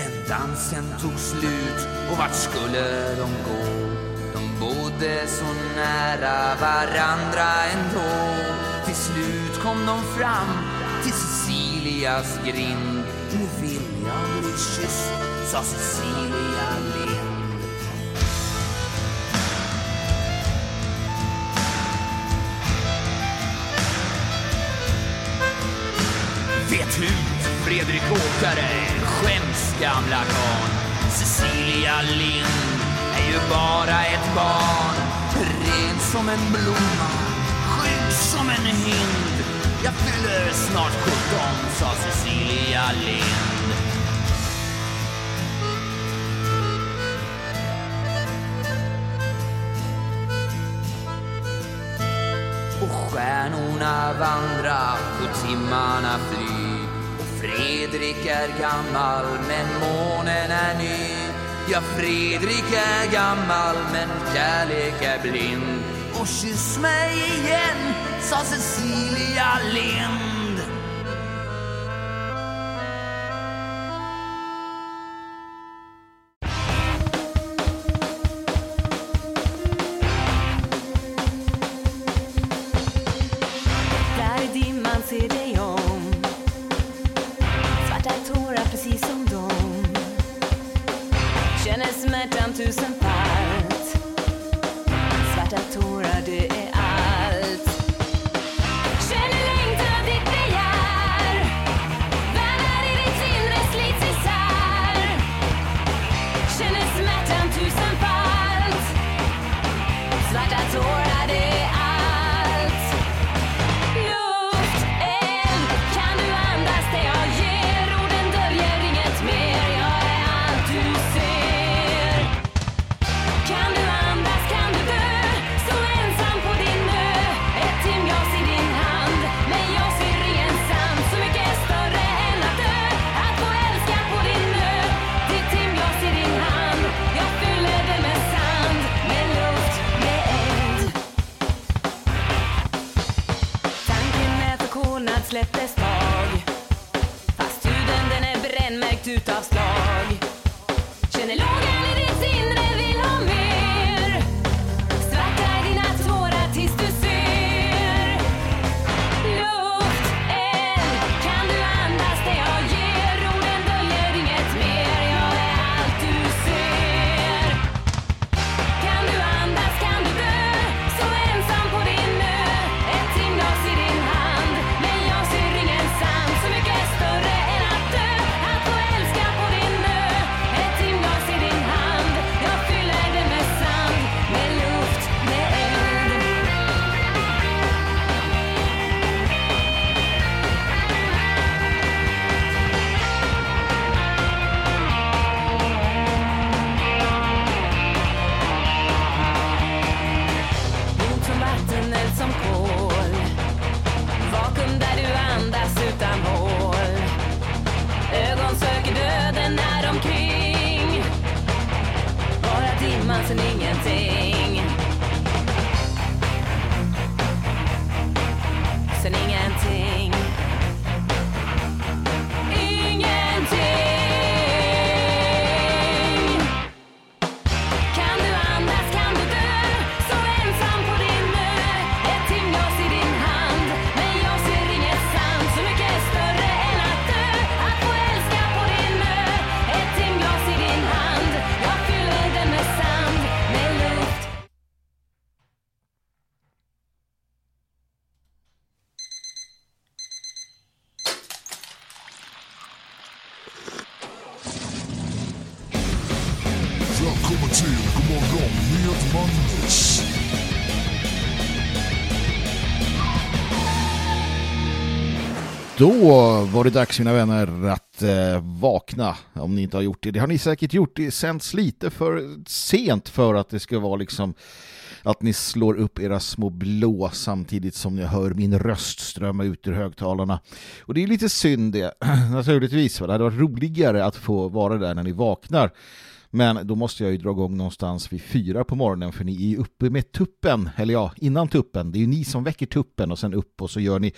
Men dansen tog slut och vart skulle de gå? De bodde så nära varandra ändå. Till slut kom de fram till Cecilias grind. Nu vill jag bli kysst, sa Cecilia Lind. Vet hur Fredrik Åkare, skäms gamla karln. Cecilia Lind är ju bara ett barn. Ren som en blomma, skygg som en hind. Jag fyller snart 17, sa Cecilia Lind. Och stjärnorna vandra och timmarna flyr Fredrik är gammal men månen är ny. Ja, Fredrik är gammal men kärlek är blind. Och kyss mig igen, sa Cecilia Lind. Då var det dags mina vänner att eh, vakna om ni inte har gjort det. Det har ni säkert gjort. Det sänds lite för sent för att det ska vara liksom att ni slår upp era små blå samtidigt som ni hör min röst strömma ut ur högtalarna. Och det är lite synd det, naturligtvis. Va? Det hade varit roligare att få vara där när ni vaknar. Men då måste jag ju dra igång någonstans vid fyra på morgonen för ni är uppe med tuppen, eller ja, innan tuppen. Det är ju ni som väcker tuppen och sen upp och så gör ni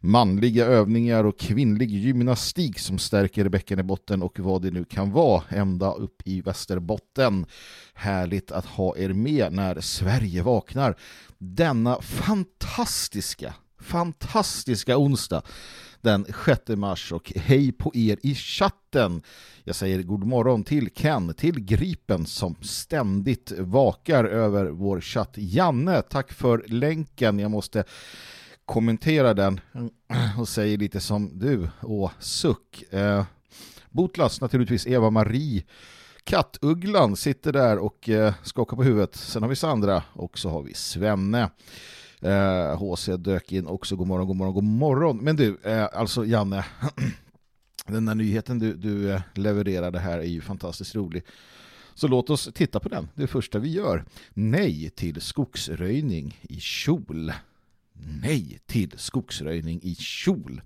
manliga övningar och kvinnlig gymnastik som stärker bäcken i botten och vad det nu kan vara ända upp i Västerbotten. Härligt att ha er med när Sverige vaknar. Denna fantastiska, fantastiska onsdag den 6 mars och hej på er i chatten. Jag säger god morgon till Ken, till Gripen som ständigt vakar över vår chatt. Janne, tack för länken. Jag måste kommenterar den och säger lite som du. Åh, suck. Eh, Botlas naturligtvis Eva-Marie Kattugglan sitter där och eh, skakar på huvudet. Sen har vi Sandra och så har vi Svenne. Eh, HC dök in också. God morgon, god morgon, god morgon. Men du, eh, alltså Janne, den här nyheten du, du eh, levererade här är ju fantastiskt rolig. Så låt oss titta på den. Det första vi gör. Nej till skogsröjning i kjol. Nej till skogsröjning i kjol.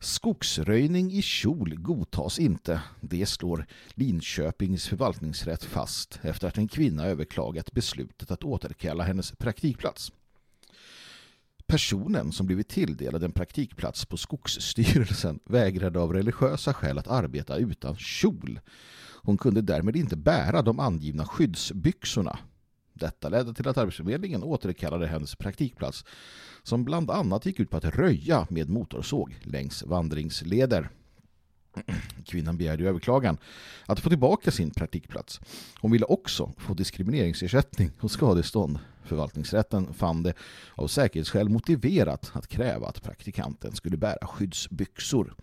Skogsröjning i kjol godtas inte. Det slår Linköpings förvaltningsrätt fast efter att en kvinna överklagat beslutet att återkalla hennes praktikplats. Personen som blivit tilldelad en praktikplats på Skogsstyrelsen vägrade av religiösa skäl att arbeta utan kjol. Hon kunde därmed inte bära de angivna skyddsbyxorna. Detta ledde till att Arbetsförmedlingen återkallade hennes praktikplats som bland annat gick ut på att röja med motorsåg längs vandringsleder. Kvinnan begärde i överklagan att få tillbaka sin praktikplats. Hon ville också få diskrimineringsersättning och skadestånd. Förvaltningsrätten fann det av säkerhetsskäl motiverat att kräva att praktikanten skulle bära skyddsbyxor.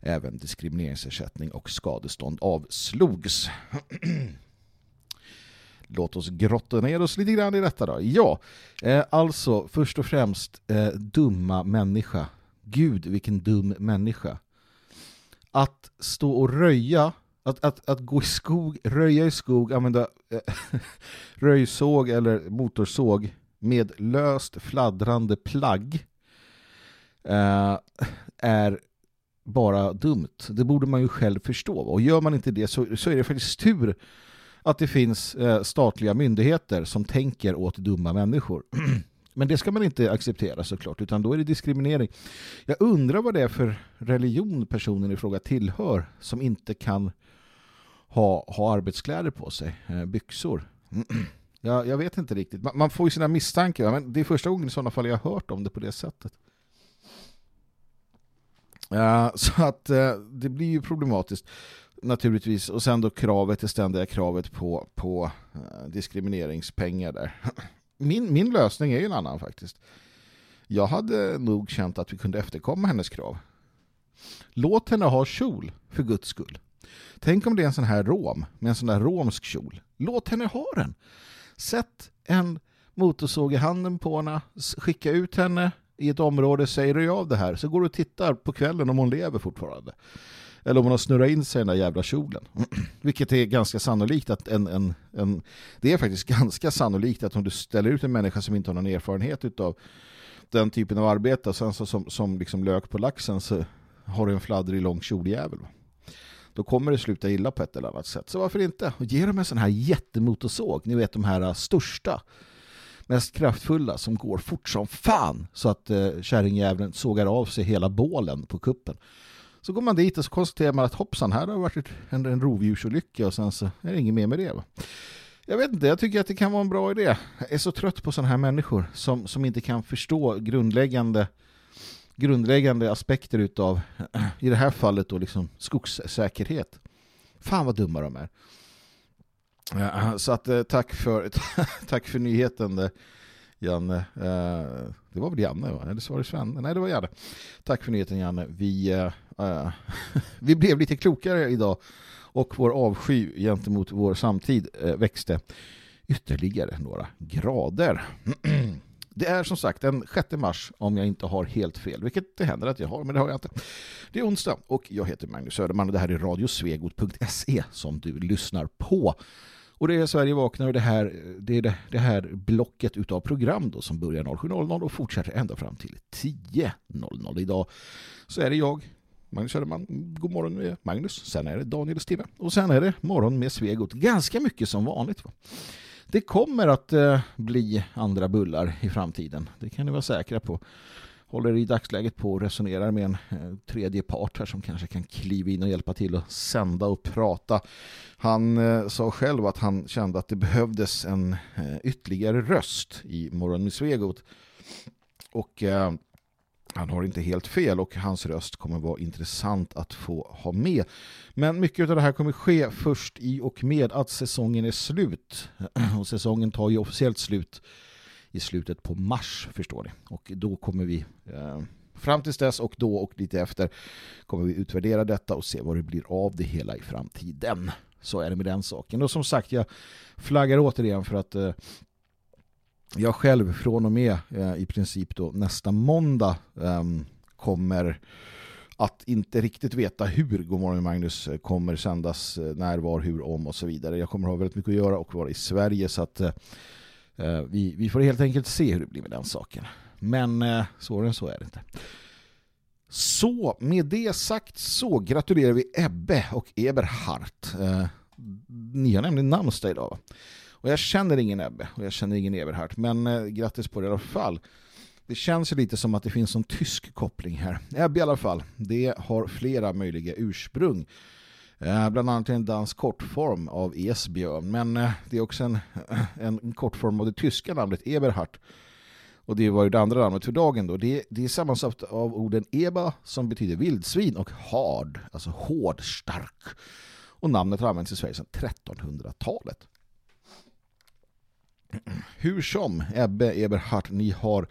Även diskrimineringsersättning och skadestånd avslogs. Låt oss grotta ner oss lite grann i detta då. Ja, eh, alltså först och främst eh, dumma människa. Gud, vilken dum människa. Att stå och röja, att, att, att gå i skog, röja i skog, använda eh, röjsåg eller motorsåg med löst fladdrande plagg eh, är bara dumt. Det borde man ju själv förstå. Och gör man inte det så, så är det faktiskt tur att det finns eh, statliga myndigheter som tänker åt dumma människor. Men det ska man inte acceptera såklart, utan då är det diskriminering. Jag undrar vad det är för religion personen i fråga tillhör som inte kan ha, ha arbetskläder på sig, eh, byxor. Jag, jag vet inte riktigt. Man, man får ju sina misstankar, men det är första gången i sådana fall jag har hört om det på det sättet. Ja, så att eh, det blir ju problematiskt naturligtvis. Och sen då kravet, det ständiga kravet på, på eh, diskrimineringspengar där. Min, min lösning är ju en annan faktiskt. Jag hade nog känt att vi kunde efterkomma hennes krav. Låt henne ha kjol, för guds skull. Tänk om det är en sån här rom, med en sån där romsk kjol. Låt henne ha den. Sätt en motorsåg i handen på henne, skicka ut henne i ett område, säger du av det här, så går du och tittar på kvällen om hon lever fortfarande. Eller om hon har snurrat in sig i den där jävla kjolen. Vilket är ganska sannolikt att en, en, en, det är faktiskt ganska sannolikt att om du ställer ut en människa som inte har någon erfarenhet av den typen av arbete och sen så som, som liksom lök på laxen så har du en fladdrig lång kjoljävel. Då kommer det sluta illa på ett eller annat sätt. Så varför inte? Och Ge dem en sån här jättemotorsåg. Ni vet de här äh, största mest kraftfulla som går fort som fan så att äh, eh, kärringjävlen sågar av sig hela bålen på kuppen. Så går man dit och så konstaterar man att hoppsan, här har varit en, en rovdjursolycka och sen så är det inget mer med det. Va? Jag vet inte, jag tycker att det kan vara en bra idé. Jag är så trött på sådana här människor som, som inte kan förstå grundläggande grundläggande aspekter utav i det här fallet då liksom skogssäkerhet. Fan vad dumma de är. Så att eh, tack för tack för nyheten Janne. Eh, det var väl Janne va? Eller så var det Sven? Nej det var Janne. Tack för nyheten Janne. Vi eh, Eh, vi blev lite klokare idag och vår avsky gentemot vår samtid uh, växte ytterligare några grader. Det är som sagt den 6 mars om jag inte har helt fel, vilket det händer att jag har, men det har jag inte. Det är onsdag och jag heter Magnus Söderman och det här är radiosvegot.se som du lyssnar på. Och det är Sverige vaknar och det här, det är det, det här blocket utav program då som börjar 07.00 och fortsätter ända fram till 10.00. Idag så är det jag, Magnus Söderman, god morgon med Magnus. Sen är det Daniel Stimme. Och sen är det morgon med Svegot. Ganska mycket som vanligt. Va? Det kommer att eh, bli andra bullar i framtiden. Det kan ni vara säkra på. Håller i dagsläget på och resonerar med en eh, tredje part här som kanske kan kliva in och hjälpa till att sända och prata. Han eh, sa själv att han kände att det behövdes en eh, ytterligare röst i Morgon med Svegot. Och eh, han har inte helt fel och hans röst kommer vara intressant att få ha med. Men mycket av det här kommer ske först i och med att säsongen är slut. Och säsongen tar ju officiellt slut i slutet på mars förstår ni. Och då kommer vi eh, fram tills dess och då och lite efter kommer vi utvärdera detta och se vad det blir av det hela i framtiden. Så är det med den saken. Och som sagt, jag flaggar återigen för att eh, jag själv från och med eh, i princip då nästa måndag eh, kommer att inte riktigt veta hur Godmorgon Magnus eh, kommer sändas, eh, när, var, hur, om och så vidare. Jag kommer ha väldigt mycket att göra och vara i Sverige så att eh, eh, vi, vi får helt enkelt se hur det blir med den saken. Men eh, svårare än så är det inte. Så med det sagt så gratulerar vi Ebbe och Eberhard. Eh, ni har nämligen namnsdag idag va? Och jag känner ingen Ebbe och jag känner ingen Eberhardt. Men eh, grattis på det i alla fall. Det känns ju lite som att det finns en tysk koppling här. Ebbe i alla fall. Det har flera möjliga ursprung. Eh, bland annat en dansk kortform av Esbjörn. Men eh, det är också en, en kortform av det tyska namnet Eberhardt. Och det var ju det andra namnet för dagen då. Det, det är sammansatt av orden Eba som betyder vildsvin och hard, alltså hård, stark. Och namnet har använts i Sverige sedan 1300-talet. Hur som, Ebbe Eberhardt, ni har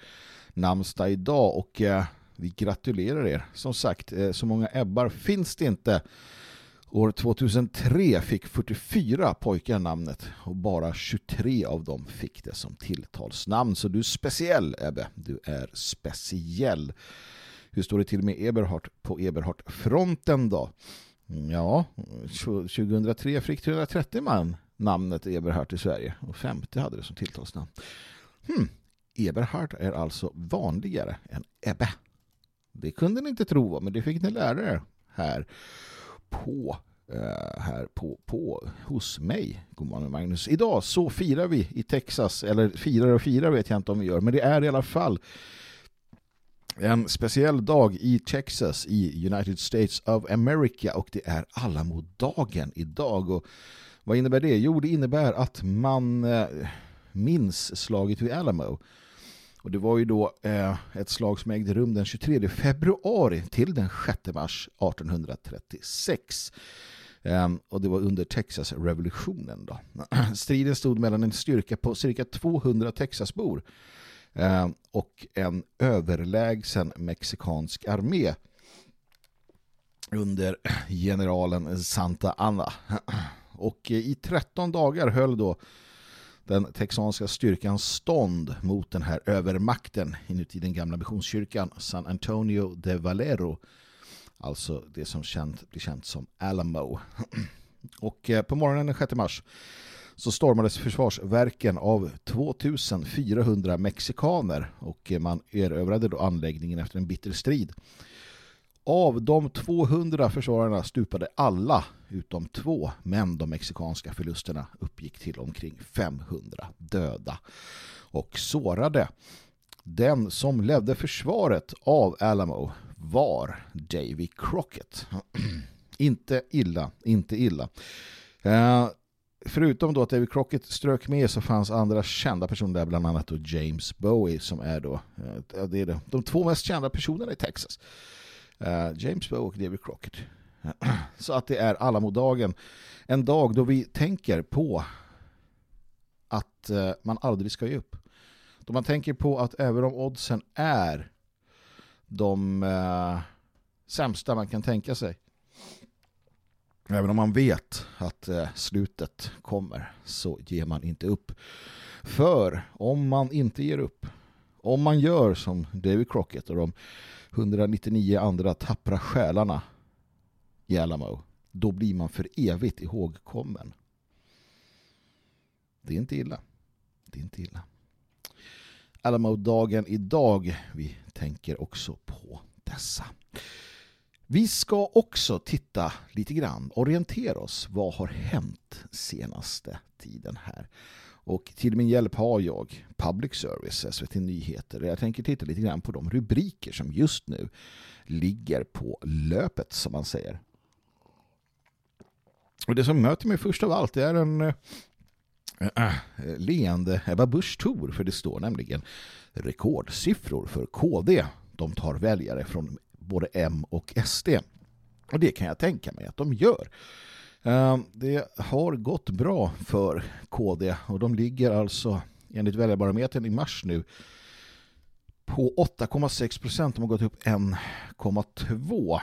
namnsdag idag och eh, vi gratulerar er. Som sagt, eh, så många Ebbar finns det inte. År 2003 fick 44 pojkar namnet och bara 23 av dem fick det som tilltalsnamn. Så du är speciell Ebbe, du är speciell. Hur står det till med Eberhardt på Eberhardt-fronten då? Mm, ja, 2003 fick 330 man namnet Eberhardt i Sverige och 50 hade det som tilltalsnamn. Hmm. Eberhardt är alltså vanligare än Ebbe. Det kunde ni inte tro, men det fick ni lära er här på eh, här på, på hos mig. God morgon Magnus. Idag så firar vi i Texas, eller firar och firar vet jag inte om vi gör, men det är i alla fall en speciell dag i Texas i United States of America och det är Alamo-dagen idag och vad innebär det? Jo, det innebär att man eh, minns slaget vid Alamo. Och det var ju då eh, ett slag som ägde rum den 23 februari till den 6 mars 1836. Eh, och det var under Texas-revolutionen. Då. Striden stod mellan en styrka på cirka 200 Texasbor eh, och en överlägsen mexikansk armé under generalen Santa Anna. Och eh, i 13 dagar höll då den texanska styrkan stånd mot den här övermakten inuti den gamla missionskyrkan San Antonio de Valero. Alltså det som känt, blir känt som Alamo. Och eh, på morgonen den 6 mars så stormades försvarsverken av 2400 mexikaner och eh, man erövrade då anläggningen efter en bitter strid. Av de 200 försvararna stupade alla utom två, men de mexikanska förlusterna uppgick till omkring 500 döda och sårade. Den som ledde försvaret av Alamo var Davy Crockett. inte illa, inte illa. Uh, förutom då att David Crockett strök med så fanns andra kända personer där, bland annat då James Bowie som är då uh, det är de två mest kända personerna i Texas. Uh, James Bowie och David Crockett. Så att det är Alamodagen. En dag då vi tänker på att eh, man aldrig ska ge upp. Då man tänker på att även om oddsen är de eh, sämsta man kan tänka sig. Även om man vet att eh, slutet kommer så ger man inte upp. För om man inte ger upp, om man gör som David Crockett och de 199 andra tappra själarna Jalamo, då blir man för evigt ihågkommen. Det är inte illa. Det är inte illa. Alamo-dagen idag, vi tänker också på dessa. Vi ska också titta lite grann, orientera oss. Vad har hänt senaste tiden här? Och till min hjälp har jag Public Service, SVT Nyheter. Jag tänker titta lite grann på de rubriker som just nu ligger på löpet som man säger. Och det som möter mig först av allt är en äh, äh, leende Ebba Busch Thor för det står nämligen rekordsiffror för KD. De tar väljare från både M och SD. Och det kan jag tänka mig att de gör. Det har gått bra för KD och de ligger alltså enligt väljarbarometern i mars nu på 8,6 procent. De har gått upp 1,2.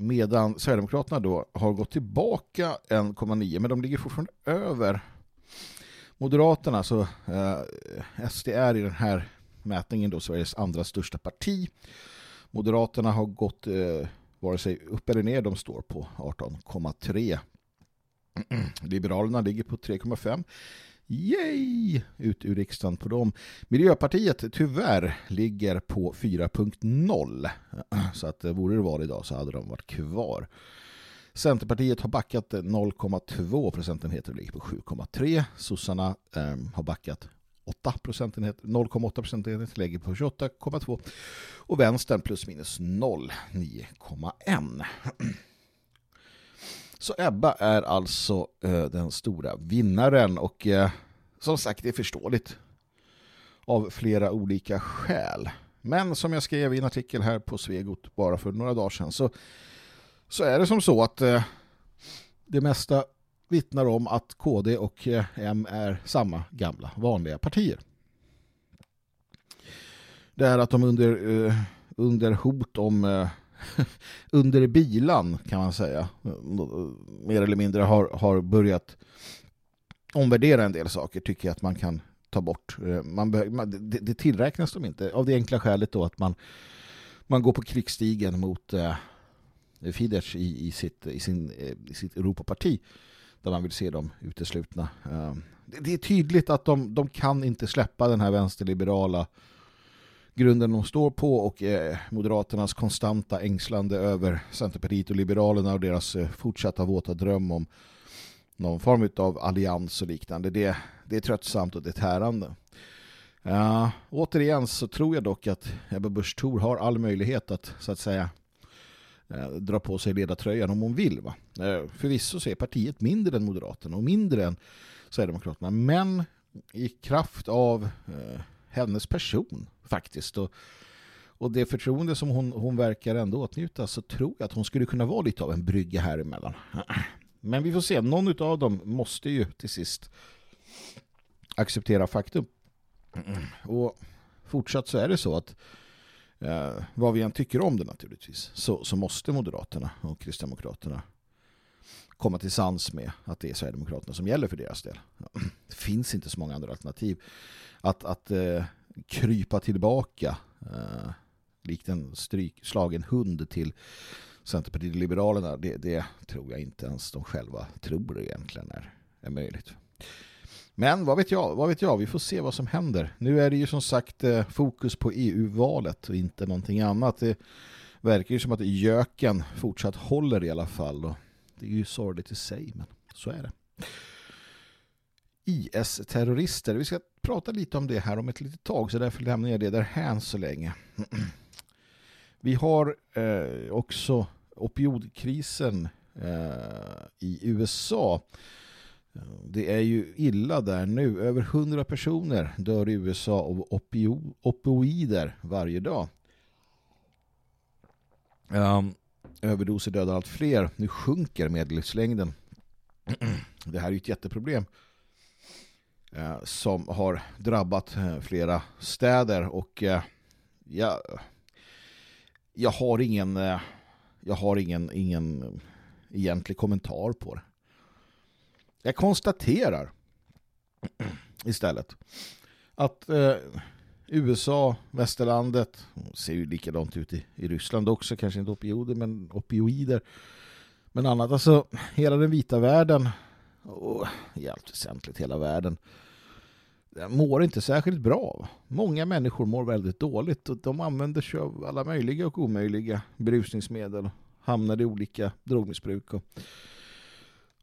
Medan Sverigedemokraterna då har gått tillbaka 1,9 men de ligger fortfarande över Moderaterna. Så eh, SD är i den här mätningen då Sveriges andra största parti. Moderaterna har gått eh, vare sig upp eller ner. De står på 18,3. Liberalerna ligger på 3,5. Yay! Ut ur riksdagen på dem. Miljöpartiet tyvärr ligger på 4.0. Så att eh, vore det val idag så hade de varit kvar. Centerpartiet har backat 0,2 procentenheter och ligger på 7,3. Sossarna eh, har backat 8 procentenheter, 0,8 procentenheter lägger på 28,2 och vänstern plus minus 0, 9,1. Så Ebba är alltså eh, den stora vinnaren och eh, som sagt det är förståeligt av flera olika skäl. Men som jag skrev i en artikel här på Svegot bara för några dagar sedan så, så är det som så att eh, det mesta vittnar om att KD och eh, M är samma gamla vanliga partier. Det är att de under, eh, under hot om eh, under bilan kan man säga mer eller mindre har, har börjat omvärdera en del saker tycker jag att man kan ta bort. Eh, man, man det, det tillräknas de inte av det enkla skälet då att man, man går på krigsstigen mot eh, Fidesz i, i, sitt, i, sin, eh, i sitt Europaparti där man vill se dem uteslutna. Eh, det är tydligt att de, de kan inte släppa den här vänsterliberala grunden de står på och eh, Moderaternas konstanta ängslande över Centerpartiet och Liberalerna och deras eh, fortsatta våta dröm om någon form av allians och liknande. Det, det är tröttsamt och det är tärande. Uh, återigen så tror jag dock att Ebba Busch Thor har all möjlighet att så att säga uh, dra på sig ledartröjan om hon vill. Va? Uh, förvisso så är partiet mindre än Moderaterna och mindre än Sverigedemokraterna men i kraft av uh, hennes person faktiskt och, och det förtroende som hon, hon verkar ändå åtnjuta så tror jag att hon skulle kunna vara lite av en brygga här emellan. Men vi får se, någon av dem måste ju till sist acceptera faktum. Och fortsatt så är det så att eh, vad vi än tycker om det naturligtvis så, så måste Moderaterna och Kristdemokraterna komma till sans med att det är Sverigedemokraterna som gäller för deras del. Det finns inte så många andra alternativ. Att, att eh, krypa tillbaka eh, likt en stryk, slagen hund till Centerpartiet och Liberalerna det, det, tror jag inte ens de själva tror egentligen är, är möjligt. Men vad vet jag, vad vet jag, vi får se vad som händer. Nu är det ju som sagt eh, fokus på EU-valet och inte någonting annat. Det verkar ju som att göken fortsatt håller i alla fall. Det är ju sorgligt i sig, men så är det. IS-terrorister. Vi ska prata lite om det här om ett litet tag så därför lämnar jag det där hän så länge. Vi har eh, också opiodkrisen eh, i USA- det är ju illa där nu. Över hundra personer dör i USA av opio opioider varje dag. Um, överdoser dödar allt fler. Nu sjunker medellivslängden. Det här är ju ett jätteproblem eh, som har drabbat eh, flera städer och eh, jag, jag har ingen jag har ingen, ingen egentlig kommentar på det. Jag konstaterar istället att USA, västerlandet, ser ju likadant ut i, i Ryssland också, kanske inte opioider men opioider. Men annat, alltså hela den vita världen och i allt väsentligt hela världen mår inte särskilt bra. Många människor mår väldigt dåligt och de använder sig av alla möjliga och omöjliga berusningsmedel. Hamnar i olika drogmissbruk. Och,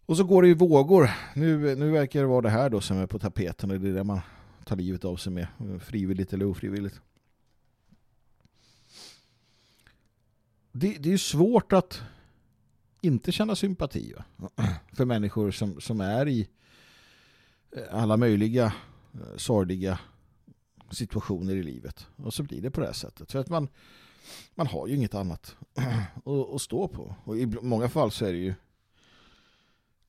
och så går det i vågor. Nu, nu verkar det vara det här då som är på tapeten. Det är det man tar livet av sig med. Frivilligt eller ofrivilligt. Det, det är svårt att inte känna sympati va? för människor som, som är i alla möjliga Eh, sorgliga situationer i livet. Och så blir det på det här sättet. För att man, man har ju inget annat att, att stå på. Och i många fall så är det ju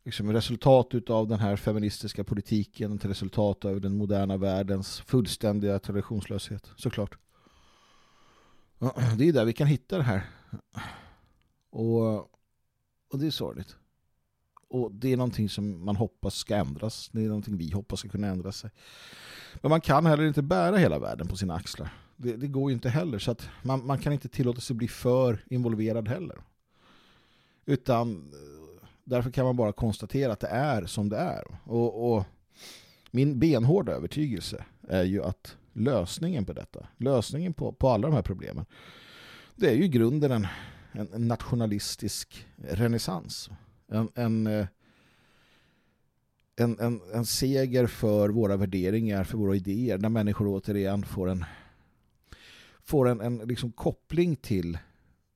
liksom resultat av den här feministiska politiken, ett resultat av den moderna världens fullständiga traditionslöshet, såklart. Det är där vi kan hitta det här. Och, och det är sorgligt. Och det är någonting som man hoppas ska ändras. Det är någonting vi hoppas ska kunna ändra sig. Men man kan heller inte bära hela världen på sina axlar. Det, det går ju inte heller. Så att man, man kan inte tillåta sig bli för involverad heller. Utan därför kan man bara konstatera att det är som det är. Och, och min benhårda övertygelse är ju att lösningen på detta, lösningen på, på alla de här problemen, det är ju i grunden en, en nationalistisk renässans en, en, eh, en, en, en seger för våra värderingar, för våra idéer, när människor återigen får en får en, en liksom koppling till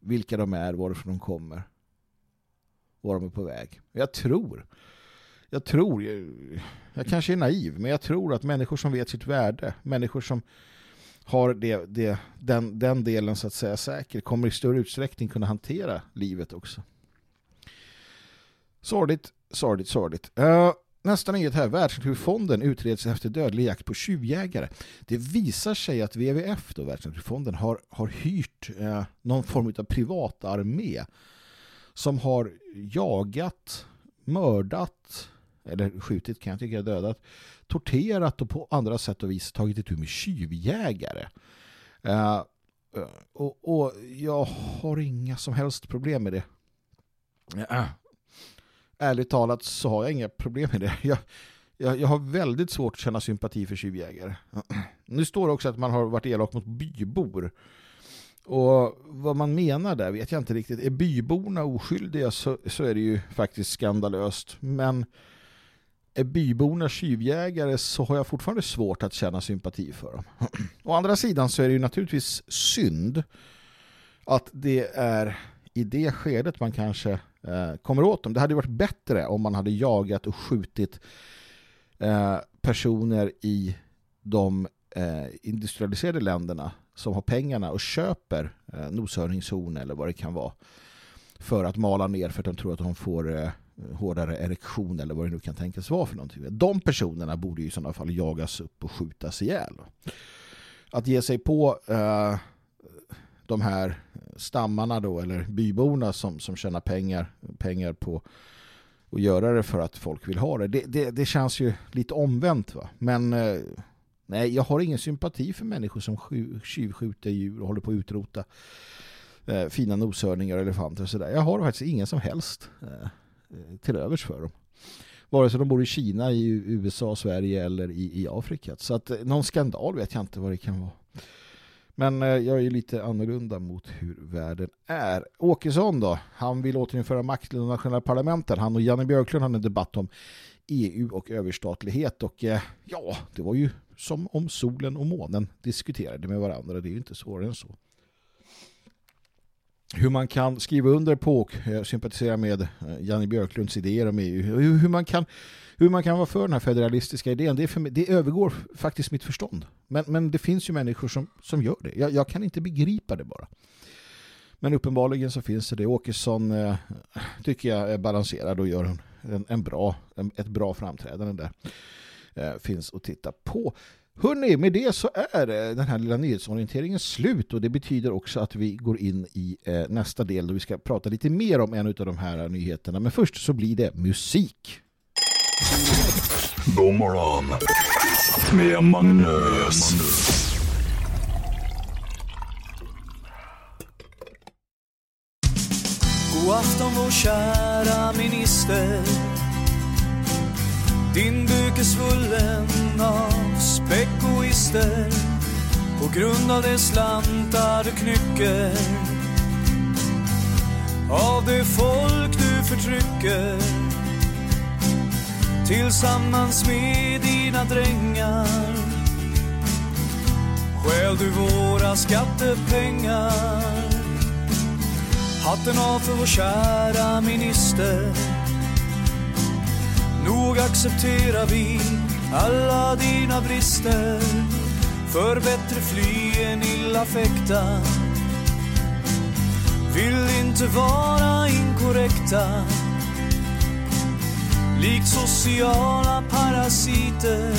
vilka de är, varifrån de kommer var de är på väg. Jag tror jag tror, jag, jag kanske är naiv, men jag tror att människor som vet sitt värde, människor som har det, det, den, den delen så att säga säker, kommer i större utsträckning kunna hantera livet också. Sorgligt, sorgligt, sorgligt. Uh, nästa nyhet här. Världsnaturfonden utreds efter dödlig jakt på tjuvjägare. Det visar sig att WWF, då, Världsnaturfonden, har, har hyrt uh, någon form av privatarmé som har jagat, mördat eller skjutit kan jag tycka dödat, torterat och på andra sätt och vis tagit itu med tjuvjägare. Uh, och, och, jag har inga som helst problem med det. Uh, ärligt talat så har jag inga problem med det. Jag, jag, jag har väldigt svårt att känna sympati för tjuvjägare. Nu står det också att man har varit elak mot bybor. Och vad man menar där vet jag inte riktigt. Är byborna oskyldiga så, så är det ju faktiskt skandalöst. Men är byborna tjuvjägare så har jag fortfarande svårt att känna sympati för dem. Å andra sidan så är det ju naturligtvis synd att det är i det skedet man kanske eh, kommer åt dem. Det hade varit bättre om man hade jagat och skjutit eh, personer i de eh, industrialiserade länderna som har pengarna och köper eh, noshörningshorn eller vad det kan vara för att mala ner för att de tror att de får eh, hårdare erektion eller vad det nu kan tänkas vara för någonting. De personerna borde ju i sådana fall jagas upp och skjutas ihjäl. Att ge sig på eh, de här stammarna då eller byborna som, som tjänar pengar, pengar på att göra det för att folk vill ha det. Det, det, det känns ju lite omvänt va. Men eh, nej, jag har ingen sympati för människor som tjuvskjuter djur och håller på att utrota eh, fina noshörningar och elefanter och sådär. Jag har faktiskt ingen som helst eh, eh till övers för dem. Vare sig de bor i Kina, i USA, Sverige eller i, i Afrika. Så att eh, någon skandal vet jag inte vad det kan vara. Men eh, jag är lite annorlunda mot hur världen är. Åkesson då, han vill återinföra makt i de nationella parlamenten. Han och Janne Björklund hade en debatt om EU och överstatlighet och eh, ja, det var ju som om solen och månen diskuterade med varandra. Det är ju inte svårare än så. Hur man kan skriva under på och eh, sympatisera med eh, Janne Björklunds idéer om EU. Hur man kan hur man kan vara för den här federalistiska idén, det, för, det övergår faktiskt mitt förstånd. Men, men det finns ju människor som, som gör det. Jag, jag kan inte begripa det bara. Men uppenbarligen så finns det det. Åkesson eh, tycker jag är balanserad och gör en, en, en bra, en, ett bra framträdande där. Eh, finns att titta på. Hörrni, med det så är den här lilla nyhetsorienteringen slut och det betyder också att vi går in i eh, nästa del då vi ska prata lite mer om en av de här nyheterna. Men först så blir det musik. God morgon med Magnus. God afton vår kära minister din buk är svullen av spekoister. På grund av de slantar du knycker. Av det folk du förtrycker. Tillsammans med dina drängar. Stjäl du våra skattepengar. Hatten av för vår kära minister. Nog accepterar vi alla dina brister. För bättre fly än illa fäkta Vill inte vara inkorrekta. Likt sociala parasiter.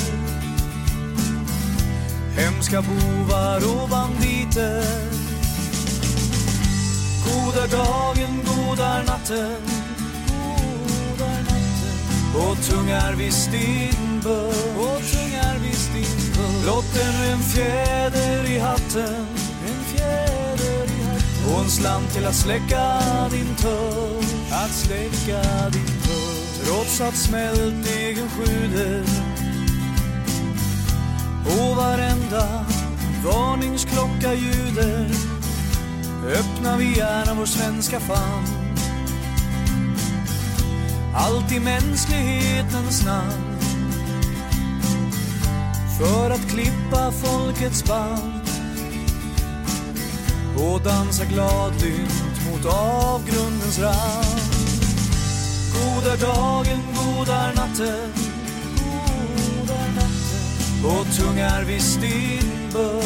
Hemska bovar och banditer. Goda dagen, goda natten. Och tung är visst din börd Och tung är visst din börd Blott ännu en fjäder i hatten. En fjäder i hatten. Och en slant till att släcka din törst Att släcka din törst Trots att smältdegen sjuder. Och varenda varningsklocka ljuder. Öppnar vi gärna vår svenska famn. Allt i mänsklighetens namn. För att klippa folkets band och dansa gladlynt mot avgrundens rand. Goda dagen, goda natten goda natten. visst Och tungar visst din börd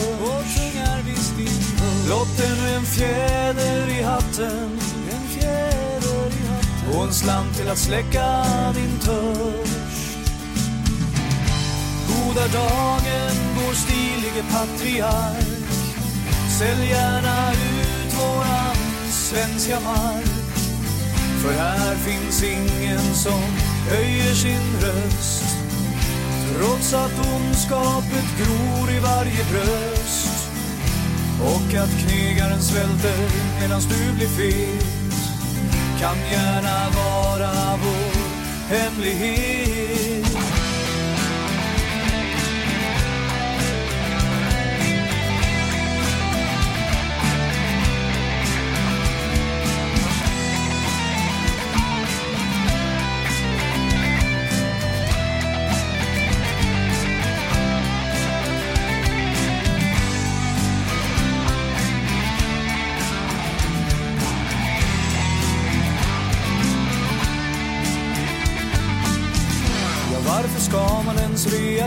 Blott ännu en fjäder i hatten En fjäder i hatten och en slant till att släcka din törst. Goda dagen, vår stilige patriark. Sälj gärna ut våran svenska mark. För här finns ingen som höjer sin röst. Trots att ondskapet gror i varje bröst. Och att knegaren svälter medan du blir fet kan gärna vara vår hemlighet.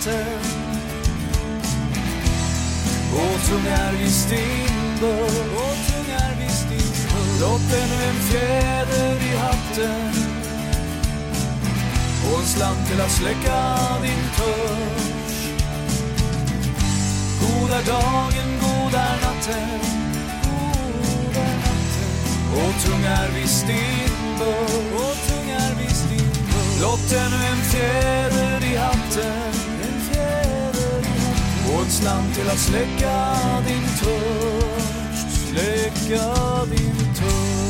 natten. Och tungar visst din Och tungar visst din Blott ännu en fjäder i hatten. Och en slant till att släcka din törst Goda dagen, goda natten. God natten. Och tungar visst din Och tung är visst din Blott ännu en fjäder i hatten. Och en slant till att släcka din törst Släcka din törst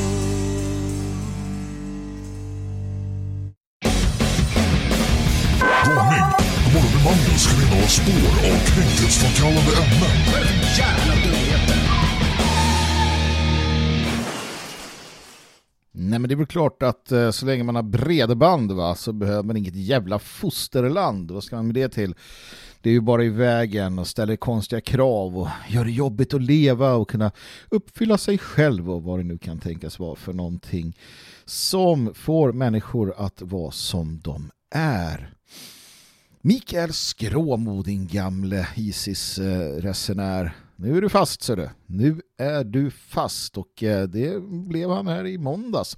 Varning! Morgonbemanningens kvinna har spår av kränkthetsframkallande ämnen. Nej men det är väl klart att eh, så länge man har bredband va, så behöver man inget jävla fosterland. Vad ska man med det till? Det är ju bara i vägen och ställer konstiga krav och gör det jobbigt att leva och kunna uppfylla sig själv och vad det nu kan tänkas vara för någonting som får människor att vara som de är. Mikael Skråmo, din gamle Isis-resenär. Nu är du fast, ser du. Nu är du fast och eh, det blev han här i måndags.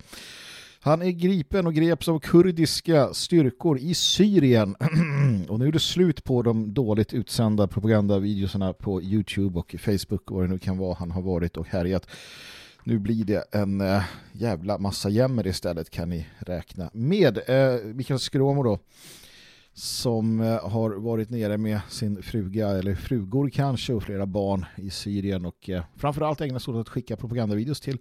Han är gripen och greps av kurdiska styrkor i Syrien. och nu är det slut på de dåligt utsända propagandavideorna på Youtube och Facebook och vad det nu kan vara han har varit och härjat. Nu blir det en äh, jävla massa jämmer istället kan ni räkna med. Äh, Mikael Skråmo då som äh, har varit nere med sin fruga eller frugor kanske och flera barn i Syrien och äh, framförallt ägnar sig åt att skicka propagandavideos till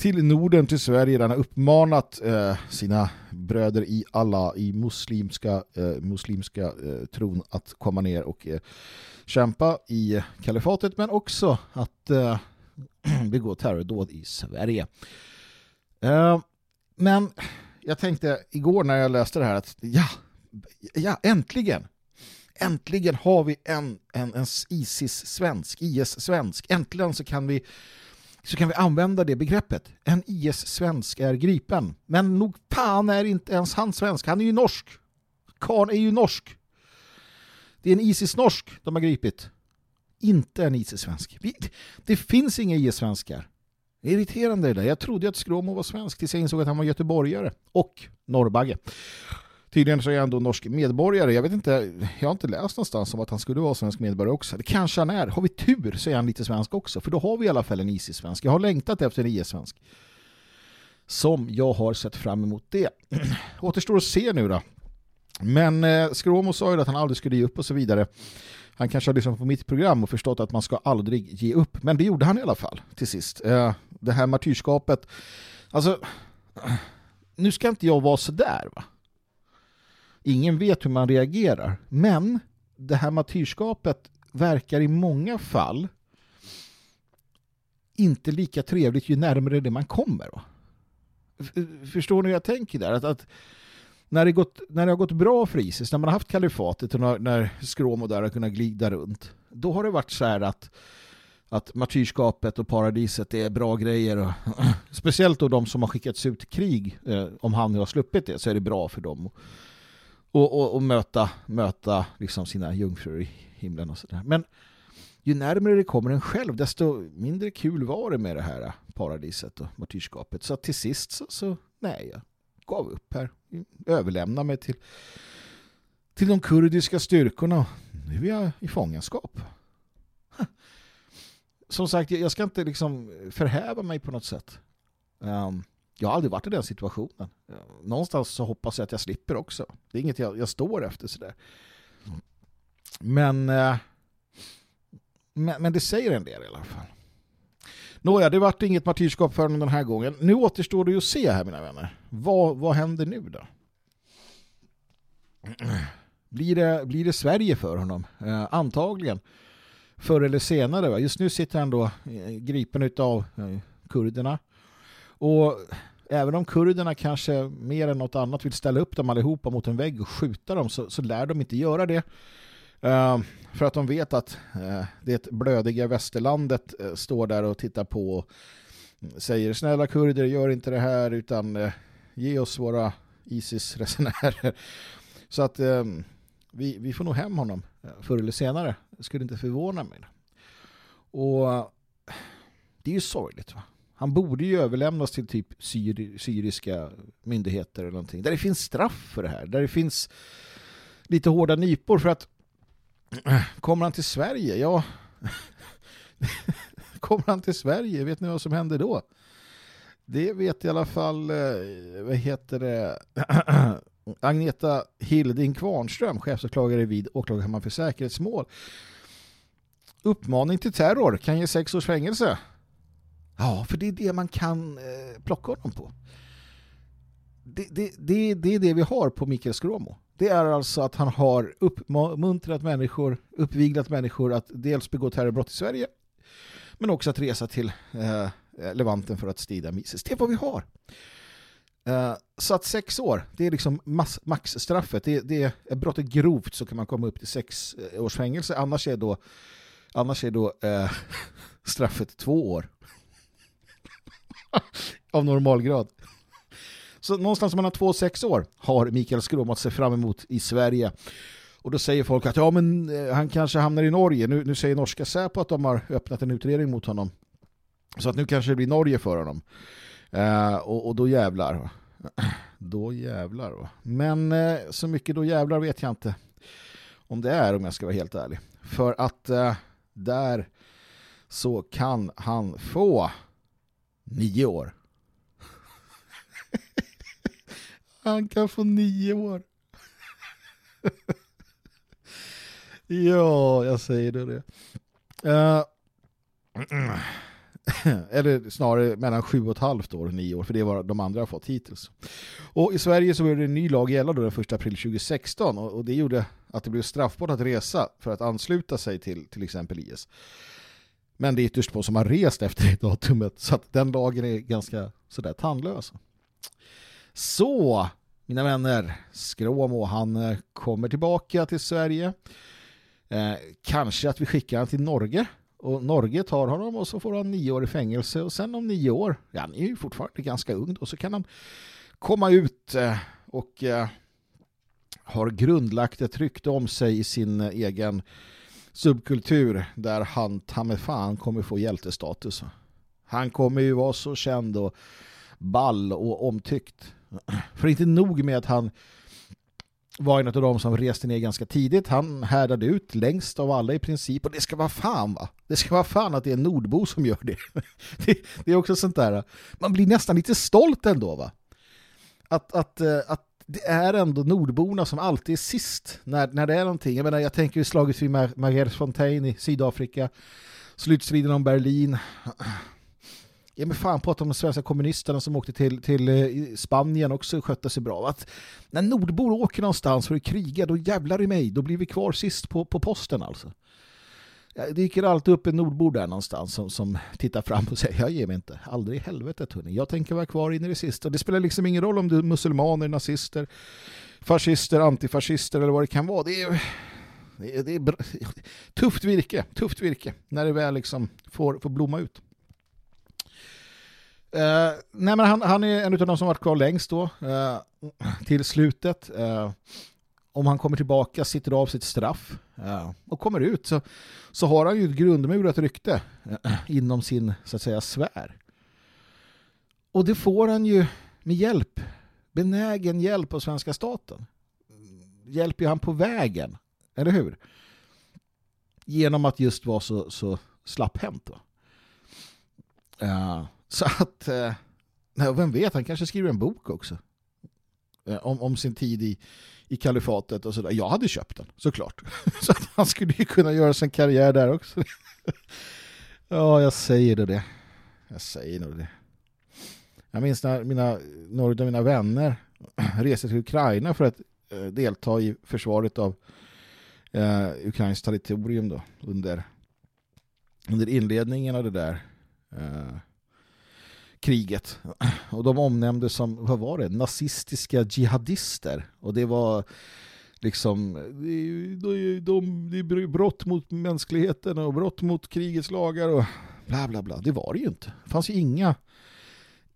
till Norden, till Sverige. Den har uppmanat eh, sina bröder i alla i muslimska, eh, muslimska eh, tron att komma ner och eh, kämpa i kalifatet men också att eh, begå terrordåd i Sverige. Eh, men jag tänkte igår när jag läste det här att ja, ja äntligen äntligen har vi en, en, en ISIS-svensk, IS-svensk. Äntligen så kan vi så kan vi använda det begreppet. En IS-svensk är gripen. Men nog fan är inte ens han svensk. Han är ju norsk. Karn är ju norsk. Det är en ISIS-norsk de har gripit. Inte en ISIS-svensk. Det finns inga IS-svenskar. Irriterande det där. Jag trodde att Skråmo var svensk tills jag insåg att han var göteborgare och norrbagge. Tydligen så är han då norsk medborgare. Jag vet inte, jag har inte läst någonstans om att han skulle vara svensk medborgare också. Det kanske han är. Har vi tur så är han lite svensk också. För då har vi i alla fall en IS-svensk. Jag har längtat efter en IS-svensk. Som jag har sett fram emot det. Återstår att se nu då. Men eh, Skråmo sa ju att han aldrig skulle ge upp och så vidare. Han kanske har lyssnat på mitt program och förstått att man ska aldrig ge upp. Men det gjorde han i alla fall till sist. Eh, det här martyrskapet. Alltså, nu ska inte jag vara så där va? Ingen vet hur man reagerar. Men det här martyrskapet verkar i många fall inte lika trevligt ju närmare det man kommer. Förstår ni hur jag tänker där? Att, att när, det gått, när det har gått bra för Isis, när man har haft kalifatet och när, när Skråmo där har kunnat glida runt, då har det varit så här att att martyrskapet och paradiset är bra grejer. Och, speciellt då de som har skickats ut i krig, eh, om han nu har sluppit det, så är det bra för dem och, och, och möta, möta liksom sina jungfrur i himlen och sådär. Men ju närmare det kommer en själv, desto mindre kul var det med det här paradiset och martyrskapet. Så till sist så, så nej, jag gav upp här. Överlämna mig till, till de kurdiska styrkorna. Nu är jag i fångenskap. Som sagt, jag ska inte liksom förhäva mig på något sätt. Um, jag har aldrig varit i den situationen. Någonstans så hoppas jag att jag slipper också. Det är inget jag, jag står efter sådär. Men, eh, men, men det säger en del i alla fall. Nåja, det vart inget martyrskap för den här gången. Nu återstår det ju att se här mina vänner. Vad, vad händer nu då? Blir det, blir det Sverige för honom? Eh, antagligen. Förr eller senare. Va? Just nu sitter han då eh, gripen av eh, kurderna. Och även om kurderna kanske mer än något annat vill ställa upp dem allihopa mot en vägg och skjuta dem så, så lär de inte göra det. Uh, för att de vet att uh, det blödiga västerlandet uh, står där och tittar på och säger snälla kurder gör inte det här utan ge oss våra ISIS-resenärer. Så att vi, vi får nog hem honom förr eller senare. Det skulle inte förvåna mig. Och det är ju sorgligt va? Han borde ju överlämnas till typ syri syriska myndigheter eller någonting. Där det finns straff för det här. Där det finns lite hårda nypor för att kommer han till Sverige? Ja. kommer han till Sverige? Vet ni vad som händer då? Det vet i alla fall eh, vad heter det Agneta Hilding Kvarnström, chefsåklagare vid Åklagarhemman för säkerhetsmål. Uppmaning till terror kan ge sex års fängelse. Ja, för det är det man kan eh, plocka honom på. Det, det, det, det är det vi har på Mikael Skråmo. Det är alltså att han har uppmuntrat människor, uppviglat människor att dels begå terrorbrott i Sverige men också att resa till eh, eh Levanten för att strida Mises. Det är vad vi har. Eh, så att sex år, det är liksom maxstraffet. Det, det är brottet grovt så kan man komma upp till sex eh, års fängelse. Annars är då, annars är då eh, straffet två år. av normalgrad. Så någonstans mellan två och sex år har Mikael Skrom att se fram emot i Sverige. Och då säger folk att ja, men eh, han kanske hamnar i Norge. Nu, nu säger norska Säpo att de har öppnat en utredning mot honom. Så att nu kanske det blir Norge för honom. Eh, och, och, då jävlar. Då jävlar. Va? Men eh, så mycket då jävlar vet jag inte om det är om jag ska vara helt ärlig. För att eh, där så kan han få nio år. han kan få nio år. ja, jag säger det. det. Eh, uh, eller snarare mellan sju och ett halvt år och nio år, för det är vad de andra har fått hittills. Och i Sverige så började en ny lag gälla då den 1 april 2016 och, och det gjorde att det blev straffbart att resa för att ansluta sig till till exempel IS. Men det är ytterst få som har rest efter det datumet så att den lagen är ganska sådär tandlös. Så, mina vänner, Skråmo han eh, kommer tillbaka till Sverige. Eh, kanske att vi skickar han till Norge och Norge tar honom och så får han nio år i fängelse och sen om nio år, ja han är ju fortfarande ganska ung och så kan han komma ut eh, och eh, har grundlagt ett rykte om sig i sin eh, egen subkultur där han ta med fan kommer få hjältestatus. Han kommer ju vara så känd och ball och omtyckt. För inte nog med att han var en av de som reste ner ganska tidigt. Han härdade ut längst av alla i princip. Och det ska vara fan va? Det ska vara fan att det är en nordbo som gör det. det, är också sånt där. Man blir nästan lite stolt ändå va? Att, att, eh, att det är ändå nordborna som alltid är sist när, när det är någonting. Jag menar, jag tänker slaget vid Magersfontein i Sydafrika. Slutstriden om Berlin ge mig fan på att de svenska kommunisterna som åkte till, till eh, Spanien också skötte sig bra. Att när nordbor åker någonstans för att kriga, då jävlar i mig, då blir vi kvar sist på, på posten alltså. Det dyker alltid upp en nordbor där någonstans som, som tittar fram och säger jag ger mig inte, aldrig i helvetet hörni. Jag tänker vara kvar in i det sista. Det spelar liksom ingen roll om du är musulmaner, nazister, fascister, antifascister eller vad det kan vara. Det är, det är, det är tufft virke, tufft virke när det väl liksom får, får blomma ut. Uh, nej men han, han, är en av de som varit kvar längst då uh, till slutet. Uh, om han kommer tillbaka, sitter av sitt straff och kommer ut så, så har han ju ett grundmurat rykte inom sin så att säga sfär. Och det får han ju med hjälp, benägen hjälp av svenska staten. Hjälper han på vägen, eller hur? Genom att just vara så, så slapphänt. Då. Så att, eh, vem vet, han kanske skriver en bok också. Eh, om, om sin tid i, i kalifatet och sådär. Jag hade köpt den, såklart. Så att han skulle ju kunna göra sin karriär där också. ja, jag säger det. det. Jag säger nog det. Jag minns när mina, några av mina vänner reste till Ukraina för att eh, delta i försvaret av eh, Ukrains territorium då, under, under inledningen av det där eh, kriget. Och de omnämndes som, vad var det, nazistiska jihadister. Och det var liksom, det, de, de, brott mot mänskligheten och brott mot krigets lagar och bla bla bla. Det var det ju inte. Det fanns ju inga,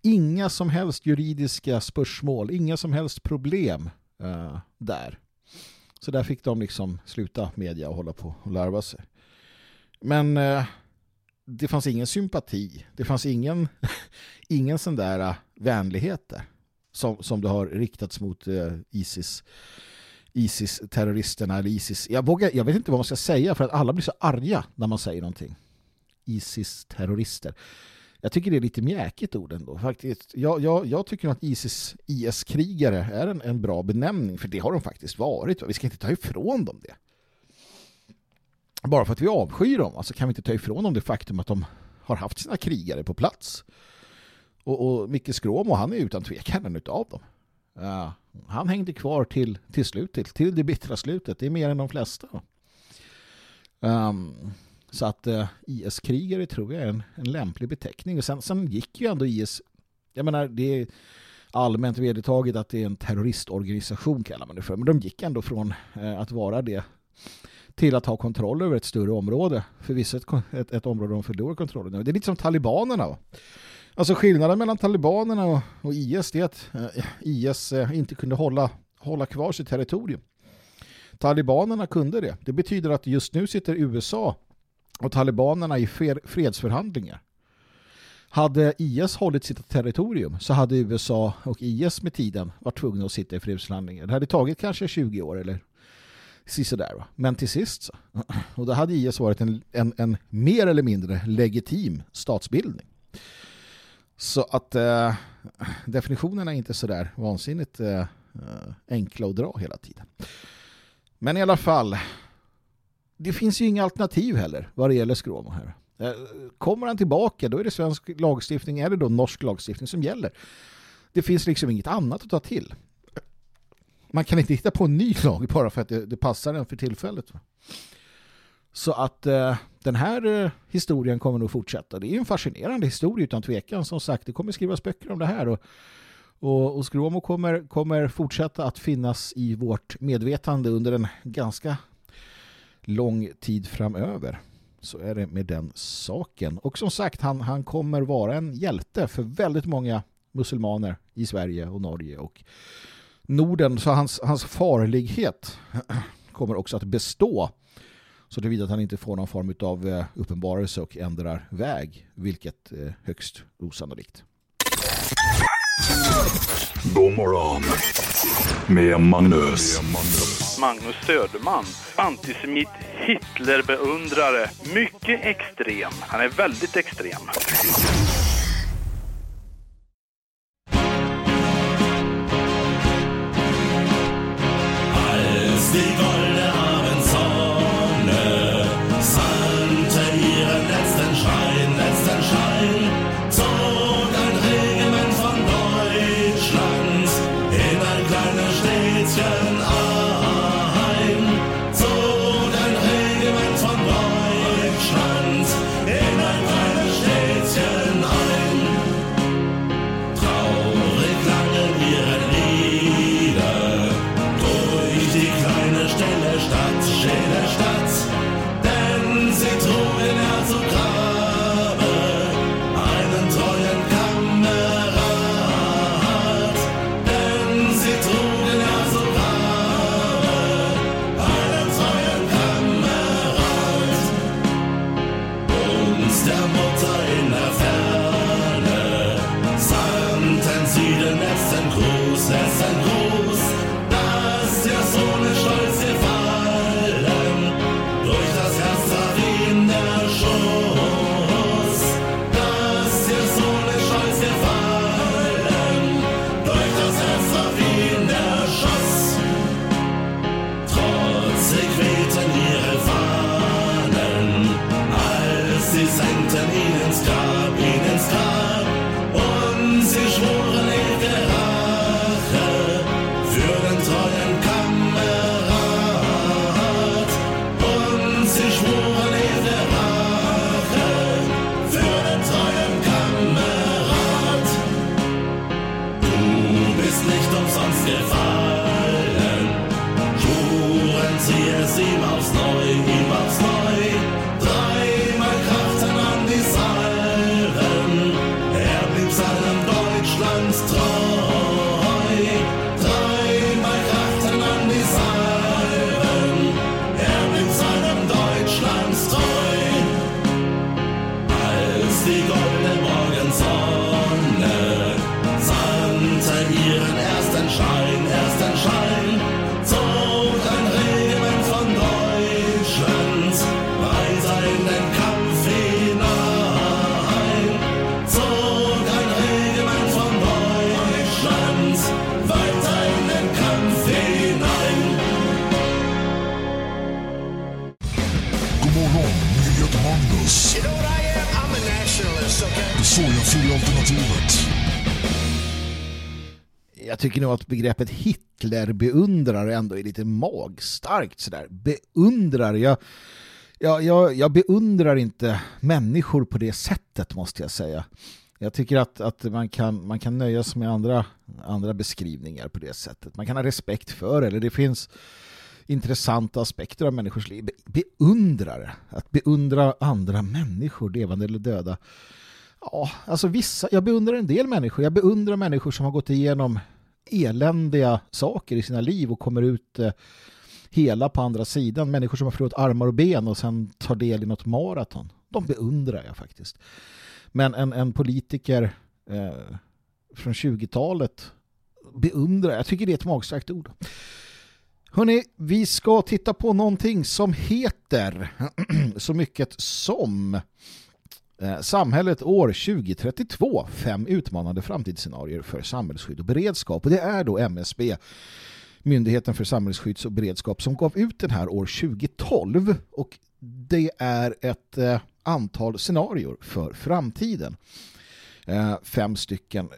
inga som helst juridiska spörsmål, inga som helst problem uh, där. Så där fick de liksom sluta media och hålla på och larva sig. Men uh, det fanns ingen sympati. Det fanns ingen, ingen sån där äh, vänlighet där. Som, som det har riktats mot uh, Isis ISIS-terroristerna eller Isis. Jag, vågar, jag vet inte vad man ska säga för att alla blir så arga när man säger någonting. ISIS-terrorister. Jag tycker det är lite mjäkigt ord ändå. Faktiskt, jag, jag, jag tycker att ISIS, IS-krigare är en, en bra benämning för det har de faktiskt varit. Vi ska inte ta ifrån dem det bara för att vi avskyr dem, alltså kan vi inte ta ifrån dem det faktum att de har haft sina krigare på plats. Och, och Micke Skråmo, han är utan tvekan en utav dem. Uh, han hängde kvar till, till slutet, till det bittra slutet. Det är mer än de flesta. Um, så att eh, uh, IS-krigare tror jag är en, en lämplig beteckning. Och sen, sen gick ju ändå IS, jag menar det är allmänt vedertaget att det är en terroristorganisation kallar man det för. Men de gick ändå från uh, att vara det till att ha kontroll över ett större område. Förvisso ett, ett, ett område de förlorar kontrollen över. Det är lite som talibanerna. Va? Alltså skillnaden mellan talibanerna och, och IS är att eh, IS eh, inte kunde hålla, hålla kvar sitt territorium. Talibanerna kunde det. Det betyder att just nu sitter USA och talibanerna i fredsförhandlingar. Hade IS hållit sitt territorium så hade USA och IS med tiden varit tvungna att sitta i fredsförhandlingar. Det hade tagit kanske 20 år eller sådär. Va? Men till sist så. Och då hade IS varit en, en, en mer eller mindre legitim statsbildning. Så att eh, definitionerna är inte sådär vansinnigt eh, eh, enkla att dra hela tiden. Men i alla fall, det finns ju inga alternativ heller vad det gäller Skråmo här. Eh, kommer han tillbaka, då är det svensk lagstiftning eller då norsk lagstiftning som gäller. Det finns liksom inget annat att ta till. Man kan inte hitta på en ny lag bara för att det, det passar en för tillfället. Så att eh, den här eh, historien kommer nog fortsätta. Det är en fascinerande historia utan tvekan. Som sagt, det kommer skrivas böcker om det här. Och, och, och Skråmo kommer, kommer fortsätta att finnas i vårt medvetande under en ganska lång tid framöver. Så är det med den saken. Och som sagt, han, han kommer vara en hjälte för väldigt många muselmaner i Sverige och Norge och Norden. Så hans, hans farlighet kommer också att bestå så det att han inte får någon form av eh, uppenbarelse och ändrar väg, vilket är eh, högst osannolikt. God morgon med Magnus. Magnus Söderman, antisemit, Hitlerbeundrare, mycket extrem. Han är väldigt extrem. Sing. Tycker nog att begreppet Hitlerbeundrare ändå är lite magstarkt sådär. Beundrare, jag, jag, jag, jag beundrar inte människor på det sättet måste jag säga. Jag tycker att, att man, kan, man kan nöja sig med andra, andra beskrivningar på det sättet. Man kan ha respekt för eller det finns intressanta aspekter av människors liv. Be- Beundrare, att beundra andra människor, levande eller döda. Ja, alltså vissa, jag beundrar en del människor. Jag beundrar människor som har gått igenom eländiga saker i sina liv och kommer ut eh, hela på andra sidan. Människor som har förlorat armar och ben och sen tar del i något maraton. De beundrar jag faktiskt. Men en, en politiker eh, från 20-talet beundrar, jag tycker det är ett magstarkt ord. Hörrni, vi ska titta på någonting som heter så mycket som eh, Eh, samhället år 2032. Fem utmanande framtidsscenarier för samhällsskydd och beredskap. Och det är då MSB, Myndigheten för samhällsskydds och beredskap, som gav ut den här år 2012. Och det är ett eh, antal scenarier för framtiden. Eh, fem stycken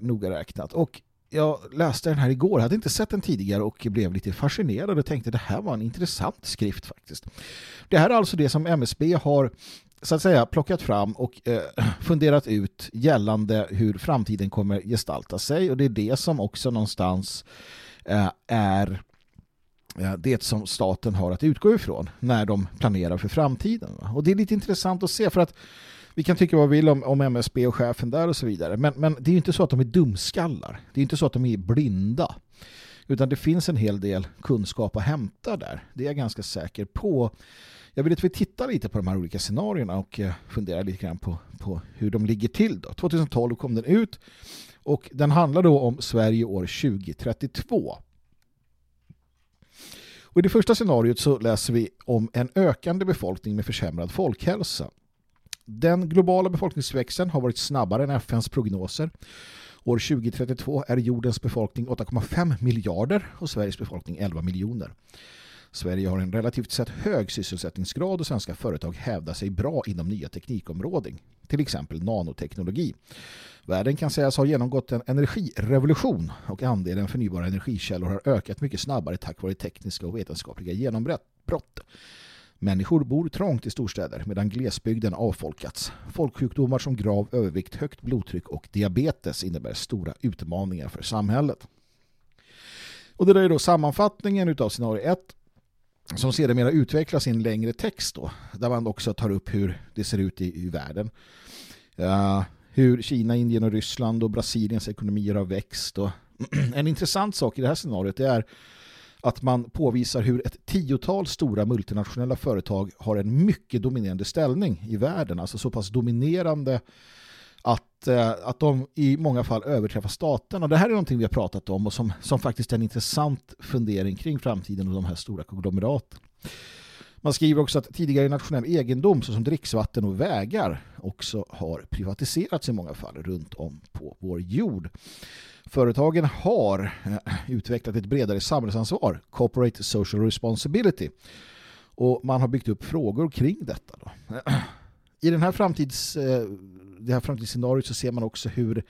noga räknat. Och jag läste den här igår, jag hade inte sett den tidigare och blev lite fascinerad och tänkte att det här var en intressant skrift faktiskt. Det här är alltså det som MSB har så att säga plockat fram och eh, funderat ut gällande hur framtiden kommer gestalta sig och det är det som också någonstans eh, är eh, det som staten har att utgå ifrån när de planerar för framtiden. Och det är lite intressant att se för att vi kan tycka vad vi vill om, om MSB och chefen där och så vidare. Men, men det är ju inte så att de är dumskallar. Det är inte så att de är blinda. Utan det finns en hel del kunskap att hämta där. Det är jag ganska säker på. Jag vill att vi tittar lite på de här olika scenarierna och eh, funderar lite grann på, på hur de ligger till. Då. 2012 kom den ut och den handlar då om Sverige år 2032. Och I det första scenariot så läser vi om en ökande befolkning med försämrad folkhälsa. Den globala befolkningsväxten har varit snabbare än FNs prognoser. År 2032 är jordens befolkning 8,5 miljarder och Sveriges befolkning 11 miljoner. Sverige har en relativt sett hög sysselsättningsgrad och svenska företag hävdar sig bra inom nya teknikområden, till exempel nanoteknologi. Världen kan sägas ha genomgått en energirevolution och andelen förnybara energikällor har ökat mycket snabbare tack vare tekniska och vetenskapliga genombrott. Människor bor trångt i storstäder medan glesbygden avfolkats. Folksjukdomar som grav övervikt, högt blodtryck och diabetes innebär stora utmaningar för samhället. Och det där är då sammanfattningen av scenario 1 som sedermera utvecklas i en längre text då, där man också tar upp hur det ser ut i, i världen. Uh, hur Kina, Indien och Ryssland och Brasiliens ekonomier har växt. Och en intressant sak i det här scenariot är att man påvisar hur ett tiotal stora multinationella företag har en mycket dominerande ställning i världen. Alltså så pass dominerande att, eh, att de i många fall överträffar staten. Och det här är någonting vi har pratat om och som, som faktiskt är en intressant fundering kring framtiden och de här stora konglomeraten. Man skriver också att tidigare nationell egendom såsom dricksvatten och vägar också har privatiserats i många fall runt om på vår jord. Företagen har eh, utvecklat ett bredare samhällsansvar, corporate social responsibility. Och man har byggt upp frågor kring detta. Då. I den här framtids, eh, det här framtidsscenariot så ser man också hur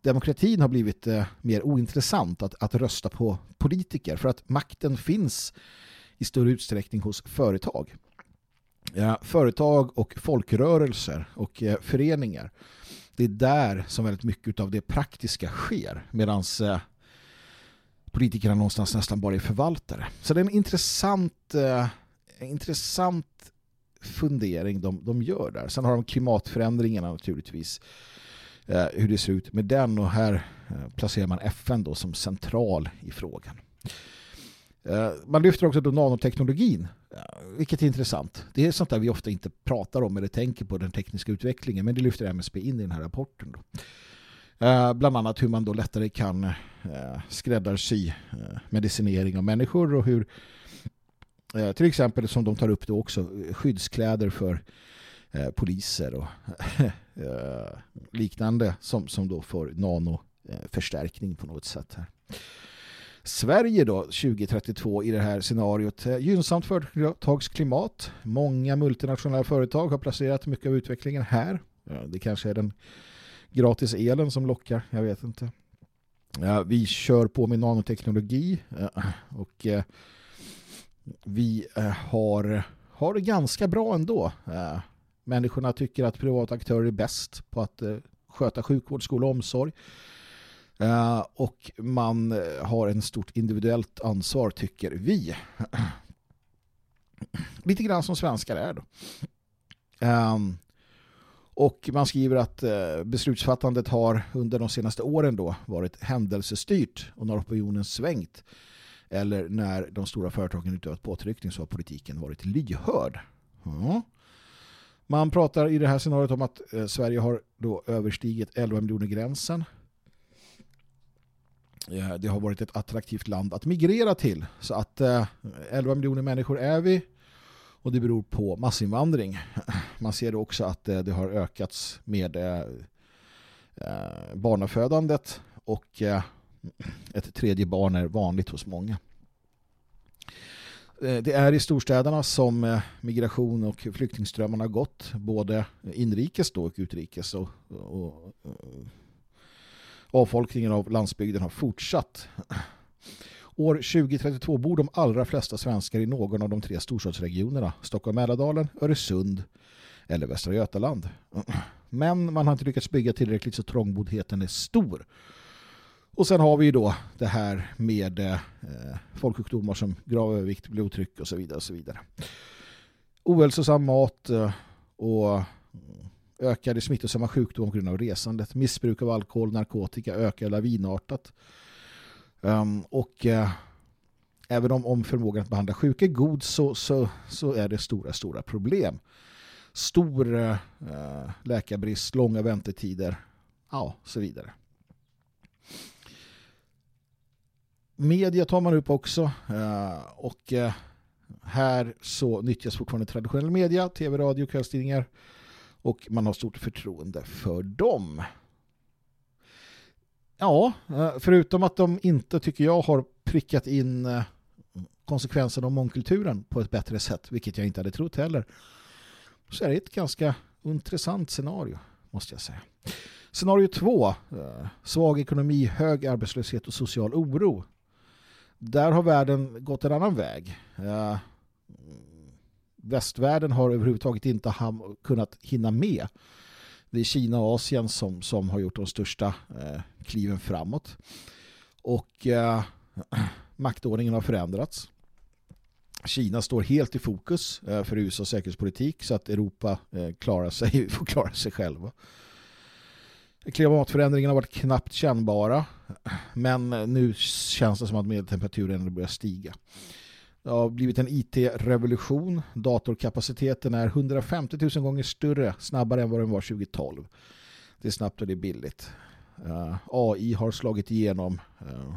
demokratin har blivit eh, mer ointressant att, att rösta på politiker för att makten finns i större utsträckning hos företag. Ja, företag och folkrörelser och eh, föreningar det är där som väldigt mycket av det praktiska sker medan eh, politikerna någonstans nästan bara är förvaltare. Så det är en intressant, eh, intressant fundering de, de gör där. Sen har de klimatförändringarna naturligtvis. Eh, hur det ser ut med den och här eh, placerar man FN då som central i frågan. Eh, man lyfter också då nanoteknologin, eh, vilket är intressant. Det är sånt där vi ofta inte pratar om eller tänker på den tekniska utvecklingen, men det lyfter MSB in i den här rapporten. Då. Eh, bland annat hur man då lättare kan eh, skräddarsy eh, medicinering av människor och hur Eh, till exempel som de tar upp då också eh, skyddskläder för eh, poliser och liknande som, som då får nanoförstärkning på något sätt här. Sverige då 2032 i det här scenariot. Gynnsamt företagsklimat. Många multinationella företag har placerat mycket av utvecklingen här. Det kanske är den gratis elen som lockar, jag vet inte. Vi kör på med nanoteknologi och eh, vi eh, har, har det ganska bra ändå. Eh, människorna tycker att privata aktörer är bäst på att eh, sköta sjukvård, skola och omsorg. Och man har en stort individuellt ansvar tycker vi. Lite grann som svenskar är då. Ehm, och man skriver att beslutsfattandet har under de senaste åren då varit händelsestyrt och när opinionen svängt eller när de stora företagen utövat påtryckning så har politiken varit lyhörd. Ja. Man pratar i det här scenariot om att eh, Sverige har då överstigit 11 miljoner gränsen. Eh, det har varit ett attraktivt land att migrera till. Så att eh, 11 miljoner människor är vi och det beror på massinvandring. Man ser också att eh, det har ökats med eh, eh, barnafödandet och ett tredje barn är vanligt hos många. Eh, det är i storstäderna som eh, migration och flyktingströmmarna har gått, både inrikes och utrikes. Och, och, och eh, avfolkningen av landsbygden har fortsatt. År 2032 bor de allra flesta svenskar i någon av de tre storstadsregionerna, Stockholm-Mälardalen, Öresund eller Västra Götaland. Men man har inte lyckats bygga tillräckligt så trångboddheten är stor. Och sen har vi ju då det här med eh, folksjukdomar som grav övervikt, blodtryck och så vidare. Och så vidare. Ohälsosam mat eh, och ökade smittosamma sjukdomar på grund av resandet. Missbruk av alkohol och narkotika ökar lavinartat. Um, och uh, även om, om förmågan att behandla sjuka är god så, så, så är det stora, stora problem. Stor uh, läkarbrist, långa väntetider, ja, så vidare. Media tar man upp också eh, och eh, här så nyttjas fortfarande traditionell media, tv, radio, kvällstidningar och man har stort förtroende för dem. Ja, eh, förutom att de inte tycker jag har prickat in konsekvenserna av mångkulturen på ett bättre sätt, vilket jag inte hade trott heller, så är det ett ganska intressant scenario, måste jag säga. Scenario två, svag ekonomi, hög arbetslöshet och social oro. Där har världen gått en annan väg västvärlden har överhuvudtaget inte kunnat hinna med. Det är Kina och Asien som, som har gjort de största eh, kliven framåt. Och eh, maktordningen har förändrats. Kina står helt i fokus eh, för USAs säkerhetspolitik så att Europa eh, klarar sig, får klara sig själva. Klimatförändringarna har varit knappt kännbara men nu känns det som att medeltemperaturen börjar stiga. Det har blivit en IT-revolution. Datorkapaciteten är 150 000 gånger större, snabbare än vad den var 2012. Det är snabbt och det är billigt. Eh, uh, AI har slagit igenom. Uh.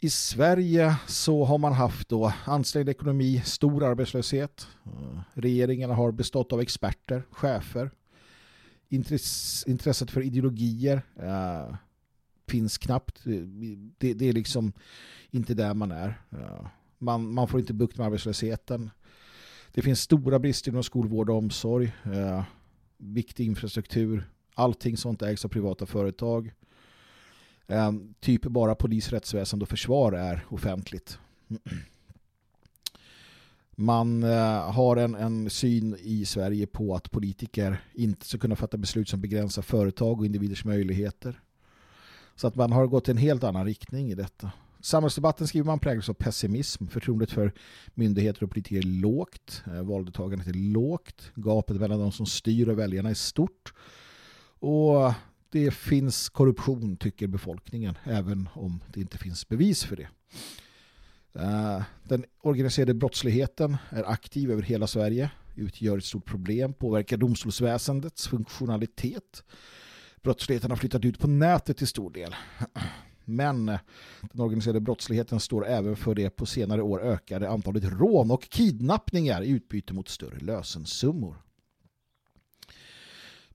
I Sverige så har man haft då ansträngd ekonomi, stor arbetslöshet. Uh, regeringarna har bestått av experter, chefer. Intresset för ideologier eh, finns knappt. Det, det är liksom inte där man är. Eh, man, man får inte bukt med arbetslösheten. Det finns stora brister inom skolvård och omsorg. Uh, viktig infrastruktur. Allting sånt ägs av privata företag. Typ bara polis, rättsväsende och försvar är offentligt. Man eh, har en, en syn i Sverige på att politiker inte ska kunna fatta beslut som begränsar företag och individers möjligheter. Så att man har gått i en helt annan riktning i detta. Samhällsdebatten skriver man präglas av pessimism. Förtroendet för myndigheter och politiker är lågt. Eh, valdeltagandet är lågt. Gapet mellan de som styr och väljarna är stort. Och det finns korruption tycker befolkningen även om det inte finns bevis för det. Eh, den organiserade brottsligheten är aktiv över hela Sverige, utgör ett stort problem, påverkar domstolsväsendets funktionalitet. Brottsligheten har flyttat ut på nätet till stor del. Men den organiserade brottsligheten står även för det på senare år ökade antalet rån och kidnappningar i utbyte mot större lösensummor.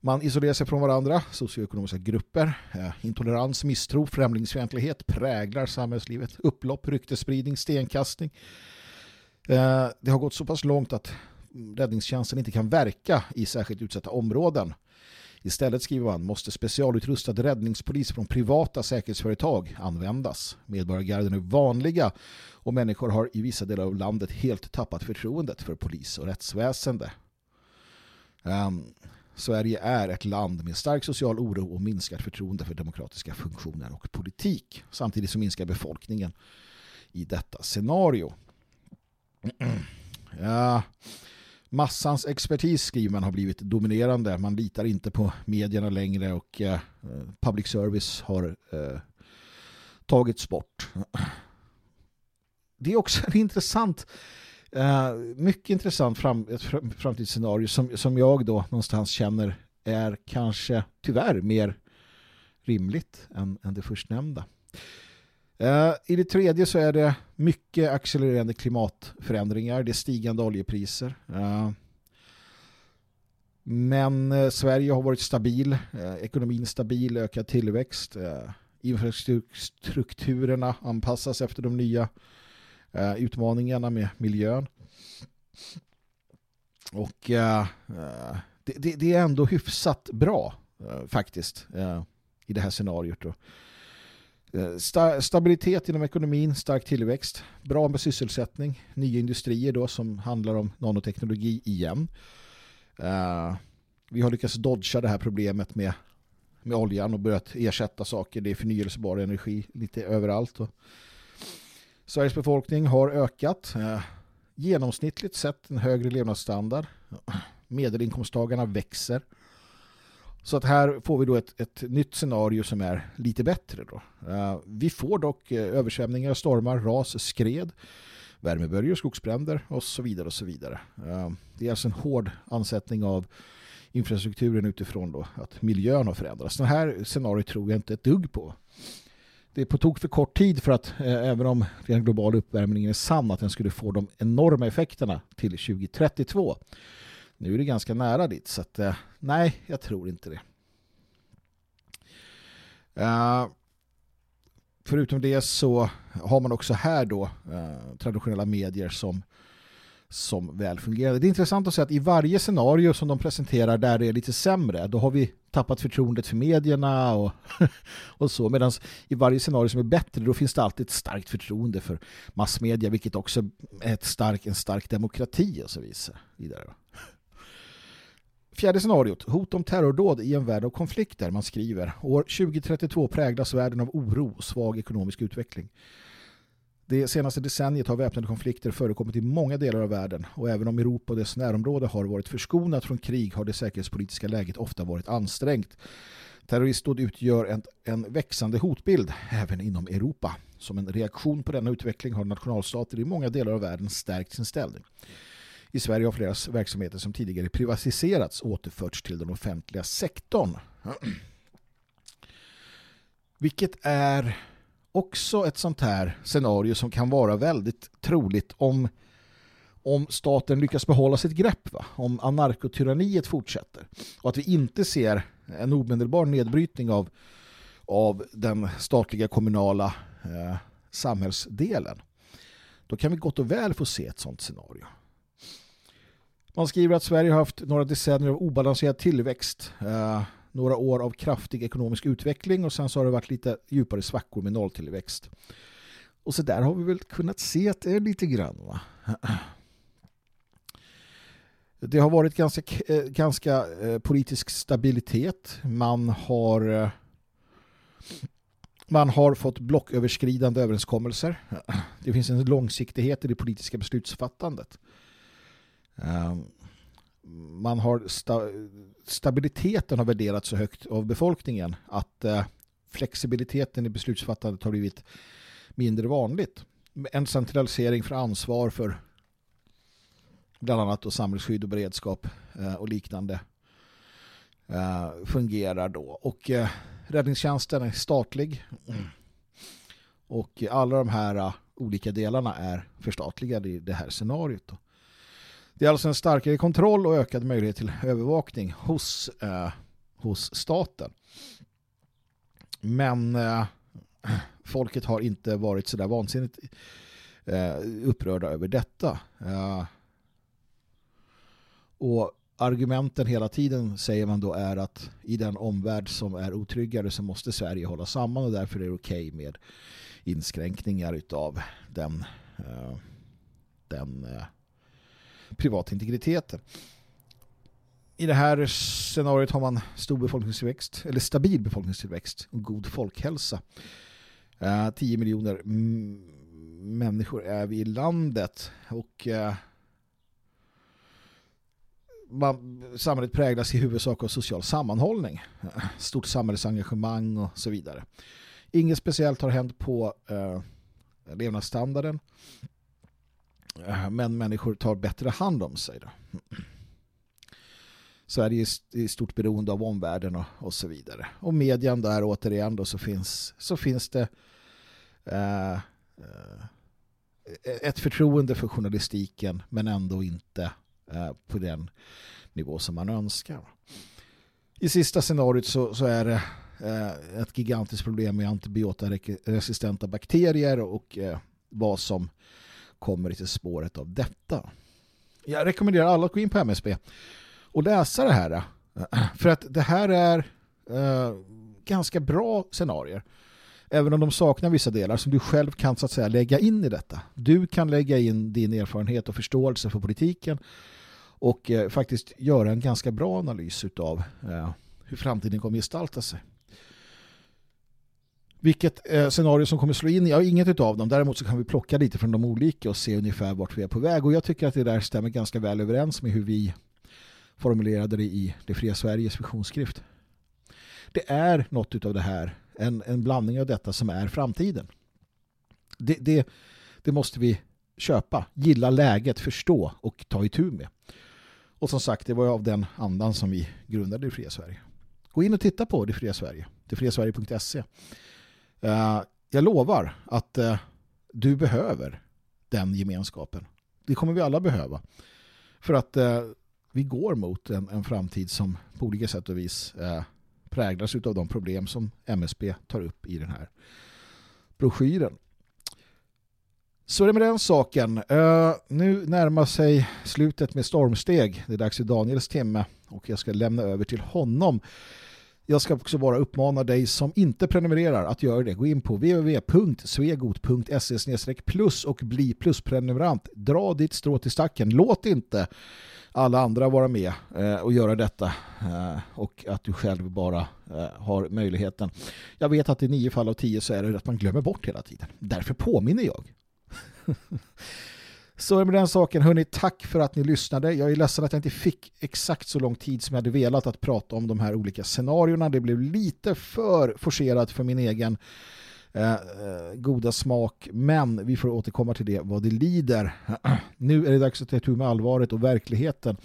Man isolerar sig från varandra, socioekonomiska grupper, eh, intolerans, misstro, främlingsfientlighet präglar samhällslivet, upplopp, ryktespridning, stenkastning. Eh, det har gått så pass långt att räddningstjänsten inte kan verka i särskilt utsatta områden Istället skriver man måste specialutrustad räddningspolis från privata säkerhetsföretag användas. Medborgargarden är vanliga och människor har i vissa delar av landet helt tappat förtroendet för polis och rättsväsende. Um, Sverige är ett land med stark social oro och minskat förtroende för demokratiska funktioner och politik. Samtidigt som minskar befolkningen i detta scenario. ja, Massans expertis skriver man har blivit dominerande. Man litar inte på medierna längre och eh, public service har eh, tagits bort. Det är också intressant Uh, mycket intressant fram, ett framtidsscenario som, som jag då någonstans känner är kanske tyvärr mer rimligt än, än det förstnämnda. Uh, I det tredje så är det mycket accelererande klimatförändringar, det är stigande oljepriser. Uh, men eh, Sverige har varit stabil, eh, ekonomin stabil, ökad tillväxt, eh, infrastrukturerna anpassas efter de nya eh, utmaningarna med miljön. Och eh, eh, det, det, det, är ändå hyfsat bra eh, faktiskt eh, i det här scenariot. Då. Sta stabilitet inom ekonomin, stark tillväxt, bra med sysselsättning, nya industrier då som handlar om nanoteknologi igen. Vi har lyckats dodga det här problemet med, med oljan och börjat ersätta saker. Det är förnyelsebar energi lite överallt. Och Sveriges befolkning har ökat. Eh, genomsnittligt sett en högre levnadsstandard. Medelinkomsttagarna växer. Så att här får vi då ett, ett nytt scenario som är lite bättre. Då. Eh, vi får dock eh, översvämningar, stormar, ras, skred värmeböljor, skogsbränder och så vidare och så vidare. Det är alltså en hård ansättning av infrastrukturen utifrån då att miljön har förändrats. Det här scenariot tror jag inte ett dugg på. Det är på tok för kort tid för att eh, även om den globala uppvärmningen är sann att den skulle få de enorma effekterna till 2032. Nu är det ganska nära dit så att eh, nej, jag tror inte det. Uh, förutom det så har man också här då eh, traditionella medier som som väl fungerade. Det är intressant att se att i varje scenario som de presenterar där det är lite sämre, då har vi tappat förtroendet för medierna och, och så. Medan i varje scenario som är bättre, då finns det alltid ett starkt förtroende för massmedia, vilket också är ett stark, en stark demokrati och så vidare. Fjärde scenariot, hot om terrordåd i en värld av konflikter. Man skriver, år 2032 präglas världen av oro och svag ekonomisk utveckling. Det senaste decenniet har väpnade konflikter förekommit i många delar av världen och även om Europa och dess närområde har varit förskonat från krig har det säkerhetspolitiska läget ofta varit ansträngt. Terroristdåd utgör en, en växande hotbild även inom Europa. Som en reaktion på denna utveckling har nationalstater i många delar av världen stärkt sin ställning. I Sverige har flera verksamheter som tidigare privatiserats återförts till den offentliga sektorn. Vilket är också ett sånt här scenario som kan vara väldigt troligt om, om staten lyckas behålla sitt grepp. Va? Om anarkotyranniet fortsätter. Och att vi inte ser en omedelbar nedbrytning av, av den statliga kommunala eh, samhällsdelen. Då kan vi gott och väl få se ett sånt scenario. Man skriver att Sverige har haft några decennier av obalanserad tillväxt. Eh, några år av kraftig ekonomisk utveckling och sen så har det varit lite djupare svackor med nolltillväxt. Och så där har vi väl kunnat se att det är lite grann va? Det har varit ganska, eh, ganska eh, politisk stabilitet. Man har eh, man har fått blocköverskridande överenskommelser. Det finns en långsiktighet i det politiska beslutsfattandet. Ehm, man har sta stabiliteten har värderats så högt av befolkningen att eh, flexibiliteten i beslutsfattandet har blivit mindre vanligt. En centralisering för ansvar för bland annat då samhällsskydd och beredskap eh, och liknande eh, fungerar då. Och eh, räddningstjänsten är statlig och alla de här eh, olika delarna är förstatligade i det här scenariot. Då. Det är alltså en starkare kontroll och ökad möjlighet till övervakning hos, eh, hos staten. Men eh, folket har inte varit så där vansinnigt eh, upprörda över detta. Eh, och argumenten hela tiden säger man då är att i den omvärld som är otryggare så måste Sverige hålla samman och därför är det okej okay med inskränkningar utav den, eh, den eh, privat integritet. I det här scenariot har man stor befolkningstillväxt, eller stabil befolkningstillväxt och god folkhälsa. Eh, 10 miljoner människor är vi i landet och eh, man, samhället präglas i huvudsak av social sammanhållning, eh, stort samhällsengagemang och så vidare. Inget speciellt har hänt på eh, levnadsstandarden. Eh, men människor tar bättre hand om sig. Då. Sverige är i stort beroende av omvärlden och, och så vidare. Och medien där återigen då så finns, så finns det eh, eh, ett förtroende för journalistiken men ändå inte eh, på den nivå som man önskar. I sista scenariot så, så är det eh, ett gigantiskt problem med antibiotikaresistenta bakterier och eh, vad som kommer i spåret av detta. Jag rekommenderar alla att gå in på MSB och läsa det här. För att det här är eh, ganska bra scenarier. Även om de saknar vissa delar som du själv kan så att säga lägga in i detta. Du kan lägga in din erfarenhet och förståelse för politiken och eh, faktiskt göra en ganska bra analys av eh, hur framtiden kommer gestalta sig. Vilket eh, scenario som kommer slå in? Ja, inget av dem. Däremot så kan vi plocka lite från de olika och se ungefär vart vi är på väg. Och jag tycker att det där stämmer ganska väl överens med hur vi formulerade det i Det fria Sveriges visionsskrift. Det är något av det här, en, en blandning av detta som är framtiden. Det, det, det måste vi köpa, gilla läget, förstå och ta itu med. Och som sagt, det var av den andan som vi grundade Det fria Sverige. Gå in och titta på Det fria Sverige, detfriasverige.se. Eh, jag lovar att eh, du behöver den gemenskapen. Det kommer vi alla behöva. För att eh, vi går mot en, en, framtid som på olika sätt och vis präglas av de problem som MSB tar upp i den här broschyren. Så är det med den saken. Uh, nu närmar sig slutet med stormsteg. Det är dags för Daniels timme och jag ska lämna över till honom. Jag ska också bara uppmana dig som inte prenumererar att göra det. Gå in på www.svegot.se plus och bli plusprenumerant. Dra ditt strå till stacken. Låt inte alla andra vara med eh, och göra detta eh, och att du själv bara eh, har möjligheten. Jag vet att i nio fall av tio så är det att man glömmer bort hela tiden. Därför påminner jag. Så är med den saken, hörni, tack för att ni lyssnade. Jag är ledsen att jag inte fick exakt så lång tid som jag hade velat att prata om de här olika scenarierna. Det blev lite för forcerat för min egen eh, eh goda smak. Men vi får återkomma till det vad det lider. nu är det dags att ta tur med allvaret och verkligheten.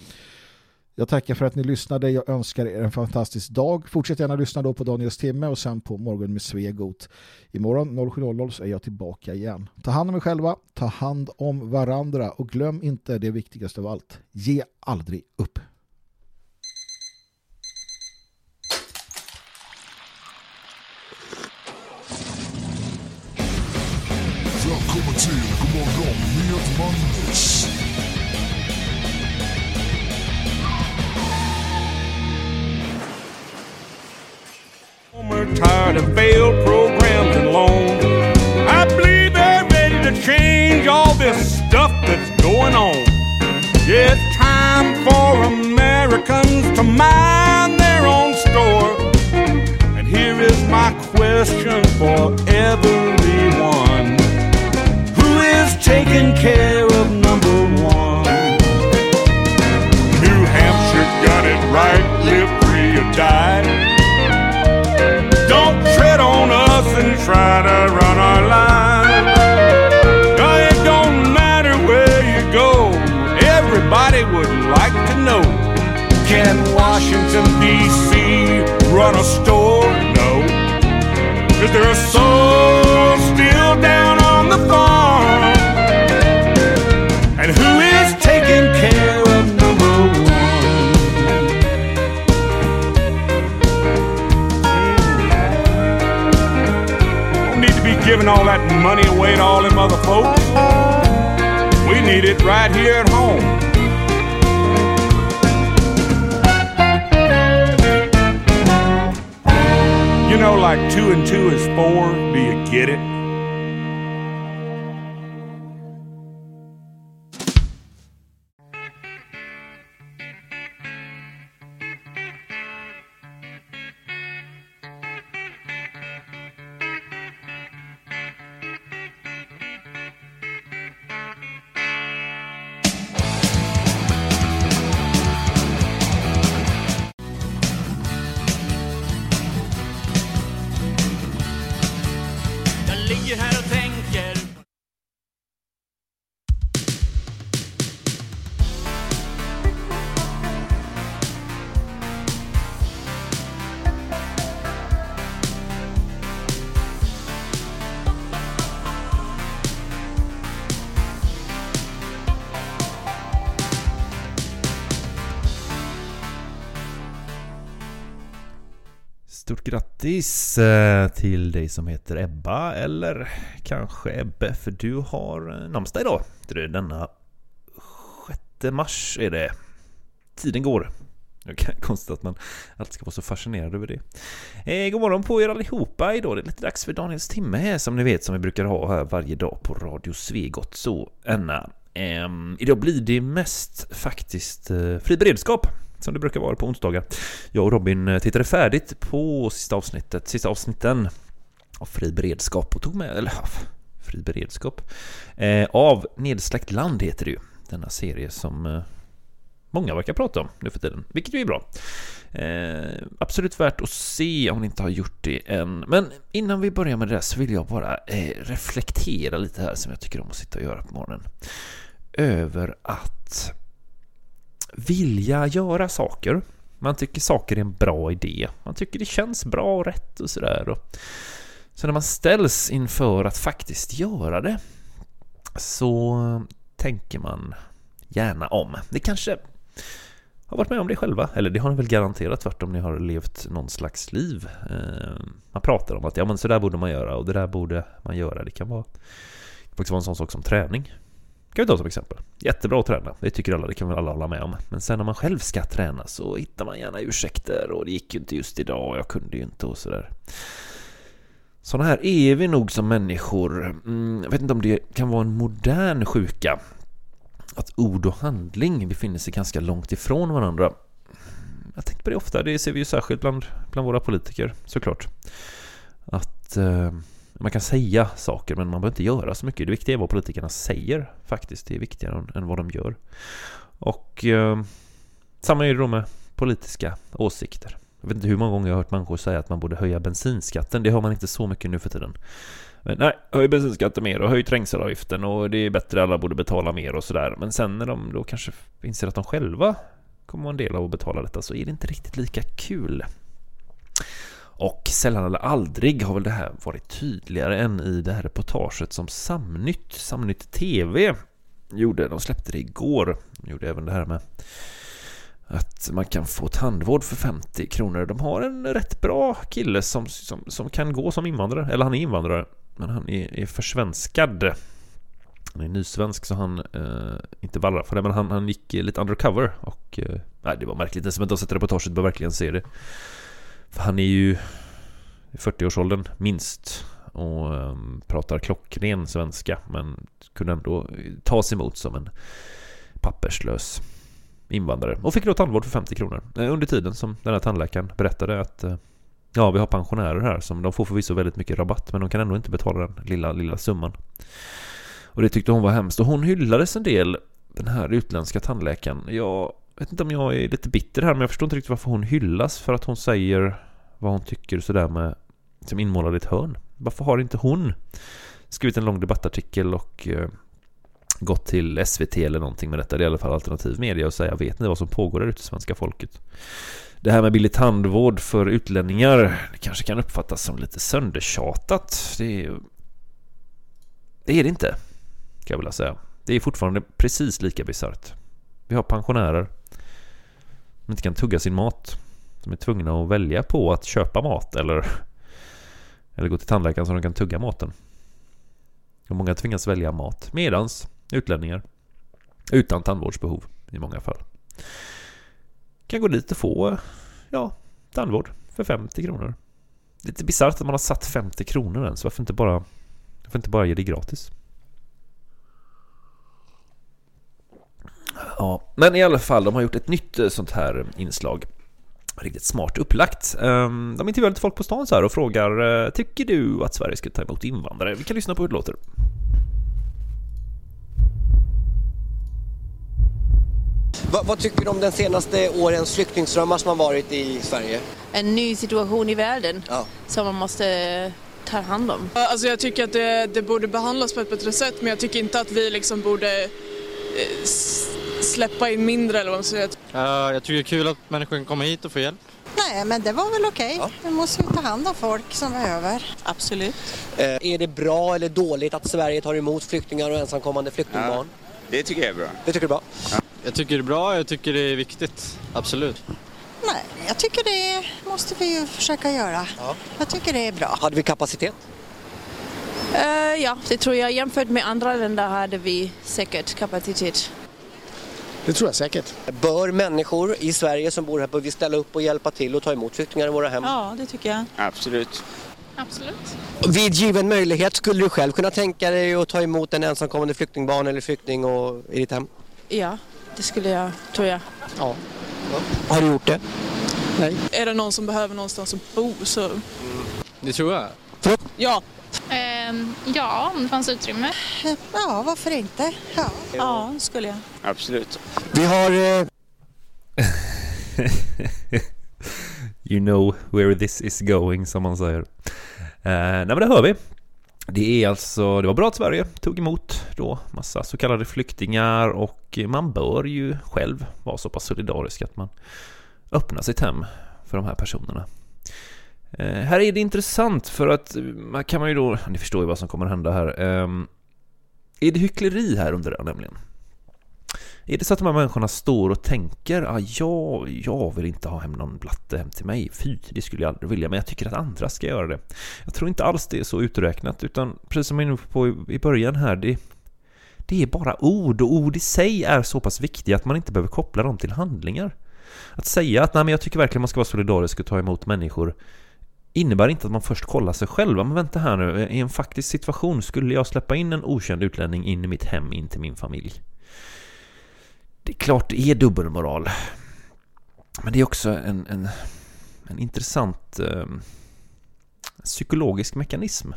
Jag tackar för att ni lyssnade. Jag önskar er en fantastisk dag. Fortsätt gärna lyssna då på Daniels timme och sen på Morgon med Svegot. Imorgon 07.00 så är jag tillbaka igen. Ta hand om er själva, ta hand om varandra och glöm inte det viktigaste av allt. Ge aldrig upp. Dig som heter Ebba eller kanske Ebbe för du har eh, namnsdag idag. Det är denna 6 mars är det. Tiden går. Det är konstigt att man alltid ska vara så fascinerad över det. Eh, god morgon på er allihopa idag. Det är lite dags för Daniels timme här som ni vet som vi brukar ha här varje dag på Radio Svegot. Så Anna, eh, idag blir det mest faktiskt eh, fri beredskap som det brukar vara på onsdagar. Jag och Robin eh, tittade färdigt på sista avsnittet, sista avsnitten av Fri beredskap och tog med, eller Fri beredskap, eh, av Nedsläckt land heter det ju. Denna serie som eh, många verkar prata om nu för tiden, vilket ju är bra. Eh, absolut värt att se om ni inte har gjort det än. Men innan vi börjar med det där så vill jag bara eh, reflektera lite här som jag tycker om att sitta och göra på morgonen. Över att vilja göra saker. Man tycker saker är en bra idé. Man tycker det känns bra och rätt och sådär. Så när man ställs inför att faktiskt göra det så tänker man gärna om. Det kanske har varit med om det själva, eller det har ni väl garanterat varit om ni har levt någon slags liv. Eh, man pratar om att ja men så där borde man göra och det där borde man göra. Det kan vara, det kan vara en sån sak som träning. Kan vi ta som exempel. Jättebra att träna, det tycker alla, det kan väl alla hålla med om. Men sen när man själv ska träna så hittar man gärna ursäkter och det gick ju inte just idag och jag kunde ju inte och sådär. Sådana här är vi nog som människor. Mm, jag vet inte om det kan vara en modern sjuka. Att ord och handling befinner sig ganska långt ifrån varandra. Jag tänkte på det ofta, det ser vi ju särskilt bland, bland våra politiker såklart. Att eh, man kan säga saker men man behöver inte göra så mycket. Det viktiga är vad politikerna säger faktiskt. Det är viktigare än, än vad de gör. Och eh, samma är det då med politiska åsikter. Jag vet inte hur många gånger jag har hört människor säga att man borde höja bensinskatten. Det hör man inte så mycket nu för tiden. Men nej, höj bensinskatten mer och höj trängselavgiften och det är bättre, alla borde betala mer och sådär. Men sen när de då kanske inser att de själva kommer vara en del av att betala detta så är det inte riktigt lika kul. Och sällan eller aldrig har väl det här varit tydligare än i det här reportaget som Samnytt, Samnytt TV gjorde. De släppte det igår. De gjorde även det här med att man kan få tandvård för 50 kronor. De har en rätt bra kille som, som, som kan gå som invandrare, eller han är invandrare, men han är, är försvenskad. Han är nysvensk så han, eh, inte vallra för det, men han, han gick lite undercover och eh, nej, det var märkligt. Den som inte har sett reportaget bör verkligen se det. För han är ju i 40-årsåldern minst och eh, pratar klockren svenska men kunde ändå tas emot som en papperslös invandrare och fick då tandvård för 50 kronor eh, under tiden som den här tandläkaren berättade att eh, ja, vi har pensionärer här som de får förvisso väldigt mycket rabatt men de kan ändå inte betala den lilla, lilla summan. Och det tyckte hon var hemskt och hon hyllades en del den här utländska tandläkaren. Jag vet inte om jag är lite bitter här men jag förstår inte riktigt varför hon hyllas för att hon säger vad hon tycker sådär med som inmålad i ett hörn. Varför har inte hon skrivit en lång debattartikel och eh, gått till SVT eller någonting med detta, det är i alla fall alternativ media och säga vet ni vad som pågår där ute svenska folket? Det här med billig tandvård för utlänningar det kanske kan uppfattas som lite söndertjatat. Det är, det är det inte, kan jag vilja säga. Det är fortfarande precis lika bisarrt. Vi har pensionärer som inte kan tugga sin mat. Som är tvungna att välja på att köpa mat eller, eller gå till tandläkaren så de kan tugga maten. Och många tvingas välja mat. Medans utlänningar utan tandvårdsbehov i många fall kan gå dit och få ja, tandvård för 50 kronor. Lite bisarrt att man har satt 50 kronor ens. Varför inte bara, varför inte bara ge det gratis? Ja, men i alla fall, de har gjort ett nytt eh, sånt här inslag. Riktigt smart upplagt. Ehm, de intervjuar lite folk på stan så här och frågar eh, Tycker du att Sverige ska ta emot invandrare? Vi kan lyssna på hur det låter. Va, vad tycker du om den senaste årens flyktingströmmar som har varit i Sverige? En ny situation i världen ja. som man måste ta hand om. Alltså jag tycker att det, det borde behandlas på ett bättre sätt men jag tycker inte att vi liksom borde eh, släppa in mindre eller vad man säger. Uh, jag tycker det är kul att människor kan komma hit och få hjälp. Nej, men det var väl okej. Okay. Ja. Nu måste vi ta hand om folk som behöver. Absolut. Uh, är det bra eller dåligt att Sverige tar emot flyktingar och ensamkommande flyktingbarn? Ja, det tycker jag är bra. Det tycker du är bra? Ja. Jag tycker det är bra, jag tycker det är viktigt. Absolut. Nej, jag tycker det måste vi ju försöka göra. Jag tycker det är bra. Hade vi kapacitet? Eh, ja, det tror jag. Jämfört med andra länder hade vi säkert kapacitet. Det tror jag säkert. Bör människor i Sverige som bor här, bör vi ställa upp och hjälpa till och ta emot flyktingar i våra hem? Ja, det tycker jag. Absolut. Absolut. Vid given möjlighet, skulle du själv kunna tänka dig att ta emot en ensamkommande flyktingbarn eller flykting och, i ditt hem? Ja, det skulle jag, tror jag. Ja. Har du gjort det? Nej. Är det någon som behöver någonstans att bo så... Det tror jag. Ja. Ehm, ja, om det fanns utrymme. Ja, varför inte? Ja, ja skulle jag. Absolut. Vi har... Eh... You know where this is going, som man säger. Eh, nej men det hör vi. Det är alltså, det var bra att Sverige tog emot då massa så kallade flyktingar och man bör ju själv vara så pass solidarisk att man öppnar sitt hem för de här personerna. Eh, här är det intressant för att man kan man ju då, ni förstår ju vad som kommer att hända här. Eh, är det hyckleri här undrar jag nämligen? Är det så att de här människorna står och tänker ah, ja, jag vill inte ha hem någon blatte hem till mig, fy, det skulle jag aldrig vilja, men jag tycker att andra ska göra det. Jag tror inte alls det är så uträknat, utan precis som jag var inne på i början här, det, det är bara ord och ord i sig är så pass viktiga att man inte behöver koppla dem till handlingar. Att säga att nej, men jag tycker verkligen man ska vara solidarisk och ta emot människor innebär inte att man först kollar sig själv. Men vänta här nu, i en faktisk situation skulle jag släppa in en okänd utlänning in i mitt hem, in till min familj? Det är klart det är dubbelmoral. Men det är också en, en, en intressant eh, psykologisk mekanism.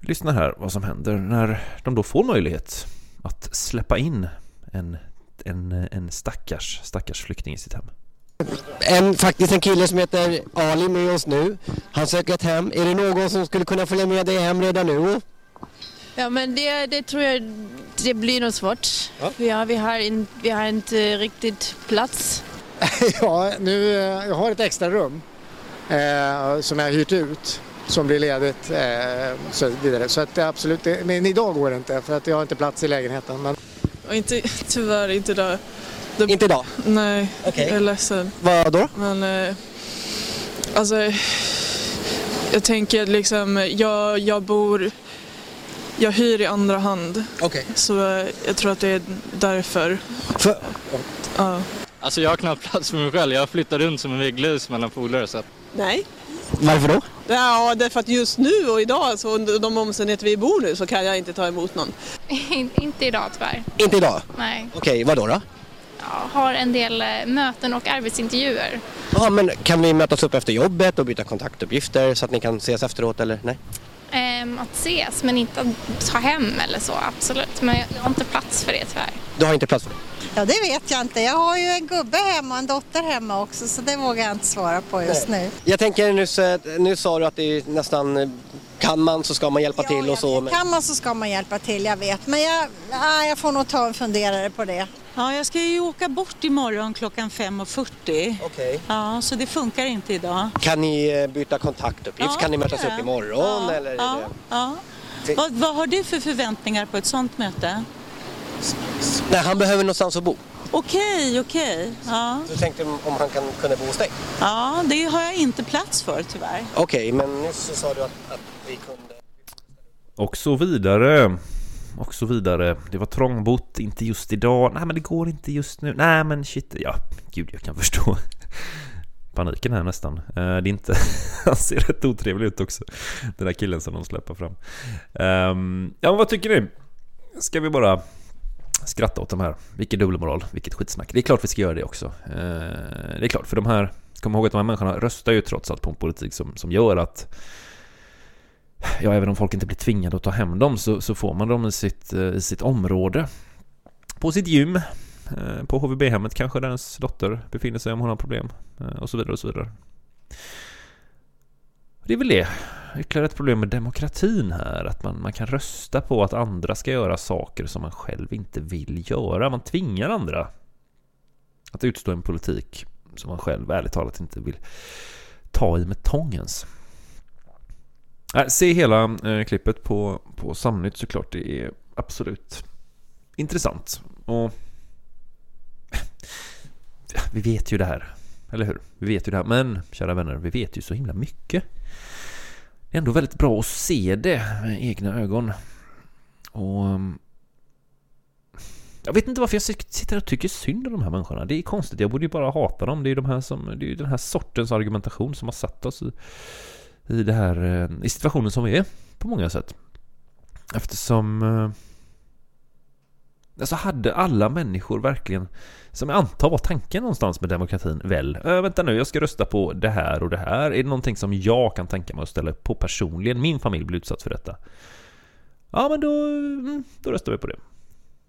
Lyssna här vad som händer när de då får möjlighet att släppa in en, en, en stackars, stackars flykting i sitt hem. En, faktiskt en kille som heter Ali med oss nu. Han söker ett hem. Är det någon som skulle kunna följa med dig hem redan nu? Ja, men det, det tror jag det blir nog svårt. Ja. Ja, vi, har in, vi har inte riktigt plats. ja, nu, eh, jag har ett extra rum eh, som jag har hyrt ut som blir ledigt eh, så vidare. Så att det absolut, det, men idag går det inte för att jag har inte plats i lägenheten. Men... Och inte, tyvärr inte idag. Det, inte idag? Nej, Okej. jag är ledsen. Vad då? Men eh, alltså, jag tänker liksom, jag, jag bor, jag hyr i andra hand. Okej. Så eh, jag tror att det är därför. För... Ja. Alltså jag har knappt plats för mig själv. Jag flyttar runt som en veglus mellan polare så. Nej. Varför då? Ja, därför att just nu och idag, så under de omständigheter vi bor nu, så kan jag inte ta emot någon. inte idag tyvärr. Inte idag? Nej. Okej, vad då? då? Jag har en del eh, möten och arbetsintervjuer. Ja, men kan vi mötas upp efter jobbet och byta kontaktuppgifter så att ni kan ses efteråt eller nej? Ehm, att ses, men inte att ta hem eller så, absolut. Men jag har inte plats för det tyvärr. Du har inte plats för det? Ja, det vet jag inte. Jag har ju en gubbe hemma och en dotter hemma också så det vågar jag inte svara på just nu. Jag tänker nyss, nu sa du att det är nästan eh, kan man så ska man hjälpa till och så. Men... Kan man så ska man hjälpa till, jag vet. Men jag, nej, jag får nog ta en funderare på det. Ja, jag ska ju åka bort imorgon klockan 5.40. Okej. Ja, så det funkar inte idag. Kan ni eh, byta kontaktuppgift? Ja, kan ni mötas upp imorgon? Ja, eller är ja, det... ja. Vad, vad har du för förväntningar på ett sånt möte? Nej, han behöver någonstans att bo. Okej, okej. Ja. Så jag tänkte om om han kan, kunde bo hos dig. ja, det har jag inte plats för tyvärr. Okej, men nyss så sa du att, att vi kunde... Och så vidare. Och så vidare. Det var trångbott, inte just idag. Nej, men det går inte just nu. Nej, men shit. Ja, gud, jag kan förstå paniken här nästan. Eh, det är inte... Han ser rätt otrevlig ut också. Den där killen som de släpper fram. Ehm, ja, men vad tycker ni? Ska vi bara skratta åt de här? Vilken dubbelmoral, vilket skitsnack. Det är klart vi ska göra det också. Eh, det är klart, för de här... Kom ihåg att de här människorna röstar ju trots allt på en politik som, som gör att ja, även om folk inte blir tvingade att ta hem dem så, så får man dem i sitt, eh, i sitt område. På sitt gym, eh, på HVB-hemmet kanske där ens dotter befinner sig om hon har problem eh, och så vidare och så vidare. Det är väl det. Ytterligare ett problem med demokratin här, att man, man kan rösta på att andra ska göra saker som man själv inte vill göra. Man tvingar andra att utstå en politik som man själv ärligt talat inte vill ta i med tångens. Nej, se hela eh, klippet på, på Samnytt såklart. Det är absolut intressant. Och vi vet ju det här. Eller hur? Vi vet ju det här. Men, kära vänner, vi vet ju så himla mycket. Det är ändå väldigt bra att se det med egna ögon. Och... Mm, jag vet inte varför jag sitter och tycker synd om de här människorna. Det är konstigt, jag borde ju bara hata dem. Det är ju de här som, det är ju den här sortens argumentation som har satt oss i, i det här, eh, i situationen som vi är på många sätt. Eftersom... Eh, alltså hade alla människor verkligen, som jag antar var tanken någonstans med demokratin, väl, äh, vänta nu, jag ska rösta på det här och det här. Är det någonting som jag kan tänka mig att ställa upp på personligen? Min familj blir utsatt för detta. Ja, men då, mm, då röstar vi på det.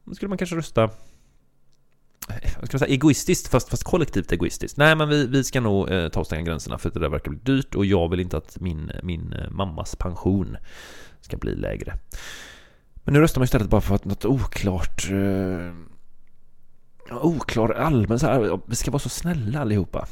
Då skulle man kanske rösta vad ska man säga, egoistiskt, fast, fast kollektivt egoistiskt. Nej, men vi, vi ska nog eh, ta och stänga gränserna för att det där verkar bli dyrt och jag vill inte att min, min eh, mammas pension ska bli lägre. Men nu röstar man istället bara för att något oklart... Eh, oklar allmän så här, vi ska vara så snälla allihopa.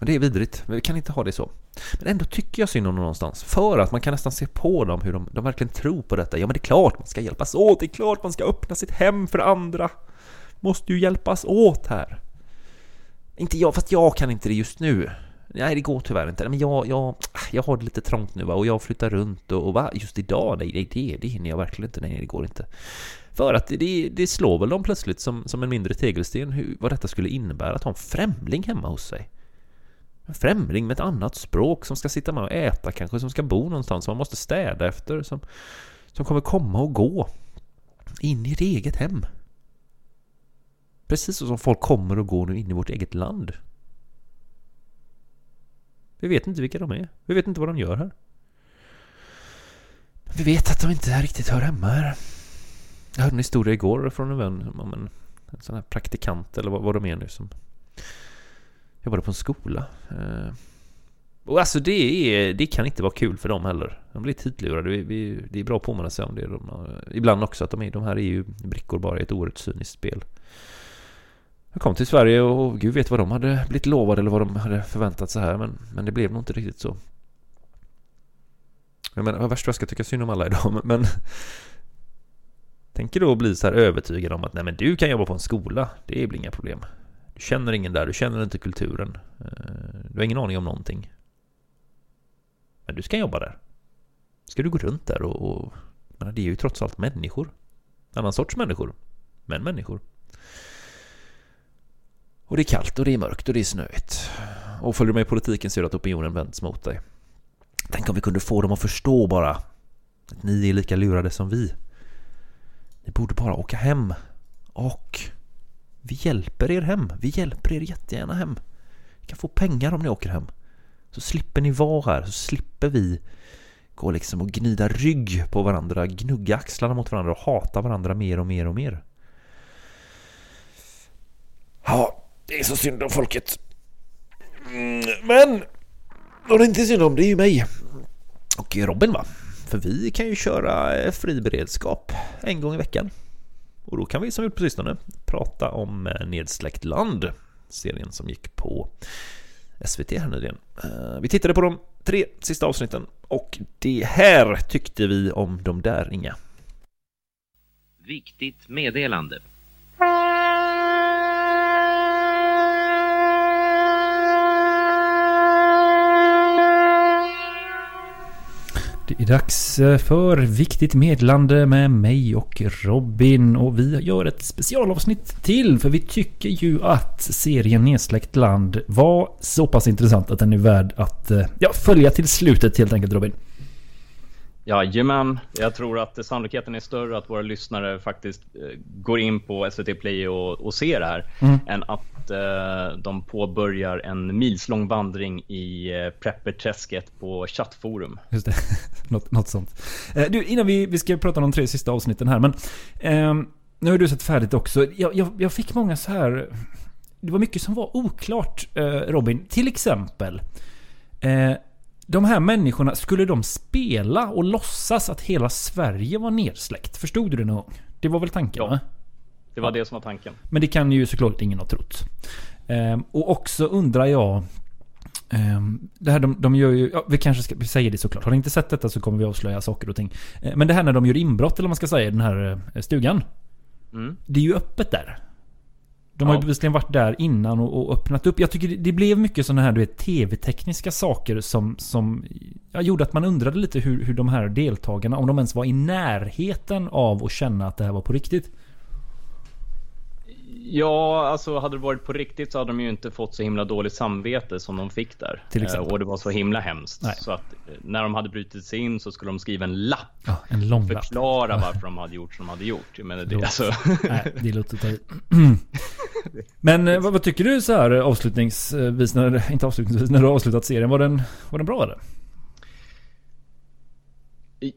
Det är vidrigt, vi kan inte ha det så. Men ändå tycker jag synd om dem någonstans. För att man kan nästan se på dem hur de, de verkligen tror på detta. Ja men det är klart man ska hjälpas åt, det är klart man ska öppna sitt hem för andra. Måste ju hjälpas åt här. Inte jag, fast jag kan inte det just nu. Nej, det går tyvärr inte. Men jag, jag, jag har det lite trångt nu va? och jag flyttar runt och, och va? Just idag? Nej, nej det, det hinner jag verkligen inte. Nej, det går inte. För att det, det slår väl dem plötsligt som, som en mindre tegelsten hur, vad detta skulle innebära att ha en främling hemma hos sig. En främling med ett annat språk som ska sitta med och äta kanske, som ska bo någonstans, som man måste städa efter, som, som kommer komma och gå in i ett eget hem. Precis så som folk kommer och går nu in i vårt eget land. Vi vet inte vilka de är. Vi vet inte vad de gör här. Vi vet att de inte riktigt hör hemma här. Jag hörde en historia igår från en vän om en, en sån här praktikant eller vad, vad de är nu som jobbade på en skola. Eh, och alltså det, är, det kan inte vara kul för dem heller. De blir titlurade. Vi, vi, det är bra att påminna sig om det. De, ibland också att de, är, de här är ju brickor bara i ett oerhört cyniskt spel. Jag kom till Sverige och gud vet vad de hade blivit lovade eller vad de hade förväntat sig här men, men det blev nog inte riktigt så. Jag menar, vad värst vad jag ska tycka synd om alla idag men, men Tänker då bli så här övertygad om att nej men du kan jobba på en skola, det blir inga problem. Du känner ingen där, du känner inte kulturen. Eh, du har ingen aning om någonting. Men du ska jobba där. Ska du gå runt där och... och jag menar, det är ju trots allt människor. Annan sorts människor. Men människor. Och det är kallt och det är mörkt och det är snöigt. Och följer du med i politiken ser du att opinionen vänds mot dig. Tänk om vi kunde få dem att förstå bara att ni är lika lurade som vi. Ni borde bara åka hem. Och vi hjälper er hem. Vi hjälper er jättegärna hem. Ni kan få pengar om ni åker hem. Så slipper ni vara här, så slipper vi gå liksom och gnida rygg på varandra, gnugga axlarna mot varandra och hata varandra mer och mer och mer. Ja, det är så synd om folket. Mm, men, och det är inte synd om, det är ju mig. Och Robin va? För vi kan ju köra eh, fri beredskap en gång i veckan. Och då kan vi som vi gjort på sistone prata om eh, Nedsläckt land. Serien som gick på SVT här nyligen. Eh, vi tittade på de tre sista avsnitten och det här tyckte vi om de där inga. Viktigt meddelande. Det är dags eh, för Viktigt medlande med mig och Robin och vi gör ett specialavsnitt till för vi tycker ju att serien Nedsläckt land var så pass intressant att den är värd att eh, ja, följa till slutet helt enkelt Robin. Jajamän, jag tror att sannolikheten är större att våra lyssnare faktiskt eh, går in på SVT Play och, och ser det här Mm. än att eh, de påbörjar en milslång vandring i eh, prepperträsket på chattforum. Just det, något, något sånt. Eh, Du, innan vi, vi ska prata om de tre sista avsnitten här men ehm, nu har du sett färdigt också. Jag, jag, jag fick många så här... Det var mycket som var oklart eh, Robin. Till exempel eh, de här människorna, skulle de spela och låtsas att hela Sverige var nedsläckt? Förstod du det någon gång? Det var väl tanken? Ja. Va? Det var det som var tanken. Men det kan ju såklart ingen ha trott. Ehm, och också undrar jag... ehm, det här de, de gör ju... Ja, vi kanske ska vi säger det såklart. Har ni inte sett detta så kommer vi avslöja saker och ting. Eh, men det här när de gör inbrott, eller vad man ska säga, i den här eh, stugan. Mm. Det är ju öppet där. De har ju bevisligen varit där innan och, och öppnat upp. Jag tycker det, det blev mycket sådana här tv-tekniska saker som, som ja, gjorde att man undrade lite hur, hur de här deltagarna, om de ens var i närheten av att känna att det här var på riktigt. Ja, alltså hade det varit på riktigt så hade de ju inte fått så himla dåligt samvete som de fick där. Till exempel. Eh, Och det var så himla hemskt. Nej. Så att eh, när de hade brutit sig in så skulle de skriva en lapp. Ja, en lång lapp. Förklara varför de hade gjort som de hade gjort. Jag menar, det, Låt- alltså... Nej, det låter ta. Men eh, vad, vad tycker du så här eh, avslutningsvis, när, inte avslutningsvis, när du har avslutat serien? Var den, var den bra eller?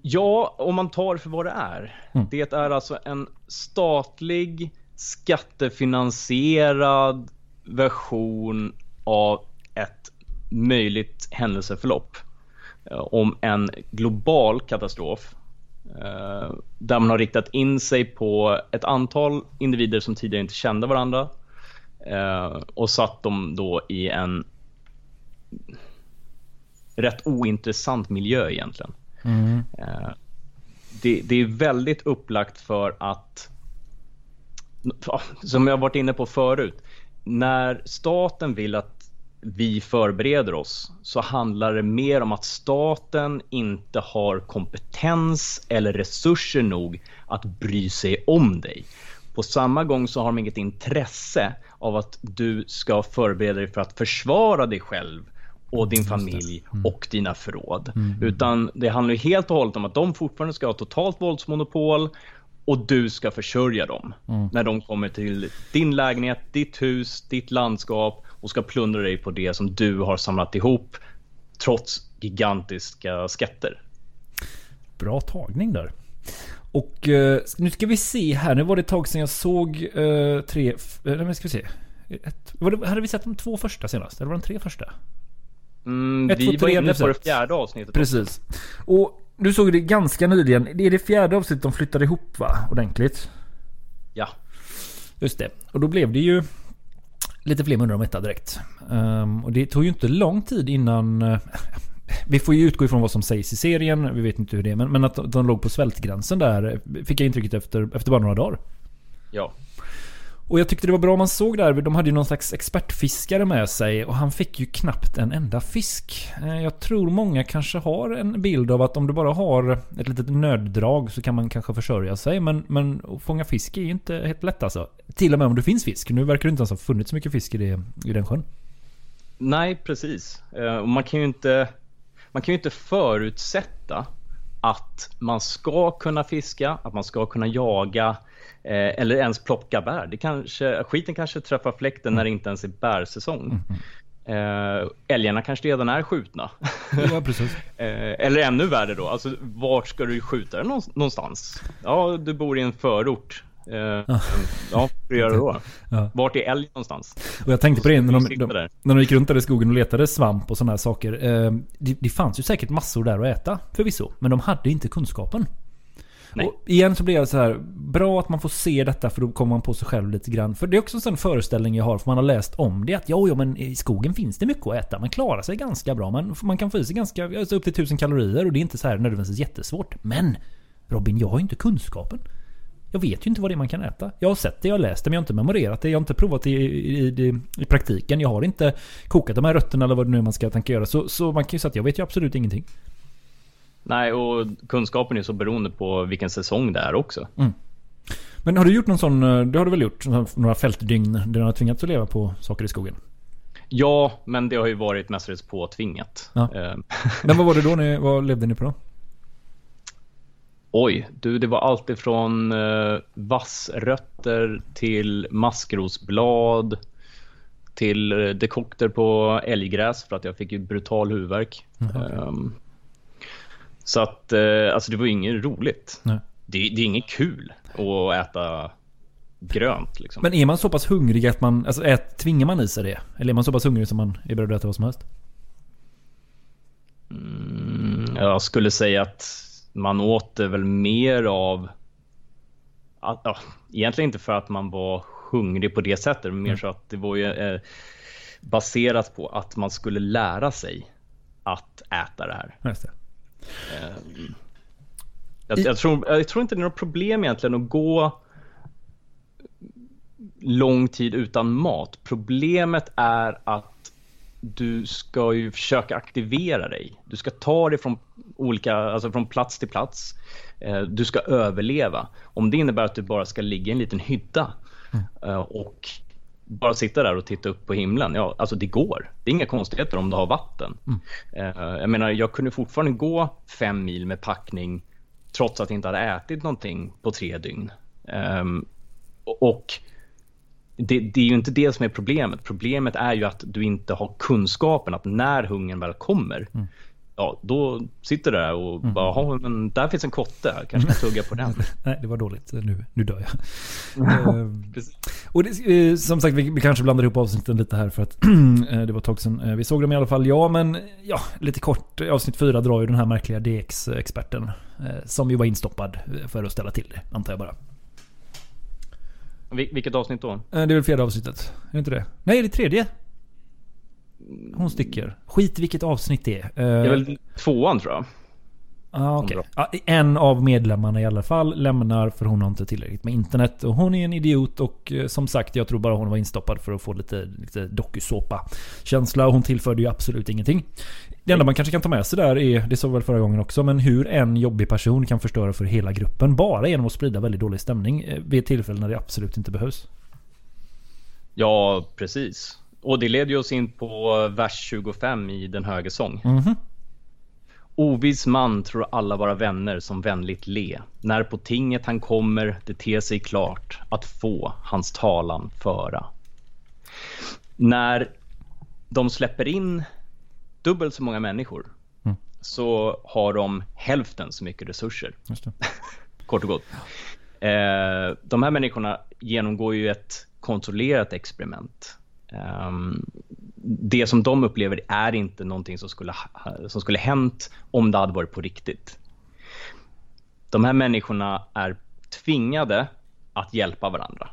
Ja, om man tar för vad det är. Mm. Det är alltså en statlig skattefinansierad version av ett möjligt händelseförlopp. eh, Om en global katastrof. eh, Där man har riktat in sig på ett antal individer som tidigare inte kände varandra. Eh, Och satt dem då i en rätt ointressant miljö egentligen. Mm. Eh, det, det är väldigt upplagt för att, som jag varit inne på förut, när staten vill att vi förbereder oss så handlar det mer om att staten inte har kompetens eller resurser nog att bry sig om dig. På samma gång så har de inget intresse av att du ska förbereda dig för att försvara dig själv och din familj och dina förråd. Mm. Utan det handlar helt och hållet om att de fortfarande ska ha totalt våldsmonopol och du ska försörja dem Mm. när de kommer till din lägenhet, ditt hus, ditt landskap och ska plundra dig på det som du har samlat ihop trots gigantiska skatter. Bra tagning där. Och eh, nu ska vi se här. Nu var det ett tag sedan jag såg eh, tre... eh, Nej men ska vi se. Ett, var det, hade vi sett de två första senast? Eller var det de tre första? Mm, Ett, vi två, var tre inne hade på det fjärde avsnittet. Precis. Och du såg det ganska nyligen. Det är det fjärde avsnittet de flyttade ihop va? Ordentligt. Ja. Just det. Och då blev det ju lite fler munnar om detta direkt. Ehm, och det tog ju inte lång tid innan... vi får ju utgå ifrån vad som sägs i serien. Vi vet inte hur det är. Men, men att de, låg på svältgränsen där fick jag intrycket efter, efter bara några dagar. Ja. Och jag tyckte det var bra man såg där. De hade ju någon slags expertfiskare med sig och han fick ju knappt en enda fisk. Eh, Jag tror många kanske har en bild av att om du bara har ett litet nöddrag så kan man kanske försörja sig. Men, men att fånga fisk är ju inte helt lätt alltså. Till och med om det finns fisk. Nu verkar det inte ens ha funnits så mycket fisk i, det, i den sjön. Nej, precis. Eh, och man kan ju inte, man kan ju inte förutsätta att man ska kunna fiska, att man ska kunna jaga eh, eller ens plocka bär. Det kanske, skiten kanske träffar fläkten när det inte ens är bärsäsong. Eh, älgarna kanske redan är skjutna. Ja, precis. Eh, eller ännu värre då, alltså vart ska du skjuta den någon- någonstans? Ja, du bor i en förort. Eh, ja, vad ska du då? Ja. Vart är älgen någonstans? Och jag tänkte på det när de, de, när de gick runt där i skogen och letade svamp och sådana här saker. Eh, det, det fanns ju säkert massor där att äta förvisso. Men de hade inte kunskapen. Nej. Och igen så blir jag så här, bra att man får se detta för då kommer man på sig själv lite grann. För det är också en sån föreställning jag har, för man har läst om det. Att jo, jo, men i skogen finns det mycket att äta. Man klarar sig ganska bra. Man, man kan få i sig ganska, upp till 1000 kalorier och det är inte så här nödvändigtvis jättesvårt. Men Robin, jag har ju inte kunskapen. Jag vet ju inte vad det är man kan äta. Jag har sett det, jag har läst det, men jag har inte memorerat det. Jag har inte provat det i, i, i, praktiken. Jag har inte kokat de här rötterna eller vad det nu är man ska tänka göra. Så, så man kan ju säga att jag vet ju absolut ingenting. Nej, och kunskapen är så beroende på vilken säsong det är också. Men har du gjort någon sån, eh, det har du väl gjort? Några fältdygn där du har tvingats att leva på saker i skogen? Ja, men det har ju varit mestadels påtvingat. Ja. Eh, Men vad var det då? Ni, vad levde ni på då? Oj, du, det var allt ifrån eh, vassrötter till maskrosblad till eh, dekokter på älggräs för att jag fick ju brutal huvudvärk. Jaha. Ehm, så att, eh, alltså det var inget roligt. Det, det är inget kul att äta grönt liksom. Men är man så pass hungrig att man, alltså ät, tvingar man i sig det? Eller är man så pass hungrig som man är beredd att äta vad som helst? Mm, jag skulle säga att man åt det väl mer av... att- Ja, egentligen inte för att man var hungrig på det sättet, men mer så att det var ju eh, baserat på att man skulle lära sig att äta det här. Det. Eh, jag, jag, tror, jag tror inte det är något problem egentligen att gå lång tid utan mat. Problemet är att du ska ju försöka aktivera dig. Du ska ta dig från olika, alltså från plats till plats. Eh, Du ska överleva. Om det innebär att du bara ska ligga i en liten hydda eh, och bara sitta där och titta upp på himlen. Ja, alltså det går. Det är inga konstigheter om du har vatten. Eh, Jag menar, jag kunde fortfarande gå fem mil med packning trots att jag inte hade ätit någonting på tre dygn. Ehm, och det, det är ju inte det som är problemet. Problemet är ju att du inte har kunskapen att när hungern väl kommer, ja, då sitter du där och Mm. bara, "Jaha, men där finns en kotte, kanske kan tugga på den. Nej, det var dåligt. Nu, nu dör jag. Eh, och det, eh, som sagt, vi, vi kanske blandar ihop avsnitten lite här för att eh, det var ett tag sedan eh, vi såg dem i alla fall. Ja, men ja, lite kort. Avsnitt fyra drar ju den här märkliga DX-experten. Som ju var instoppad för att ställa till det, antar jag bara. Vil- Vilket avsnitt då? Eh, Det är väl fjärde avsnittet? Är det inte det? Nej, det är tredje. Hon sticker. Skit vilket avsnitt det är. Det är väl tvåan tror jag. Ah, okej. ja, en av medlemmarna i alla fall lämnar för hon har inte tillräckligt med internet. Och hon är en idiot och eh, som sagt jag tror bara hon var instoppad för att få lite, lite dokusåpa-känsla. Hon tillförde ju absolut ingenting. Det enda man kanske kan ta med sig där är, det sa väl förra gången också, men hur en jobbig person kan förstöra för hela gruppen. Bara genom att sprida väldigt dålig stämning eh, vid tillfällen när det absolut inte behövs. Ja, precis. Och det leder ju oss in på vers 25 i Den höge sång. Mhm. Ovis man tror alla vara vänner som vänligt le. När på tinget han kommer, det ter sig klart att få hans talan föra. När de släpper in dubbelt så många människor Mm. så har de hälften så mycket resurser. Kort och gott. Eh, de här människorna genomgår ju ett kontrollerat experiment. Ehm, det som de upplever är inte någonting som skulle, ha- som skulle hänt om det hade varit på riktigt. De här människorna är tvingade att hjälpa varandra.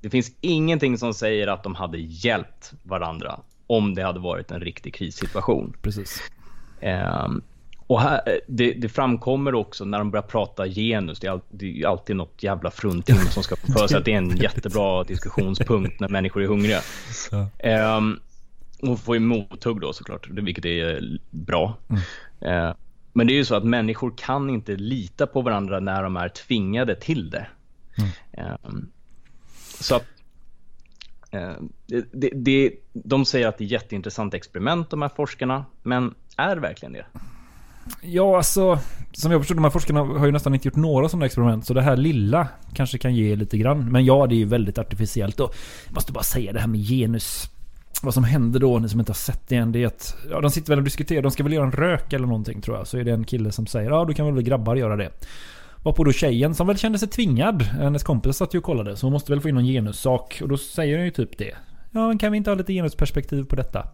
Det finns ingenting som säger att de hade hjälpt varandra om det hade varit en riktig krissituation. Precis. Ehm, och här, det, det framkommer också när de börjar prata genus. Det är, all, det är alltid något jävla fruntim som ska få för sig att det är en jättebra diskussionspunkt när människor är hungriga. Ehm, och får ju mothugg då såklart, vilket är bra. Mm. Ehm, men det är ju så att människor kan inte lita på varandra när de är tvingade till det. Ehm, så att Eh, det, det, de säger att det är jätteintressant experiment de här forskarna, men är det verkligen det? Ja, alltså. Som jag förstår, de här forskarna har ju nästan inte gjort några sådana experiment. Så det här lilla kanske kan ge lite grann. Men ja, det är ju väldigt artificiellt. Och jag måste bara säga det här med genus. Vad som händer då, ni som inte har sett det än, det är att ja, de sitter väl och diskuterar. De ska väl göra en rök eller någonting tror jag. Så är det en kille som säger ja, då kan väl vi grabbar göra det. Varpå då tjejen som väl kände sig tvingad, hennes kompis satt ju och kollade, så hon måste väl få in någon genussak. Och då säger hon ju typ det. Ja, men kan vi inte ha lite genusperspektiv på detta?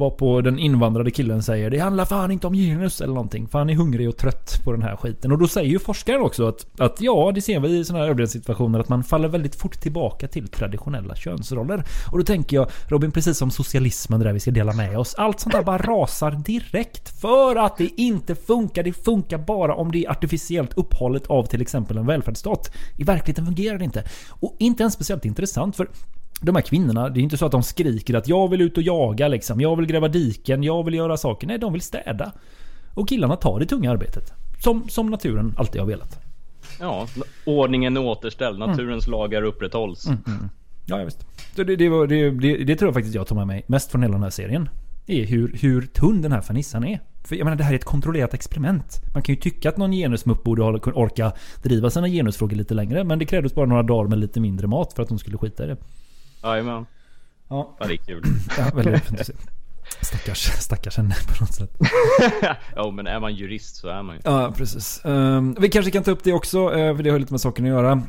Varpå den invandrade killen säger det handlar fan inte om genus eller någonting. För han är hungrig och trött på den här skiten. Och då säger ju forskaren också att, att ja, det ser vi i sådana här överlevnadssituationer att man faller väldigt fort tillbaka till traditionella könsroller. Och då tänker jag, Robin, precis som socialismen det där vi ska dela med oss. Allt sånt där bara rasar direkt. För att det inte funkar. Det funkar bara om det är artificiellt upphållet av till exempel en välfärdsstat. I verkligheten fungerar det inte. Och inte ens speciellt intressant för de här kvinnorna, det är inte så att de skriker att jag vill ut och jaga liksom. Jag vill gräva diken, jag vill göra saker. Nej, de vill städa. Och killarna tar det tunga arbetet. Som, som naturen alltid har velat. Ja, ordningen är återställd, naturens lagar upprätthålls. Mm, mm. Ja, ja, visst. Det, det, det, det, tror jag faktiskt jag tar med mig mest från hela den här serien. Är hur, hur tunn den här fernissan är. För jag menar, det här är ett kontrollerat experiment. Man kan ju tycka att någon genusmupp borde orka driva sina genusfrågor lite längre. Men det krävdes bara några dagar med lite mindre mat för att de skulle skita i det. Jajamän. Ja. ja, det är kul. Ja, väldigt se. Stackars, stackars henne på något sätt. ja, men är man jurist så är man ju. Ja, precis. Ehm, vi kanske kan ta upp det också, eh, för det har lite med saken att göra.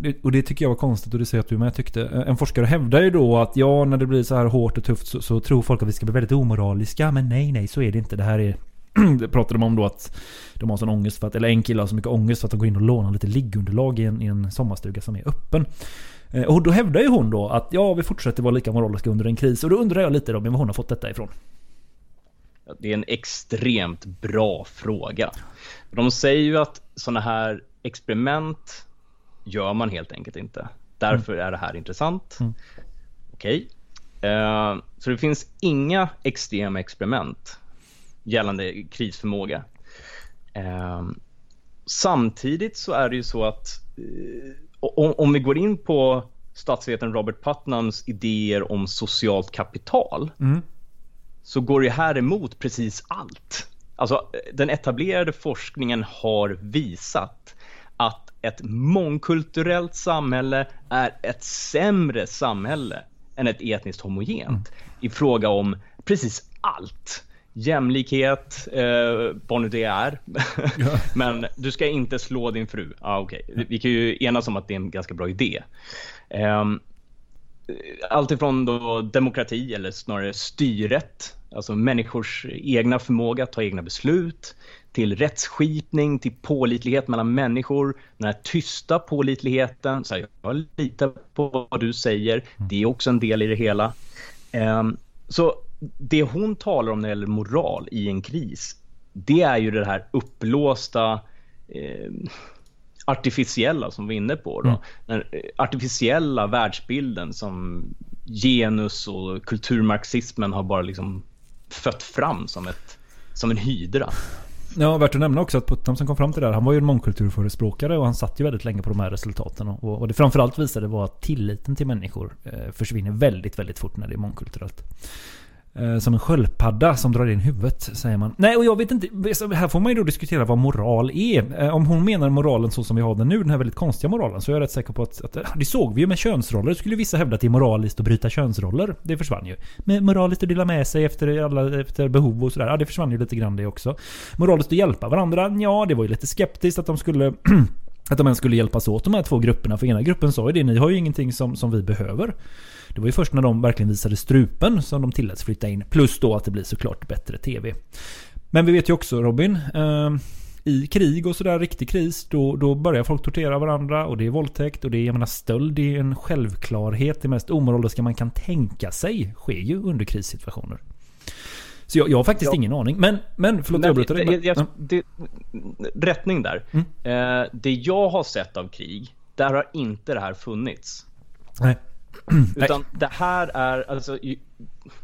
Det, och det tycker jag var konstigt och det säger att du med tyckte. Eh, en forskare hävdar ju då att ja, när det blir så här hårt och tufft så, så tror folk att vi ska bli väldigt omoraliska. Men nej, nej, så är det inte. Det här är... det pratade de om då att de har sån ångest för att, eller en kille har så mycket ångest för att de går in och lånar lite liggunderlag i en, i en sommarstuga som är öppen. Eh, Och då hävdar ju hon då att ja, vi fortsätter vara lika moraliska under en kris. Och då undrar jag lite Robin, var hon har fått detta ifrån? Det är en extremt bra fråga. De säger ju att sådana här experiment gör man helt enkelt inte. Därför är det här intressant. Mm. Okej. Eh, så det finns inga extrema experiment gällande krisförmåga. Eh, samtidigt så är det ju så att om, om vi går in på statsvetaren Robert Putnams idéer om socialt kapital Mm. så går det här emot precis allt. Alltså, den etablerade forskningen har visat att ett mångkulturellt samhälle är ett sämre samhälle än ett etniskt homogent i fråga om precis allt. Jämlikhet, eh, vad nu det är. Men du ska inte slå din fru. Ah, okay. Vi kan ju enas om att det är en ganska bra idé. Ehm, allt ifrån då demokrati eller snarare styret, alltså människors egna förmåga att ta egna beslut, till rättsskipning, till pålitlighet mellan människor, den här tysta pålitligheten, så här, jag litar på vad du säger, det är också en del i det hela. Ehm, så det hon talar om när det gäller moral i en kris, det är ju det här uppblåsta eh, artificiella som vi är inne på. Då. Mm. Den artificiella världsbilden som genus och kulturmarxismen har bara liksom fött fram som, ett, som en hydra. Ja, värt att nämna också att Putnam som kom fram till det här, han var ju en mångkulturförespråkare och han satt ju väldigt länge på de här resultaten. Och, och det framförallt visade var att tilliten till människor eh, försvinner väldigt, väldigt fort när det är mångkulturellt. Eh, som en sköldpadda som drar in huvudet, säger man. Nej, och jag vet inte. Här får man ju då diskutera vad moral är. Eh, om hon menar moralen så som vi har den nu, den här väldigt konstiga moralen, så är jag rätt säker på att... att eh, det såg vi ju med könsroller. skulle vissa hävda att det är moraliskt att bryta könsroller. Det försvann ju. Men moraliskt att dela med sig efter, alla, efter behov och sådär. Ja, det försvann ju lite grann det också. Moraliskt att hjälpa varandra. Ja, det var ju lite skeptiskt att de skulle... Att de ens skulle hjälpas åt de här två grupperna. För ena gruppen sa ju det, ni har ju ingenting som, som vi behöver. Det var ju först när de verkligen visade strupen som de tilläts flytta in. Plus då att det blir såklart bättre TV. Men vi vet ju också Robin, eh, i krig och sådär, riktig kris, då, då börjar folk tortera varandra och det är våldtäkt och det är, jag menar, stöld, det är en självklarhet. Det mest omoraliska man kan tänka sig sker ju under krissituationer. Så jag, jag har faktiskt Ja. ingen aning. Men, men förlåt Nej, jag avbryter dig. jag- det- Rättning där. Eh, det jag har sett av krig, där har inte det här funnits. Nej. Utan det här är, alltså,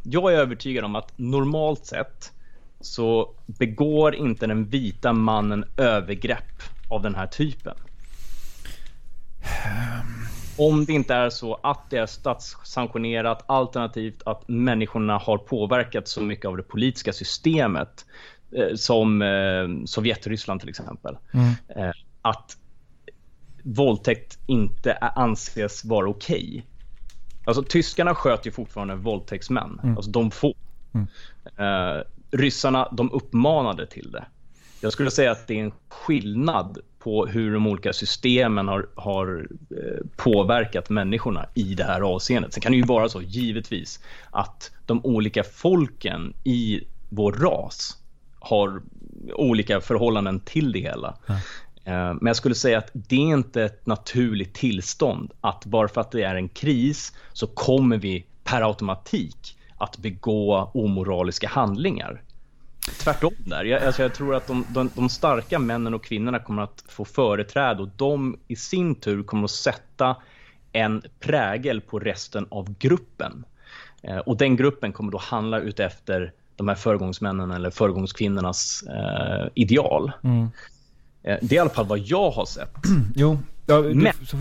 jag är övertygad om att normalt sett så begår inte den vita mannen övergrepp av den här typen. Om det inte är så att det är statssanktionerat alternativt att människorna har påverkat så mycket av det politiska systemet eh, som eh, Sovjetryssland till exempel. Mm. Eh, att våldtäkt inte anses vara okej. Alltså tyskarna sköt ju fortfarande våldtäktsmän, Mm. alltså de få. Mm. Eh, ryssarna, de uppmanade till det. Jag skulle säga att det är en skillnad på hur de olika systemen har, har eh, påverkat människorna i det här avseendet. Sen kan det ju vara så, givetvis, att de olika folken i vår ras har olika förhållanden till det hela. Eh, men jag skulle säga att det är inte ett naturligt tillstånd att bara för att det är en kris så kommer vi per automatik att begå omoraliska handlingar. Tvärtom där. Jag, alltså jag tror att de, de, de starka männen och kvinnorna kommer att få företräde och de i sin tur kommer att sätta en prägel på resten av gruppen. Eh, och den gruppen kommer då handla utefter de här föregångsmännen eller föregångskvinnornas eh, ideal. Mm. Eh, Det är i alla fall vad jag har sett. Jo, ja, det-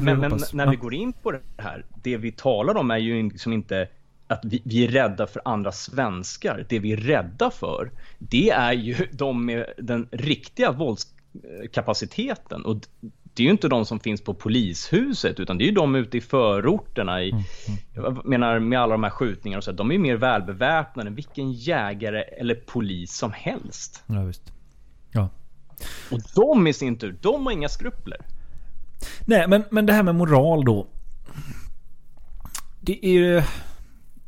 Men, men, men när vi går in på det här, det vi talar om är ju liksom inte att vi, vi är rädda för andra svenskar. Det vi är rädda för, det är ju de med den riktiga våldskapaciteten. Och det är ju inte de som finns på polishuset, utan det är ju de ute i förorterna. Mm, I, Jag menar med alla de här skjutningarna och så, de är ju mer välbeväpnade än vilken jägare eller polis som helst. Ja, visst. Ja. Och de i sin tur, de har inga skrupler. Nej, men, men det här med moral då. Det är,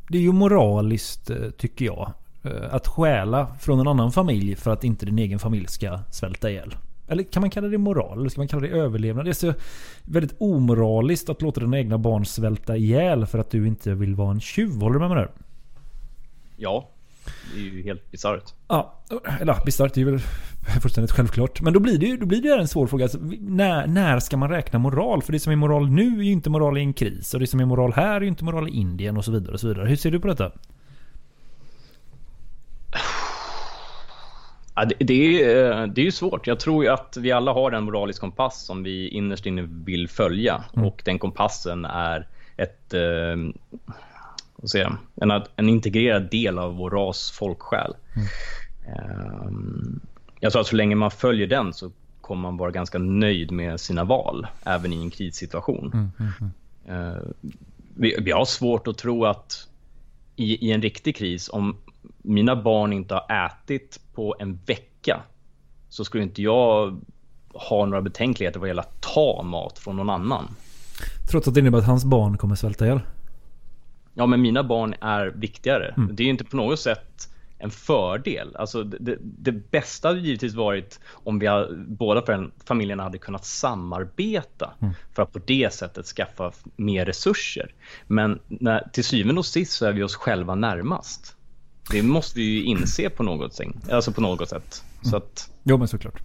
det är ju moraliskt, eh, tycker jag. eh, Att stjäla från en annan familj för att inte din egen familj ska svälta ihjäl. Eller kan man kalla det moral? Eller ska man kalla det överlevnad? Det är så väldigt omoraliskt att låta dina egna barn svälta ihjäl för att du inte vill vara en tjuv. Håller du med mig där? Ja. Det är ju helt bisarrt. Ja, eller ja, bisarrt, det är väl fullständigt självklart. Men då blir det ju då blir det en svår fråga. Alltså, när, när ska man räkna moral? För det som är moral nu är ju inte moral i en kris. Och det som är moral här är ju inte moral i Indien och så vidare. Och så vidare. Hur ser du på detta? Ja, det, det, är, eh, det är ju svårt. Jag tror ju att vi alla har en moralisk kompass som vi innerst inne vill följa. Mm. Och den kompassen är ett, eh, säger jag, en, en integrerad del av vår ras folksjäl. Eh, jag tror att så länge man följer den så kommer man vara ganska nöjd med sina val, även i en krissituation. Mm, mm, mm. Eh, vi, vi har svårt att tro att i, i en riktig kris, om mina barn inte har ätit på en vecka så skulle inte jag ha några betänkligheter vad gäller att ta mat från någon annan. Trots att det innebär att hans barn kommer svälta ihjäl. Ja, men mina barn är viktigare. Mm. Det är ju inte på något sätt en fördel. Alltså det, det, det bästa hade givetvis varit om vi har, båda familjerna hade kunnat samarbeta Mm. för att på det sättet skaffa mer resurser. Men när, till syvende och sist så är vi oss själva närmast. Det måste vi ju inse på något. Alltså på något sätt. Så att, Jo men såklart.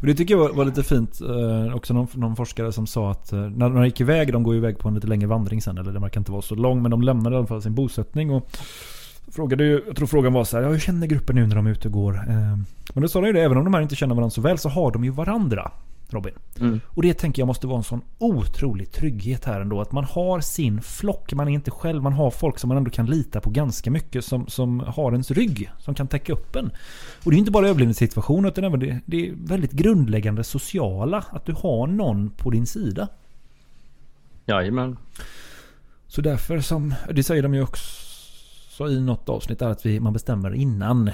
Och det tycker jag var, var lite fint. Eh, också någon, någon forskare som sa att eh, när de gick iväg, de går ju iväg på en lite längre vandring sen. Eller den verkar inte vara så lång. Men de lämnade i alla fall sin bosättning. Och frågade ju, jag tror frågan var så här, ja, hur känner gruppen nu när de är ute och går? Eh, men då sa de ju det, även om de här inte känner varandra så väl så har de ju varandra. Robin. Mm. Och det tänker jag måste vara en sån otrolig trygghet här ändå. Att man har sin flock, man är inte själv. Man har folk som man ändå kan lita på ganska mycket. Som, som har ens rygg, som kan täcka upp en. Och det är inte bara överlevnadssituation utan även det, det är väldigt grundläggande sociala. Att du har någon på din sida. jajamän. Så därför som, det säger de ju också i något avsnitt där att vi, man bestämmer innan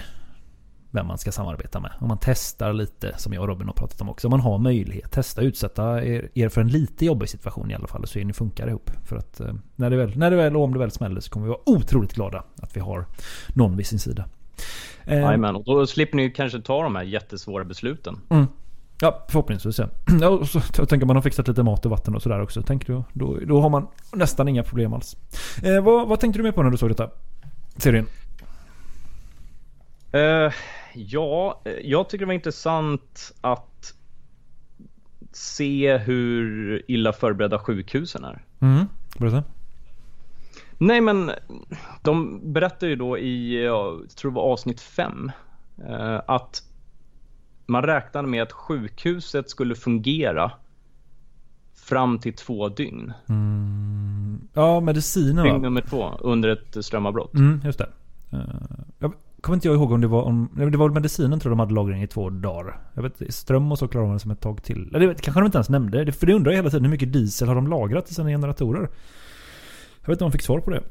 vem man ska samarbeta med. Om man testar lite, som jag och Robin har pratat om också. Om man har möjlighet, testa utsätta er, er för en lite jobbig situation i alla fall. Så är ni funkar ihop. För att eh, när det väl, när det väl och om det väl smäller så kommer vi vara otroligt glada att vi har någon vid sin sida. Eh, Jajamän, och då slipper ni kanske ta de här jättesvåra besluten. Mm. Ja, förhoppningsvis ja. ja och så, jag tänker man har fixat lite mat och vatten och sådär också. Tänker du, då, då har man nästan inga problem alls. Eh, vad, vad tänkte du med på när du såg detta? Serien? Eh, ja, eh, jag tycker det var intressant att se hur illa förberedda sjukhusen är. Mm, berätta. Nej, men de berättar ju då i, jag tror det var avsnitt 5, att man räknade med att sjukhuset skulle fungera fram till två dygn. Mm, ja, medicinen Dygn nummer två under ett strömavbrott. Mm, just det. Eh, jag kommer inte jag ihåg om det var om... Det var medicinen tror jag de hade lagring i två dagar. Jag vet ström och så klarar de det som ett tag till. Eller det kanske de inte ens nämnde. Det- För det undrar jag hela tiden. Hur mycket diesel har de lagrat i sina generatorer? Jag vet inte om de fick svar på det.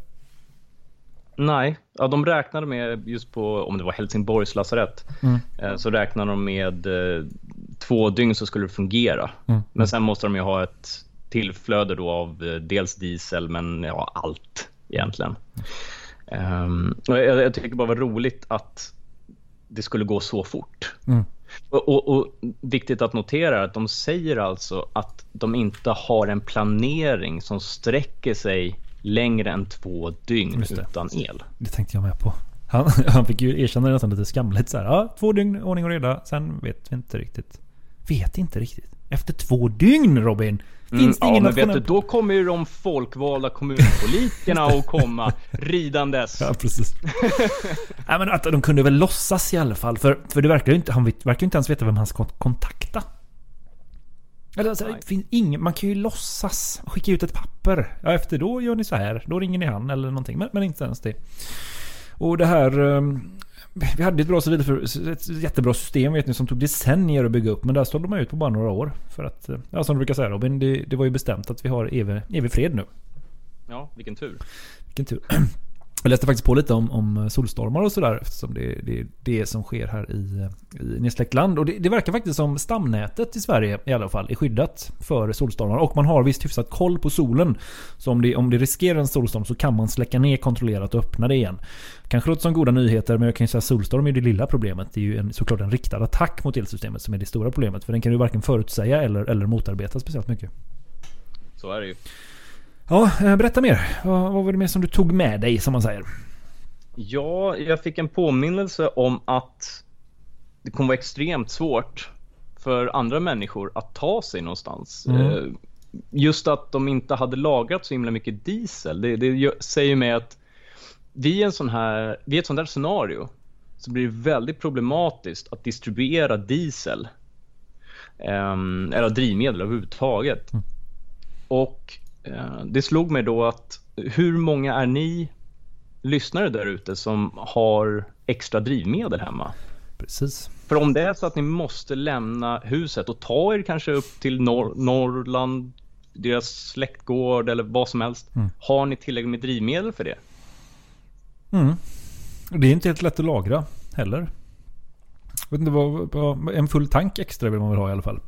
Nej, ja, de räknade med just på, om det var Helsingborgs lasarett, Mm. eh, så räknade de med eh, två dygn så skulle det fungera. Mm. Men sen måste de ju ha ett tillflöde då av eh, dels diesel, men ja, allt egentligen. Ehm, och jag, jag tycker bara det var roligt att det skulle gå så fort. Mm. Och, och, och viktigt att notera är att de säger alltså att de inte har en planering som sträcker sig längre än två dygn utan el. Det tänkte jag med på. Han, han fick ju erkänna det nästan lite skamligt så här. Ja, två dygn ordning och reda. Sen vet vi inte riktigt. Vet inte riktigt. Efter två dygn Robin! Finns det Mm, ja, ingen men vet du, då kommer ju de folkvalda kommunpolitikerna att komma ridandes. Ja, precis. Nej, men att de kunde väl låtsas i alla fall. För, för det verkar ju inte, han verkar ju inte ens veta vem han ska kontakta. Eller, alltså, det finns ingen, man kan ju låtsas. Skicka ut ett papper. Ja, efter då gör ni så här. Då ringer ni han eller någonting. Men, men inte ens det. Och det här... Vi hade ett, bra, civil för, ett jättebra system vet ni, som tog decennier att bygga upp. Men där sålde man ut på bara några år. För att, ja, som du brukar säga Robin, det, det var ju bestämt att vi har evig, evig fred nu. Ja, vilken tur. Vilken tur. Jag läste faktiskt på lite om, om solstormar och sådär eftersom det, det är det som sker här i, i nedsläckt land. Och det, det verkar faktiskt som stamnätet i Sverige i alla fall är skyddat för solstormar. Och man har visst hyfsat koll på solen. Så om det, om det riskerar en solstorm så kan man släcka ner kontrollerat och öppna det igen. Kanske låter som goda nyheter men jag kan ju säga att solstorm är det lilla problemet. Det är ju en, såklart en riktad attack mot elsystemet som är det stora problemet. För den kan du varken förutsäga eller, eller motarbeta speciellt mycket. Så är det ju. Ja, eh, berätta mer. Vad, vad var det mer som du tog med dig som man säger? Ja, jag fick en påminnelse om att det kommer vara extremt svårt för andra människor att ta sig någonstans. Mm. Eh, Just att de inte hade lagrat så himla mycket diesel, det, det säger mig att vid, en sån här, vid ett sånt här scenario så blir det väldigt problematiskt att distribuera diesel. Ehm, eller drivmedel överhuvudtaget. Och eh, det slog mig då att hur många är ni lyssnare där ute som har extra drivmedel hemma? Precis. För om det är så att ni måste lämna huset och ta er kanske upp till Nor- Norrland, deras släktgård eller vad som helst. Mm. Har ni tillräckligt med drivmedel för det? Mm. Det är inte helt lätt att lagra heller. Jag vet inte vad, vad, en full tank extra vill man väl ha i alla fall.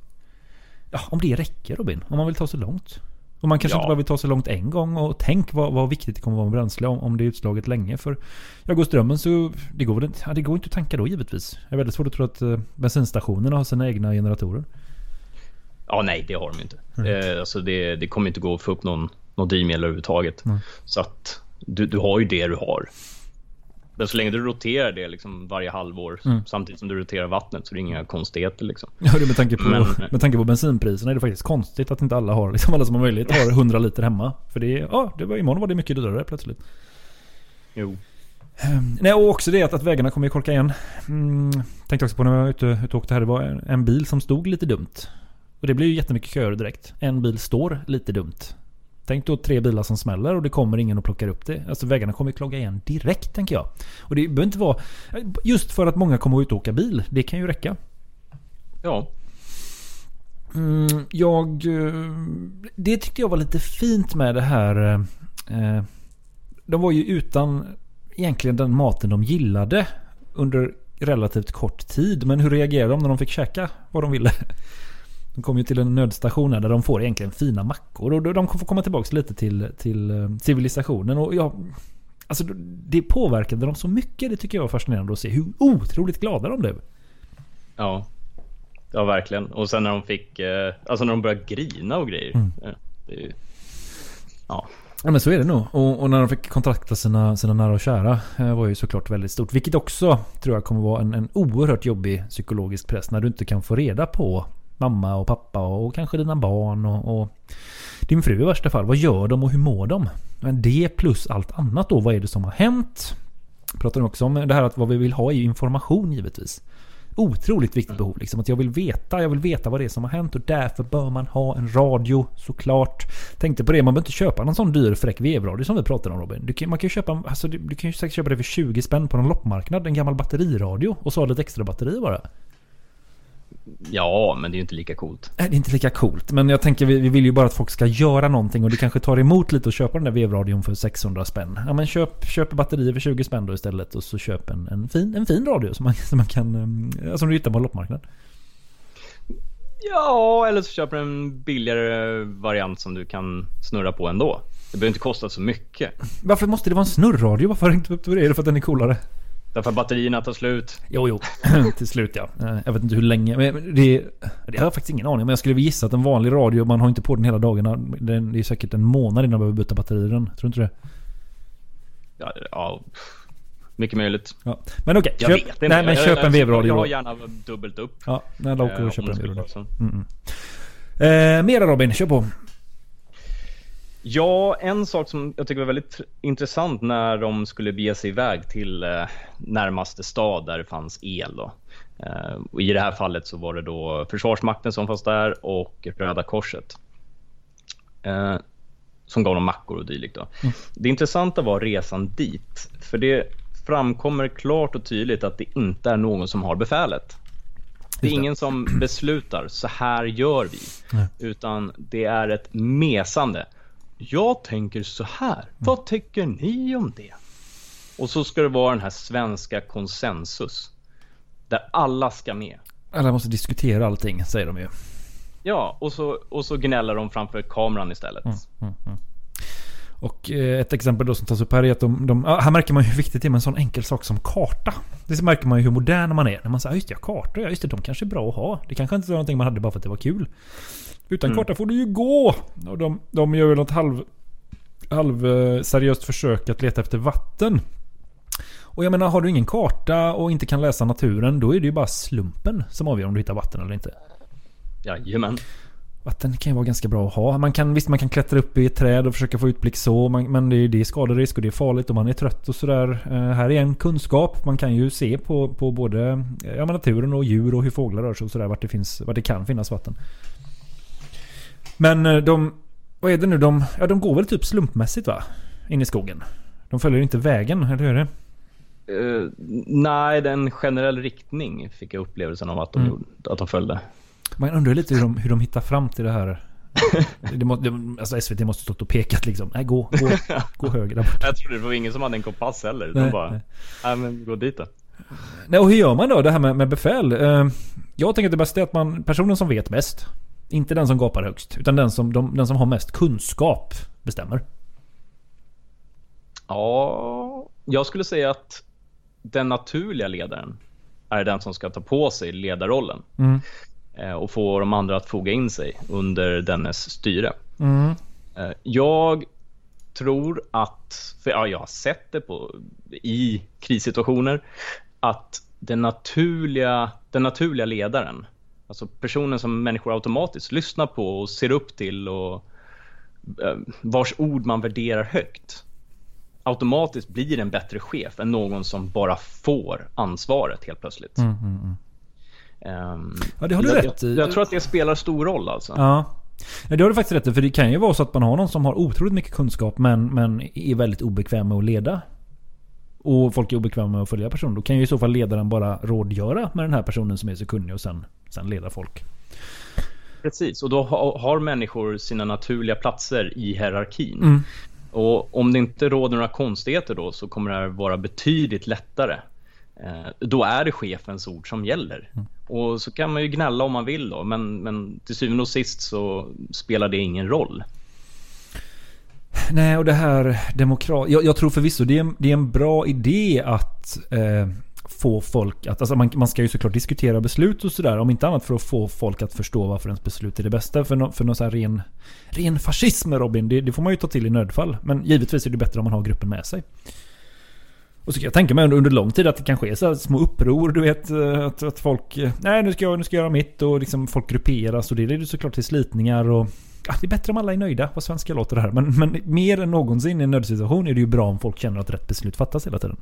Ja, om det räcker Robin. Om man vill ta så långt. Och man kanske Ja. inte vill ta så långt en gång. Och tänk vad, vad viktigt det kommer vara med bränsle om, om det är utslaget länge. För jag går strömmen så det går ja, det går inte att tanka då givetvis. Jag är väldigt svårt att tro att eh, bensinstationerna har sina egna generatorer. Ja, nej, det har de inte. Mm. Eh, alltså det, det kommer inte gå att få upp någon, någon drivmedel överhuvudtaget. Mm. Så att du, du har ju det du har. Men så länge du roterar det liksom varje halvår Mm. samtidigt som du roterar vattnet så är det inga konstigheter. Liksom. Ja, det med tanke, på, Men- med tanke på bensinpriserna är det faktiskt konstigt att inte alla har, liksom alla som har möjlighet har 100 liter hemma. För det ja, det var, imorgon var det mycket dyrare plötsligt. Jo. Ehm, Nej, och också det att, att vägarna kommer ju korka igen. Mm, tänkte också på när jag var ute, ute och åkte här. Det var en, en bil som stod lite dumt. Och det blir ju jättemycket köer direkt. En bil står lite dumt. Tänk då tre bilar som smäller och det kommer ingen och plockar upp det. Alltså vägarna kommer ju klogga igen direkt tänker jag. Och det behöver inte vara... Just för att många kommer ut och åka bil. Det kan ju räcka. Ja. Mm, jag... eh, Det tyckte jag var lite fint med det här... eh, De var ju utan egentligen den maten de gillade under relativt kort tid. Men hur reagerade de när de fick käka vad de ville? De kom ju till en nödstation där de får egentligen fina mackor. Och de får komma tillbaka lite till, till eh, civilisationen. Och jag, alltså det påverkade dem så mycket. Det tycker jag var fascinerande att se. Hur otroligt glada de blev. Ja. Ja, verkligen. Och sen när de fick, eh, alltså när de började grina och grejer. Mm. Ju, ja. Ja men så är det nog. Och, och när de fick kontakta sina, sina nära och kära eh, var ju såklart väldigt stort. Vilket också tror jag kommer vara en, en oerhört jobbig psykologisk press. När du inte kan få reda på mamma och pappa och kanske dina barn och, och din fru i värsta fall. Vad gör de och hur mår de? Men det plus allt annat då. Vad är det som har hänt? Pratar de också om det här att vad vi vill ha är information givetvis. Otroligt viktigt behov. Liksom, att jag vill veta, jag vill veta vad det är som har hänt och därför bör man ha en radio såklart. Tänkte på det, man behöver inte köpa någon sån dyr fräck vevradio som vi pratade om Robin. Du kan, man kan ju köpa, alltså, du, du kan ju säkert köpa det för 20 spänn på någon loppmarknad. En gammal batteriradio och så ha lite extra batteri bara ja, men det är ju inte lika coolt. Nej, det är inte lika coolt. Men jag tänker vi, vi vill ju bara att folk ska göra någonting och det kanske tar emot lite att köpa den där vevradion för 600 spänn. Ja men köp, köp batterier för 20 spänn då istället och så köp en, en, fin, en fin radio som man, som man kan... eh, Som du hittar på en loppmarknad. Ja, eller så köper du en billigare variant som du kan snurra på ändå. Det behöver inte kosta så mycket. Varför måste det vara en snurrradio? Varför inte är det för att den är coolare? Därför att batterierna tar slut. Jo, jo. Till slut ja. Eh, Jag vet inte hur länge. Men det, det har jag faktiskt ingen aning om. Men jag skulle gissa att en vanlig radio, man har inte på den hela dagarna. Det är säkert en månad innan man behöver byta batteri i den. Tror du inte det? Ja, ja mycket möjligt. Ja. Men okej, jag köp- nej, men Jag- köp jag- en vevradio Jag har gärna dubbelt upp. Ja, när alla åker Eh, och köper en skulle vevradio. Mm, mm. Eh, mera Robin, kör på. Ja, en sak som jag tycker var väldigt intressant när de skulle bege sig iväg till eh, närmaste stad där det fanns el. Då. Eh, och I det här fallet så var det då Försvarsmakten som fanns där och Röda Korset. Eh, som gav dem mackor och dylikt. Då. Mm. Det intressanta var resan dit. För det framkommer klart och tydligt att det inte är någon som har befälet. Det är ingen som beslutar, så här gör vi. Nej. Utan det är ett mesande. Jag tänker så här. Vad tycker ni om det? Och så ska det vara den här svenska konsensus. Där alla ska med. Alla måste diskutera allting, säger de ju. Ja, och så, och så gnäller de framför kameran istället. Mm, mm, mm. Och eh, ett exempel då som tas upp här är att de, de här märker man ju hur viktigt det är med en sån enkel sak som karta. Det märker man ju hur modern man är. När man säger just det, ja, kartor, ja just det, de kanske är bra att ha. Det kanske inte var någonting man hade bara för att det var kul. Utan Mm. karta får du ju gå! Och de, de gör väl något halv, halv eh, seriöst försök att leta efter vatten. Och jag menar, har du ingen karta och inte kan läsa naturen, då är det ju bara slumpen som avgör om du hittar vatten eller inte. Jajamän. Vatten kan ju vara ganska bra att ha. Man kan, visst, man kan klättra upp i ett träd och försöka få utblick så, man, men det, är- det är skaderisk och det är farligt och man är trött och sådär. Eh, här är en kunskap. Man kan ju se på, på både ja, naturen och djur och hur fåglar rör sig och sådär, vart det, finns, vart det kan finnas vatten. Men eh, de... Vad är det nu? De, ja, de går väl typ slumpmässigt va? In i skogen. De följer inte vägen, eller hur är det? Eh, nej, det är en generell riktning fick jag upplevelsen av att de, Mm. gjorde, att de följde. Man undrar lite hur de, hur de hittar fram till det här. Det må, det, alltså SVT måste stått och pekat liksom. Nej, gå, gå, gå höger där borta. Jag trodde det var ingen som hade en kompass heller. Nej, de bara, nej. nej. men gå dit då. Nej, och hur gör man då det här med, med befäl? Eh, Jag tänker att det bästa är att man, personen som vet bäst, inte den som gapar högst, utan den som, de, den som har mest kunskap bestämmer. Ja, jag skulle säga att den naturliga ledaren är den som ska ta på sig ledarrollen Mm. eh, och få de andra att foga in sig under dennes styre. Mm. Eh, Jag tror att, för ja, jag har sett det på, i krissituationer, att den naturliga, den naturliga ledaren, alltså personen som människor automatiskt lyssnar på och ser upp till och eh, vars ord man värderar högt, automatiskt blir en bättre chef än någon som bara får ansvaret helt plötsligt. Mm, mm, mm. Ehm, Ja, det har du jag, rätt i. Jag, jag tror att det spelar stor roll alltså. Ja. Ja, det har du faktiskt rätt i, För det kan ju vara så att man har någon som har otroligt mycket kunskap men, men är väldigt obekväm med att leda. Och folk är obekväma med att följa personen. Då kan ju i så fall ledaren bara rådgöra med den här personen som är så kunnig och sen, sen leda folk. Precis, och då ha, har människor sina naturliga platser i hierarkin. Mm. Och om det inte råder några konstigheter då så kommer det här vara betydligt lättare. Eh, då är det chefens ord som gäller. Och så kan man ju gnälla om man vill då, men, men till syvende och sist så spelar det ingen roll. Nej, och det här demokrat... Jag, jag tror förvisso det är, det är en bra idé att eh, få folk att... Alltså man, man ska ju såklart diskutera beslut och sådär. Om inte annat för att få folk att förstå varför ens beslut är det bästa. För, no, för någon sån här ren, ren fascism Robin, det, det får man ju ta till i nödfall. Men givetvis är det bättre om man har gruppen med sig. Och så kan jag tänka mig under, under lång tid att det kan ske så här små uppror, du vet. Eh, att, att folk... Eh, nej, nu ska, jag, nu ska jag göra mitt och liksom folk grupperas och det leder såklart till slitningar och... Ja, det är bättre om alla är nöjda, vad svenska låter det här. Men, men mer än någonsin i en nödsituation är det ju bra om folk känner att rätt beslut fattas hela tiden.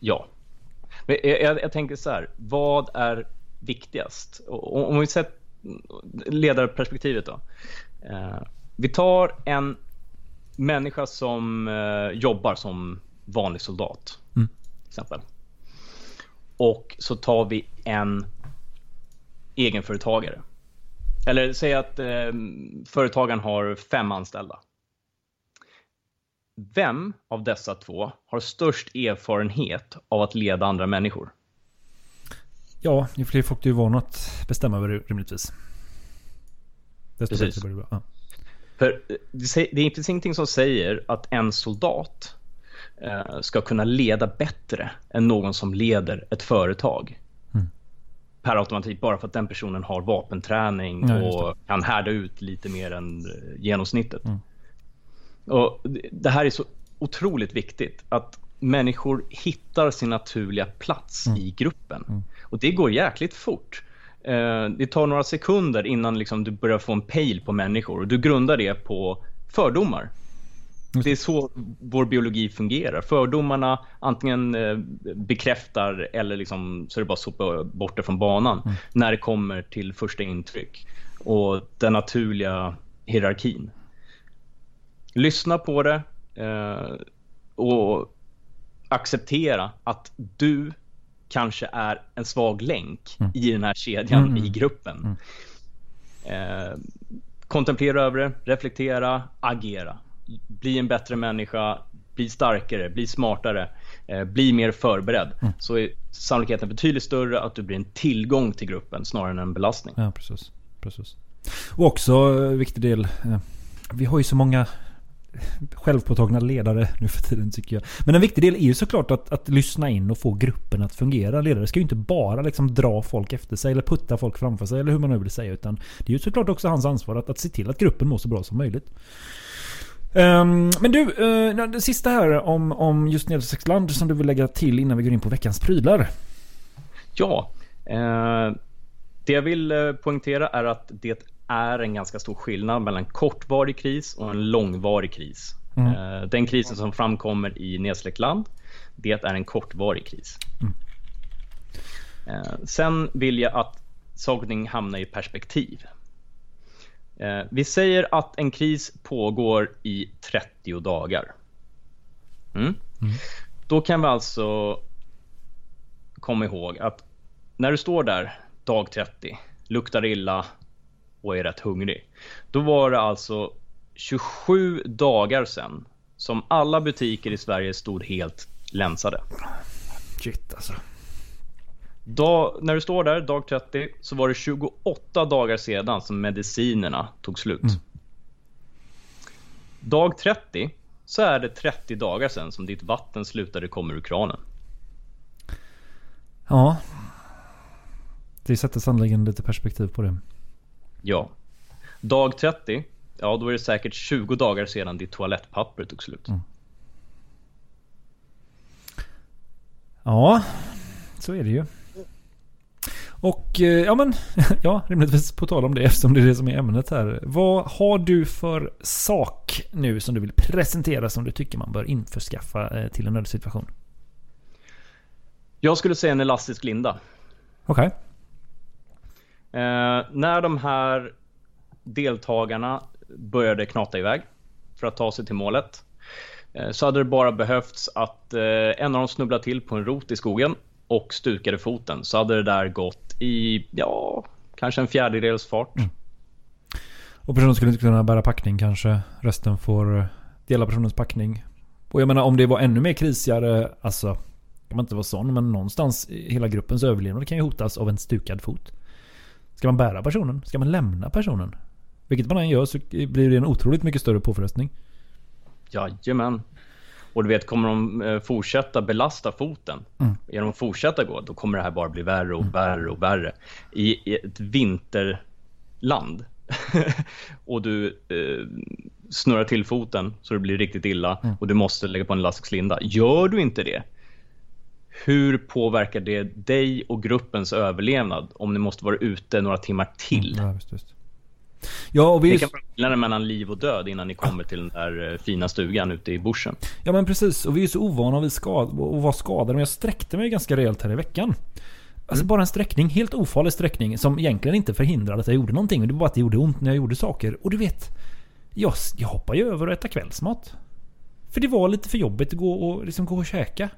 Ja. Men jag, jag, jag tänker så här, vad är viktigast? Och, om vi sätter ledarperspektivet då. Eh, vi tar en människa som eh, jobbar som vanlig soldat. Mm. Till exempel. Och så tar vi en egenföretagare. Eller säg att eh, företagaren har fem anställda. Vem av dessa två har störst erfarenhet av att leda andra människor? Ja, ju fler folk du är van att bestämma över rimligtvis. Desto Precis. bättre blir det. Ja. För eh, det finns ingenting som säger att en soldat eh, ska kunna leda bättre än någon som leder ett företag. Mm. Per automatik, bara för att den personen har vapenträning Ja, och kan härda ut lite mer än eh, genomsnittet. Mm. Och det- här är så otroligt viktigt, att människor hittar sin naturliga plats Mm. i gruppen. Och det går jäkligt fort. Eh, Det tar några sekunder innan liksom du börjar få en pejl på människor och du grundar det på fördomar. Det är så vår biologi fungerar. Fördomarna antingen eh, bekräftar eller liksom, så är det bara sopa bort det från banan när det kommer till första intryck och den naturliga hierarkin. Lyssna på det eh, och acceptera att du kanske är en svag länk Mm. i den här kedjan Mm. i gruppen. Eh, kontemplera över det, reflektera, agera. Bli en bättre människa, bli starkare, bli smartare, eh, bli mer förberedd. Mm. Så är sannolikheten betydligt större att du blir en tillgång till gruppen snarare än en belastning. Ja, precis. precis. Och också eh, viktig del. eh, Vi har ju så många självpåtagna ledare nu för tiden tycker jag. Men en viktig del är ju såklart att, att lyssna in och få gruppen att fungera. Ledare ska ju inte bara liksom dra folk efter sig eller putta folk framför sig eller hur man nu vill säga. Utan det är ju såklart också hans ansvar att, att se till att gruppen mår så bra som möjligt. Um, men du, eh, uh, det sista här om, om just Nedersexland som du vill lägga till innan vi går in på veckans prylar. Ja, eh, det jag vill eh, poängtera är att det är en ganska stor skillnad mellan kortvarig kris och en långvarig kris. Mm. Eh, den krisen som framkommer i nedsläckt land, det är en kortvarig kris. Eh, sen vill jag att saker hamnar i perspektiv. Eh, vi säger att en kris pågår i 30 dagar. Mm. Då kan vi alltså komma ihåg att när du står där dag 30, luktar illa och är rätt hungrig. Då var det alltså 27 dagar sedan som alla butiker i Sverige stod helt länsade. Shit alltså. Dag, när du står där dag 30 så var det 28 dagar sedan som medicinerna tog slut. Dag 30 så är det 30 dagar sedan som ditt vatten slutade komma ur kranen. Ja. Det sätter sannerligen lite perspektiv på det. Ja. Dag 30, ja då är det säkert 20 dagar sedan ditt toalettpapper tog slut. Ja, så är det ju. Och eh, ja men, ja rimligtvis på tal om det eftersom det är det som är ämnet här. Vad har du för sak nu som du vill presentera som du tycker man bör införskaffa eh, till en nödsituation? Jag skulle säga en elastisk linda. Okej. Eh, när de här deltagarna började knata iväg för att ta sig till målet eh, så hade det bara behövts att eh, en av dem snubblade till på en rot i skogen och stukade foten så hade det där gått i, ja, kanske en fjärdedels fart. Mm. Och personen skulle inte kunna bära packning kanske. Resten får dela personens packning. Och jag menar om det var ännu mer krisigare, alltså kan man inte vara sån, men någonstans hela gruppens överlevnad kan ju hotas av en stukad fot. Ska man bära personen? Ska man lämna personen? Vilket man än gör så blir det en otroligt mycket större påfrestning. Jajamän. Och du vet, kommer de eh, fortsätta belasta foten Mm. genom att fortsätta gå, då kommer det här bara bli värre och värre och värre. I, i ett vinterland och du eh, snurrar till foten så det blir riktigt illa Mm. och du måste lägga på en elastikslinda. Gör du inte det, hur påverkar det dig och gruppens överlevnad om ni måste vara ute några timmar till? Ja, visst, visst. Ja, och vi... Det kan vara skillnaden mellan liv och död innan ni kommer till den där eh, fina stugan ute i bushen. Ja men precis, och vi är så ovana vid skad att vara skadade. Men jag sträckte mig ganska rejält här i veckan. Alltså bara en sträckning, helt ofarlig sträckning som egentligen inte förhindrade att jag gjorde någonting. Men det var bara att det gjorde ont när jag gjorde saker. Och du vet, jag, jag hoppar ju över att äta kvällsmat. För det var lite för jobbigt att gå och, liksom gå och käka.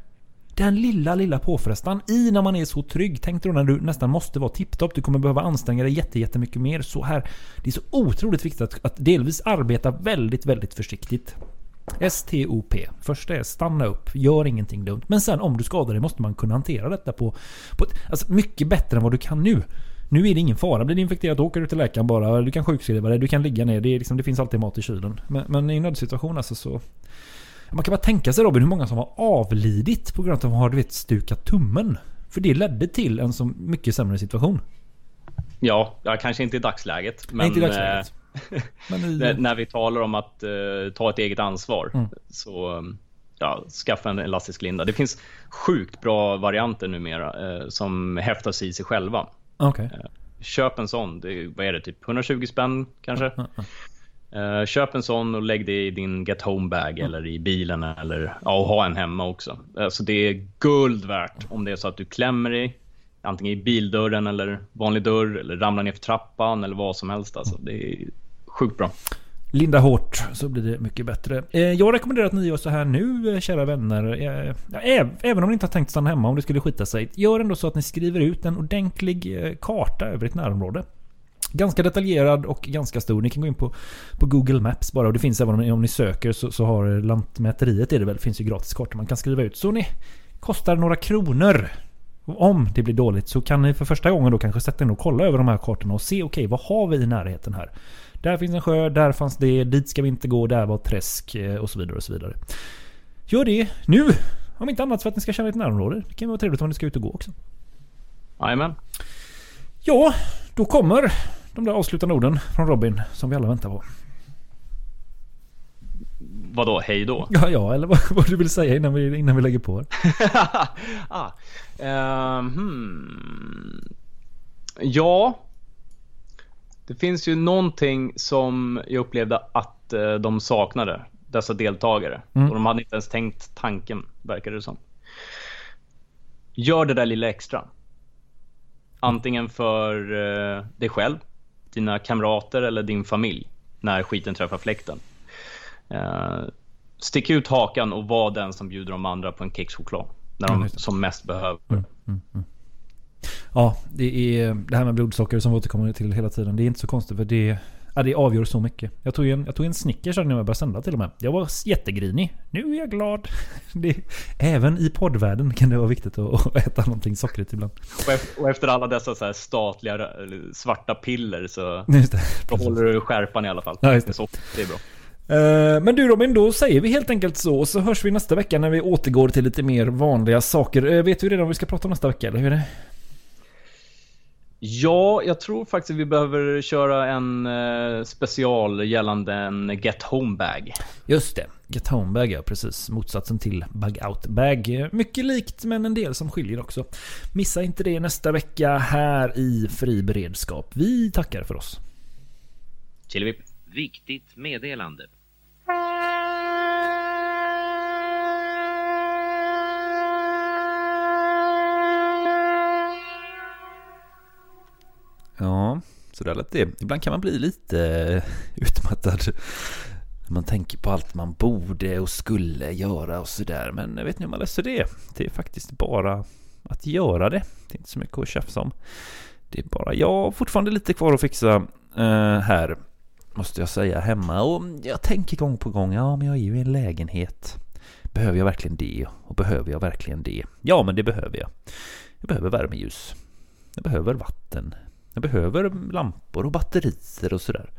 Den lilla, lilla påfrestan i när man är så trygg. Tänk dig då när du nästan måste vara tipptopp. Du kommer behöva anstränga dig jätte, jättemycket mer. Så här, det är så otroligt viktigt att, att delvis arbeta väldigt, väldigt försiktigt. STOP. Första är stanna upp, gör ingenting dumt. Men sen om du skadar dig måste man kunna hantera detta på, på ett, alltså mycket bättre än vad du kan nu. Nu är det ingen fara. Blir du infekterad åker du till läkaren bara. Du kan sjukskriva dig, du kan ligga ner. Det, är liksom, det finns alltid mat i kylen. Men, men i en nödsituation alltså så... Man kan bara tänka sig Robin hur många som har avlidit på grund av att de har du vet, stukat tummen. För det ledde till en så mycket sämre situation. Ja, kanske inte i dagsläget. Men, Nej, inte i dagsläget. eh, Men i- när- vi talar om att eh, ta ett eget ansvar Mm. så um, ja, skaffa en elastisk linda. Det finns sjukt bra varianter numera eh, som häftar sig i sig själva. Okej. Köp en sån. Det, vad är det? Typ 120 spänn kanske? Eh, köp en sån och lägg det i din get home bag eller i bilen eller ja, och ha en hemma också. Alltså det är guld värt om det är så att du klämmer dig antingen i bildörren eller vanlig dörr eller ramlar ner för trappan eller vad som helst. Alltså, det är sjukt bra. Linda hårt så blir det mycket bättre. Eh, Jag rekommenderar att ni gör så här nu, eh, kära vänner. Även om ni inte har tänkt stanna hemma om det skulle skita sig. Gör ändå så att ni skriver ut en ordentlig karta över ett närområde. Ganska detaljerad och ganska stor. Ni kan gå in på, på Google Maps bara. Och det finns även om ni, om ni söker så, så har Lantmäteriet är det väl. Finns ju gratis kartor man kan skriva ut. Så ni kostar några kronor. Om det blir dåligt så kan ni för första gången då kanske sätta in och kolla över de här kartorna och se okej vad har vi i närheten här. Där finns en sjö, där fanns det, dit ska vi inte gå, där var träsk eh, och så vidare och så vidare. Gör det nu! Om inte annat för att ni ska känna ett närområde. Det kan vara trevligt om ni ska ut och gå också. Jajamän. Ja, då kommer de där avslutande orden från Robin som vi alla väntar på. Vadå, hej då? Ja, ja, eller vad, vad du vill säga innan vi, innan vi lägger på. ah, ehm, hmm. Ja. Det finns ju någonting som jag upplevde att eh, de saknade, dessa deltagare. Mm. Och de hade inte ens tänkt tanken, verkar det som. Gör det där lilla extra. Antingen för eh, dig själv, dina kamrater eller din familj när skiten träffar fläkten. Eh, stick ut hakan och var den som bjuder de andra på en kexchoklad när de det. som mest behöver. Ja, det är det här med blodsocker som vi återkommer till hela tiden. Det är inte så konstigt för det, ja, det avgör så mycket. Jag tog en, jag tog en Snickers när jag började sända till och med. Jag var jättegrinig. Nu är jag glad. Det, även i poddvärlden kan det vara viktigt att, att äta någonting sockrigt ibland. Och efter, och efter alla dessa så statliga svarta piller så Just det. då håller du skärpan i alla fall. Ja, just det. Så, det är bra. Eh, Men du Robin, då säger vi helt enkelt så. Så hörs vi nästa vecka när vi återgår till lite mer vanliga saker. Eh, Vet vi redan vad vi ska prata om nästa vecka, eller hur är det? Ja, jag tror faktiskt att vi behöver köra en eh, special gällande en Get Home Bag. Just det. Get Home Bag, ja precis. Motsatsen till Bug Out Bag. Mycket likt men en del som skiljer också. Missa inte det nästa vecka här i Fri Beredskap. Vi tackar för oss. Chilivip. Viktigt meddelande. Ja, så där lät det. Ibland kan man bli lite eh, utmattad. När man tänker på allt man borde och skulle göra och sådär. Men vet ni hur man löser det? Det är faktiskt bara att göra det. Det är inte så mycket att tjafsa om. Det är bara jag fortfarande lite kvar att fixa eh, här. Måste jag säga hemma. Och jag tänker gång på gång. Ja, men jag är ju i en lägenhet. Behöver jag verkligen det? Och behöver jag verkligen det? Ja, men det behöver jag. Jag behöver värmeljus. Jag behöver vatten. Jag behöver lampor och batterier och sådär.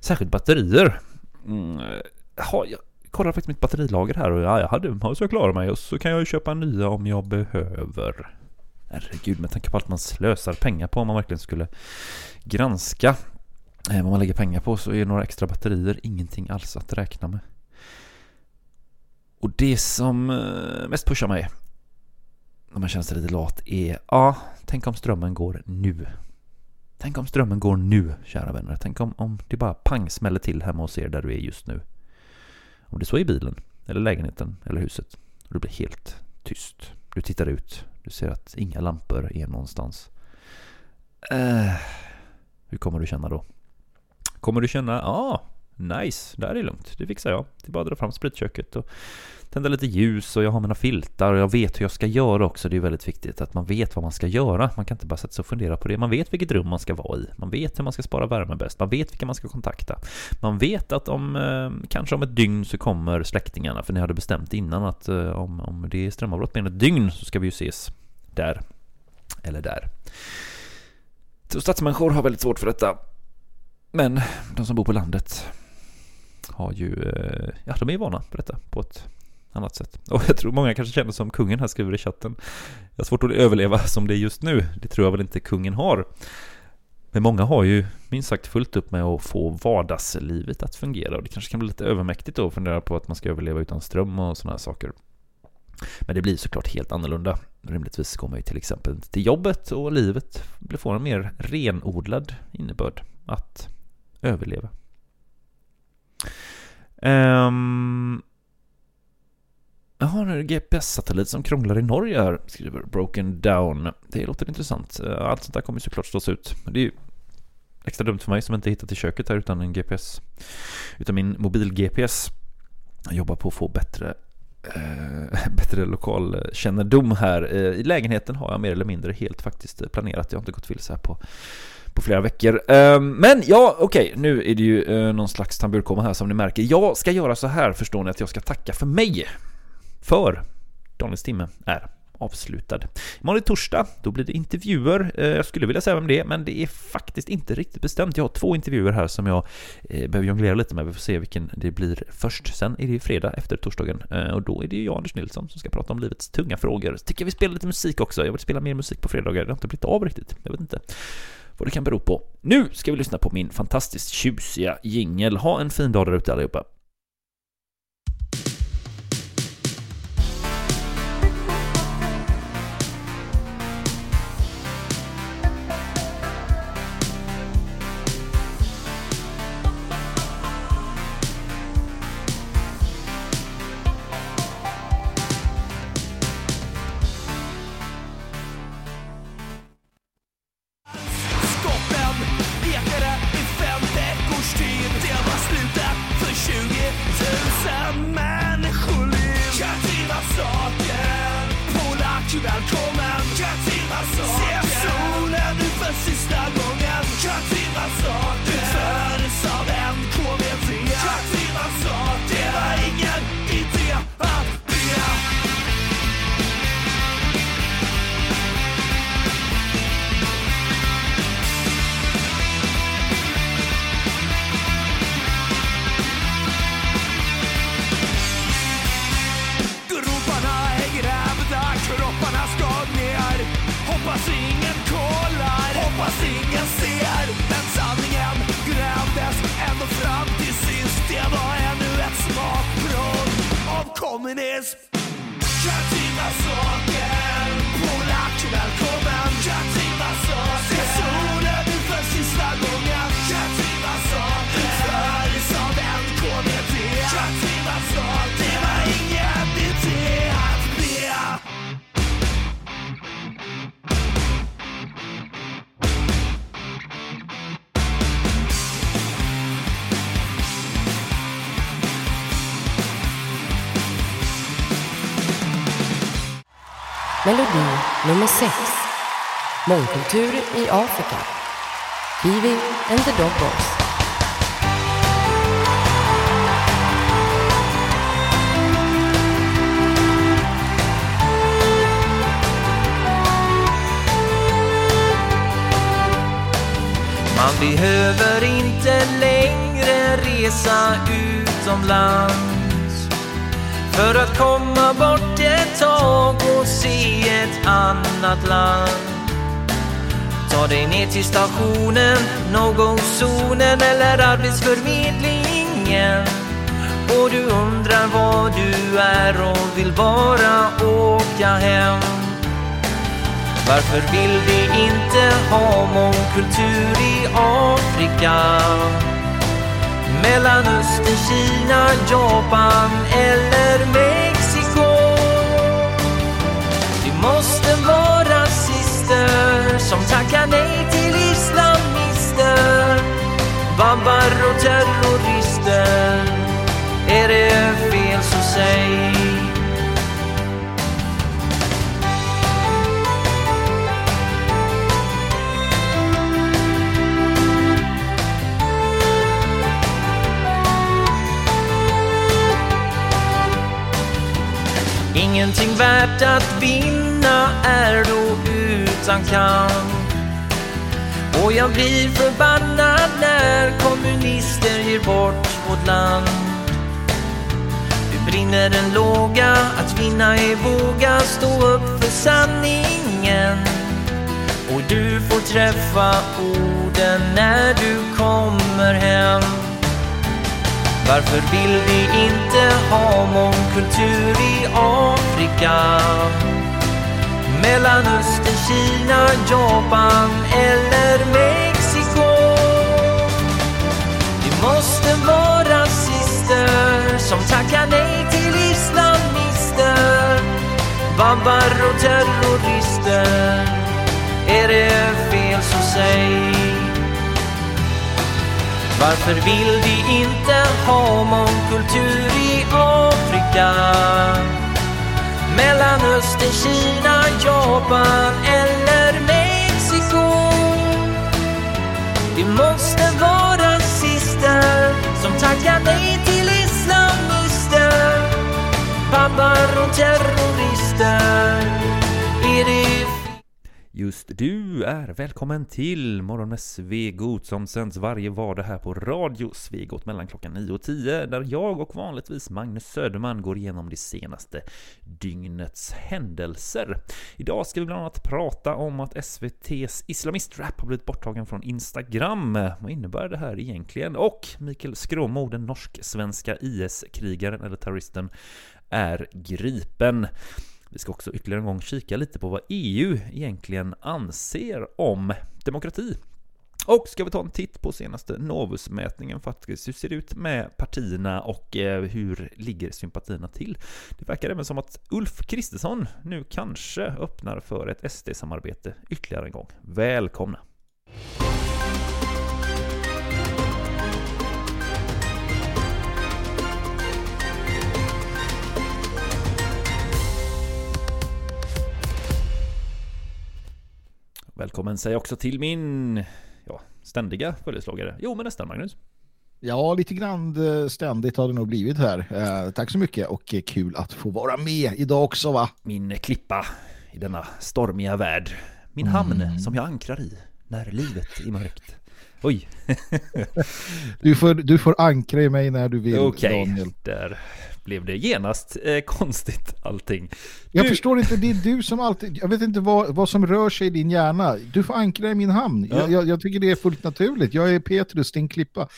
Särskilt batterier. Mm, eh, ja, jag kollar faktiskt mitt batterilager här och ja, jag hade, så jag klarar mig och så kan jag ju köpa nya om jag behöver. Herregud, med tanke på allt man slösar pengar på om man verkligen skulle granska eh, vad man lägger pengar på så är några extra batterier ingenting alls att räkna med. Och det som eh, mest pushar mig när man känner sig lite lat är ja, tänk om strömmen går nu. Tänk om strömmen går nu, kära vänner. Tänk om, om det bara pang smäller till hemma hos er där du är just nu. Om det så är i bilen, eller lägenheten, eller huset. Och det blir helt tyst. Du tittar ut. Du ser att inga lampor är någonstans. Uh, hur kommer du känna då? Kommer du känna, ja, ah, nice, där är lugnt. Det fixar jag. Det är bara att dra fram spritköket och tända lite ljus och jag har mina filtar och jag vet hur jag ska göra också. Det är väldigt viktigt att man vet vad man ska göra. Man kan inte bara sätta sig och fundera på det. Man vet vilket rum man ska vara i. Man vet hur man ska spara värme bäst. Man vet vilka man ska kontakta. Man vet att om eh, kanske om ett dygn så kommer släktingarna för ni hade bestämt innan att eh, om, om det är strömavbrott med ett dygn så ska vi ju ses där eller där. Så stadsmänniskor har väldigt svårt för detta. Men de som bor på landet har ju, eh, ja de är vana på detta på ett annat sätt. Och jag tror många kanske känner som kungen här skriver i chatten. Jag har svårt att överleva som det är just nu. Det tror jag väl inte kungen har. Men många har ju minst sagt fullt upp med att få vardagslivet att fungera. Och det kanske kan bli lite övermäktigt då att fundera på att man ska överleva utan ström och sådana här saker. Men det blir såklart helt annorlunda. Rimligtvis går man ju till exempel till jobbet och livet får en mer renodlad innebörd att överleva. Um, nu är det GPS-satellit som krånglar i Norge här, skriver Broken Down. Det låter intressant. Eh, allt sånt där kommer såklart slås ut. Det är ju extra dumt för mig som inte hittat i köket här utan en GPS. Utan min mobil-GPS. Jag jobbar på att få bättre eh, bättre lokalkännedom här. Eh, I lägenheten har jag mer eller mindre helt faktiskt planerat. Jag har inte gått vilse här på, på flera veckor. Ehm, men ja, okej, okay, nu är det ju eh, någon slags tamburkomma här som ni märker. Jag ska göra så här, förstår ni, att jag ska tacka för mig. För Daniels timme är avslutad. Imorgon är torsdag, då blir det intervjuer. Eh, jag skulle vilja säga vem det är, men det är faktiskt inte riktigt bestämt. Jag har två intervjuer här som jag eh, behöver jonglera lite med. Vi får se vilken det blir först. Sen är det ju fredag efter torsdagen och då är det ju jag, Anders Nilsson, som ska prata om livets tunga frågor. Tycker jag vi spelar lite musik också. Jag vill spela mer musik på fredagar. Det har inte blivit av riktigt. Jag vet inte vad det kan bero på. Nu ska vi lyssna på min fantastiskt tjusiga jingel. Ha en fin dag där ute allihopa. Mångkultur i Afrika. Kiwi and the Dog Boys. Man behöver inte längre resa utomlands för att komma bort ett tag och se ett annat land. Ta dig ner till stationen, no-go-zonen eller arbetsförmedlingen och du undrar var du är och vill bara åka hem. Varför vill vi inte ha mångkultur i Afrika? Mellanöstern, Kina, Japan eller Mexiko? Vi måste vara rasister som tackar nej till islamister. Babbar och terrorister. Är det fel så säg. Ingenting värt att vinna är då utan kan. Och jag blir förbannad när kommunister ger bort vårt land Nu brinner en låga, att vinna är våga stå upp för sanningen Och du får träffa orden när du kommer hem varför vill vi inte ha mångkultur i Afrika? Mellanöstern, Kina, Japan eller Mexiko? Vi måste vara rasister som tackar nej till islamister Babbar och terrorister Är det fel så säg varför vill vi inte ha mångkultur i Afrika? Mellanöstern, Kina, Japan eller Mexiko? Det måste vara sista som tackar nej till islamister Babbar och terrorister Är det Just du är välkommen till Morgon med Svegot som sänds varje vardag här på Radio Svegot mellan klockan 9 och 10 där jag och vanligtvis Magnus Söderman går igenom det senaste dygnets händelser. Idag ska vi bland annat prata om att SVTs islamistrap har blivit borttagen från Instagram. Vad innebär det här egentligen? Och Mikael Skråmo, den norsk-svenska IS-krigaren eller terroristen, är gripen. Vi ska också ytterligare en gång kika lite på vad EU egentligen anser om demokrati. Och ska vi ta en titt på senaste Novusmätningen faktiskt. Hur ser det ut med partierna och eh, hur ligger sympatierna till? Det verkar även som att Ulf Kristersson nu kanske öppnar för ett SD-samarbete ytterligare en gång. Välkomna! Välkommen säger jag också till min, ja, ständiga följeslagare. Jo, men nästan Magnus. Ja, lite grann eh, ständigt har det nog blivit här. Eh, tack så mycket och eh, kul att få vara med idag också va? Min klippa i denna stormiga värld. Min hamn som jag ankrar i när livet är mörkt. Oj. Du får, du får ankra i mig när du vill Okej, Daniel. där blev det genast eh, konstigt allting. Jag Du- förstår inte, det är du som alltid, jag vet inte vad, vad som rör sig i din hjärna. Du får ankra i min hamn. Ja. Jag, jag, jag tycker det är fullt naturligt. Jag är Petrus, din klippa,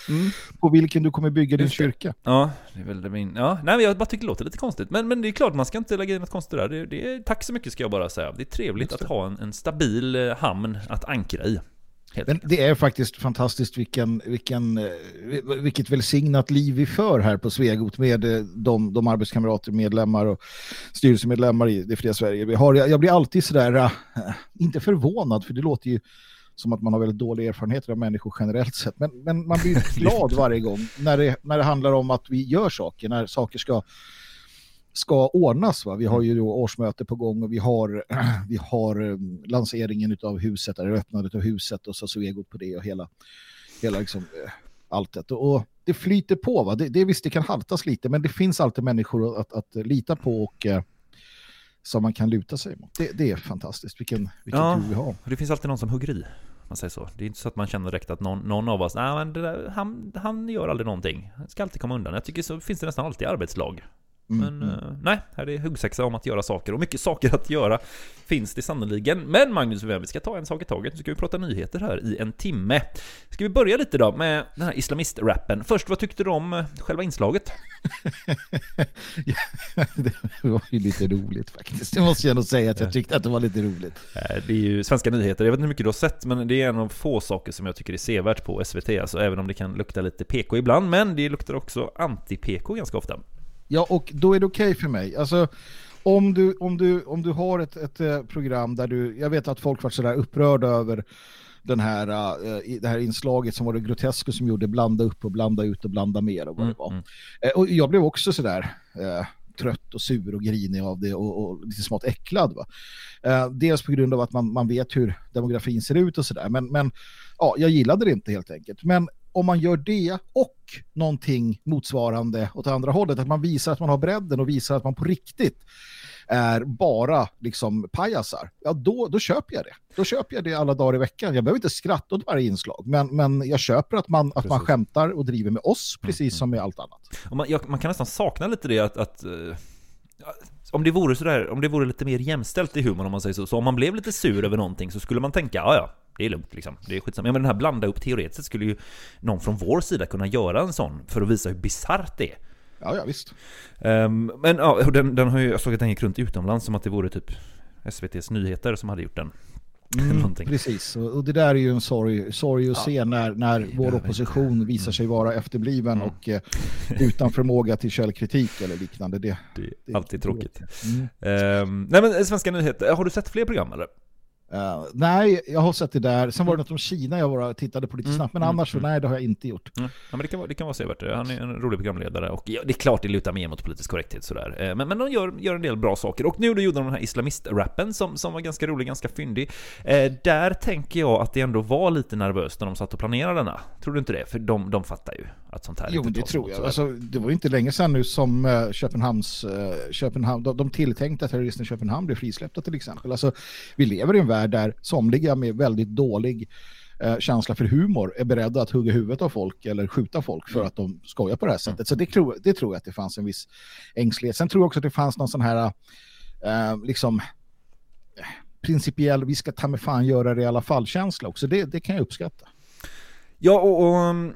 på vilken du kommer bygga din kyrka. Ja, det är väl det min... Ja, nej men jag bara tycker det låter lite konstigt. Men, men det är klart, man ska inte lägga in något konstigt där. Det, det är, tack så mycket ska jag bara säga. Det är trevligt att ha en, en stabil eh, hamn att ankra i. Men det är faktiskt fantastiskt vilken, vilken, eh, vilket välsignat liv vi för här på Svegot med eh, de, de arbetskamrater, medlemmar och styrelsemedlemmar i det fria Sverige vi har. Jag, jag blir alltid sådär, eh, inte förvånad för det låter ju som att man har väldigt dåliga erfarenheter av människor generellt sett. Men, men man blir glad varje gång när det, när det handlar om att vi gör saker, när saker ska ska ordnas. Va? Vi har ju då årsmöte på gång och vi har, vi har eh, lanseringen av huset, eller öppnandet av huset och så Svegot på det och hela, hela liksom, eh, alltet. Och, det flyter på. Va? Det, det, visst, det kan haltas lite, men det finns alltid människor att, att lita på och eh, som man kan luta sig mot. Det, det är fantastiskt. Vilken, vilken Ja, tur vi har. det finns alltid någon som hugger i. Man säger så. Det är inte så att man känner direkt att någon, någon av oss, nej men där, han, han gör aldrig någonting. Han ska alltid komma undan. Jag tycker så finns det nästan alltid arbetslag. Mm, Men eh, nej, här är huggsexa om att göra saker och mycket saker att göra finns det sannoliken. Men Magnus, vi ska ta en sak i taget. Nu ska vi prata nyheter här i en timme. Ska vi börja lite då med den här islamistrappen. Först, vad tyckte du om eh, själva inslaget? det var ju lite roligt faktiskt. Det måste jag nog säga att jag tyckte att det var lite roligt. Eh, Det är ju svenska nyheter, jag vet inte hur mycket du har sett men det är en av få saker som jag tycker är sevärt på SVT alltså, Även om det kan lukta lite PK ibland, men det luktar också anti-PK ganska ofta Ja, och då är det okej för mig. Alltså, om du, om du, om du har ett, ett eh, program där du, jag vet att folk var sådär upprörda över den här, i- det här inslaget som var det groteska som gjorde blanda upp och blanda ut och blanda mer och vad det var. Eh, och jag blev också sådär eh, trött och sur och grinig av det och, och lite smått äcklad. Va? Eh, dels på grund av att man, man vet hur demografin ser ut och sådär. Men, men ja, jag gillade det inte helt enkelt. Men om man gör det och någonting motsvarande åt andra hållet, att man visar att man har bredden och visar att man på riktigt är bara liksom pajasar, ja då, då köper jag det. Då köper jag det alla dagar i veckan. Jag behöver inte skratta åt varje inslag, men, men jag köper att man, att man skämtar och driver med oss, precis som med allt annat. man, jag, man kan nästan sakna lite det att, att eh, om det vore sådär, om det vore lite mer jämställt i humorn om man säger så, så om man blev lite sur över någonting så skulle man tänka, ja ja, det är lugnt liksom, det är skitsamma. Ja, men den här blanda upp teoretiskt skulle ju någon från vår sida kunna göra en sån för att visa hur bisarrt det är. Ja, ja visst. Ehm, men ja, den, den har ju, den gick runt utomlands som att det vore typ SVTs nyheter som hade gjort den. Mm, precis, och, det där är ju en sorg, sorg att se när, när vår opposition visar sig vara efterbliven och eh, utan förmåga till källkritik eller liknande. Det, det är alltid tråkigt. Mm. Ehm, nej men svenska nyheter, har du sett fler program eller? Eh, nej, jag har sett det där. Sen var det något om Kina jag bara tittade på lite Mm, snabbt, men mm, annars så nej, det har jag inte gjort. Mm. Ja, men det kan vara, det kan vara sevärt. Han är en rolig programledare och ja, det är klart det lutar mer mot politisk korrekthet sådär. Eh, Men, men de gör, gör en del bra saker. Och nu då gjorde de den här islamistrappen som, som var ganska rolig, ganska fyndig. Eh, där tänker jag att det ändå var lite nervöst när de satt och planerade denna. Tror du inte det? För de, de fattar ju att sånt här Jo, det tror jag. Alltså, det var ju inte länge sedan nu som eh, Köpenhamns, eh, Köpenhamn, de, de tilltänkta terroristerna i Köpenhamn blev frisläppta till exempel. Alltså, vi lever i en värld där somliga med väldigt dålig eh, känsla för humor är beredda att hugga huvudet av folk eller skjuta folk för att de skojar på det här sättet. Så det tror, det tror jag att det fanns en viss ängslighet. Sen tror jag också att det fanns någon sån här liksom principiell, vi ska ta med fan göra det i alla fall känsla också. Det, det kan jag uppskatta. Ja, och, och um,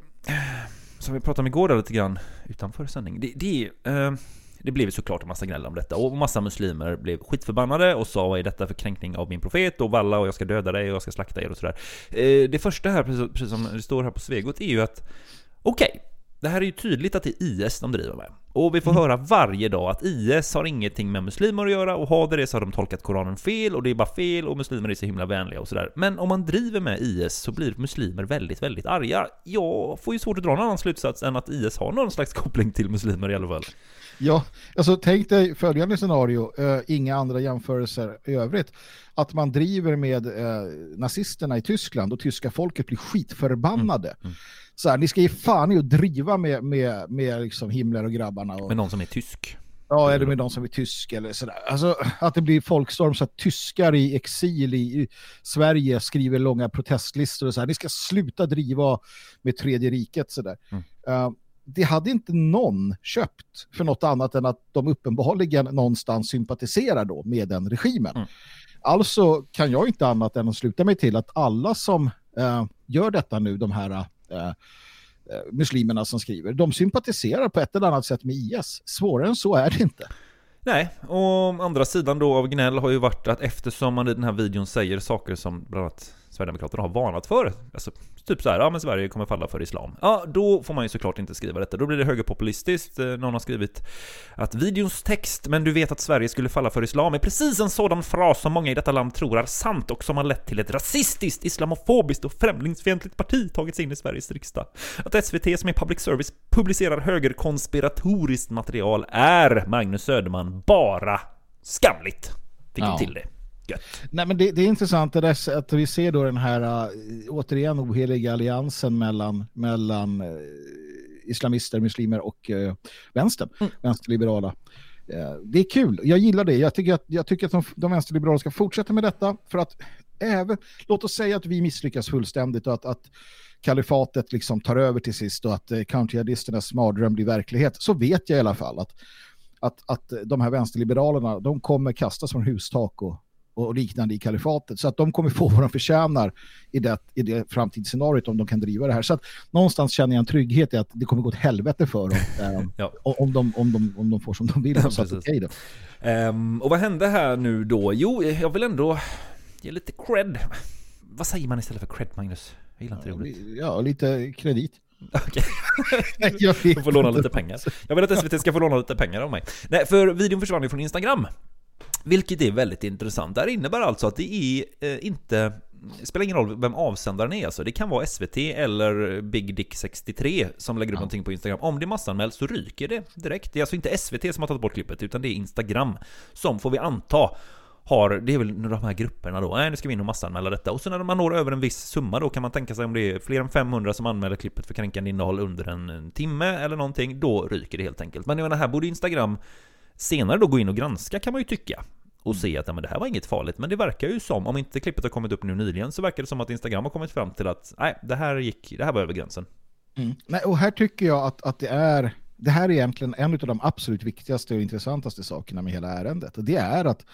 som vi pratade om igår där lite grann utanför sändning. Det, det, eh, det blev såklart en massa gnäll om detta och massa muslimer blev skitförbannade och sa vad är detta för kränkning av min profet och valla och jag ska döda dig och jag ska slakta er och sådär. Eh, det första här, precis, precis som det står här på Svegot, är ju att okej, det här är ju tydligt att det är IS de driver med. Och vi får höra varje dag att IS har ingenting med muslimer att göra och har det så har de tolkat Koranen fel och det är bara fel och muslimer är så himla vänliga och sådär. Men om man driver med IS så blir muslimer väldigt, väldigt arga. Jag får ju svårt att dra någon annan slutsats än att IS har någon slags koppling till muslimer i alla fall. Ja, alltså tänk dig följande scenario, eh, inga andra jämförelser i övrigt. Att man driver med eh, nazisterna i Tyskland och tyska folket blir skitförbannade. Mm, Så här, ni ska ge fan i att driva med, med, med liksom Himmler och grabbarna. Och, Med någon som är tysk. Ja, eller med de som är tysk eller sådär. Alltså att det blir folkstorm så att tyskar i exil i, Sverige skriver långa protestlistor och så här. Ni ska sluta driva med tredje riket sådär. Uh, det hade inte någon köpt för något annat än att de uppenbarligen någonstans sympatiserar då med den regimen. Alltså kan jag inte annat än att sluta mig till att alla som eh, gör detta nu, de här Eh, eh, muslimerna som skriver, de sympatiserar på ett eller annat sätt med IS. Svårare än så är det inte. Nej, och andra sidan då av gnäll har ju varit att eftersom man i den här videon säger saker som bland annat Sverigedemokraterna har varnat för, alltså typ så här, ja men Sverige kommer falla för islam. Ja, då får man ju såklart inte skriva detta. Då blir det högerpopulistiskt. Eh, Någon har skrivit att videons text, men du vet att Sverige skulle falla för islam, är precis en sådan fras som många i detta land tror är sant och som har lett till ett rasistiskt, islamofobiskt och främlingsfientligt parti tagits in i Sveriges riksdag. Att SVT som är public service publicerar högerkonspiratoriskt material är, Magnus Söderman, bara skamligt. Fick Ja. ja. till det. Gött. Nej, men det, det är intressant det där, att vi ser då den här uh, återigen oheliga alliansen mellan, mellan uh, islamister, muslimer och uh, vänstern, vänsterliberala. Uh, det är kul, jag gillar det. Jag tycker att, jag tycker att de, de vänsterliberala ska fortsätta med detta för att även, låt oss säga att vi misslyckas fullständigt och att, att kalifatet liksom tar över till sist och att countryardisternas mardröm blir verklighet så vet jag i alla fall att, att, att de här vänsterliberalerna de kommer kastas från hustak och och liknande i kalifatet. Så att de kommer få vad de förtjänar i det, i det framtidsscenariot om de kan driva det här. Så att någonstans känner jag en trygghet i att det kommer gå åt helvete för dem. Eh, om, de, om, de, om de får som de vill. Ja, så att, okej då. Ehm, och vad hände här nu då? Jo, jag vill ändå ge lite cred. Vad säger man istället för cred, Magnus? Jag gillar inte det ordet. Ja, lite kredit. Okej. jag vet Du får låna lite pengar. Jag vill att SVT ska få låna lite pengar av mig. Nej, för videon försvann ju från Instagram. Vilket är väldigt intressant. Det här innebär alltså att det är eh, inte... Det spelar ingen roll vem avsändaren är alltså. Det kan vara SVT eller Big Dick 63 som lägger upp någonting på Instagram. Om det är massanmält så ryker det direkt. Det är alltså inte SVT som har tagit bort klippet utan det är Instagram som, får vi anta, har, det är väl de här grupperna då, nej nu ska vi in och massanmäla detta. Och så när man når över en viss summa då kan man tänka sig om det är fler än 500 som anmäler klippet för kränkande innehåll under en, en timme eller någonting, då ryker det helt enkelt. Men jag menar, här borde Instagram senare då gå in och granska kan man ju tycka. Och se att ja, men det här var inget farligt, men det verkar ju som, om inte klippet har kommit upp nu nyligen, så verkar det som att Instagram har kommit fram till att nej, det här gick, det här var över gränsen. Mm. Nej, och här tycker jag att, att det är det här är egentligen en av de absolut viktigaste och intressantaste sakerna med hela ärendet. Och det är att,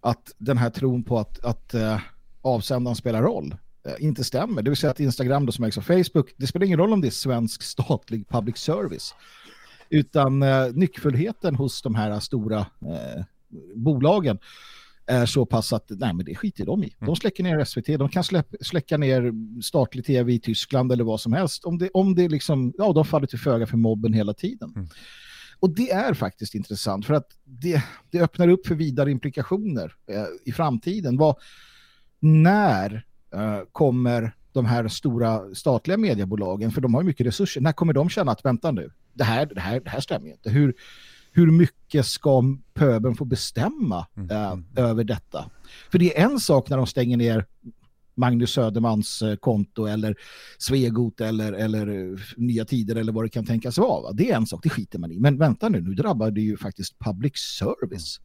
att den här tron på att, att uh, avsändaren spelar roll eh, inte stämmer. Det vill säga att Instagram då som ägs av Facebook, det spelar ingen roll om det är svensk statlig public service. Utan uh, nyckfullheten hos de här stora uh, bolagen är så pass att nej men det skiter de i. De släcker ner SVT, de kan släpp, släcka ner statlig tv i Tyskland eller vad som helst. Om det, om det liksom, ja de faller till föga för mobben hela tiden. Och det är faktiskt intressant för att det, det öppnar upp för vidare implikationer eh, i framtiden. Vad, när eh, kommer de här stora statliga mediebolagen, för de har ju mycket resurser, när kommer de känna att vänta nu, det här, det här, det här stämmer ju inte. Hur, hur mycket ska pöben få bestämma eh, över detta? För det är en sak när de stänger ner Magnus Södermans eh, konto eller Svegot eller, eller eh, Nya Tider eller vad det kan tänkas vara. Va? Det är en sak, det skiter man i. Men vänta nu, nu drabbar det ju faktiskt public service.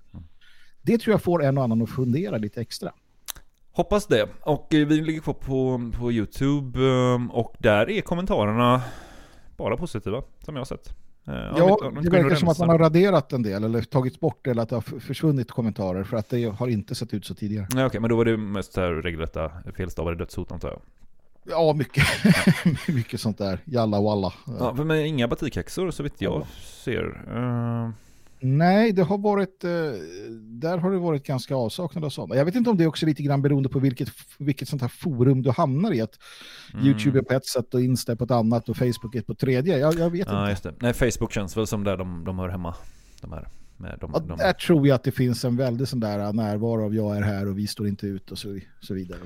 Det tror jag får en och annan att fundera lite extra. Hoppas det. Och eh, vi ligger kvar på, på YouTube eh, och där är kommentarerna bara positiva, som jag har sett. Eh, Ja, om det verkar som att man har raderat en del eller tagit bort eller att det har försvunnit kommentarer för att det har inte sett ut så tidigare. Nej okej, men då var det mest så här regelrätta felstavade dödshot antar jag. Ja, mycket. mycket sånt där. Jalla walla. Ja, men inga batikhäxor så vitt jag ser. Eh, Nej, det har varit, eh, där har det varit ganska avsaknad av sådana. Jag vet inte om det är också lite grann beroende på vilket, vilket sånt här forum du hamnar i. Att Mm. YouTube är på ett sätt och Insta är på ett annat och Facebook är på ett tredje. Jag, jag vet ja, inte. just det. Nej, Facebook känns väl som där de, de hör hemma. De här. Med de, Ja, de, där tror jag att det finns en väldig sån där närvaro av jag är här och vi står inte ut och så, så vidare.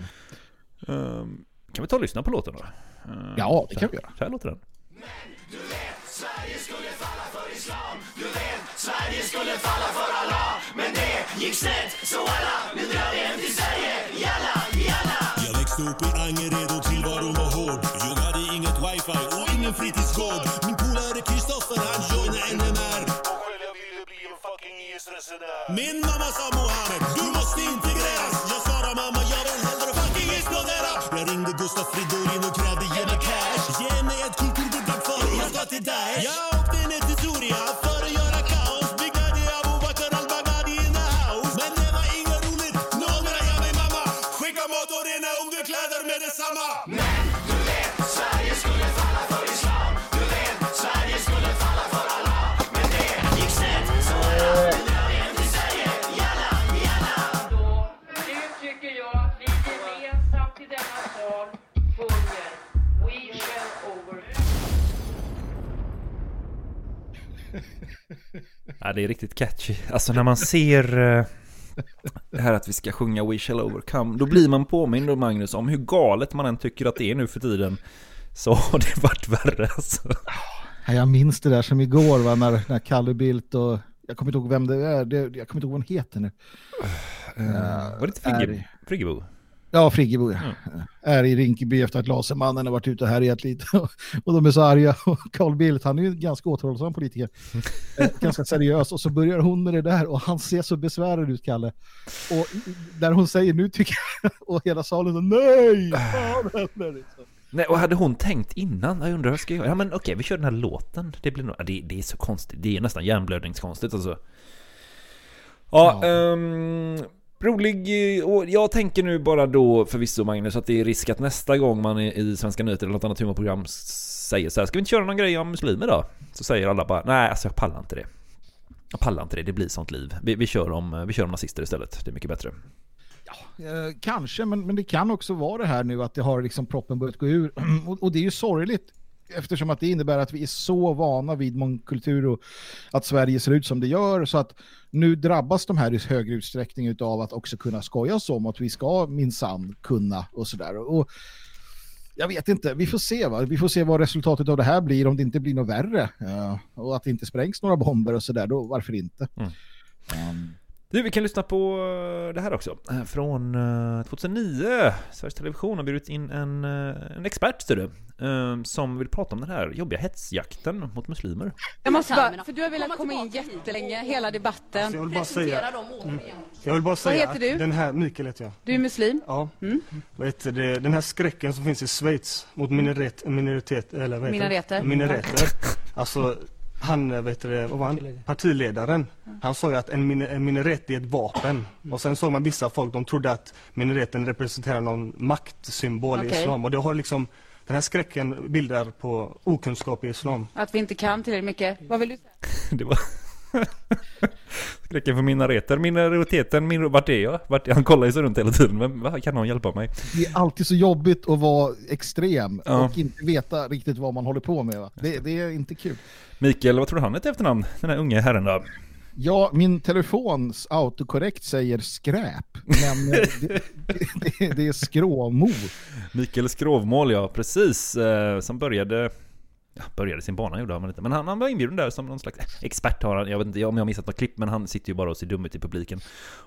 Ehm, kan vi ta och lyssna på låten då? Ehm, Ja, det så kan vi göra. Så här låter den. Sverige skulle falla för alla, Allah Men det gick snett så alla nu drar vi hem till Sverige Jalla, jalla. Jag växte upp i Angered och tillvaron var hård. Jag hade inget wifi och ingen fritidsgård. Min polare Kristoffer han joinade NMR Min mamma sa Mohammed, du måste integreras. Jag svarade mamma, jag vill hellre fucking explodera. Jag ringde Gustaf Fridolin och krävde ge mig cash. Ge mig ett kulturbidrag för jag ska till Daesh. Jag åkte ner till Ja, det är riktigt catchy. Alltså när man ser eh, det här att vi ska sjunga We shall overcome, då blir man påmind om Magnus om hur galet man än tycker att det är nu för tiden. Så har det varit värre alltså. Ja, Jag minns det där som igår va, när, när Kalle Bildt och jag kommer inte ihåg vem det är, det, jag kommer inte ihåg vad han heter nu. var det inte Frigge, Friggebo? Ja, Friggebo ja. Är i Rinkeby efter att Lasermannen har varit ute och härjat lite. Och de är så arga. Och Carl Bildt, han är ju en ganska återhållsam politiker. Eh, ganska seriös. Och så börjar hon med det där och han ser så besvärad ut, Kalle. Och där hon säger nu tycker jag, och hela salen så nej! Fan? Så. Nej, och hade hon tänkt innan? Jag undrar vad jag ska göra? Ja men okej, vi kör den här låten. Det blir nog, ja, det, det är så konstigt. Det är nästan hjärnblödningskonstigt alltså. Ja, ehm, rolig. Eh, och jag tänker nu bara då förvisso Magnus att det är risk att nästa gång man är i Svenska nyheter eller något annat humorprogram säger så här, ska vi inte köra någon grej om muslimer då? Så säger alla bara, nej alltså jag pallar inte det. Jag pallar inte det, det blir sånt liv. Vi, vi, kör, om, eh, vi kör om nazister istället, det är mycket bättre. Eh, kanske, men, men det kan också vara det här nu att det har liksom proppen börjat gå ur. och, och det är ju sorgligt eftersom att det innebär att vi är så vana vid mångkultur och att Sverige ser ut som det gör så att nu drabbas de här i högre utsträckning av att också kunna skoja oss om att vi ska minsann kunna och sådär. Och jag vet inte, vi får se va? Vi får se vad resultatet av det här blir om det inte blir något värre eh, och att det inte sprängs några bomber och sådär, då varför inte? Mm. Du, vi kan lyssna på eh, det här också. Eh, Från eh, 2009. Sveriges Television har bjudit in en, eh, en expert, ser du. eh, Som vill prata om den här jobbiga hetsjakten mot muslimer. Jag måste bara, för du har velat komma in jättelänge, hela debatten. Alltså, jag vill bara säga, mm, jag vill bara säga heter att du? den här, Mikael heter jag. Du är muslim? Ja. Vad heter det, den här skräcken som finns i Schweiz mot minoritet, minoritet eller vad heter Minareter. Minareter. Alltså, han, vad heter det, vad var han? Partiledaren. Han sa ju att en, min, en minaret är ett vapen. Och sen såg man vissa folk, de trodde att minareten representerar någon maktsymbol i Okej. islam. Och det har liksom, den här skräcken bildar på okunskap i islam. Att vi inte kan tillräckligt mycket. Vad vill du säga? Skräcken för minareter. Minoriteten, min... vart är jag? Vart är... Han kollar ju sig runt hela tiden. Men vad kan någon hjälpa mig? Det är alltid så jobbigt att vara extrem Ja. och inte veta riktigt vad man håller på med. Va? Det, det är inte kul. Mikael, vad tror du han är till efternamn? Den här unge herren då? Ja, min telefons autokorrekt säger skräp, men eh, det, det, det, det är skråmo. Mikael Skrovmål, ja precis. Eh, som började... Ja, började sin bana gjorde han inte. Men han, han var inbjuden där som någon slags expert har han. Jag vet inte om jag har missat något klipp, men han sitter ju bara och ser dum ut i publiken.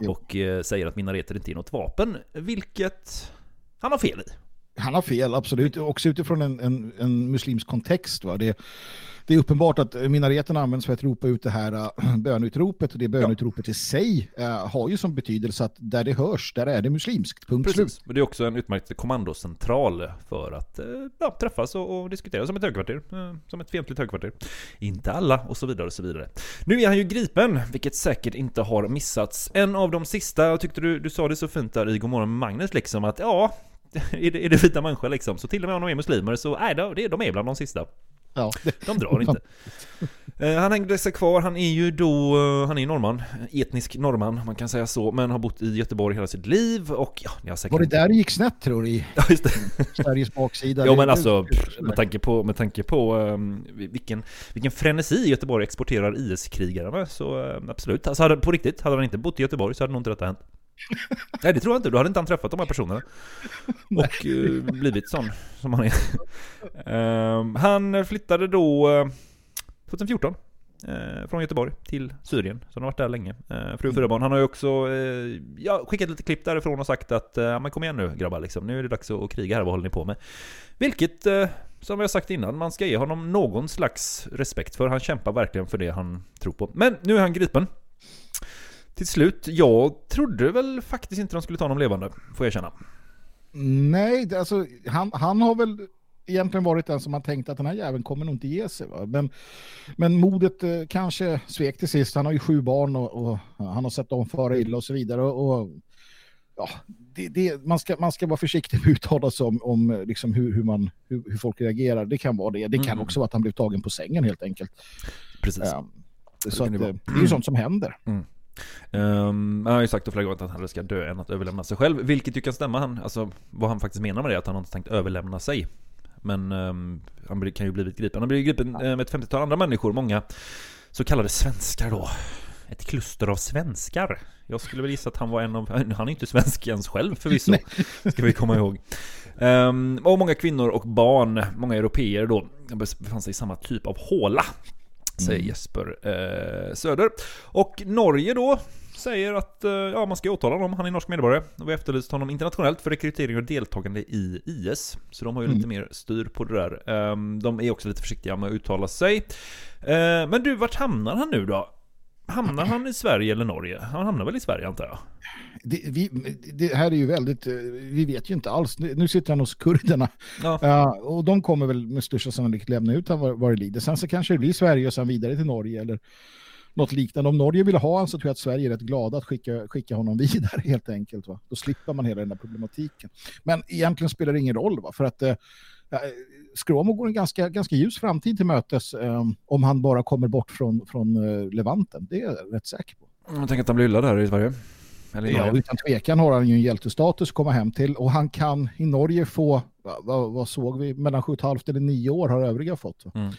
Och eh, säger att minareter inte är något vapen. Vilket han har fel i. Han har fel, absolut. Också utifrån en, en, en muslimsk kontext. Va? Det, det är uppenbart att minareten används för att ropa ut det här äh, bönutropet. Och det bönutropet i sig äh, har ju som betydelse att där det hörs, där är det muslimskt. Punkt slut. Precis, men det är också en utmärkt kommandocentral för att eh, ja, träffas och, och diskutera som ett högkvarter. eh, Som ett fientligt högkvarter. Inte alla och så vidare och så vidare. Nu är han ju gripen, vilket säkert inte har missats. En av de sista, jag tyckte du, du sa det så fint där i Godmorgon Magnus liksom att ja, är det, är det vita människor liksom, så till och med om de är muslimer så nej, det, de är bland de sista. Ja. De drar inte. Eh, Han hängde sig kvar, han är ju då, eh, han är norrman, etnisk norrman, man kan säga så, men har bott i Göteborg hela sitt liv och ja, ni har säkert... Var det där det gick snett tror du? i Ja, just det. Sveriges baksida? Ja men alltså, pff, med tanke på, med tanke på um, vilken, vilken frenesi Göteborg exporterar IS-krigare med så uh, absolut. Alltså hade, på riktigt, hade han inte bott i Göteborg så hade nog inte detta hänt. Nej det tror jag inte, då hade inte han träffat de här personerna. Och uh, blivit sån som han är. Ehm, han flyttade då uh, 2014 eh, från Göteborg till Syrien. Så han har varit där länge. Eh, fru och fyra barn. Han har ju också eh, ja, skickat lite klipp därifrån och sagt att eh, ja, men kom igen nu grabbar, liksom. nu är det dags att kriga här, vad håller ni på med? Vilket, eh, som jag sagt innan, man ska ge honom någon slags respekt för. Han kämpar verkligen för det han tror på. Men nu är han gripen. Till slut, jag trodde väl faktiskt inte de skulle ta honom levande, får jag erkänna. Nej, det- alltså, han, han har väl egentligen varit den som har tänkt att den här jäveln kommer nog inte ge sig. Va? Men, men modet eh, kanske svek till sist. Han har ju sju barn och, och han har sett dem fara illa och så vidare. Och, ja, det, det, man, ska, man ska vara försiktig med att uttala sig om, om liksom hur, hur, man, hur, hur folk reagerar. Det kan vara det. Det kan Mm. också vara att han blev tagen på sängen helt enkelt. Precis. Det så kan att, det eh, det är ju sånt som händer. Mm. Um, han har ju sagt flera gånger att han hellre ska dö än att överlämna sig själv, vilket ju kan stämma. Han, alltså, vad han faktiskt menar med det är att han har inte tänkt överlämna sig. Men ehm, han kan ju blivit gripen. Han blir gripen med ett 50-tal andra människor, många så kallade svenskar då. Ett kluster av svenskar. Jag skulle väl gissa att han var en av, han är inte svensk ens själv förvisso, ska vi komma ihåg. Ehm, och många kvinnor och barn, många europeer då, befann sig i samma typ av håla. Säger Mm. Jesper eh, Söder. Och Norge då säger att eh, ja, man ska åtala honom, han är norsk medborgare. Och vi har efterlyst honom internationellt för rekrytering och deltagande i IS. Så de har ju Mm. lite mer styr på det där. Ehm, de är också lite försiktiga med att uttala sig. Eh, men du, vart hamnar han nu då? Hamnar han i Sverige eller Norge? Han hamnar väl i Sverige antar jag? det, vi, det här är ju väldigt, eh, vi vet ju inte alls. Nu sitter han hos kurderna. Ja. Ja, och de kommer väl med största sannolikhet lämna ut han vad, vad det lider. Sen så kanske det blir Sverige och sen vidare till Norge eller något liknande. Om Norge vill ha honom så tror jag att Sverige är rätt glada att skicka, skicka honom vidare helt enkelt. Va? Då slipper man hela den där problematiken. Men egentligen spelar det ingen roll va? för att ja, Skråmo går en ganska, ganska ljus framtid till mötes eh, om han bara kommer bort från, från eh, Levanten. Det är jag rätt säker på. Jag tänker att han blir hyllad här i Sverige. Eller i Ja, utan tvekan har han ju en hjältestatus att komma hem till och han kan i Norge få, vad, vad, såg vi, mellan 7,5 eller 9 år har övriga fått. Mm.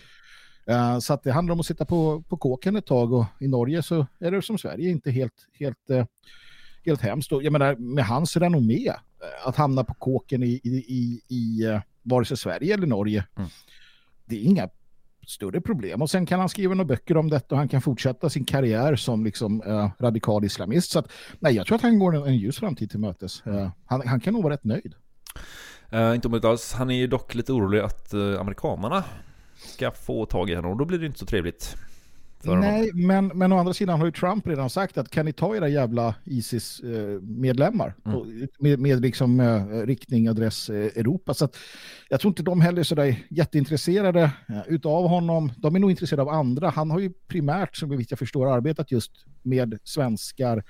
Eh, så att det handlar om att sitta på, på kåken ett tag och i Norge så är det som Sverige inte helt, helt, eh, helt hemskt. Och jag menar med hans renommé, att hamna på kåken i, i, i, i eh, vare sig Sverige eller Norge, Mm. det är inga större problem. Och sen kan han skriva några böcker om detta och han kan fortsätta sin karriär som liksom, eh, radikal islamist. Så att, nej, jag tror att han går en, en ljus framtid till mötes. Eh, han, han kan nog vara rätt nöjd. Eh, inte omöjligt alls. Han är ju dock lite orolig att uh, amerikanerna ska få tag i honom och då blir det inte så trevligt. Honom. Nej, men, men å andra sidan har ju Trump redan sagt att kan ni ta era jävla ISIS-medlemmar Mm. med, med liksom eh, riktning, adress eh, Europa. Så att jag tror inte de heller är sådär jätteintresserade eh, utav honom. De är nog intresserade av andra. Han har ju primärt, som jag förstår, arbetat just med svenskar,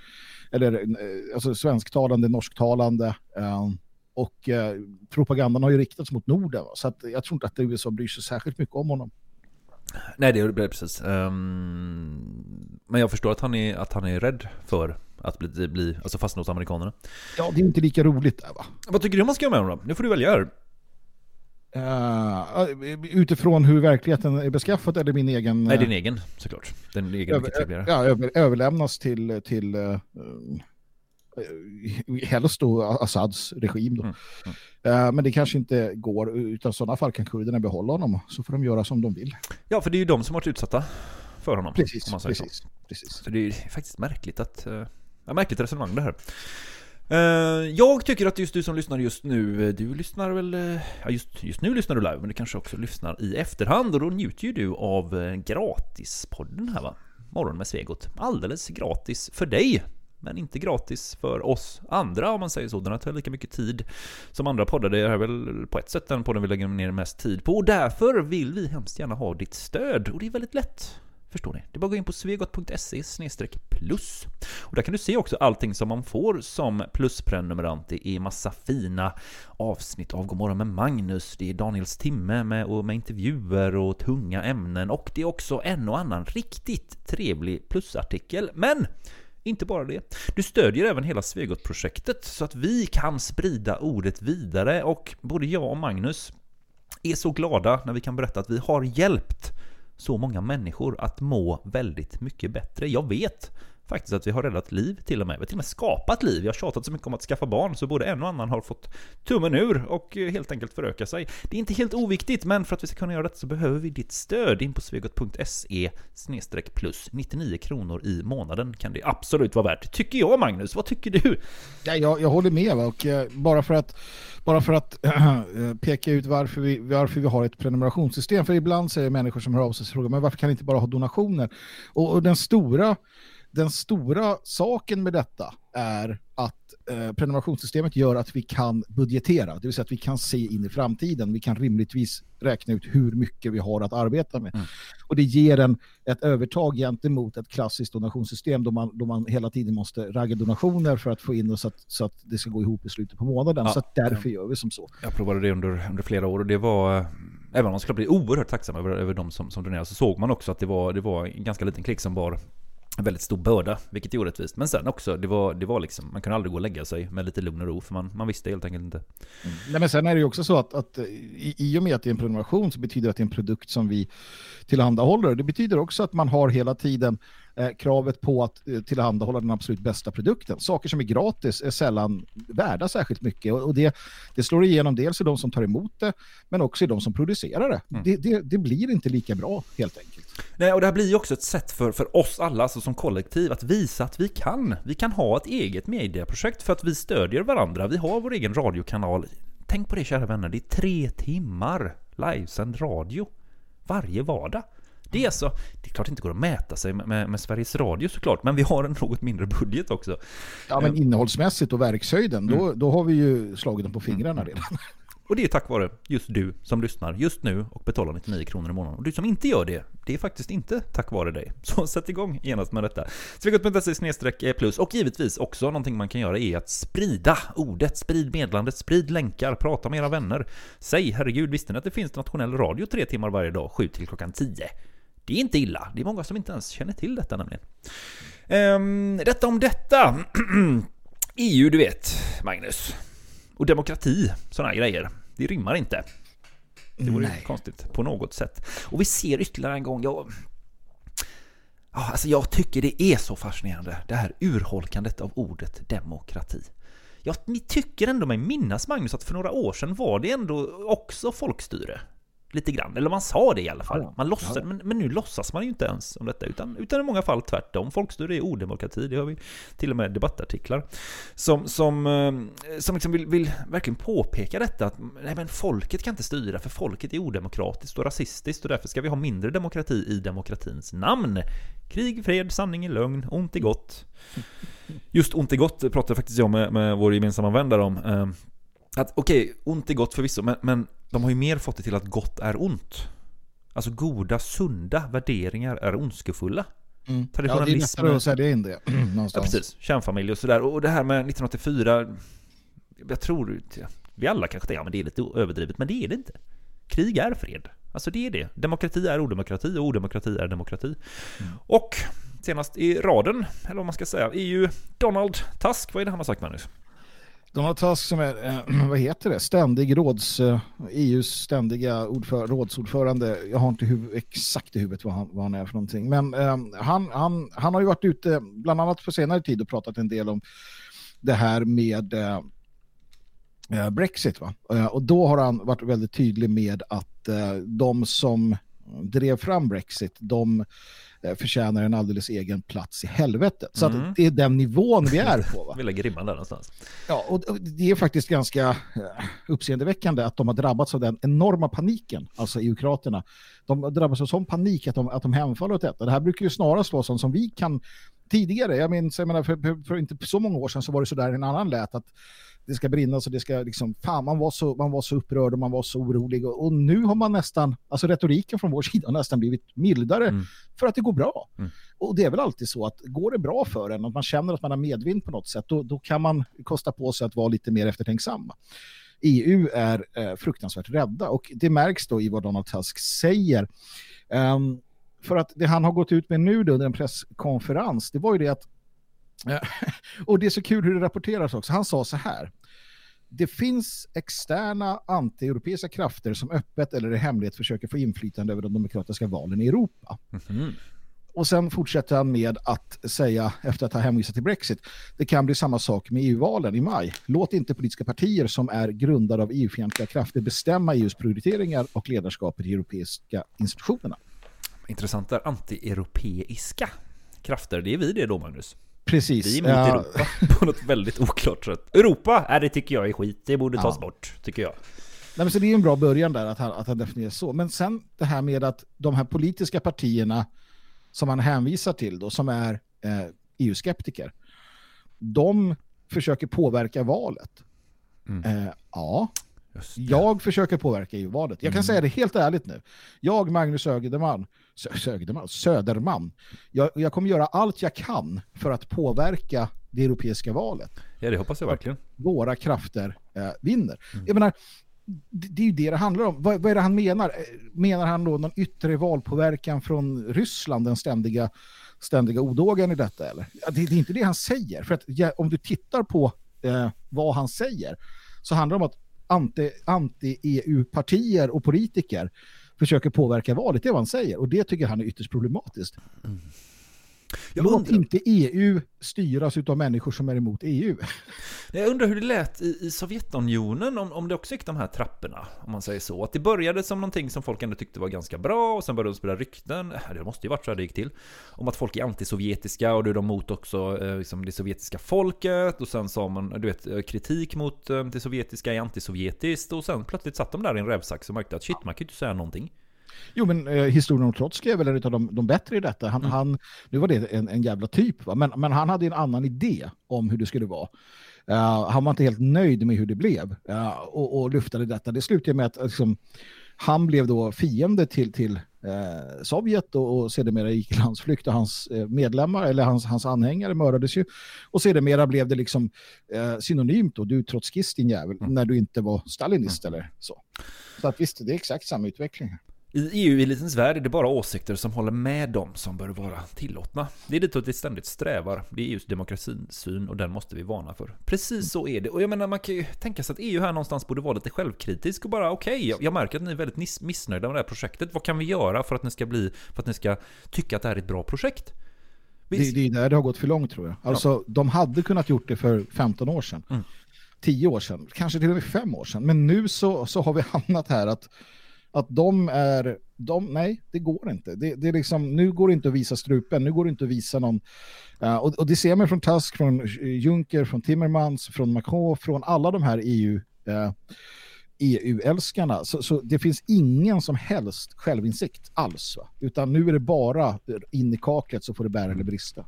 eller eh, alltså svensktalande, norsktalande. Eh, och eh, propagandan har ju riktats mot Norden. va. Så att jag tror inte att USA bryr sig särskilt mycket om honom. Nej, det är det precis. Ehm, men jag förstår att han är, att han är rädd för att bli, bli alltså fastna hos amerikanerna. Ja, det är inte lika roligt där va? Vad tycker du man ska göra med honom? Nu får du välja här. Uh, utifrån hur verkligheten är beskaffad eller min egen... Nej, eh, din egen såklart. Den egen mycket trevligare. ja, över, överlämnas till, till uh, helst då Assads regim. Då. Mm, Eh, men det kanske inte går, utan i sådana fall kan kurderna behålla honom. Så får de göra som de vill. Ja, för det är ju de som har varit utsatta för honom. Precis, precis, så. precis. Så det är faktiskt märkligt att... Uh, ja, märkligt resonemang det här. Eh, jag tycker att just du som lyssnar just nu, eh, du lyssnar väl... eh, Ja, just, just nu lyssnar du live, men du kanske också lyssnar i efterhand och då njuter ju du av eh, gratispodden här va? Morgon med Svegot. Alldeles gratis för dig, men inte gratis för oss andra om man säger så. Den har tagit lika mycket tid som andra poddar. Det är väl på ett sätt den podden vi lägger ner mest tid på och därför vill vi hemskt gärna ha ditt stöd och det är väldigt lätt. Förstår ni? Det är bara att gå in på svegot.se plus. Och där kan du se också allting som man får som plusprenumerant. Det är massa fina avsnitt av Godmorgon med Magnus. Det är Daniels timme med, och med intervjuer och tunga ämnen. Och det är också en och annan riktigt trevlig plusartikel. Men inte bara det. Du stödjer även hela Svegot-projektet så att vi kan sprida ordet vidare och både jag och Magnus är så glada när vi kan berätta att vi har hjälpt så många människor att må väldigt mycket bättre. Jag vet faktiskt att vi har räddat liv till och med. Vi har till och med skapat liv. Jag har tjatat så mycket om att skaffa barn så både en och annan har fått tummen ur och eh, helt enkelt föröka sig. Det är inte helt oviktigt, men för att vi ska kunna göra detta så behöver vi ditt stöd. In på svegot.se plus 99 kronor i månaden kan det absolut vara värt. Tycker jag Magnus, vad tycker du? Ja, jag, jag håller med va? och eh, bara för att, bara för att äh, peka ut varför vi, varför vi har ett prenumerationssystem. För ibland säger människor som hör av sig frågar men varför kan ni inte bara ha donationer? Och, och den stora den stora saken med detta är att eh, prenumerationssystemet gör att vi kan budgetera, det vill säga att vi kan se in i framtiden. Vi kan rimligtvis räkna ut hur mycket vi har att arbeta med. Och det ger en ett övertag gentemot ett klassiskt donationssystem då man, då man hela tiden måste ragga donationer för att få in det så att, så att det ska gå ihop i slutet på månaden. Ja. Så därför gör vi som så. Jag provade det under, under flera år och det var, även om man skulle bli oerhört tacksam över, över de som, som donerade, så såg man också att det var, det var en ganska liten klick som bar en väldigt stor börda, vilket är orättvist. Men sen också, det var, det var liksom, man kunde aldrig gå och lägga sig med lite lugn och ro, för man, man visste helt enkelt inte. Mm. Nej, men sen är det ju också så att, att i, i och med att det är en prenumeration så betyder det att det är en produkt som vi tillhandahåller. Det betyder också att man har hela tiden eh, kravet på att eh, tillhandahålla den absolut bästa produkten. Saker som är gratis är sällan värda särskilt mycket och, och det, det slår igenom dels i de som tar emot det men också i de som producerar det. Mm. Det, det. Det blir inte lika bra helt enkelt. Nej, och det här blir ju också ett sätt för, för oss alla, alltså som kollektiv, att visa att vi kan. Vi kan ha ett eget medieprojekt för att vi stödjer varandra. Vi har vår egen radiokanal. Tänk på det kära vänner, det är tre timmar livesänd radio varje vardag. Det är alltså, det är klart det inte går att mäta sig med, med, Sveriges Radio såklart, men vi har en något mindre budget också. Ja, men innehållsmässigt och verkshöjden, då, då har vi ju slagit dem på fingrarna redan. Och det är tack vare just du som lyssnar just nu och betalar 99 kronor i månaden. Och du som inte gör det, det är faktiskt inte tack vare dig. Så sätt igång genast med detta. Svegot.se plus och givetvis också någonting man kan göra är att sprida ordet, sprid meddelandet, sprid länkar, prata med era vänner. Säg herregud, visste ni att det finns nationell radio tre timmar varje dag, 7 till klockan 10? Det är inte illa. Det är många som inte ens känner till detta nämligen. Ehm, detta om detta. EU, du vet, Magnus. Och demokrati, sådana här grejer. Det rimmar inte. Det vore Nej. konstigt på något sätt. Och vi ser ytterligare en gång, jag... Ja, alltså jag tycker det är så fascinerande, det här urholkandet av ordet demokrati. Jag tycker ändå mig minnas, Magnus, att för några år sedan var det ändå också folkstyre. Lite grann, eller man sa det i alla fall. Man låtsade, men, men nu låtsas man ju inte ens om detta, utan, utan i många fall tvärtom. Folkstyre är odemokrati, det har vi till och med debattartiklar som, som, eh, som liksom vill, vill verkligen påpeka detta att nej, men folket kan inte styra, för folket är odemokratiskt och rasistiskt och därför ska vi ha mindre demokrati i demokratins namn. Krig, fred, sanning är lögn, ont är gott. Just ont är gott pratade faktiskt jag med, med vår gemensamma vän där om. Att okej, ont är gott förvisso, men, men de har ju mer fått det till att gott är ont. Alltså goda, sunda värderingar är ondskefulla. Mm. Ja, det är lättare att sälja in det Ja, någonstans. precis. Kärnfamilj och sådär. Och det här med 1984, jag tror, vi alla kanske tänker, ja men det är lite överdrivet, men det är det inte. Krig är fred. Alltså det är det. Demokrati är odemokrati och odemokrati är demokrati. Och senast i raden, eller vad man ska säga, är ju Donald Tusk. Vad är det han har sagt Magnus? Donald Tusk som är, eh, vad heter det, ständig råds, eh, EUs ständiga ordför, rådsordförande. Jag har inte huv, exakt i huvudet vad han, vad han är för någonting. Men eh, han, han, han har ju varit ute, bland annat på senare tid, och pratat en del om det här med eh, eh Brexit. Va? Eh, och då har han varit väldigt tydlig med att eh, de som drev fram Brexit, de eh, förtjänar en alldeles egen plats i helvetet. Så Mm. att det är den nivån vi är på. Va? Vi lägger ribban där någonstans. Ja, och och det är faktiskt ganska eh, uppseendeväckande att de har drabbats av den enorma paniken, alltså EU-kraterna. De har drabbats av sån panik att de, att de hemfaller åt detta. Det här brukar ju snarast vara sånt som vi kan tidigare, jag minns, jag menar, för, för, för inte så många år sedan så var det så där en annan lät att det ska brinna så det ska liksom, fan man var så, man var så upprörd och man var så orolig och, och nu har man nästan, alltså retoriken från vår sida har nästan blivit mildare för att det går bra. Och det är väl alltid så att går det bra för en och man känner att man har medvind på något sätt, då, då kan man kosta på sig att vara lite mer eftertänksam. EU är eh, fruktansvärt rädda och det märks då i vad Donald Tusk säger. Ehm, för att det han har gått ut med nu under en presskonferens, det var ju det att och det är så kul hur det rapporteras också. Han sa så här. Det finns externa anti-europeiska krafter som öppet eller i hemlighet försöker få inflytande över de demokratiska valen i Europa. och sen fortsätter han med att säga, efter att ha hänvisat till Brexit, det kan bli samma sak med EU-valen i maj. Låt inte politiska partier som är grundade av EU-fientliga krafter bestämma EUs prioriteringar och ledarskapet i europeiska institutionerna. Intressant där, anti-europeiska krafter. Det är vi det då, Magnus. Precis. Vi är emot Ja. Europa på något väldigt oklart sätt. Europa, är det tycker jag är skit. Det borde tas Ja. bort, tycker jag. Nej, men så det är ju en bra början där att han, att han definierar så. Men sen det här med att de här politiska partierna som han hänvisar till då, som är eh, EU-skeptiker, de försöker påverka valet. Eh, ja, jag försöker påverka EU-valet. Jag kan Mm. säga det helt ärligt nu. Jag, Magnus Söderman, Sö- Söderman, Söderman jag, jag kommer göra allt jag kan för att påverka det europeiska valet. Ja, det hoppas jag verkligen. Våra krafter eh, vinner. Jag menar, det, det är ju det det handlar om. Vad, vad är det han menar? Eh, Menar han då någon yttre valpåverkan från Ryssland, den ständiga, ständiga odågen i detta? Eller? Det, det är inte det han säger. För att ja, om du tittar på eh, vad han säger så handlar det om att anti- anti-EU-partier och politiker försöker påverka valet. Det är vad han säger. Och det tycker han är ytterst problematiskt. Mm. Låt inte EU styras av människor som är emot EU. Jag undrar hur det lät i, i Sovjetunionen, om, om det också gick de här trapporna, om man säger så. Att det började som någonting som folk ändå tyckte var ganska bra, och sen började de sprida rykten, äh, det måste ju varit så här det gick till, om att folk är antisovjetiska, och då är de mot också eh, liksom det sovjetiska folket, och sen sa man, du vet, eh, kritik mot eh, det sovjetiska är antisovjetiskt, och sen plötsligt satt de där i en rävsax och märkte att shit, man kan ju inte säga någonting. Jo, men eh, historien om Trotskij är väl en av de, de bättre i detta. Han, han, nu var det en, en jävla typ, va? Men, men han hade en annan idé om hur det skulle vara. Eh, han var inte helt nöjd med hur det blev eh, och, och lyftade detta. Det slutade med att liksom, han blev då fiende till, till eh, Sovjet och, och sedermera gick landsflykt och hans eh, medlemmar eller hans, hans anhängare mördades ju. Och sedermera blev det liksom eh, synonymt då, du trotskist din jävel, när du inte var stalinist eller så. Så att visst, det är exakt samma utveckling. I EU-elitens värld är det bara åsikter som håller med dem som bör vara tillåtna. Det är ditåt vi ständigt strävar. Det är EUs demokratisyn och den måste vi varna för. Precis så är det. Och jag menar, man kan ju tänka sig att EU här någonstans borde vara lite självkritisk och bara okej, jag, jag märker att ni är väldigt missnöjda med det här projektet. Vad kan vi göra för att ni ska bli, för att ni ska tycka att det här är ett bra projekt? Det, det är där det har gått för långt tror jag. Alltså, de hade kunnat gjort det för 15 år sedan. 10 år sedan, kanske till och med 5 år sedan. Men nu så, så har vi hamnat här att, att de är, de, nej, det går inte. Det, det är liksom, nu går det inte att visa strupen, nu går det inte att visa någon, Uh, och, och det ser man från Tusk, från eh, Juncker, från Timmermans, från Macron, från alla de här EU, Uh, eh, EU-älskarna. Så, så det finns ingen som helst självinsikt alls. Va? Utan nu är det bara in i kaklet så får det bära eller brista.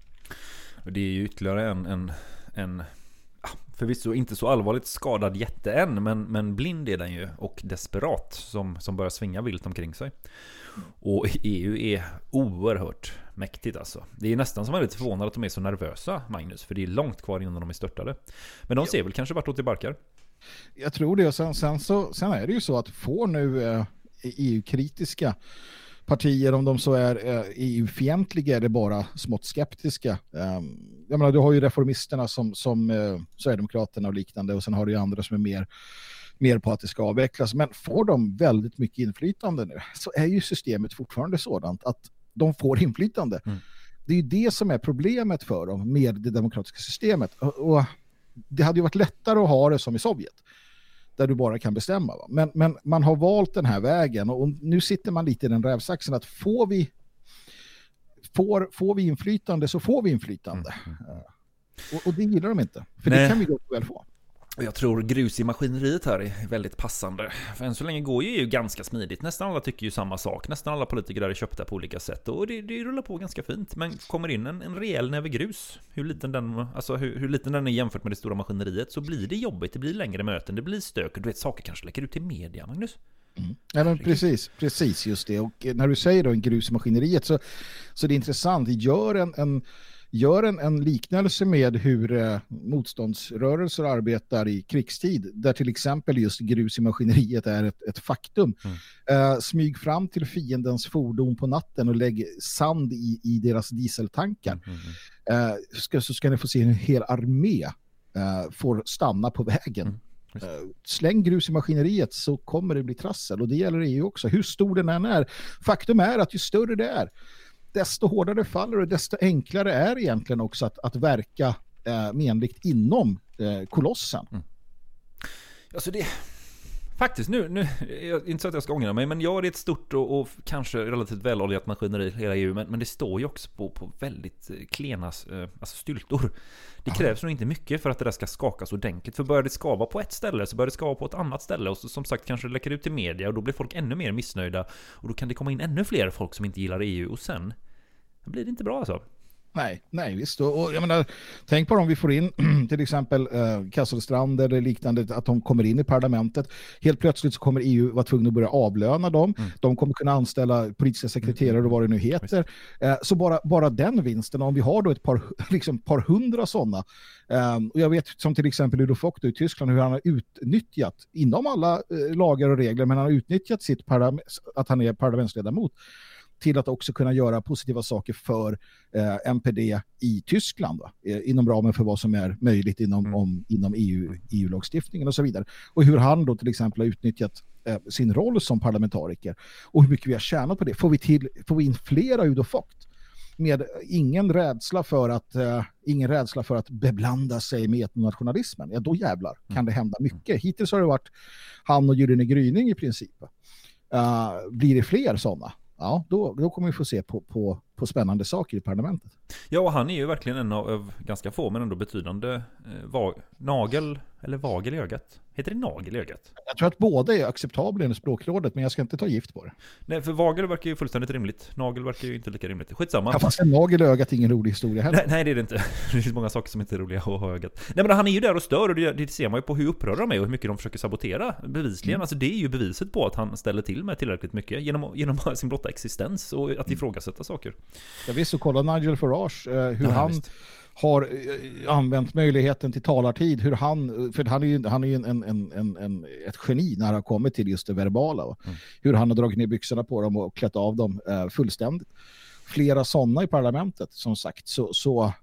Och det är ju ytterligare en, en, en förvisso inte så allvarligt skadad jätte än, men, men blind är den ju och desperat som, som börjar svinga vilt omkring sig. Och EU är oerhört mäktigt alltså. Det är nästan som man är lite förvånad att de är så nervösa, Magnus, för det är långt kvar innan de är störtade. Men de ser väl kanske vartåt det barkar. Jag tror det. Och sen, sen, så, sen är det ju så att får nu eh, EU-kritiska partier, om de så är eh, EU-fientliga eller bara smått skeptiska. Eh, jag menar, du har ju reformisterna som, som eh, Sverigedemokraterna och liknande och sen har du ju andra som är mer, mer på att det ska avvecklas. Men får de väldigt mycket inflytande nu så är ju systemet fortfarande sådant att de får inflytande. Det är ju det som är problemet för dem med det demokratiska systemet. Och det hade ju varit lättare att ha det som i Sovjet där du bara kan bestämma. Va? Men, men man har valt den här vägen och nu sitter man lite i den rävsaxen att får vi får, får vi inflytande så får vi inflytande. Eh, Och, och det gillar de inte. För Nej. det kan vi gott väl få. Jag tror grus i maskineriet här är väldigt passande. För än så länge går ju EU ganska smidigt. Nästan alla tycker ju samma sak. Nästan alla politiker är köpta på olika sätt. Och det, det rullar på ganska fint. Men kommer in en, en rejäl näve grus, hur liten, den, alltså hur, hur liten den är jämfört med det stora maskineriet, så blir det jobbigt. Det blir längre möten, det blir stök. Du vet, saker kanske läcker ut till media, Magnus. Ja, men precis, precis just det. Och när du säger då en grus i maskineriet så, så det är intressant. Gör en, en, gör en, en liknelse med hur eh, motståndsrörelser arbetar i krigstid, där till exempel just grus i maskineriet är ett, ett faktum. Eh, smyg fram till fiendens fordon på natten och lägg sand i, i deras dieseltankar. Eh, ska, så ska ni få se en hel armé eh, får stanna på vägen. Eh, Släng grus i maskineriet så kommer det bli trassel och det gäller EU också. Hur stor den än är. Faktum är att ju större det är desto hårdare faller och desto enklare är det egentligen också att, att verka eh, menligt inom eh, kolossen. Mm. Alltså det... Faktiskt nu, nu, inte så att jag ska ångra mig, men ja det är ett stort och, och kanske relativt väloljat maskineri i hela EU, men, men det står ju också på, på väldigt eh, klena eh, alltså styltor. Det krävs nog inte mycket för att det där ska skakas ordentligt, för börjar det skava på ett ställe så börjar det skava på ett annat ställe och så, som sagt kanske det läcker ut till media och då blir folk ännu mer missnöjda och då kan det komma in ännu fler folk som inte gillar EU och sen blir det inte bra alltså. Nej, nej visst. Och, jag menar, tänk på om vi får in till exempel eh, Kasselstrand eller liknande, att de kommer in i parlamentet. Helt plötsligt så kommer EU vara tvungna att börja avlöna dem. De kommer kunna anställa politiska sekreterare och vad det nu heter. Eh, så bara, bara den vinsten, om vi har då ett par, liksom, par hundra sådana. Eh, och jag vet som till exempel Udo Fock i Tyskland hur han har utnyttjat, inom alla eh, lagar och regler, men han har utnyttjat sitt att han är parlamentsledamot till att också kunna göra positiva saker för eh, MPD i Tyskland va? Eh, inom ramen för vad som är möjligt inom, om, inom EU, EU-lagstiftningen och så vidare. Och hur han då till exempel har utnyttjat eh, sin roll som parlamentariker och hur mycket vi har tjänat på det. Får vi, till, får vi in flera Udo Fogt med ingen rädsla för att eh, ingen rädsla för att beblanda sig med etnonationalismen, ja då jävlar kan det hända mycket. Hittills har det varit han och Gyllene Gryning i princip. Uh, blir det fler sådana? Ja, då, då kommer vi få se på, på, på spännande saker i parlamentet. Ja, och han är ju verkligen en av, av ganska få men ändå betydande eh, va, nagel eller vagel i ögat. Heter det nagel i ögat? Jag tror att båda är acceptabla enligt språkrådet, men jag ska inte ta gift på det. Nej, för vagel verkar ju fullständigt rimligt. Nagel verkar ju inte lika rimligt. Skitsamma. Ja, fast en nagel i ögat är ingen rolig historia heller. Nej, nej, det är det inte. Det finns många saker som inte är roliga att ha i ögat. Nej, men han är ju där och stör och det, det ser man ju på hur upprörda de är och hur mycket de försöker sabotera. Bevisligen. Mm. Alltså det är ju beviset på att han ställer till med tillräckligt mycket genom, genom sin blotta existens och Mm. att ifrågasätta saker. Jag visst, så kolla Nigel Farage, eh, hur Ja, han visst. har eh, använt möjligheten till talartid, hur han, för han är ju, han är ju en, en, en, en, ett geni när han kommer till just det verbala. Mm. Hur han har dragit ner byxorna på dem och klätt av dem eh, fullständigt. Flera sådana i parlamentet, som sagt. Så, så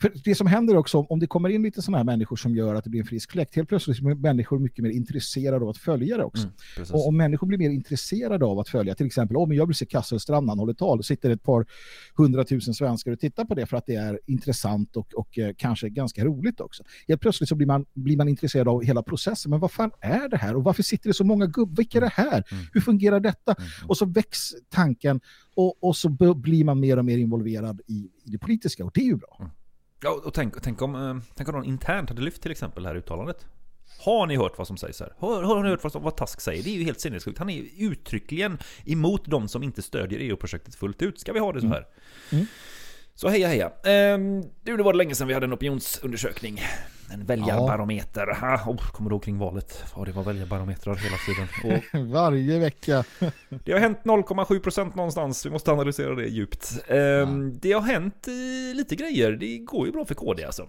för det som händer också, om det kommer in lite sådana här människor som gör att det blir en frisk fläkt, helt plötsligt är människor mycket mer intresserade av att följa det också. Mm, och om människor blir mer intresserade av att följa, till exempel, om jag vill se Kasselstrand när han håller tal, sitter ett par hundratusen svenskar och tittar på det för att det är intressant och, och eh, kanske ganska roligt också. Helt plötsligt så blir man, blir man intresserad av hela processen. Men vad fan är det här? Och varför sitter det så många gubbar? Vilka är det här? Hur fungerar detta? Och så väcks tanken och, och så blir man mer och mer involverad i, i det politiska och det är ju bra. Ja, och tänk, tänk, om, eh, tänk om någon internt hade lyft till exempel det här uttalandet. Har ni hört vad som sägs här? Har, har ni hört vad, som- vad Task säger? Det är ju helt sinnessjukt. Han är ju uttryckligen emot de som inte stödjer EU-projektet fullt ut. Ska vi ha det så här? Mm. Så heja heja. Ehm, du, det var länge sedan vi hade en opinionsundersökning. En väljarbarometer. Ja. Oh, kommer du ihåg kring valet? Ja, det var väljarbarometrar hela tiden. Och Varje vecka. det har hänt 0,7% någonstans. Vi måste analysera det djupt. Ehm, Det har hänt lite grejer. Det går ju bra för KD alltså.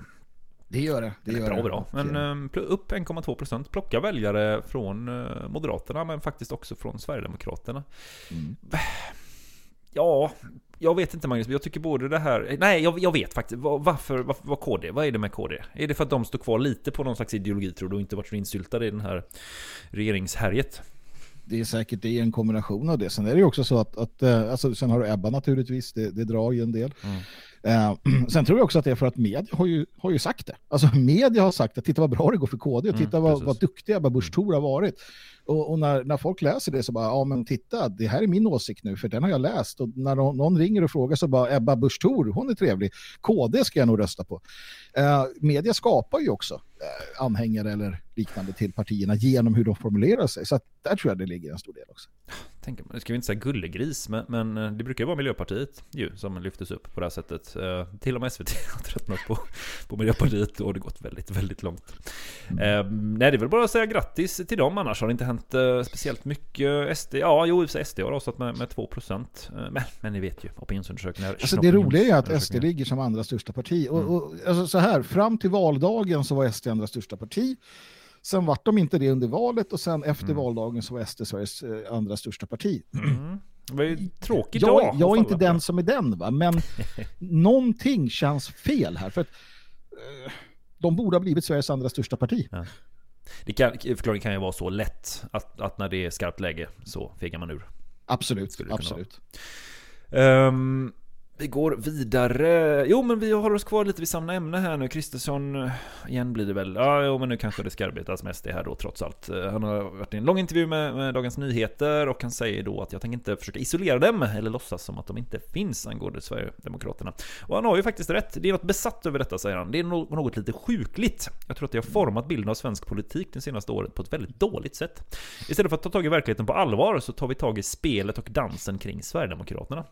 Det gör det. det Eller gör bra det. bra. Men Och, ehm, upp 1,2% Plocka väljare från eh, Moderaterna men faktiskt också från Sverigedemokraterna. Mm. Ja, jag vet inte Magnus, men jag tycker både det här... Nej, jag, jag vet faktiskt. Var- Varför, varför, var KD? Vad är det med KD? Är det för att de står kvar lite på någon slags ideologi tror du och inte varit så insyltade i den här regeringshärjet? Det är säkert det är en kombination av det. Sen är det ju också så att, att eh, alltså, sen har du Ebba naturligtvis, det, det drar ju en del. Eh, sen tror jag också att det är för att media har ju, har ju sagt det. Alltså media har sagt att titta vad bra det går för KD och Mm, titta vad, precis. vad duktig Ebba Busch Thor har varit. Och, och när, när folk läser det så bara, ja men titta, det här är min åsikt nu för den har jag läst. Och när någon, någon ringer och frågar så bara, Ebba Busch Thor, hon är trevlig. KD ska jag nog rösta på. Eh, media skapar ju också anhängare eller liknande till partierna genom hur de formulerar sig. Så där tror jag det ligger en stor del också. Tänk, nu ska vi inte säga gullegris, men, men eh, det brukar ju vara Miljöpartiet ju, som lyftes upp på det här sättet. Eh, till och med SVT har tröttnat på, på Miljöpartiet och det har gått väldigt, väldigt långt. Eh, nej, det är väl bara att säga grattis till dem, annars har det inte hänt eh, speciellt mycket. SD, ja, jo, SD har rasat med, med 2%. Eh, men, men ni vet ju, opinionsundersökningar. Alltså det roliga är att SD ligger som andra största parti. Och, och, alltså så här, fram till valdagen så var SD andra största parti. Sen vart de inte det under valet och sen efter valdagen så var SD Sveriges eh, andra största parti. Mm. Det var ju tråkigt Jag, dag jag är inte den som är den, va? men någonting känns fel här. För att, eh, de borde ha blivit Sveriges andra största parti. Det kan, förklaringen kan ju vara så lätt att, att när det är skarpt läge så fegar man ur. Absolut, absolut. Ehm, vi går vidare. Jo, men vi håller oss kvar lite vid samma ämne här nu. Kristersson, eh, igen blir det väl. Ja, jo, men nu kanske det ska arbetas med SD här då trots allt. Eh, han har varit i en lång intervju med, med Dagens Nyheter och han säger då att jag tänker inte försöka isolera dem eller låtsas som att de inte finns angående Sverigedemokraterna. Och han har ju faktiskt rätt. Det är något besatt över detta, säger han. Det är no- något lite sjukligt. Jag tror att det har format bilden av svensk politik det senaste året på ett väldigt dåligt sätt. Istället för att ta tag i verkligheten på allvar så tar vi tag i spelet och dansen kring Sverigedemokraterna.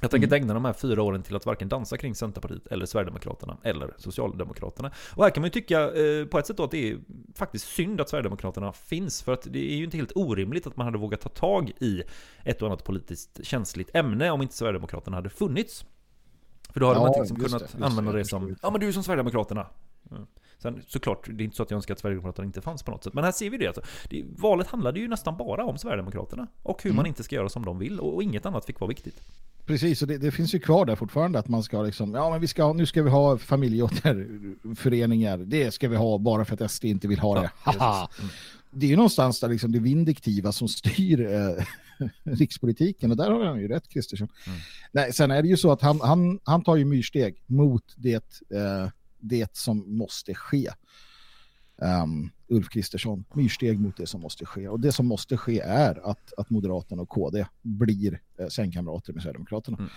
Jag tänker inte ägna de här fyra åren till att varken dansa kring Centerpartiet eller Sverigedemokraterna eller Socialdemokraterna. Och här kan man ju tycka eh, på ett sätt då att det är faktiskt synd att Sverigedemokraterna finns. För att det är ju inte helt orimligt att man hade vågat ta tag i ett och annat politiskt känsligt ämne om inte Sverigedemokraterna hade funnits. För då hade Ja, man liksom kunnat det, använda det, det som. Ja men du är som Sverigedemokraterna. Mm. Sen såklart, det är inte så att jag önskar att Sverigedemokraterna inte fanns på något sätt. Men här ser vi det alltså. Det, valet handlade ju nästan bara om Sverigedemokraterna. Och hur Mm. man inte ska göra som de vill. Och, och inget annat fick vara viktigt. Precis, och det, det finns ju kvar där fortfarande att man ska liksom, ja men vi ska, nu ska vi ha familjeåterföreningar, det ska vi ha bara för att SD inte vill ha det. Haha. Det är ju någonstans där liksom det vindiktiva som styr eh, rikspolitiken och där har han ju rätt Kristersson. Nej, sen är det ju så att han, han, han tar ju myrsteg mot det, eh, det som måste ske. Um, Ulf Kristersson, myrsteg mot det som måste ske. Och det som måste ske är att, att Moderaterna och KD blir eh, sängkamrater med Sverigedemokraterna.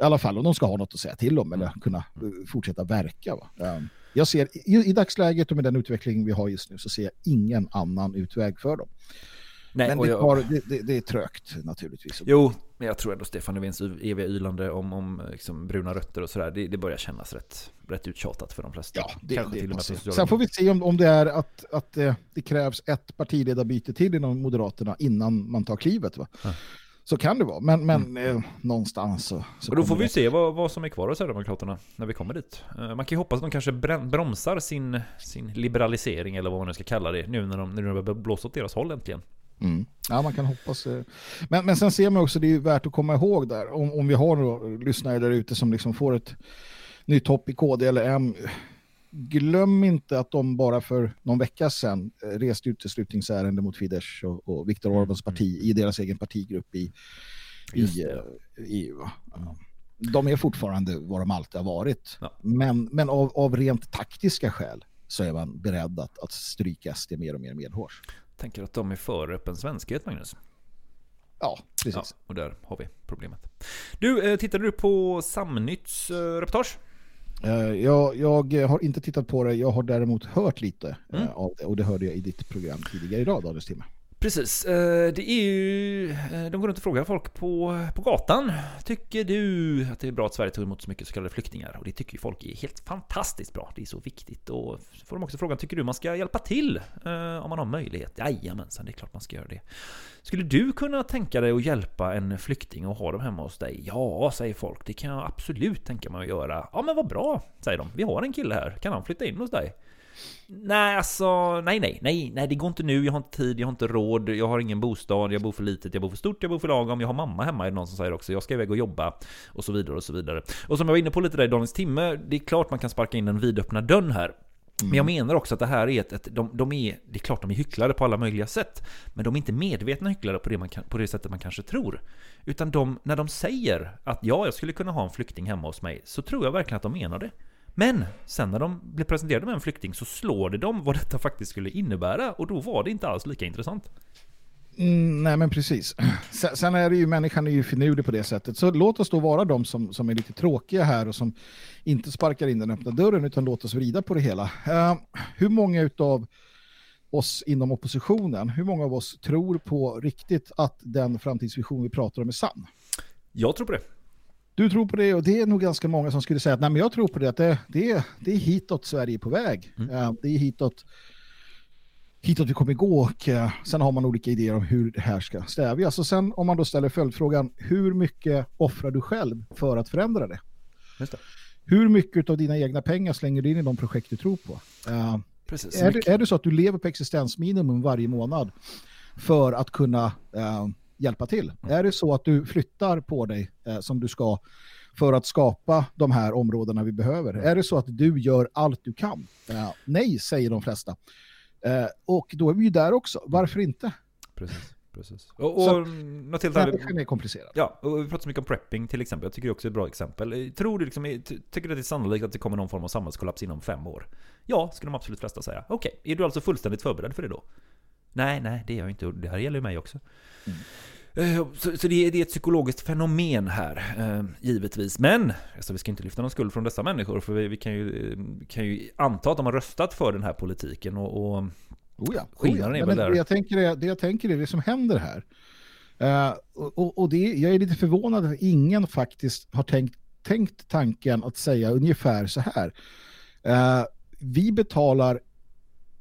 I alla fall om de ska ha något att säga till om eller kunna eh, fortsätta verka. Um, jag ser i, i dagsläget och med den utveckling vi har just nu så ser jag ingen annan utväg för dem. Nej, Men det, jag- tar, det, det, det är trögt naturligtvis. Jo, men jag tror ändå Stefan Löfvens eviga ylande om, om liksom bruna rötter och sådär, det, det börjar kännas rätt, rätt uttjatat för de flesta. Ja, det, Kanske det till och med för Sen får vi se om, om det är att, att eh, det krävs ett partiledarbyte till inom Moderaterna innan man tar klivet. Va? Så kan det vara, men, men eh, någonstans så, så Och då får vi det. se vad, vad som är kvar av Sverigedemokraterna när vi kommer dit. Eh, Man kan ju hoppas att de kanske bromsar sin, sin liberalisering eller vad man nu ska kalla det nu när de, när de börjar blåsa åt deras håll äntligen. Mm. Ja, man kan hoppas. eh. Men, men sen ser man också, det är värt att komma ihåg där, om, om vi har några lyssnare där ute som liksom får ett nytt hopp i KD eller M, glöm inte att de bara för någon vecka sedan eh, reste uteslutningsärende mot Fidesz och, och Viktor Orbáns parti i deras egen partigrupp i, i eh? Ja. De är fortfarande vad de alltid har varit. Men, men av, av rent taktiska skäl så är man beredd att, att stryka SD mer och mer medhårs. Tänker att de är för öppen svenskhet, Magnus. Ja, precis. och där har vi problemet. Du, eh, tittade du på Samnytts eh, reportage? Eh, Jag, jag har inte tittat på det, jag har däremot hört lite Mm. av det och det hörde jag i ditt program tidigare idag, Daniels timme. Precis, eh, det är ju... Eh, de går runt och frågar folk på, på gatan. Tycker du att det är bra att Sverige tog emot så mycket så kallade flyktingar? Och det tycker ju folk är helt fantastiskt bra. Det är så viktigt. Och så får de också frågan, tycker du man ska hjälpa till eh, om man har möjlighet? Jajamensan, det är klart man ska göra det. Skulle du kunna tänka dig att hjälpa en flykting och ha dem hemma hos dig? Ja, säger folk. Det kan jag absolut tänka mig att göra. Ja, men vad bra, säger de. Vi har en kille här. Kan han flytta in hos dig? Nej, alltså, nej, nej, nej, nej, det går inte nu, jag har inte tid, jag har inte råd, jag har ingen bostad, jag bor för litet, jag bor för stort, jag bor för lagom, jag har mamma hemma, är det någon som säger också, jag ska iväg och jobba, och så vidare, och så vidare. Och som jag var inne på lite där i dagens timme, det är klart man kan sparka in den vidöppna dörren här. Men jag menar också att det här är ett, ett de, de är, det är klart de är hycklare på alla möjliga sätt, men de är inte medvetna hycklare på det, man på det sättet man kanske tror. Utan de, när de säger att ja, jag skulle kunna ha en flykting hemma hos mig, så tror jag verkligen att de menar det. Men sen när de blir presenterade med en flykting så slår det dem vad detta faktiskt skulle innebära och då var det inte alls lika intressant. Mm, nej men precis. Sen, sen är det ju, människan är ju finurlig på det sättet. Så låt oss då vara de som, som är lite tråkiga här och som inte sparkar in den öppna dörren utan låt oss vrida på det hela. Eh, hur många utav oss inom oppositionen, hur många av oss tror på riktigt att den framtidsvision vi pratar om är sann? Jag tror på det. Du tror på det och det är nog ganska många som skulle säga att nej, men jag tror på det att det, det, är, det är hitåt Sverige på väg. Eh, det är hitåt, hitåt vi kommer gå och eh, sen har man olika idéer om hur det här ska stävjas. Och sen om man då ställer följdfrågan, hur mycket offrar du själv för att förändra det? Det. Hur mycket av dina egna pengar slänger du in i de projekt du tror på? Precis, är, mycket. det, är det så att du lever på existensminimum varje månad för att kunna eh, hjälpa till? Är det så att du flyttar på dig eh, som du ska för att skapa de här områdena vi behöver? Är det så att du gör allt du kan? Eh, nej, säger de flesta. Eh, och då är vi ju där också. Varför inte? Precis. precis. Och, Så och något helt annat- människan är komplicerad. Ja, och vi pratar så mycket om prepping till exempel. Jag tycker det också är ett bra exempel. Tror du liksom, ty- tycker du att det är sannolikt att det kommer någon form av samhällskollaps inom fem år? Ja, skulle de absolut flesta säga. Okej, är du alltså fullständigt förberedd för det då? Nej, nej, det är jag inte. Och Det här gäller ju mig också. Eh, Så, så det, är, det är ett psykologiskt fenomen här, eh, givetvis. Men, alltså, vi ska inte lyfta någon skuld från dessa människor, för vi, vi kan, ju, eh, kan ju anta att de har röstat för den här politiken. Och, och Oh ja, skillnaden oh ja. är väl där. det, jag tänker är, det jag tänker är det som händer här. Eh, och och, och det, jag är lite förvånad att ingen faktiskt har tänkt, tänkt tanken att säga ungefär så här. Eh, vi betalar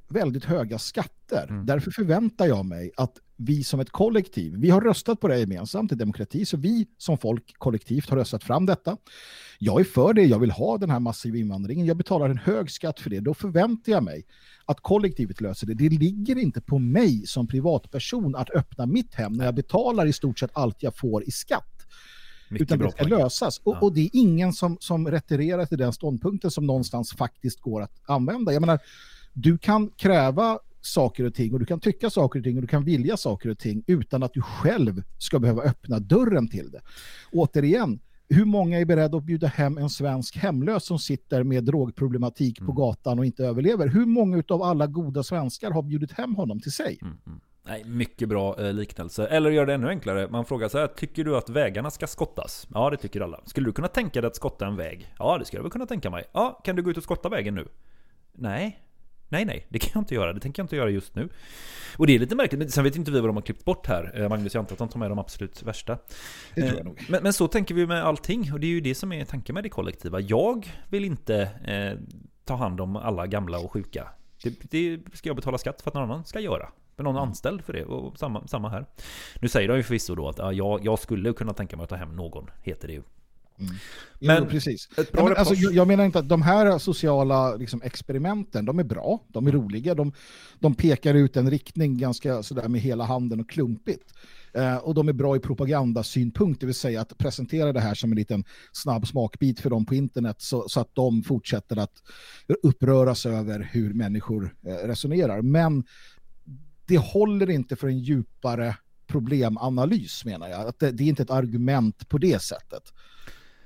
väldigt höga skatter. Mm. Därför förväntar jag mig att vi som ett kollektiv, vi har röstat på det gemensamt i demokrati, så vi som folk kollektivt har röstat fram detta. Jag är för det, jag vill ha den här massiva invandringen, jag betalar en hög skatt för det, då förväntar jag mig att kollektivet löser det. Det ligger inte på mig som privatperson att öppna mitt hem när jag betalar i stort sett allt jag får i skatt. Mycket utan det ska poäng. lösas. Och, och det är ingen som, som retirerar till den ståndpunkten som någonstans faktiskt går att använda. Jag menar, du kan kräva saker och ting och du kan tycka saker och ting och du kan vilja saker och ting utan att du själv ska behöva öppna dörren till det. Återigen, hur många är beredda att bjuda hem en svensk hemlös som sitter med drogproblematik på gatan och inte överlever? Hur många av alla goda svenskar har bjudit hem honom till sig? Nej, mycket bra eh, liknelse. Eller gör det ännu enklare. Man frågar så här, tycker du att vägarna ska skottas? Ja, det tycker alla. Skulle du kunna tänka dig att skotta en väg? Ja, det skulle jag väl kunna tänka mig. Ja, kan du gå ut och skotta vägen nu? Nej. Nej, nej, det kan jag inte göra. Det tänker jag inte göra just nu. Och det är lite märkligt, men sen vet inte vi vad de har klippt bort här. Eh, Magnus, jag antar att de tar med de absolut värsta. Det tror jag Eh, nog. Men, men så tänker vi med allting, och det är ju det som är tanken med det kollektiva. Jag vill inte eh, ta hand om alla gamla och sjuka. Det, det ska jag betala skatt för att någon annan ska göra. Men någon Mm. anställd för det, och samma, samma här. Nu säger de ju förvisso då att ja, jag skulle kunna tänka mig att ta hem någon, heter det ju. Men, jo, precis. Ja, men, alltså, jag, jag menar inte att de här sociala liksom, experimenten, de är bra, de är roliga, de, de pekar ut en riktning ganska sådär med hela handen och klumpigt. Eh, och de är bra i propagandasynpunkt, det vill säga att presentera det här som en liten snabb smakbit för dem på internet så, så att de fortsätter att uppröras över hur människor eh, resonerar. Men det håller inte för en djupare problemanalys menar jag. Att det, det är inte ett argument på det sättet.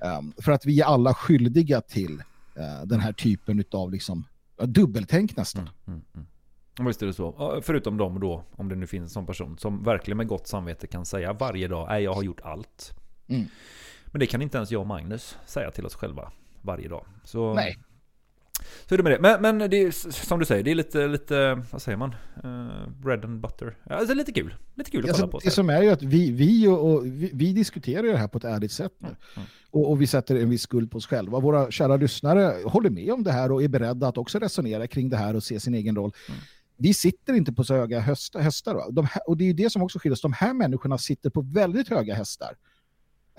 Um, för att vi är alla skyldiga till eh, den här typen av liksom, dubbeltänk nästan. Ja, Visst är det så. Förutom de då, om det nu finns en sån person, som verkligen med gott samvete kan säga varje dag, nej jag har gjort allt. Mm. Men det kan inte ens jag och Magnus säga till oss själva varje dag. Så, Nej. Så är det med det. Men, men det är som du säger, det är lite, lite vad säger man? Uh, bread and butter. Alltså lite kul. Lite kul att Alltså, kolla på. det som är ju att vi, vi, och, och, vi, vi diskuterar det här på ett ärligt sätt nu. Och, och vi sätter en viss skuld på oss själva. Våra kära lyssnare håller med om det här och är beredda att också resonera kring det här och se sin egen roll. Vi sitter inte på så höga höst, hästar. De här, och det är ju det som också skiljer oss. De här människorna sitter på väldigt höga hästar.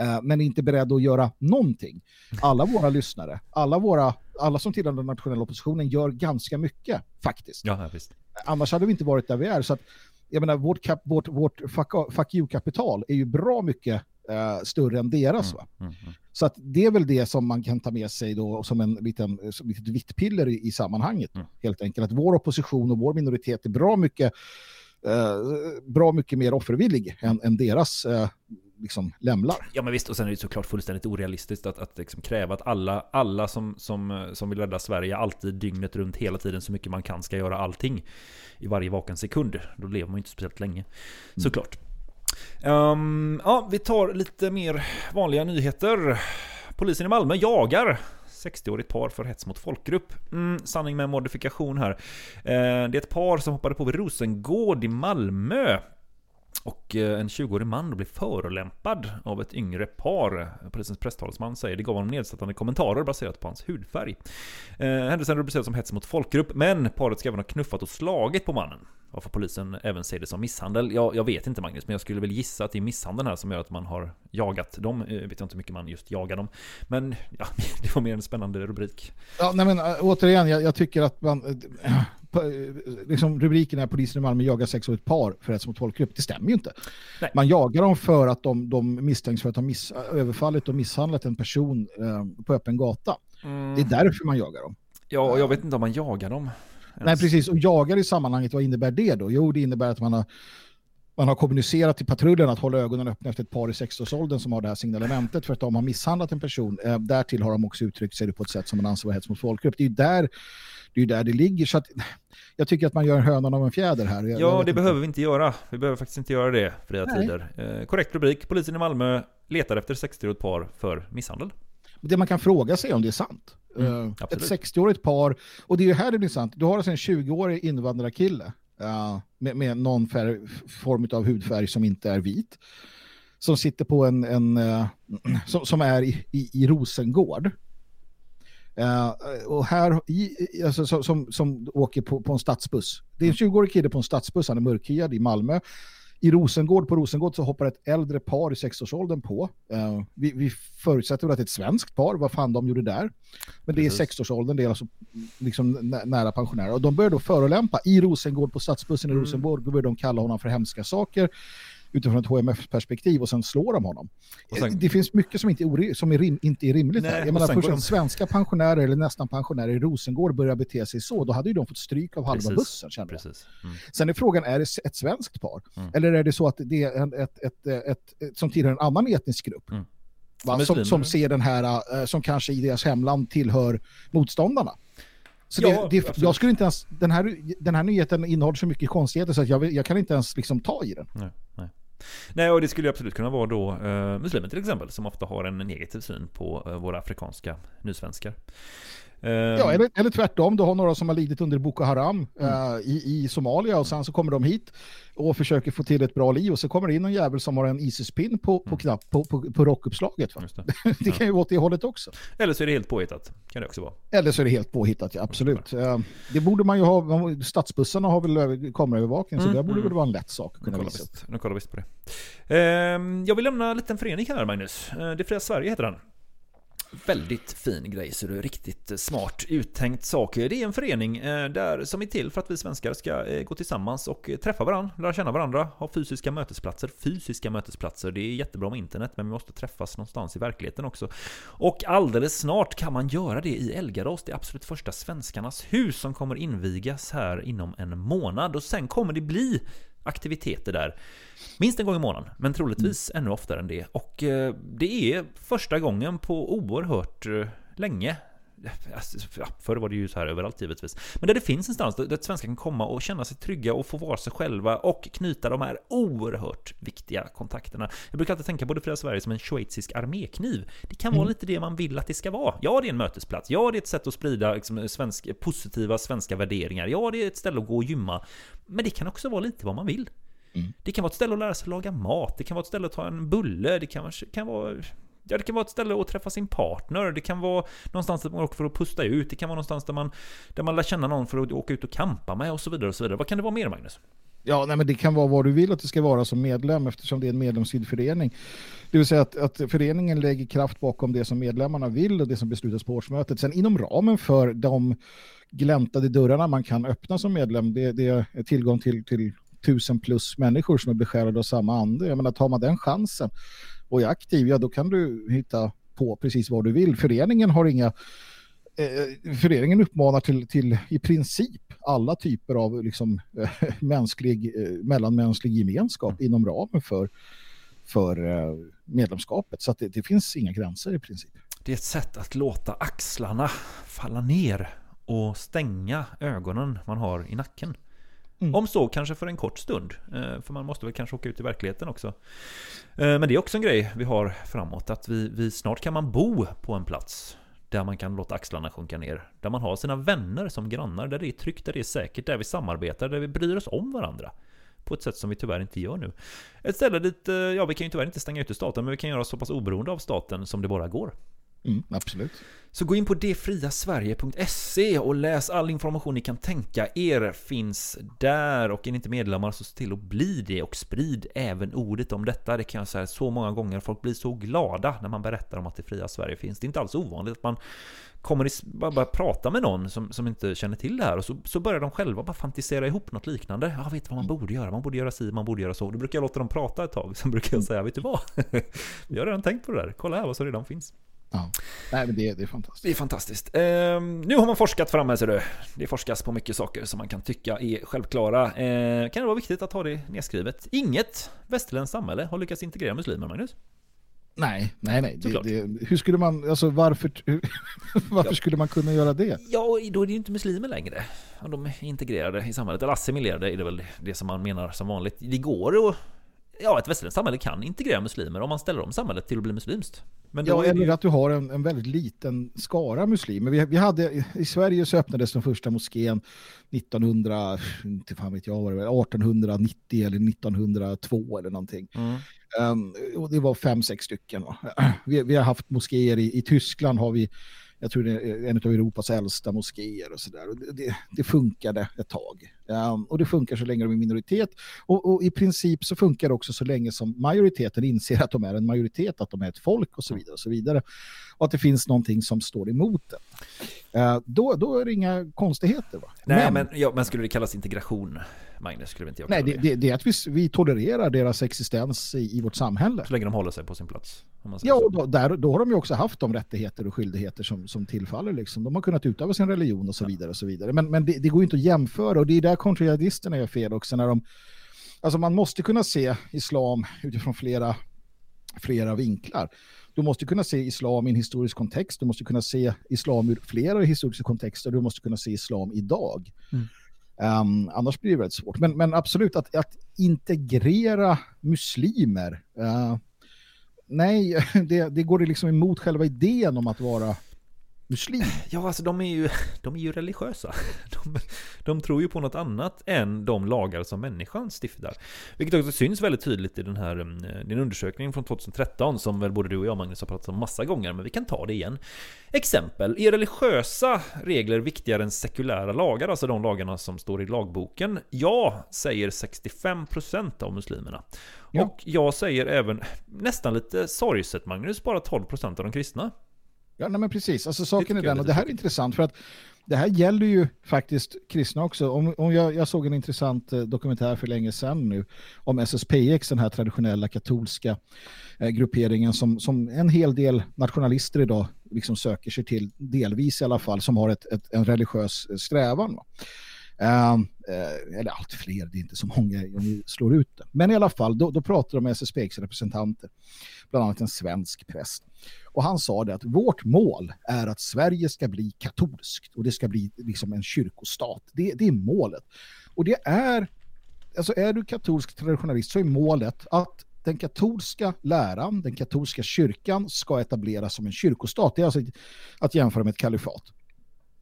Eh, Men är inte beredda att göra någonting. Alla våra lyssnare, alla, våra, alla som tillhör den nationella oppositionen gör ganska mycket faktiskt. Ja, visst. Annars hade vi inte varit där vi är. Så att, jag menar, vårt, kap, vårt, vårt fuck, fuck you-kapital är ju bra mycket eh, större än deras. Va? Mm, Så att det är väl det som man kan ta med sig då som en liten som litet vitt piller i, i sammanhanget. Mm. Helt enkelt att vår opposition och vår minoritet är bra mycket, eh, bra mycket mer offervillig än, än deras eh, liksom lämlar. Ja men visst, och sen är det såklart fullständigt orealistiskt att, att liksom kräva att alla, alla som, som, som vill rädda Sverige alltid dygnet runt hela tiden så mycket man kan ska göra allting i varje vaken sekund. Då lever man ju inte speciellt länge. Såklart. Ehm, ja, vi tar lite mer vanliga nyheter. Polisen i Malmö jagar 60-årigt par för hets mot folkgrupp. Mm, sanning med modifikation här. Eh, det är ett par som hoppade på vid Rosengård i Malmö. Och eh, en 20-årig man blev förolämpad av ett yngre par. Polisens presstalesman säger det gav honom nedsättande kommentarer baserat på hans hudfärg. Eh, händelsen rubriceras som hets mot folkgrupp, men paret ska även ha knuffat och slagit på mannen. Varför polisen även ser det som misshandel? Jag, jag vet inte Magnus, men jag skulle väl gissa att det är misshandeln här som gör att man har jagat dem. Eh, jag vet inte hur mycket man just jagar dem. Men ja, det var mer en spännande rubrik. Ja, nej men, eh, återigen, jag, jag tycker att man, äh, liksom rubriken är polisen i Malmö jagar sex och ett par för hets mot folkgrupp. Det stämmer ju inte. Man jagar dem för att de, de misstänks för att ha miss, överfallit och misshandlat en person äh, på öppen gata. Mm. Det är därför man jagar dem. Ja, och jag vet inte om man jagar dem. Nej, precis. Och jagar i sammanhanget, vad innebär det då? Jo, det innebär att man har Man har kommunicerat till patrullen att hålla ögonen öppna efter ett par i 60-årsåldern som har det här signalementet för att de har misshandlat en person. Eh, därtill har de också uttryckt sig på ett sätt som man anser vara hets mot folkgrupp. Det är ju där det, är där det ligger. Så att, jag tycker att man gör hönan av en fjäder här. Jag, Ja, det inte. behöver vi inte göra. Vi behöver faktiskt inte göra det fria Nej. tider. Eh, korrekt rubrik. Polisen i Malmö letar efter 60-årigt par för misshandel. Det man kan fråga sig om det är sant. Mm, absolut. ett 60-årigt par, och det är ju här det blir sant. Du har alltså en 20-årig invandrarkille eh, med, med någon färg, form av hudfärg som inte är vit. Som sitter på en, en eh, som, som är i, i, i Rosengård. Eh, och här, i, alltså, som, som, som åker på, på en stadsbuss. Det är en 20-årig kille på en stadsbuss, han är mörkhyad i Malmö. I Rosengård, på Rosengård så hoppar ett äldre par i sexårsåldern på. Eh, vi, vi förutsätter väl att det är ett svenskt par, vad fan de gjorde där. Men det är Precis. sexårsåldern, det är alltså liksom nä- nära pensionärer. Och de börjar då förolämpa i Rosengård, på stadsbussen i Rosengård, då börjar de kalla honom för hemska saker utifrån ett HMF-perspektiv och sen slår de honom. Sen- det finns mycket som inte är, som är rim, inte är rimligt Nej, här. Jag menar, först de- svenska pensionärer eller nästan pensionärer i Rosengård börjar bete sig så, då hade ju de fått stryk av halva Precis. bussen. Kände jag. Mm. Sen är frågan, är det ett svenskt par? Mm. Eller är det så att det är en, ett, ett, ett, ett, som tillhör en annan etnisk grupp? Mm. Som Som, som ser den här, eh, som kanske i deras hemland tillhör motståndarna. Så Ja, det, det, jag skulle inte ens, den, här, den här nyheten innehåller så mycket konstigheter så att jag, jag kan inte ens liksom ta i den. Nej, nej. Nej, och det skulle ju absolut kunna vara då eh, muslimer till exempel, som ofta har en negativ syn på eh, våra afrikanska nysvenskar. Eh, Ja, eller, eller tvärtom, du har några som har lidit under Boko Haram Mm. eh, i, i Somalia och sen så kommer de hit och försöker få till ett bra liv och så kommer det in en jävel som har en ISIS-pin på, på, knapp, på, på, på rockuppslaget. Mm. Det. det kan ju vara åt det hållet också. Eller så är det helt påhittat, kan det också vara. Eller så är det helt påhittat, ja, absolut. Eh, Det borde man ju ha, stadsbussarna har väl över- kameraövervakning så Mm, det borde mm. väl vara en lätt sak att Nu kunna kollar, upp. visst, nu kollar visst på det. Ehm, jag vill lämna en liten förening här Magnus. Eh, Det fria Sverige heter den. Väldigt fin grej, så det är riktigt eh, smart uttänkt sak. Det är en förening eh, där, som är till för att vi svenskar ska eh, gå tillsammans och träffa varandra, lära känna varandra, ha fysiska mötesplatser. Fysiska mötesplatser, det är jättebra med internet, men vi måste träffas någonstans i verkligheten också. Och alldeles snart kan man göra det i Elgarås, det absolut första svenskarnas hus som kommer invigas här inom en månad. Och sen kommer det bli aktiviteter där. Minst en gång i månaden, men troligtvis ännu oftare än det. Och eh, det är första gången på oerhört eh, länge. Förr var det ju så här överallt givetvis. Men där det finns en stans där svenskar kan komma och känna sig trygga och få vara sig själva och knyta de här oerhört viktiga kontakterna. Jag brukar alltid tänka på det fria Sverige som en schweizisk armékniv. Det kan vara Mm. lite det man vill att det ska vara. Ja, det är en mötesplats. Ja, det är ett sätt att sprida liksom, svensk, positiva svenska värderingar. Ja, det är ett ställe att gå och gymma. Men det kan också vara lite vad man vill. Det kan vara ett ställe att lära sig laga mat, det kan vara ett ställe att ta en bulle, det kan, kan vara Ja, det kan vara ett ställe att träffa sin partner, det kan vara någonstans där man åker för att pusta ut, det kan vara någonstans där man, där man lär känna någon för att åka ut och campa med och så vidare. Och så vidare. Vad kan det vara mer, Magnus? Ja, nej, men det kan vara vad du vill att det ska vara som medlem eftersom det är en medlemsstyrd förening. Det vill säga att, att föreningen lägger kraft bakom det som medlemmarna vill och det som beslutas på årsmötet. Sen inom ramen för de gläntade dörrarna man kan öppna som medlem, det, det är tillgång till, till tusen plus människor som är besjälade av samma ande. Jag menar, tar man den chansen och är aktiv, ja då kan du hitta på precis vad du vill. Föreningen har inga eh, föreningen uppmanar till, till i princip alla typer av liksom, eh, mänsklig, eh, mellanmänsklig gemenskap inom ramen för, för eh, medlemskapet. Så att det, det finns inga gränser i princip. Det är ett sätt att låta axlarna falla ner och stänga ögonen man har i nacken. Mm. Om så kanske för en kort stund, eh, för man måste väl kanske åka ut i verkligheten också. Eh, men det är också en grej vi har framåt, att vi, vi snart kan man bo på en plats där man kan låta axlarna sjunka ner. Där man har sina vänner som grannar, där det är tryggt, där det är säkert, där vi samarbetar, där vi bryr oss om varandra. På ett sätt som vi tyvärr inte gör nu. Ett ställe dit, eh, ja vi kan ju tyvärr inte stänga ute staten, men vi kan göra oss så pass oberoende av staten som det bara går. Mm, absolut. Så gå in på detfriasverige.se och läs all information ni kan tänka er finns där och är ni inte medlemmar så se till att bli det och sprid även ordet om detta. Det kan jag säga så många gånger. Folk blir så glada när man berättar om att det fria Sverige finns. Det är inte alls ovanligt att man kommer bara, bara prata med någon som, som inte känner till det här och så, så börjar de själva bara fantisera ihop något liknande. Jag vet vad man borde göra, man borde göra si, man borde göra så. Då brukar jag låta dem prata ett tag, sen brukar jag säga, vet du vad? Vi har redan tänkt på det där, kolla här vad som redan finns. Ja. Nej, men det, det är fantastiskt. Det är fantastiskt. Ehm, nu har man forskat framme ser du. Det forskas på mycket saker som man kan tycka är självklara. Ehm, kan det vara viktigt att ha det nedskrivet? Inget västerländskt samhälle har lyckats integrera muslimer, Magnus. Nej, nej, nej. Det, det, hur skulle man, alltså varför, varför skulle man kunna göra det? Ja, då är det ju inte muslimer längre. De är integrerade i samhället, eller assimilerade är det väl det som man menar som vanligt. Det går att... Ja, ett västerländskt samhälle kan integrera muslimer om man ställer om samhället till att bli muslimskt. Men ja, är det eller ju... att du har en, en väldigt liten skara muslimer. Vi, vi hade, I Sverige så öppnades den första moskén 1900, inte fan vet jag vad det var, 1890 eller 1902 eller någonting. Mm. Um, och det var fem, sex stycken. Vi, vi har haft moskéer i, i Tyskland har vi, jag tror det är en av Europas äldsta moskéer och sådär. Det, det, det funkade ett tag. Um, och det funkar så länge de är minoritet. Och, och i princip så funkar det också så länge som majoriteten inser att de är en majoritet, att de är ett folk och så vidare. Och så vidare. Och att det finns någonting som står emot det. Uh, då, då är det inga konstigheter. Va? Nej, men, ja, men skulle det kallas integration, Magnus? Skulle inte jag Nej, det, det, det är att vi, vi tolererar deras existens i, i vårt samhälle. Så länge de håller sig på sin plats. Ja, och då, där, då har de ju också haft de rättigheter och skyldigheter som, som tillfaller. Liksom. De har kunnat utöva sin religion och så vidare. Och så vidare. Men, men det, det går ju inte att jämföra och det är där kontrajihadisterna gör fel också. När de, alltså man måste kunna se islam utifrån flera, flera vinklar. Du måste kunna se islam i en historisk kontext. Du måste kunna se islam ur flera historiska kontexter. Du måste kunna se islam idag. Mm. Um, annars blir det väldigt svårt. Men, men absolut, att, att integrera muslimer, eh, nej, det, det går liksom emot själva idén om att vara muslim. Ja, alltså de är ju, de är ju religiösa. De, de tror ju på något annat än de lagar som människan stiftar. Vilket också syns väldigt tydligt i den här mm, det är en undersökning från 2013 som väl både du och jag Magnus har pratat om massa gånger, men vi kan ta det igen. Exempel, är religiösa regler viktigare än sekulära lagar, alltså de lagarna som står i lagboken? Ja, säger 65% av muslimerna. Ja. Och jag säger även, nästan lite sorgset Magnus, bara 12% av de kristna. Ja, nej, men precis. Alltså, saken är den, och det här är intressant för att det här gäller ju faktiskt kristna också. Om, om jag, jag såg en intressant eh, dokumentär för länge sedan nu om SSPX, den här traditionella katolska eh, grupperingen som, som en hel del nationalister idag liksom söker sig till, delvis i alla fall, som har ett, ett, en religiös eh, strävan. Va? Eh, eller allt fler, det är inte så många om vi slår ut det. Men i alla fall, då, då pratade de med SSPX representanter, bland annat en svensk präst. Och han sa det att vårt mål är att Sverige ska bli katolskt och det ska bli liksom en kyrkostat. Det, det är målet. Och det är, alltså är du katolsk traditionalist så är målet att den katolska läran, den katolska kyrkan ska etableras som en kyrkostat. Det är alltså att jämföra med ett kalifat.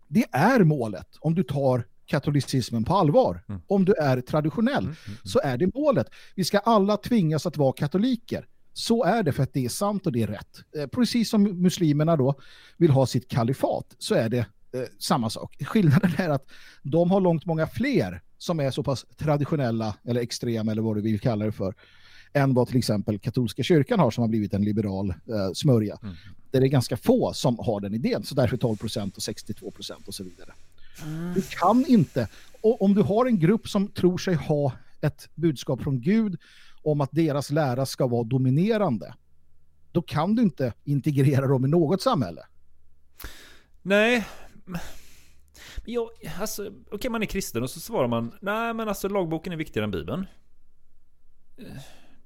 Det är målet om du tar katolicismen på allvar. Om du är traditionell så är det målet. Vi ska alla tvingas att vara katoliker. Så är det för att det är sant och det är rätt. Eh, precis som muslimerna då vill ha sitt kalifat så är det eh, samma sak. Skillnaden är att de har långt många fler som är så pass traditionella eller extrema eller vad du vill kalla det för än vad till exempel katolska kyrkan har som har blivit en liberal eh, smörja. Där det är ganska få som har den idén. Så därför 12 procent och 62 procent och så vidare. Du kan inte, och om du har en grupp som tror sig ha ett budskap från Gud om att deras lära ska vara dominerande, då kan du inte integrera dem i något samhälle. Nej. Men jag, alltså, okej man är kristen och så svarar man Nej men alltså lagboken är viktigare än bibeln.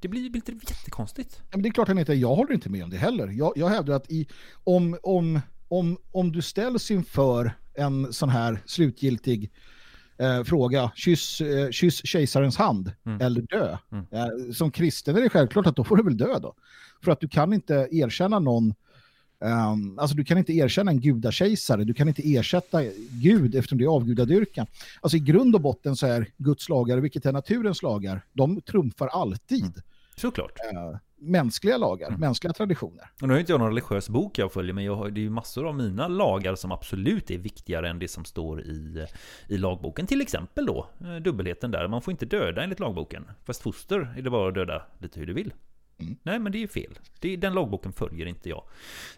Det blir blir inte jättekonstigt. Men det är klart att inte, jag håller inte med om det heller. Jag, jag hävdar att i, om, om, om, om du ställs inför en sån här slutgiltig eh, fråga, kyss, eh, kyss kejsarens hand eller dö. Eh, som kristen är det självklart att då får du väl dö då. För att du kan inte erkänna någon ehm, alltså du kan inte erkänna en gudakejsare, du kan inte ersätta Gud eftersom det är avgudadyrkan. Alltså i grund och botten så är Guds lagar, vilket är naturens lagar, de trumfar alltid Såklart. eh, mänskliga lagar, mänskliga traditioner. Och nu har inte jag någon religiös bok jag följer, men jag har, det är ju massor av mina lagar som absolut är viktigare än det som står i, i lagboken. Till exempel då, eh, dubbelheten där. Man får inte döda enligt lagboken. Fast foster är det bara att döda lite hur du vill. Nej, men det är ju fel. Det, den lagboken följer inte jag.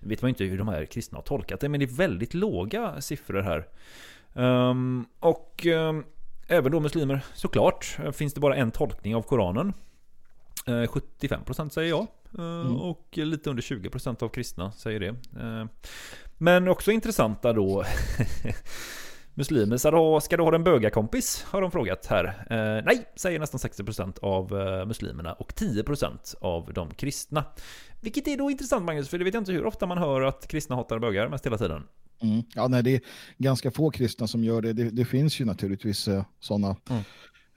Vet man inte hur de här kristna har tolkat det, men det är väldigt låga siffror här. Ehm, och ehm, även då muslimer, såklart, finns det bara en tolkning av Koranen. Eh, 75% säger ja. Eh, Och lite under 20% av kristna säger det. Eh, Men också intressanta då Muslimer, ska du, ha, ska du ha en bögakompis? Har de frågat här. Eh, nej, säger nästan 60% av eh, muslimerna och 10% av de kristna. Vilket är då intressant Magnus, för det vet jag inte hur ofta man hör att kristna hatar bögar mest hela tiden. Mm. Ja, nej, det är ganska få kristna som gör det. Det, det finns ju naturligtvis eh, sådana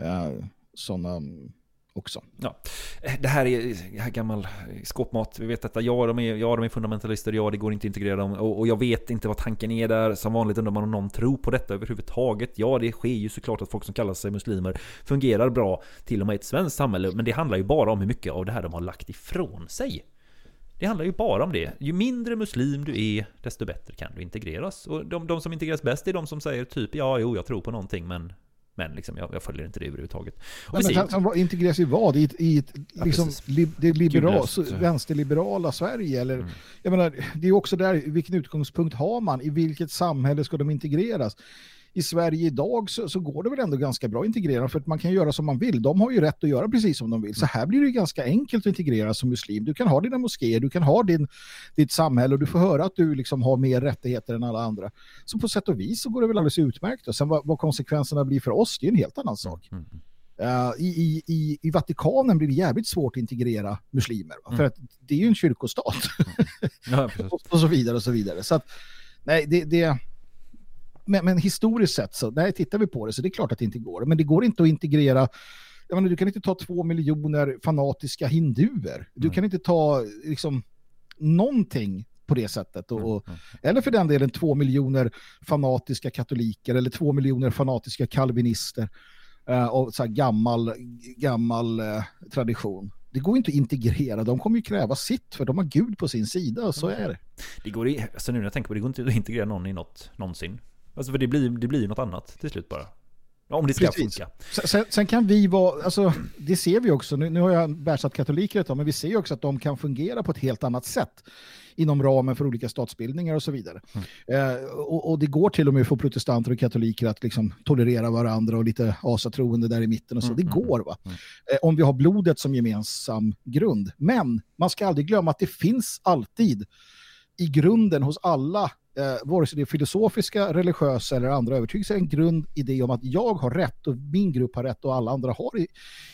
eh, såna mm, också. Ja. Eh, det här är det här är gammal skåpmat. Vi vet detta. Ja, de är, ja, de är fundamentalister. Ja, det går inte att integrera dem. Och, och jag vet inte vad tanken är där. Som vanligt undrar man om någon tror på detta överhuvudtaget. Ja, det sker ju såklart att folk som kallar sig muslimer fungerar bra till och med i ett svenskt samhälle. Men det handlar ju bara om hur mycket av det här de har lagt ifrån sig. Det handlar ju bara om det. Ju mindre muslim du är, desto bättre kan du integreras. Och de, de som integreras bäst är de som säger typ ja, jo, jag tror på någonting, men men liksom, jag, jag följer inte det överhuvudtaget. Och Nej, men han, han integreras i vad? I i ett liksom, precis. li, det liberal, vänsterliberala Sverige? Eller, Mm. jag menar, det är också där, vilken utgångspunkt har man? I vilket samhälle ska de integreras? I Sverige idag så, så går det väl ändå ganska bra att integrera för att man kan göra som man vill. De har ju rätt att göra precis som de vill. Så här blir det ju ganska enkelt att integrera som muslim. Du kan ha dina moskéer, du kan ha din, ditt samhälle och du får höra att du liksom har mer rättigheter än alla andra. Så på sätt och vis så går det väl alldeles utmärkt. Och sen vad, vad konsekvenserna blir för oss, det är en helt annan sak. Eh, i, i, i, I Vatikanen blir det jävligt svårt att integrera muslimer. va? För Mm. att det är ju en kyrkostat. Ja, och, och så vidare och så vidare. Så att, nej, det, det, men, men historiskt sett så, nej, tittar vi på det så det är klart att det inte går. Men det går inte att integrera jag menar, du kan inte ta två miljoner fanatiska hinduer. Du kan inte ta liksom någonting på det sättet. Och, och, eller för den delen två miljoner fanatiska katoliker eller två miljoner fanatiska kalvinister eh, och så här gammal, gammal eh, tradition. Det går inte att integrera. De kommer ju kräva sitt för de har Gud på sin sida och så är det. Det går i, alltså nu när jag tänker på det, det går inte att integrera någon i något någonsin. Alltså för det blir, det blir ju något annat till slut bara. Om det ska Precis. funka. Sen, sen, kan vi vara, alltså det ser vi också, nu, nu har jag världsat katoliker ett tag, men vi ser ju också att de kan fungera på ett helt annat sätt inom ramen för olika statsbildningar och så vidare. Eh, och, och det går till och med för protestanter och katoliker att liksom tolerera varandra och lite asatroende där i mitten och så. Det går va? Eh, om vi har blodet som gemensam grund. Men man ska aldrig glömma att det finns alltid i grunden hos alla, eh, vare sig det är filosofiska, religiösa eller andra övertygelser, en grundidé om att jag har rätt och min grupp har rätt och alla andra har i,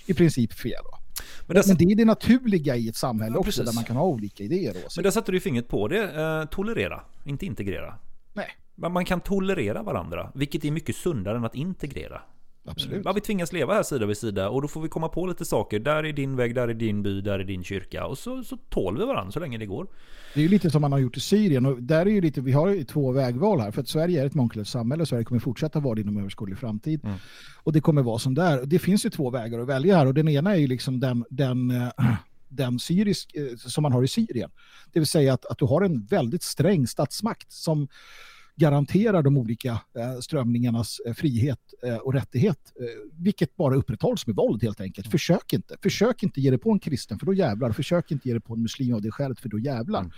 i princip fel. Va? Men, det är det naturliga i ett samhälle Ja, också, precis. där man kan ha olika idéer. Och Men där sätter du fingret på det. Eh, tolerera, inte integrera. Nej. Men man kan tolerera varandra, vilket är mycket sundare än att integrera. Absolut. Ja, vi tvingas leva här sida vid sida och då får vi komma på lite saker. Där är din väg, där är din by, där är din kyrka. Och så, så tål vi varandra så länge det går. Det är ju lite som man har gjort i Syrien och där är ju lite, vi har ju två vägval här för att Sverige är ett mångkulturellt samhälle och Sverige kommer fortsätta vara det inom överskådlig framtid. Och det kommer vara som där. Det finns ju två vägar att välja här och den ena är ju liksom den, den, eh, den syrisk, eh, som man har i Syrien. Det vill säga att, att du har en väldigt sträng statsmakt som garanterar de olika eh, strömningarnas eh, frihet eh, och rättighet, vilket bara upprätthålls med våld helt enkelt. Försök inte. Försök inte ge dig på en kristen, för då jävlar. Försök inte ge dig på en muslim av det skälet, för då jävlar.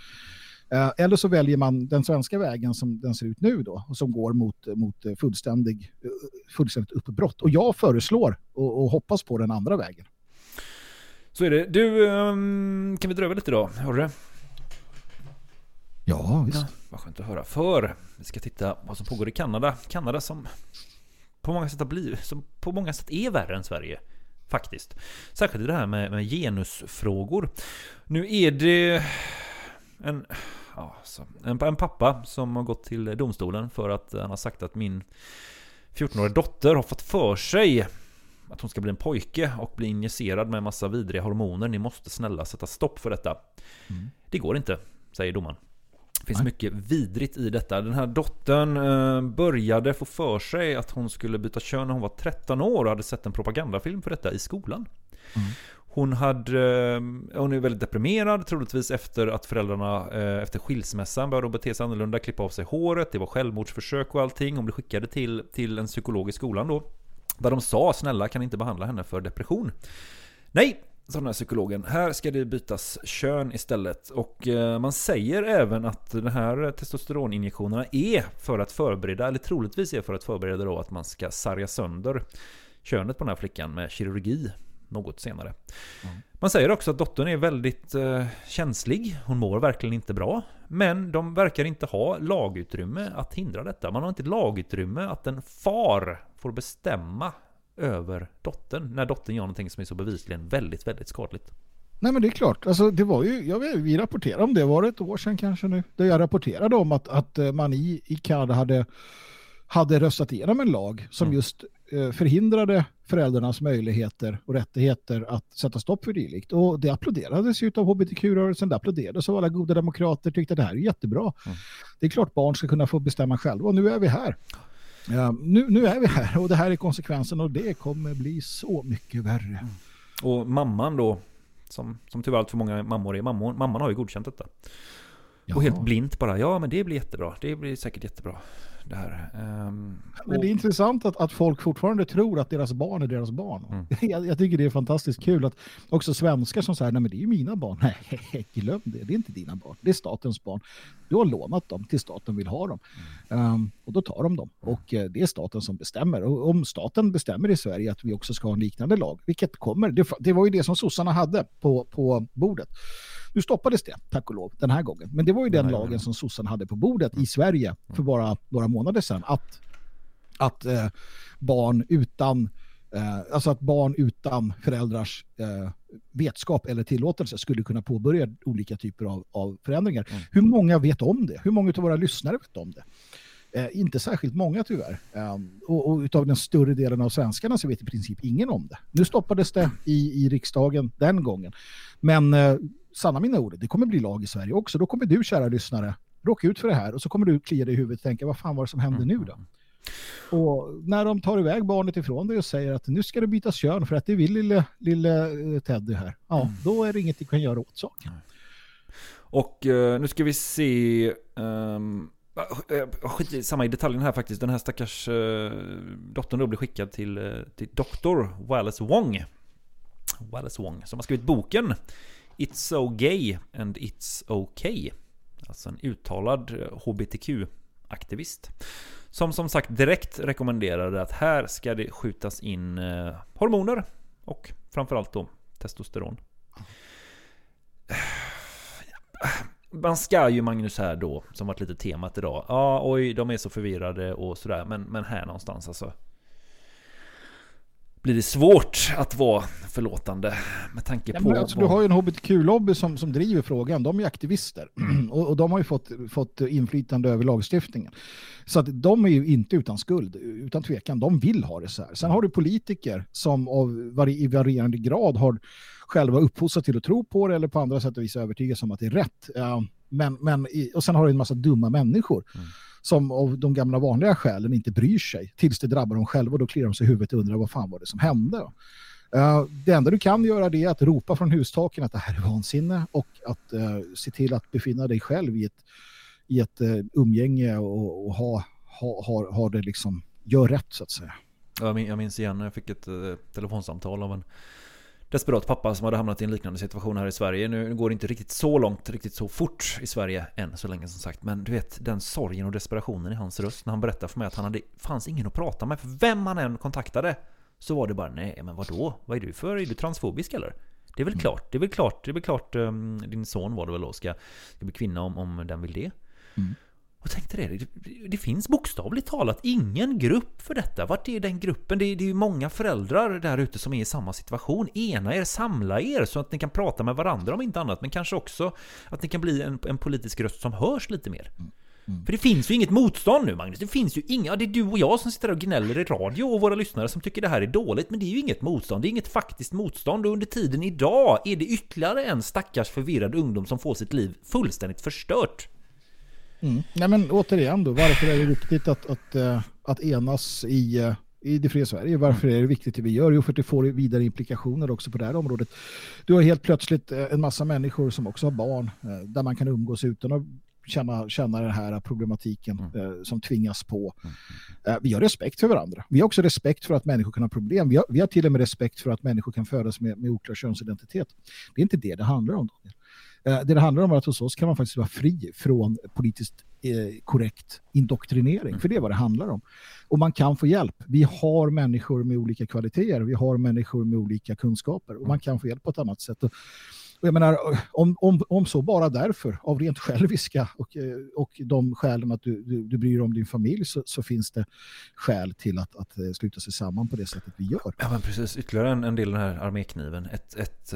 Eh, eller så väljer man den svenska vägen som den ser ut nu då, och som går mot, mot fullständig, fullständigt uppbrott. Och jag föreslår och, och hoppas på den andra vägen. Så är det. Du, ehm, kan vi dra över lite då? Hör du det? Ja, visst. Ja, vad skönt att höra. För vi ska titta vad som pågår i Kanada. Kanada som på många sätt har blivit, som på många sätt är värre än Sverige. Faktiskt. Särskilt i det här med, med genusfrågor. Nu är det en, ja, så, en, en pappa som har gått till domstolen för att han har sagt att min 14-åriga dotter har fått för sig att hon ska bli en pojke och bli injicerad med massa vidriga hormoner. Ni måste snälla sätta stopp för detta. Det går inte, säger domaren. Det finns mycket vidrigt i detta. Den här dottern eh, började få för sig att hon skulle byta kön när hon var 13 år och hade sett en propagandafilm för detta i skolan. Hon, hade, eh, hon är väldigt deprimerad, troligtvis efter att föräldrarna eh, efter skilsmässan började bete sig annorlunda, klippa av sig håret, det var självmordsförsök och allting. Hon blev skickade till, till en psykolog i skolan då. Där de sa, snälla kan inte behandla henne för depression? Nej, sa den här psykologen. Här ska det bytas kön istället. Och eh, man säger även att de här testosteroninjektionerna är för att förbereda, eller troligtvis är för att förbereda då att man ska sarga sönder könet på den här flickan med kirurgi. något senare. Man säger också att dottern är väldigt eh, känslig. Hon mår verkligen inte bra. Men de verkar inte ha lagutrymme att hindra detta. Man har inte lagutrymme att en far får bestämma över dottern. När dottern gör någonting som är så bevisligen väldigt, väldigt skadligt. Nej men det är klart, alltså, det var ju, jag vi rapporterade om det, var det ett år sedan kanske nu, där jag rapporterade om att, att eh, man i, i Kanada hade, hade röstat igenom en lag som just eh, förhindrade föräldrarnas möjligheter och rättigheter att sätta stopp för dylikt. Och det applåderades ju av hbtq-rörelsen, det applåderades av alla goda demokrater, tyckte att det här är jättebra. Det är klart barn ska kunna få bestämma själva. Och nu är vi här. Ja, nu, nu är vi här och det här är konsekvensen och det kommer bli så mycket värre. Och mamman då, som, som tyvärr allt för många mammor är, mammon, mamman har ju godkänt detta. Och helt blint bara, ja men det blir jättebra, det blir säkert jättebra. Det här. Ehm, Men det är intressant att, att folk fortfarande tror att deras barn är deras barn. Jag, jag tycker det är fantastiskt kul att också svenskar som säger nej men det är ju mina barn. Nej, glöm det. Det är inte dina barn. Det är statens barn. Du har lånat dem till staten vill ha dem. Ehm, och då tar de dem. Och eh, det är staten som bestämmer. Och om staten bestämmer i Sverige att vi också ska ha en liknande lag, vilket kommer, det, det var ju det som sossarna hade på, på bordet. Nu stoppades det, tack och lov, den här gången. Men det var ju den lagen som sossarna hade på bordet i Sverige för bara några månader sedan. Att, att eh, barn utan eh, alltså att barn utan föräldrars eh, vetskap eller tillåtelse skulle kunna påbörja olika typer av, av förändringar. Hur många vet om det? Hur många av våra lyssnare vet om det? Eh, inte särskilt många tyvärr. Um, och, och utav den större delen av svenskarna så vet i princip ingen om det. Nu stoppades det i, i riksdagen den gången. Men eh, sanna mina ord, det kommer bli lag i Sverige också. Då kommer du, kära lyssnare, råka ut för det här och så kommer du klia dig i huvudet och tänka, vad fan var det som hände nu då? Och när de tar iväg barnet ifrån dig och säger att nu ska det bytas kön för att det vill lille, lille eh, Teddy här. Ja, då är det inget du kan göra åt saken. Och eh, nu ska vi se... Um, skit i, samma i detaljen här faktiskt. Den här stackars uh, dottern då blir skickad till, uh, till doktor Wallace Wong. Wallace Wong, som har skrivit boken It's so gay and it's okay. Alltså en uttalad eh, HBTQ-aktivist. Som som sagt direkt rekommenderade att här ska det skjutas in eh, hormoner och framförallt då testosteron. Man ska ju Magnus här då, som varit lite temat idag. Ja, oj, de är så förvirrade och sådär. Men, men här någonstans alltså. Blir det svårt att vara förlåtande med tanke Ja, på... alltså, du har ju en hbtq-lobby som, som driver frågan. De är aktivister och, och de har ju fått, fått inflytande över lagstiftningen. Så att de är ju inte utan skuld, utan tvekan. De vill ha det så här. Sen har du politiker som av vari, i varierande grad har själva uppfostrat till att tro på det eller på andra sätt och vis övertygas om att det är rätt. Men, men, och sen har du en massa dumma människor som av de gamla vanliga skälen inte bryr sig tills det drabbar dem själva och då kliar de sig i huvudet och undrar vad fan var det som hände. Uh, det enda du kan göra det är att ropa från hustaken att det här är vansinne och att uh, se till att befinna dig själv i ett, i ett uh, umgänge och, och ha, ha, ha, ha det liksom, gör rätt så att säga. Jag minns igen när jag fick ett telefonsamtal av en desperat pappa som hade hamnat i en liknande situation här i Sverige. Nu går det inte riktigt så långt, riktigt så fort i Sverige än så länge som sagt. Men du vet den sorgen och desperationen i hans röst när han berättade för mig att han hade, fanns ingen att prata med. För vem han än kontaktade så var det bara nej men vadå? Vad är du för? Är du transfobisk eller? Det är väl klart, det är väl klart, det är väl klart um, din son var det väl då ska, ska bli kvinna om, om den vill det. Mm. Och tänkte det, det, det finns bokstavligt talat ingen grupp för detta. Vart är den gruppen? Det är, det är ju många föräldrar där ute som är i samma situation. Ena er, samla er så att ni kan prata med varandra om inte annat. Men kanske också att ni kan bli en, en politisk röst som hörs lite mer. För det finns ju inget motstånd nu Magnus. Det finns ju inga, det är du och jag som sitter och gnäller i radio och våra lyssnare som tycker det här är dåligt. Men det är ju inget motstånd, det är inget faktiskt motstånd. Och under tiden idag är det ytterligare en stackars förvirrad ungdom som får sitt liv fullständigt förstört. Mm. Nej, men återigen då, varför är det viktigt att, att, eh, att enas i, eh, i det fria Sverige? Varför är det viktigt det vi gör? Jo, för att det får vidare implikationer också på det här området. Du har helt plötsligt eh, en massa människor som också har barn, där man kan umgås utan att känna, känna den här problematiken eh, som tvingas på. Eh, vi har respekt för varandra. Vi har också respekt för att människor kan ha problem. Vi har, vi har till och med respekt för att människor kan födas med, med oklar könsidentitet. Det är inte det det handlar om. Daniel. Eh, Det det handlar om är att hos oss kan man faktiskt vara fri från politiskt eh, korrekt indoktrinering, för det är vad det handlar om. Och man kan få hjälp. Vi har människor med olika kvaliteter, vi har människor med olika kunskaper och man kan få hjälp på ett annat sätt. Och, jag menar, om, om, om så bara därför, av rent själviska och, eh, och de skälen att du, du, du bryr dig om din familj så, så finns det skäl till att, att sluta sig samman på det sättet vi gör. Ja men precis, ytterligare en, en del av den här armékniven. Ett, ett,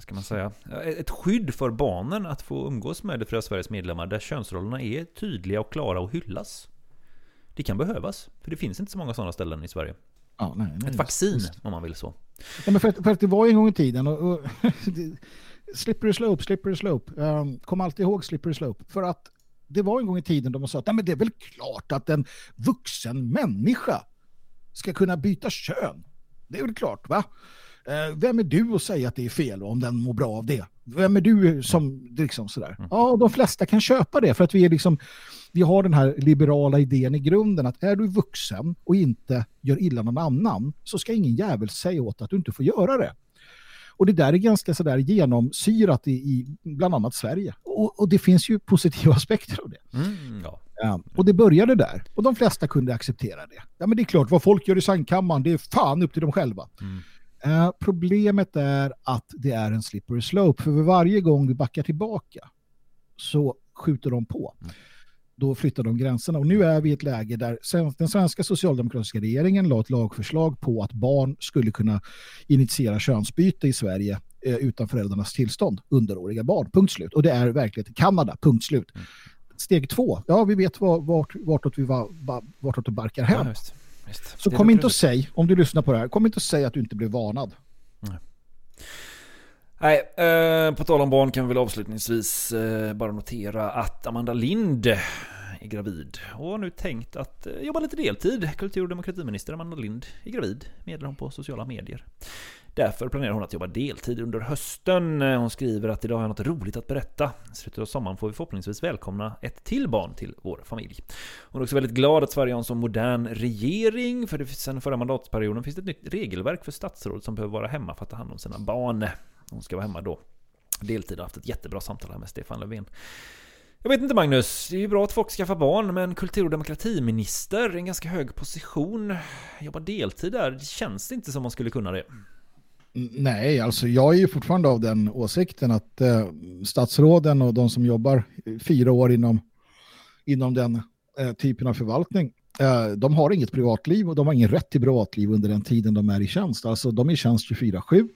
vad ska man säga? Ett skydd för barnen att få umgås med det fria Sveriges medlemmar där könsrollerna är tydliga och klara och hyllas. Det kan behövas, för det finns inte så många sådana ställen i Sverige. Ja, nej, nej, Ett vaccin, visst. om man vill så. Ja, men för, att, för att det var en gång i tiden och, och slippery slope, slippery slope. Um, kom alltid ihåg slippery slope. För att det var en gång i tiden de sa att men det är väl klart att en vuxen människa ska kunna byta kön. Det är väl klart, va? Eh, vem är du att säga att det är fel om den mår bra av det? Vem är du som liksom sådär? Ja, de flesta kan köpa det för att vi är liksom vi har den här liberala idén i grunden att är du vuxen och inte gör illa någon annan så ska ingen jävel säga åt att du inte får göra det. Och det där är ganska sådär genomsyrat i, i bland annat Sverige. Och, och det finns ju positiva aspekter av det. Mm, ja. Ja, och det började där. Och de flesta kunde acceptera det. Ja, men det är klart, vad folk gör i sandkammaren, det är fan upp till dem själva. Eh, problemet är att det är en slippery slope. För varje gång du backar tillbaka så skjuter de på. Då flyttar de gränserna. Och nu är vi i ett läge där den svenska socialdemokratiska regeringen la ett lagförslag på att barn skulle kunna initiera könsbyte i Sverige eh, utan föräldrarnas tillstånd. Underåriga barn, punkt slut. Och det är verkligen Kanada, punkt slut. Steg två, ja vi vet var, vart, vartåt vi var, vartåt barkar hem. Ja, just. Så Det kom inte och säg, om du lyssnar på det här, kom inte och säg att du inte blev varnad. Nej, eh, på tal om barn kan vi väl avslutningsvis eh, bara notera att Amanda Lind är gravid och har nu tänkt att eh, jobba lite deltid. Kultur och demokratiminister Amanda Lind är gravid, meddelar hon på sociala medier. Därför planerar hon att jobba deltid under hösten. Eh, hon skriver att idag har jag något roligt att berätta. I slutet av sommaren får vi förhoppningsvis välkomna ett till barn till vår familj. Hon är också väldigt glad att Sverige har en så modern regering, för det finns, sen förra mandatperioden finns det ett nytt regelverk för statsråd som behöver vara hemma för att ta hand om sina barn. Hon ska vara hemma då deltid har haft ett jättebra samtal här med Stefan Löfven. Jag vet inte Magnus, det är ju bra att folk skaffar barn, men kultur och demokratiminister är en ganska hög position. Jobba deltid där, det känns inte som man skulle kunna det. Nej, alltså jag är ju fortfarande av den åsikten att eh, statsråden och de som jobbar fyra år inom, inom den eh, typen av förvaltning, eh, de har inget privatliv och de har ingen rätt till privatliv under den tiden de är i tjänst. Alltså de är i tjänst 24-7.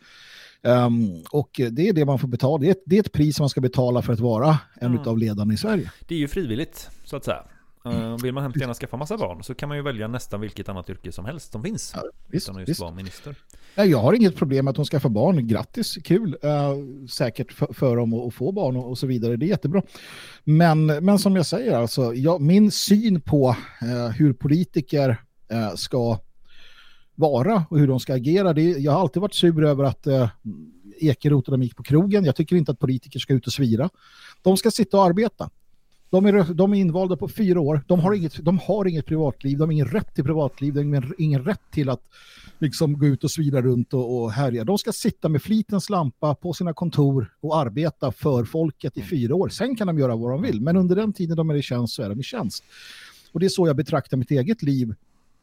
Um, och det är det man får betala. Det är, ett, det är ett pris man ska betala för att vara en Mm. av ledarna i Sverige. Det är ju frivilligt, så att säga. Eh, Vill man hemskt gärna skaffa massa barn så kan man ju välja nästan vilket annat yrke som helst som finns. visst, utan att just visst. vara minister. Nej, jag har inget problem med att hon skaffar barn. Grattis, kul. Uh, säkert för, för dem att få barn och, och så vidare. Det är jättebra. Men, men som jag säger, alltså, jag, min syn på uh, hur politiker uh, ska vara och hur de ska agera. Det, jag har alltid varit sur över att eh, Ekeroth och de gick på krogen. Jag tycker inte att politiker ska ut och svira. De ska sitta och arbeta. De är, de är invalda på fyra år. De har, inget, de har inget privatliv. De har ingen rätt till privatliv. De har ingen, rätt till att liksom gå ut och svira runt och, och härja. De ska sitta med flitens lampa på sina kontor och arbeta för folket i fyra år. Sen kan de göra vad de vill. Men under den tiden de är i tjänst så är de i tjänst. Och det är så jag betraktar mitt eget liv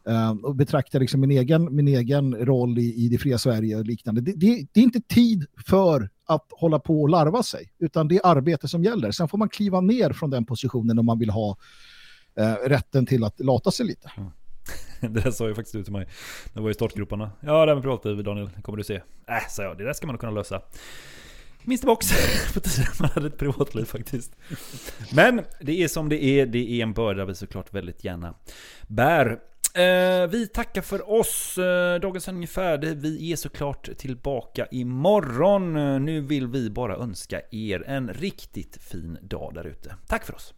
eh, och betraktar liksom min, egen, min egen roll i, i det fria Sverige och liknande. Det, det, det är inte tid för att hålla på och larva sig, utan det är arbete som gäller. Sen får man kliva ner från den positionen om man vill ha eh, rätten till att lata sig lite. Det där sa ju faktiskt du till mig. Det var i startgroparna. Ja, det här med privatliv Daniel, kommer du se. Äh, sa jag, det där ska man nog kunna lösa. Minsta box på tiden man hade ett privatliv faktiskt. Men det är som det är, det är en börda vi såklart väldigt gärna bär. Eh, vi tackar för oss. Eh, dagens sändning är färdig. Vi är såklart tillbaka imorgon. Eh, nu vill vi bara önska er en riktigt fin dag där ute. Tack för oss.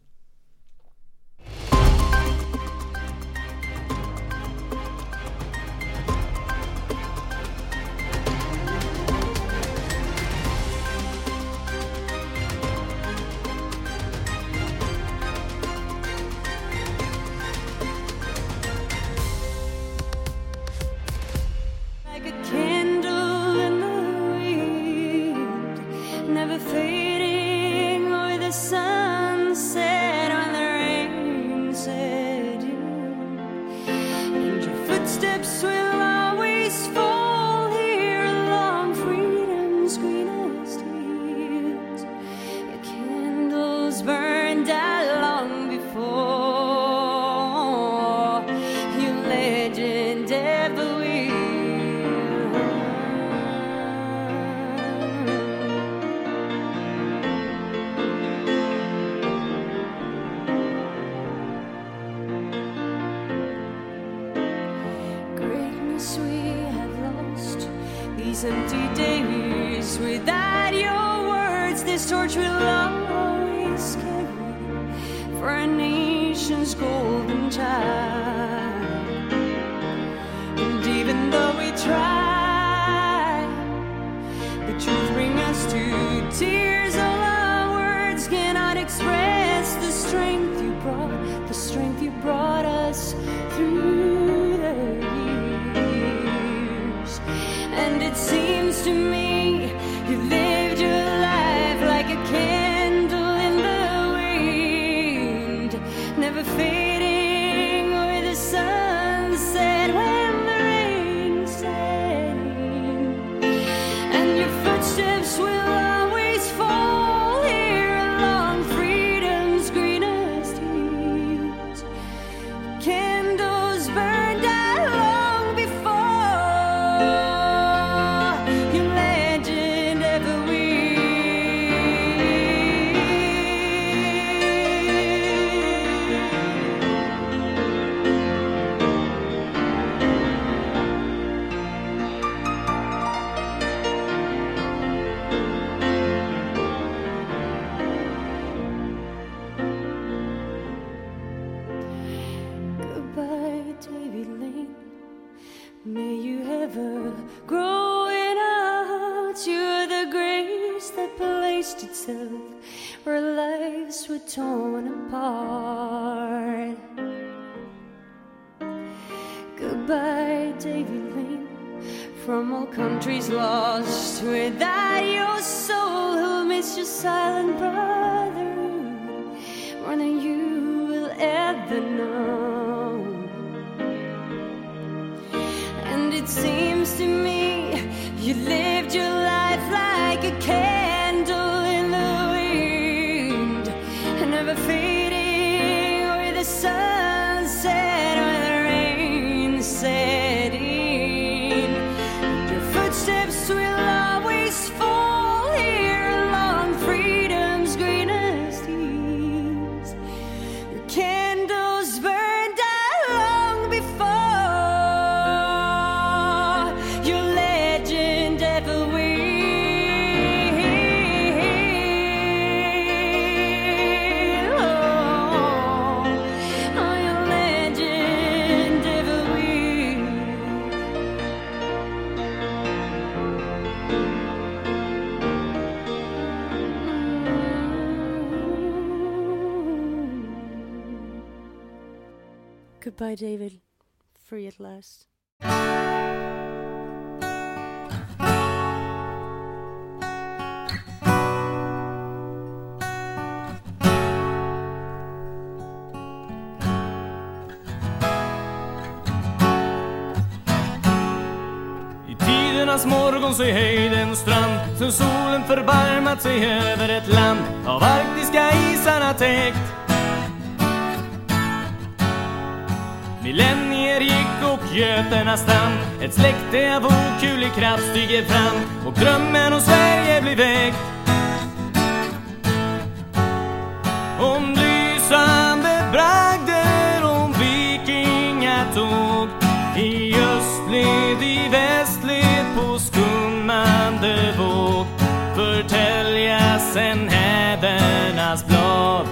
Goodbye, David. Free at last. I tidernas morgon så är höjden strand Som solen förbarmat sig över ett land Av arktiska isarna täckt Millennier gick och göterna stann Ett släkte av okulig kraft stiger fram. Och drömmen om Sverige blir väckt. Om lysande bragder, om vikingatåg. I östled, i västled, på skummande våg. Förtäljas en hädernas blad.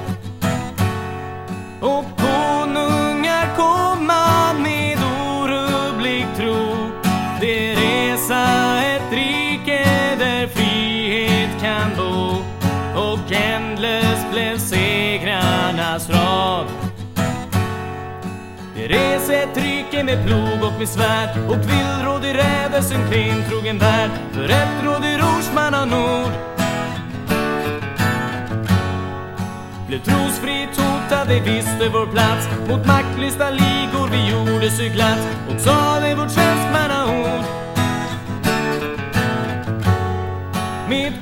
Res ett rike med plog och med svärd Och villråd i rädelsen kring trogen värld För ett råd i rorsman av nord. Blev trosfritt hotade, visste vår plats. Mot maktlystna ligor vi gjorde sig glatt. Och sade vårt svenskmannaord Med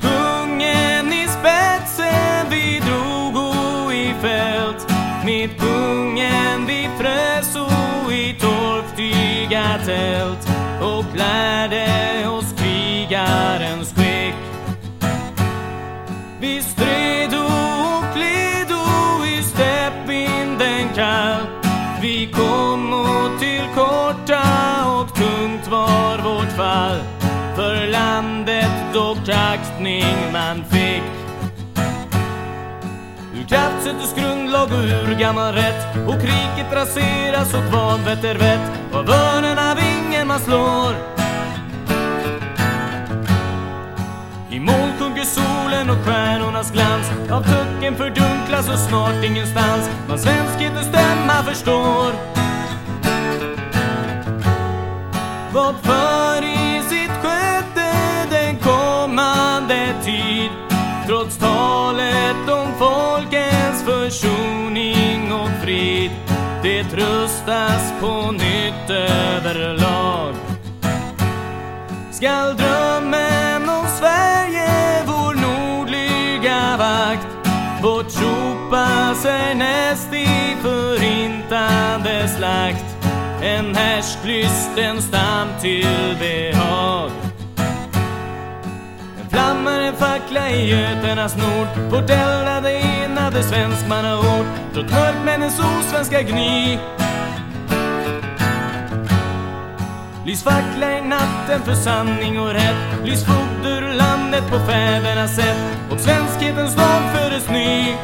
bygga tält och lärde oss krigarens skick. Vi strido och klido i steppvinden kall. Vi kommo till korta och tungt var vårt fall. För landet dock aktning man fick. Kraftsättes grundlag och urgammal rätt och kriget raseras och vanvett är vett av örnen av ingen man slår. I moln sjunker solen och stjärnornas glans av tucken fördunklas och snart ingenstans vad svenskhetens stämma förstår. Vad för i sitt sköte den kommande tid trots talet om folk försoning och frid. Det tröstas på nytt överlag. Skall drömmen om Sverige, vår nordliga vakt bortsopa sig näst i förintande slakt. En härsklysten stam till behag. Flammar en fackla i göternas nord. Bordell där det enade svenskmannaord Trott mörkmännens osvenska gny. Lys fackla i natten för sanning och rätt. Lys fogd ur landet på fädernas sätt. Och svenskhetens dag föres ny.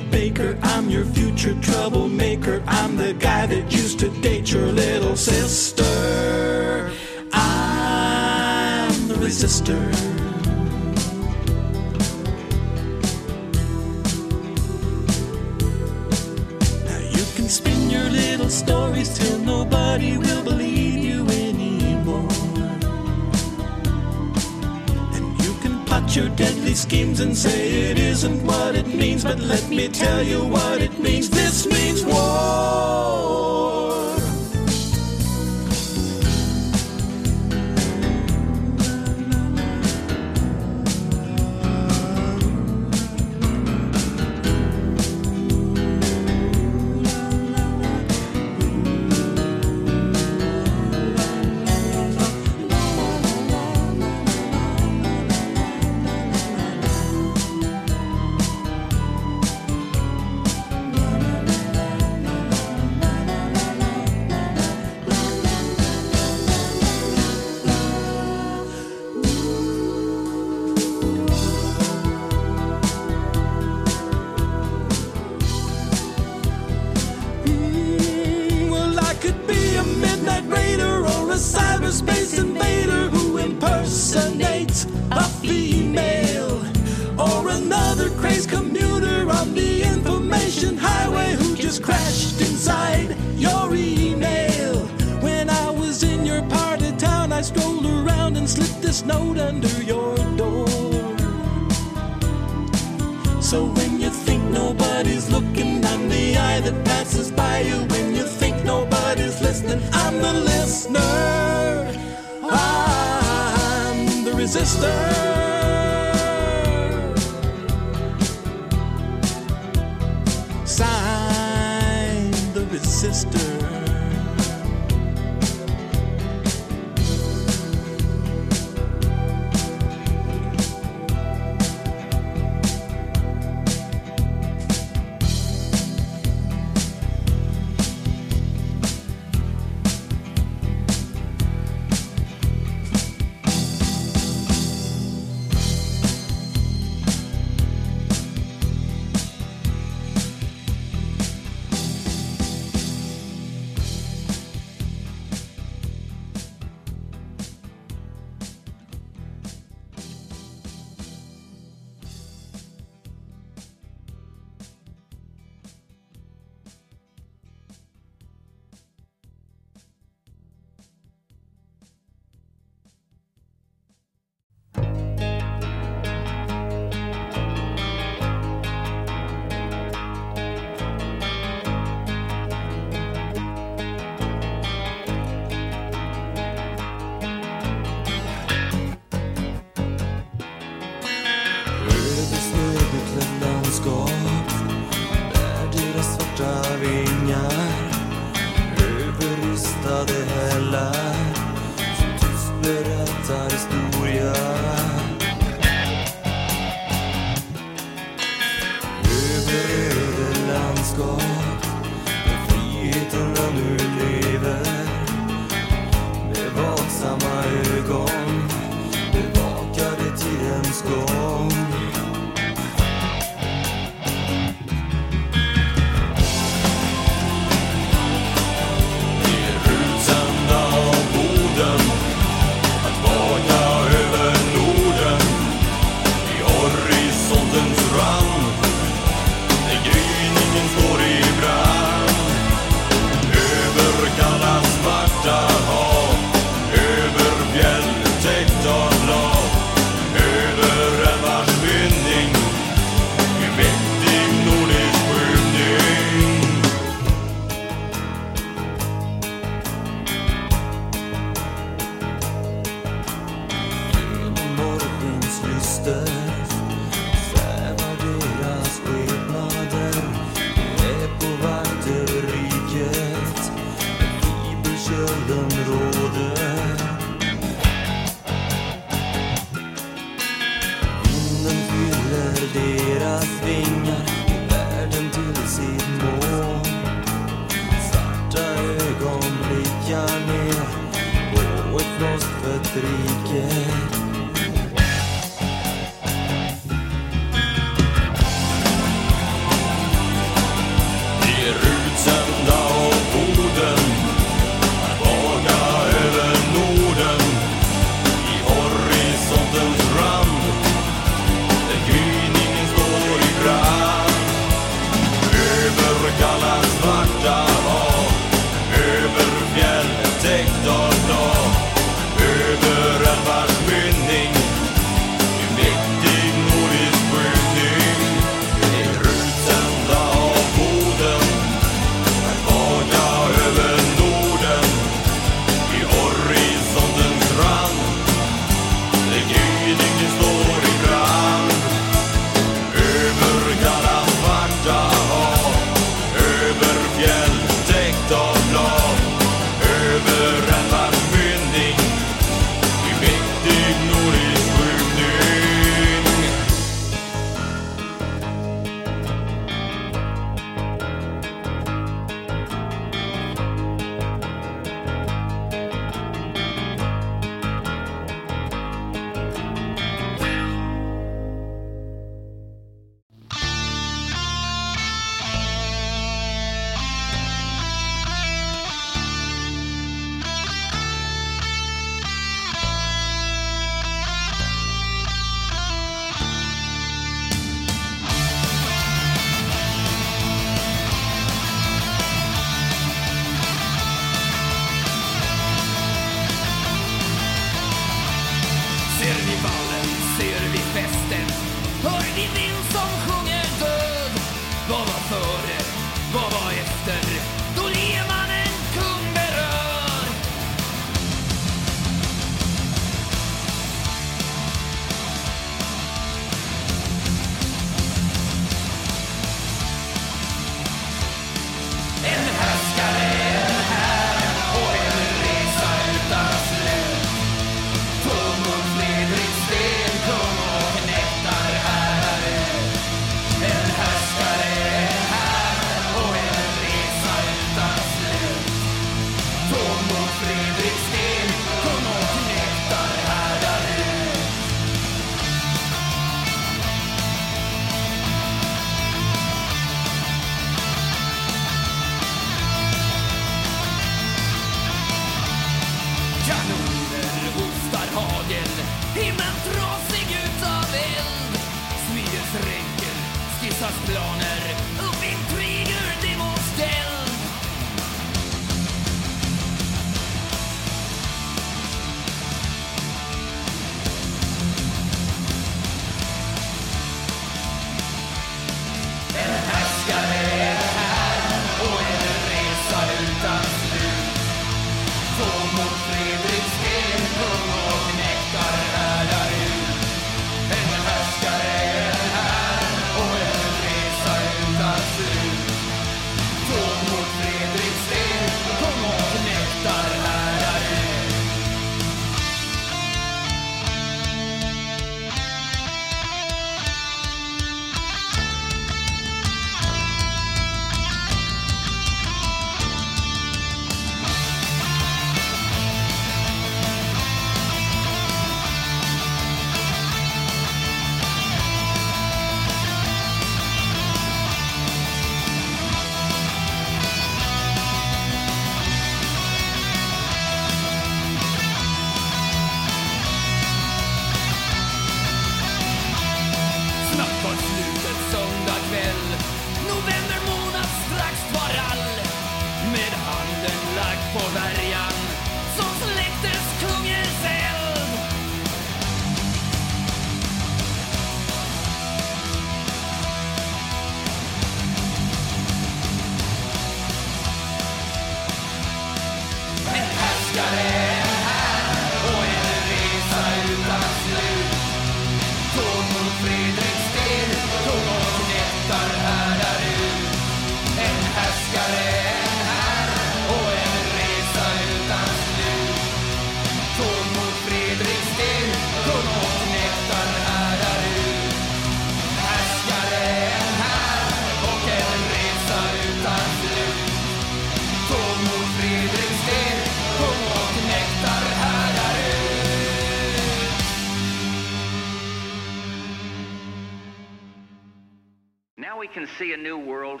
can see a new world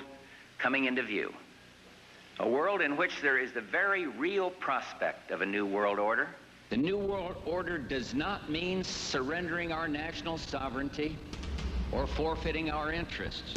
coming into view. A world in which there is the very real prospect of a new world order. The new world order does not mean surrendering our national sovereignty or forfeiting our interests.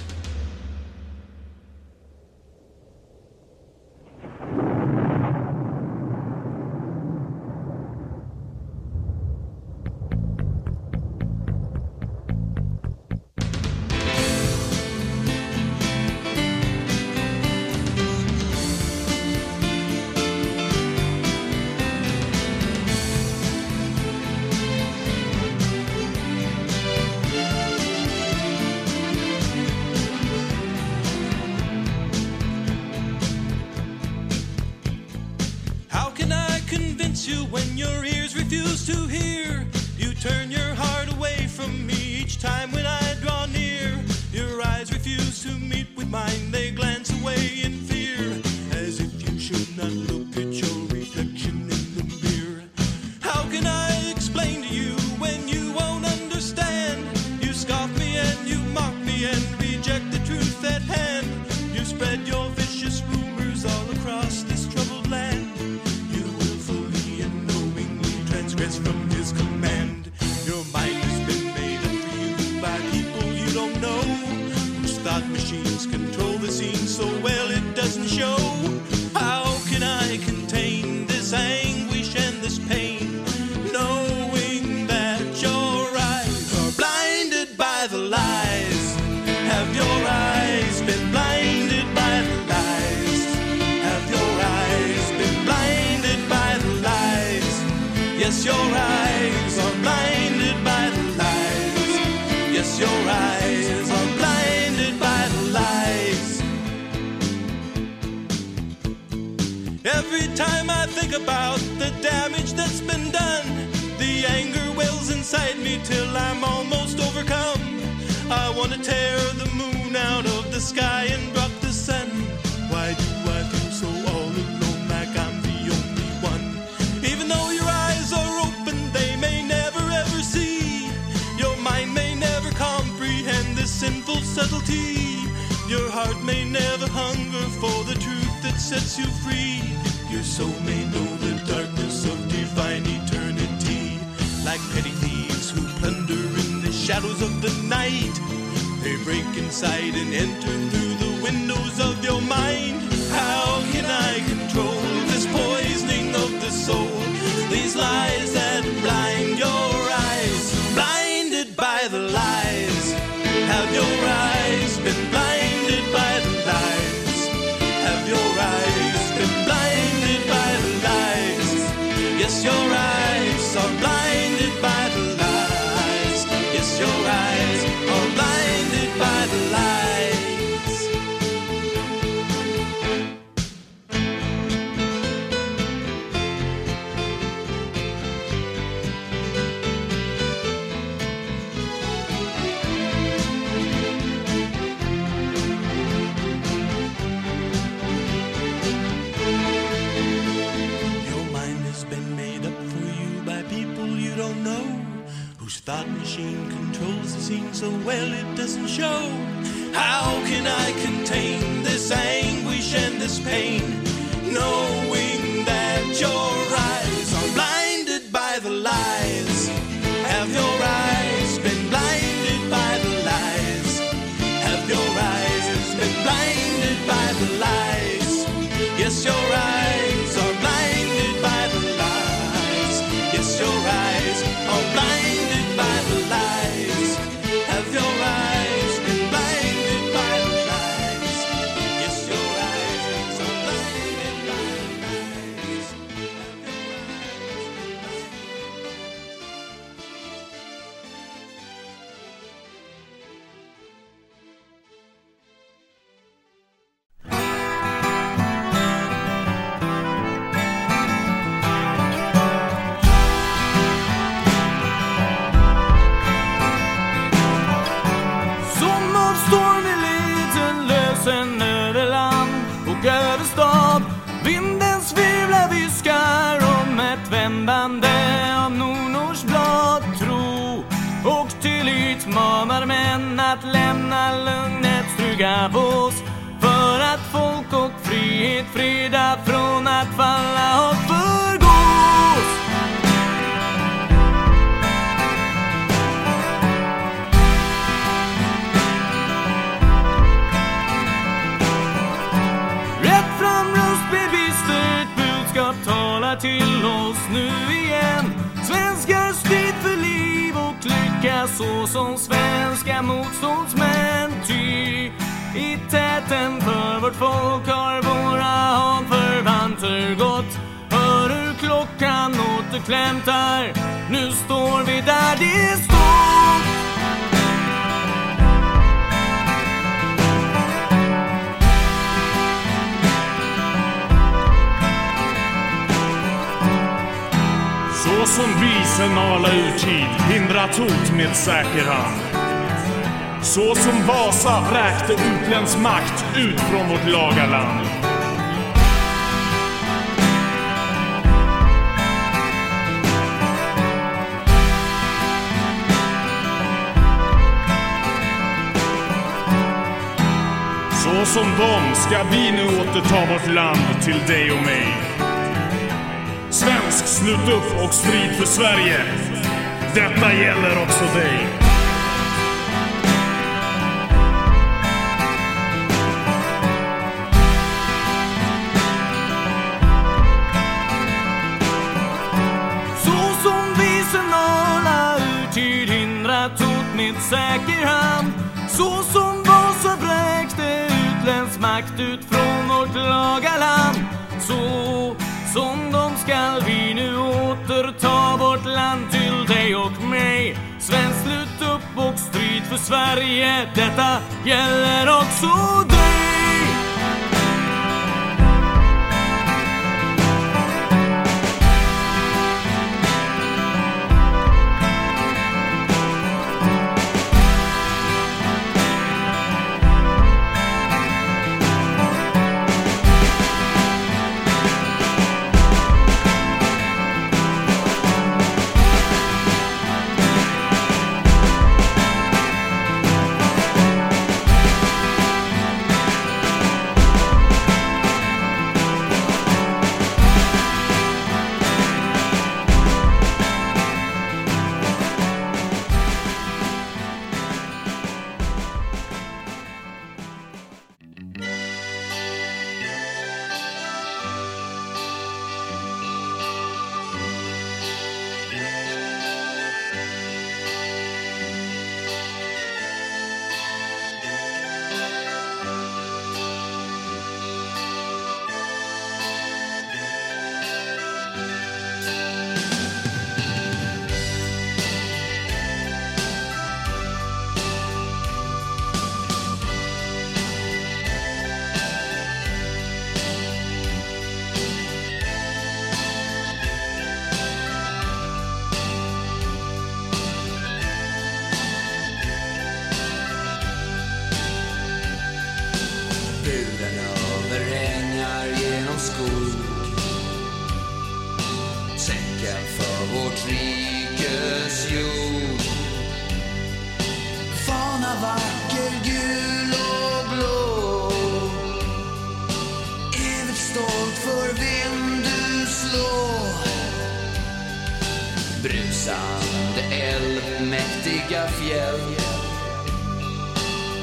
bygga fjäll.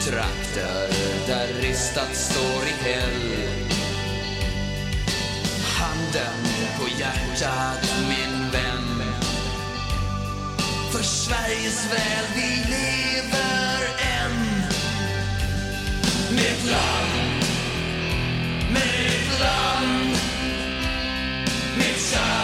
Trakter där ristat står i häll. Handen på hjärtat min vän. För Sveriges väl vi lever än. Mitt land, mitt land, mitt kärlek.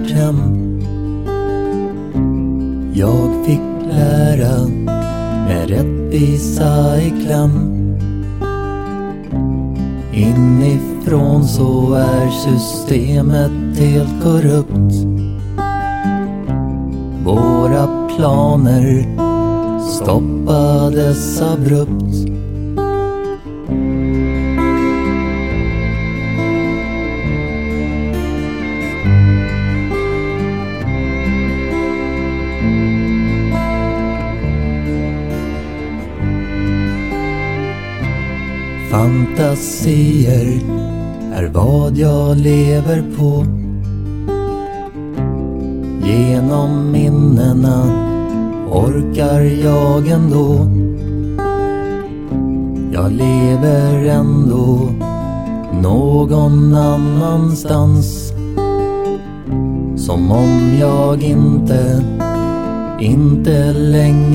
Vårt hem. Jag fick lära med rättvisa i kläm. Inifrån så är systemet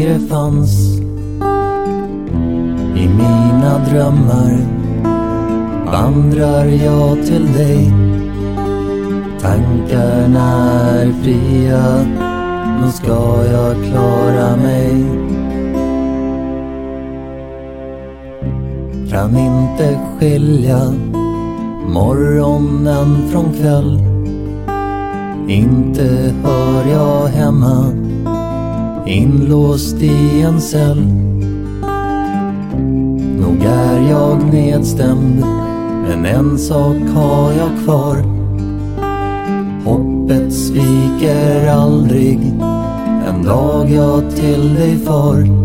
längre fanns. I mina drömmar vandrar jag till dig. Tankarna är fria, nu ska jag klara mig. Kan inte skilja morgonen från kväll. Inte hör jag hemma, inlåst i en cell. Nog är jag nedstämd, men en sak har jag kvar. Hoppet sviker aldrig, en dag jag till dig far.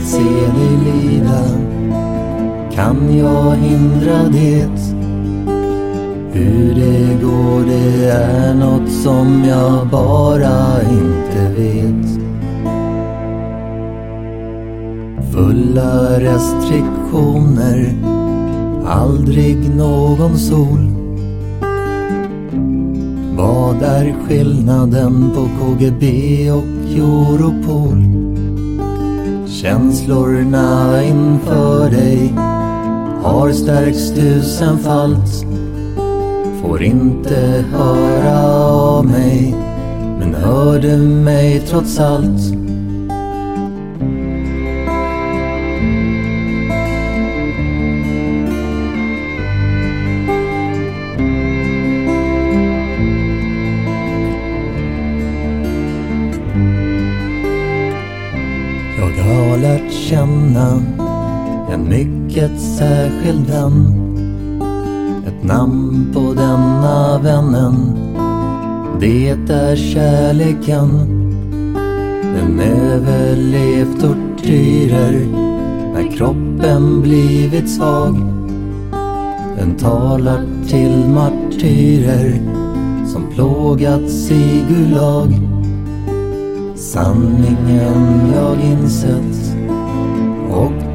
Att se dig lida kan jag hindra det? Hur det går det är något som jag bara inte vet. Fulla restriktioner, aldrig någon sol. Vad är skillnaden på KGB och Europol? Känslorna inför dig har stärkts tusenfalt. Får inte höra av mig, men hör du mig trots allt? Lärt känna en mycket särskild vän. Ett namn på denna vännen, det är kärleken. Den överlevt tortyrer när kroppen blivit svag. Den talar till martyrer som plågats i Gulag. Sanningen jag insett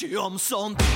Bryr sig om sånt?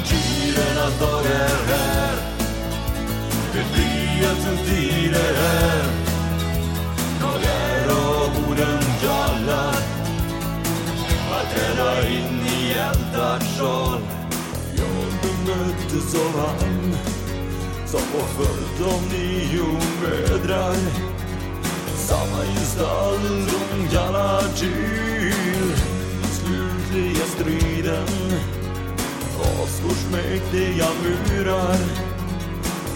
Martyrernas dag är här. Befrielsens tid är här. Jag är av orden kallad Att träda in i hjältars sal. Jag bemöttes av han Som var född av nio mödrar Samma gestalt som kallar till Slutliga striden. Askors mäktiga murar.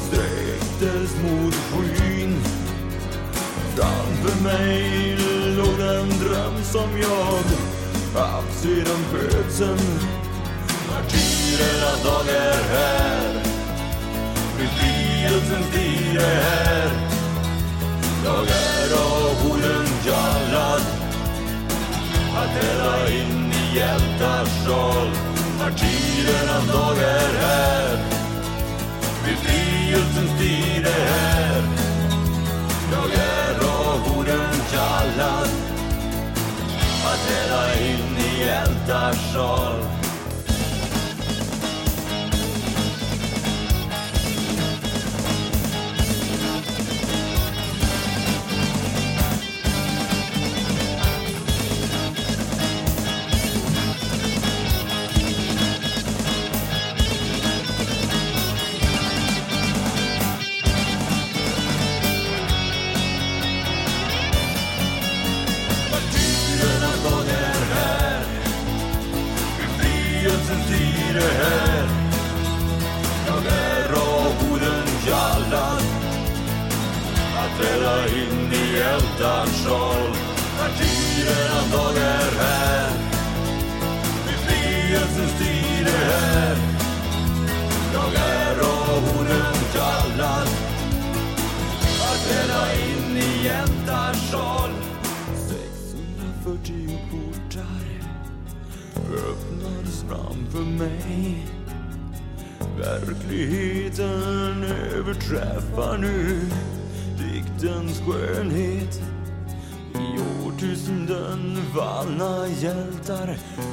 Sträcktes mot skyn. Framför mig låg den dröm som jag haft sedan födseln. Martyrernas dag är här. Befrielsens tid är här. Jag är av orden kallad Att träda in i hjältars sal. Martyrernas dag är här. Befrielsens tid är här. Jag är av orden kallad Att träda in i hjältars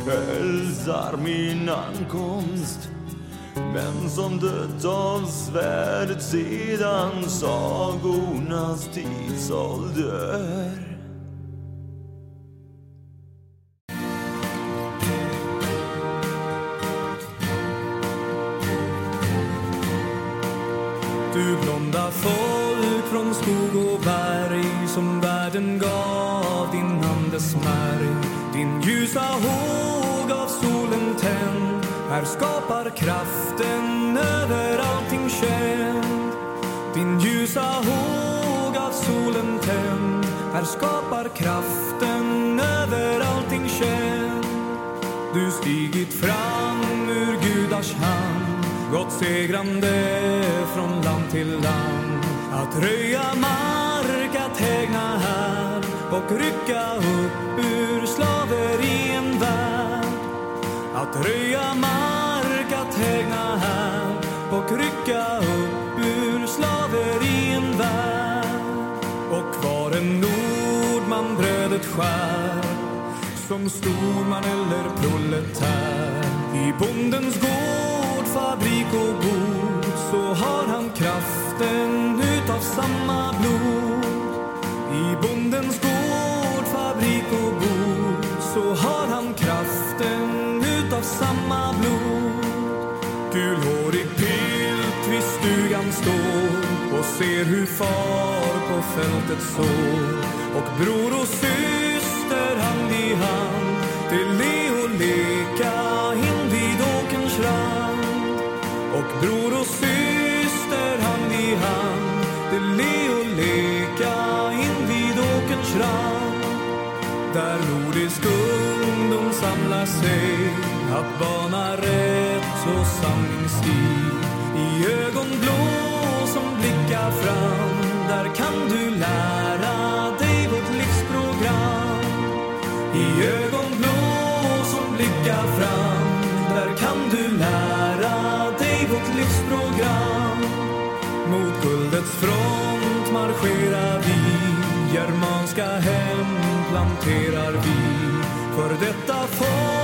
hälsar min ankomst. Men som dött av svärdet sedan sagornas tidsålder. Här skapar kraften över allting känd Din ljusa håg av solen tänd. Här skapar kraften över allting känd Du stigit fram ur gudars hand. Gått segrande från land till land. Att röja mark, att hägna här. Och rycka upp ur slaveriet att röja mark, att hägna här och rycka upp ur slaverin värld. Och var en nordman brödet skär som storman eller proletär i bondens gård, fabrik och bod så har han kraften utav samma blod. I bondens gård, fabrik och bod så har han kraften av samma blod. Gulhårig pilt vid stugan står och ser hur far på fältet sår. Och bror och syster hand i hand till le och leka. Att bana rätt och sanningsstig i ögon blå som blickar fram där kan du lära dig vårt livsprogram. I ögon blå som blickar fram där kan du lära dig vårt livsprogram. Mot guldets front marscherar vi Germanska hem planterar vi. För detta folk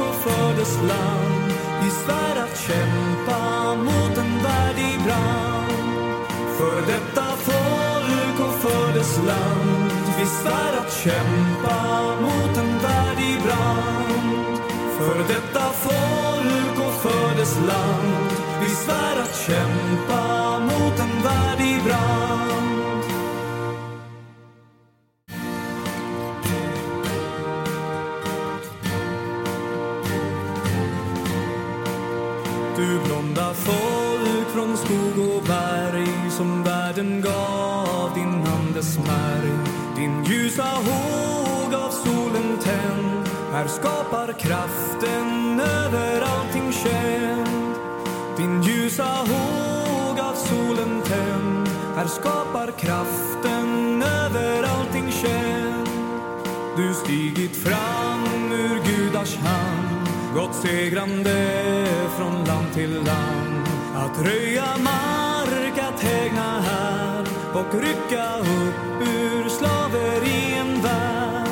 och för land Vi svär att kämpa mot en värld i brand. För detta folk och för dess land. Vi svär att kämpa mot en värld i brand. För detta folk och för dess land. Vi svär att kämpa mot en värld i brand. Andes. Din ljusa håg av solen tänd. Här skapar kraften över allting känd. Din ljusa håg av solen tänd. Här skapar kraften över allting känd. Du stigit fram ur gudars hand Gått segrande från land till land Att röja mark, att hägna här och rycka upp ur slaveri en värld.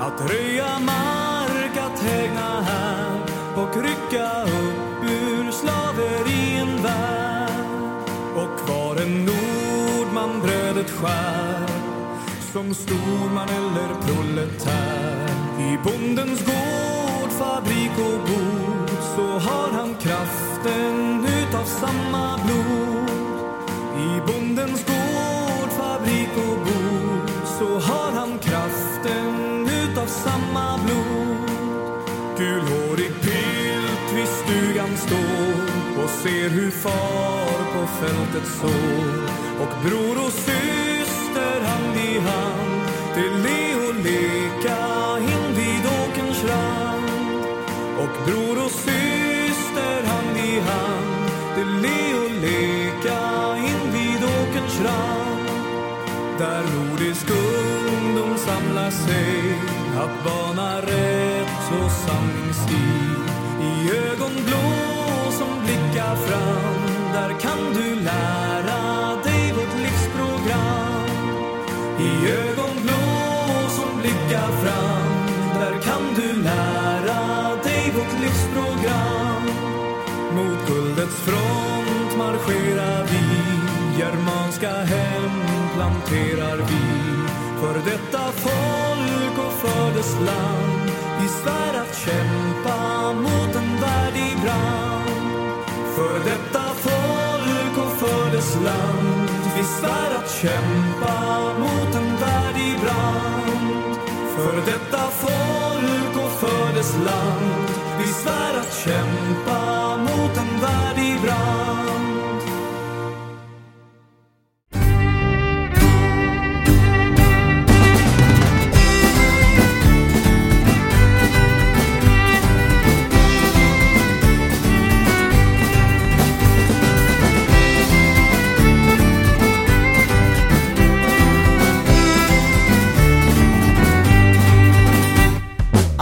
Att röja mark, att hägna här. Och rycka upp ur slaveri en värld. Och var en nordman brödet skär. Som storman eller proletär. I bondens gård, fabrik och bod så har han kraften utav samma blod. I bondens gård, fabrik och Bo så har han kraften utav samma blod. Gulhårig pilt vid stugan står och ser hur far på fältet sår och bror och syster hand i hand till le och leka där nordisk ungdom samlar sig. Att bana rätt och sanningsstig i ögon blå som blickar fram. Där kan du lära dig vårt livsprogram. I ögon blå som blickar fram. Där kan du lära dig vårt livsprogram. Mot guldets front marscherar vi. Germanska hem hanterar vi. För detta folk och för dess land. Vi svär att kämpa mot en värdig brand. För detta folk och för dess land. Vi svär att kämpa mot en värdig brand. För detta folk och för dess land. Vi svär att kämpa mot en värdig brand.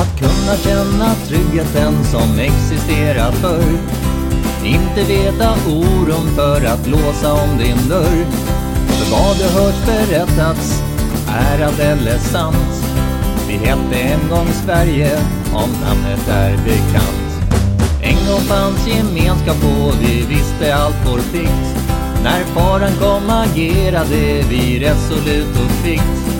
att kunna känna tryggheten som existerar förr. Inte veta oron för att låsa om din dörr. För vad du hört berättats är eller sant. Vi hette en gång Sverige om namnet är bekant. En gång fanns gemenskap och vi visste allt vår plikt. När faran kom agerade vi resolut och kvickt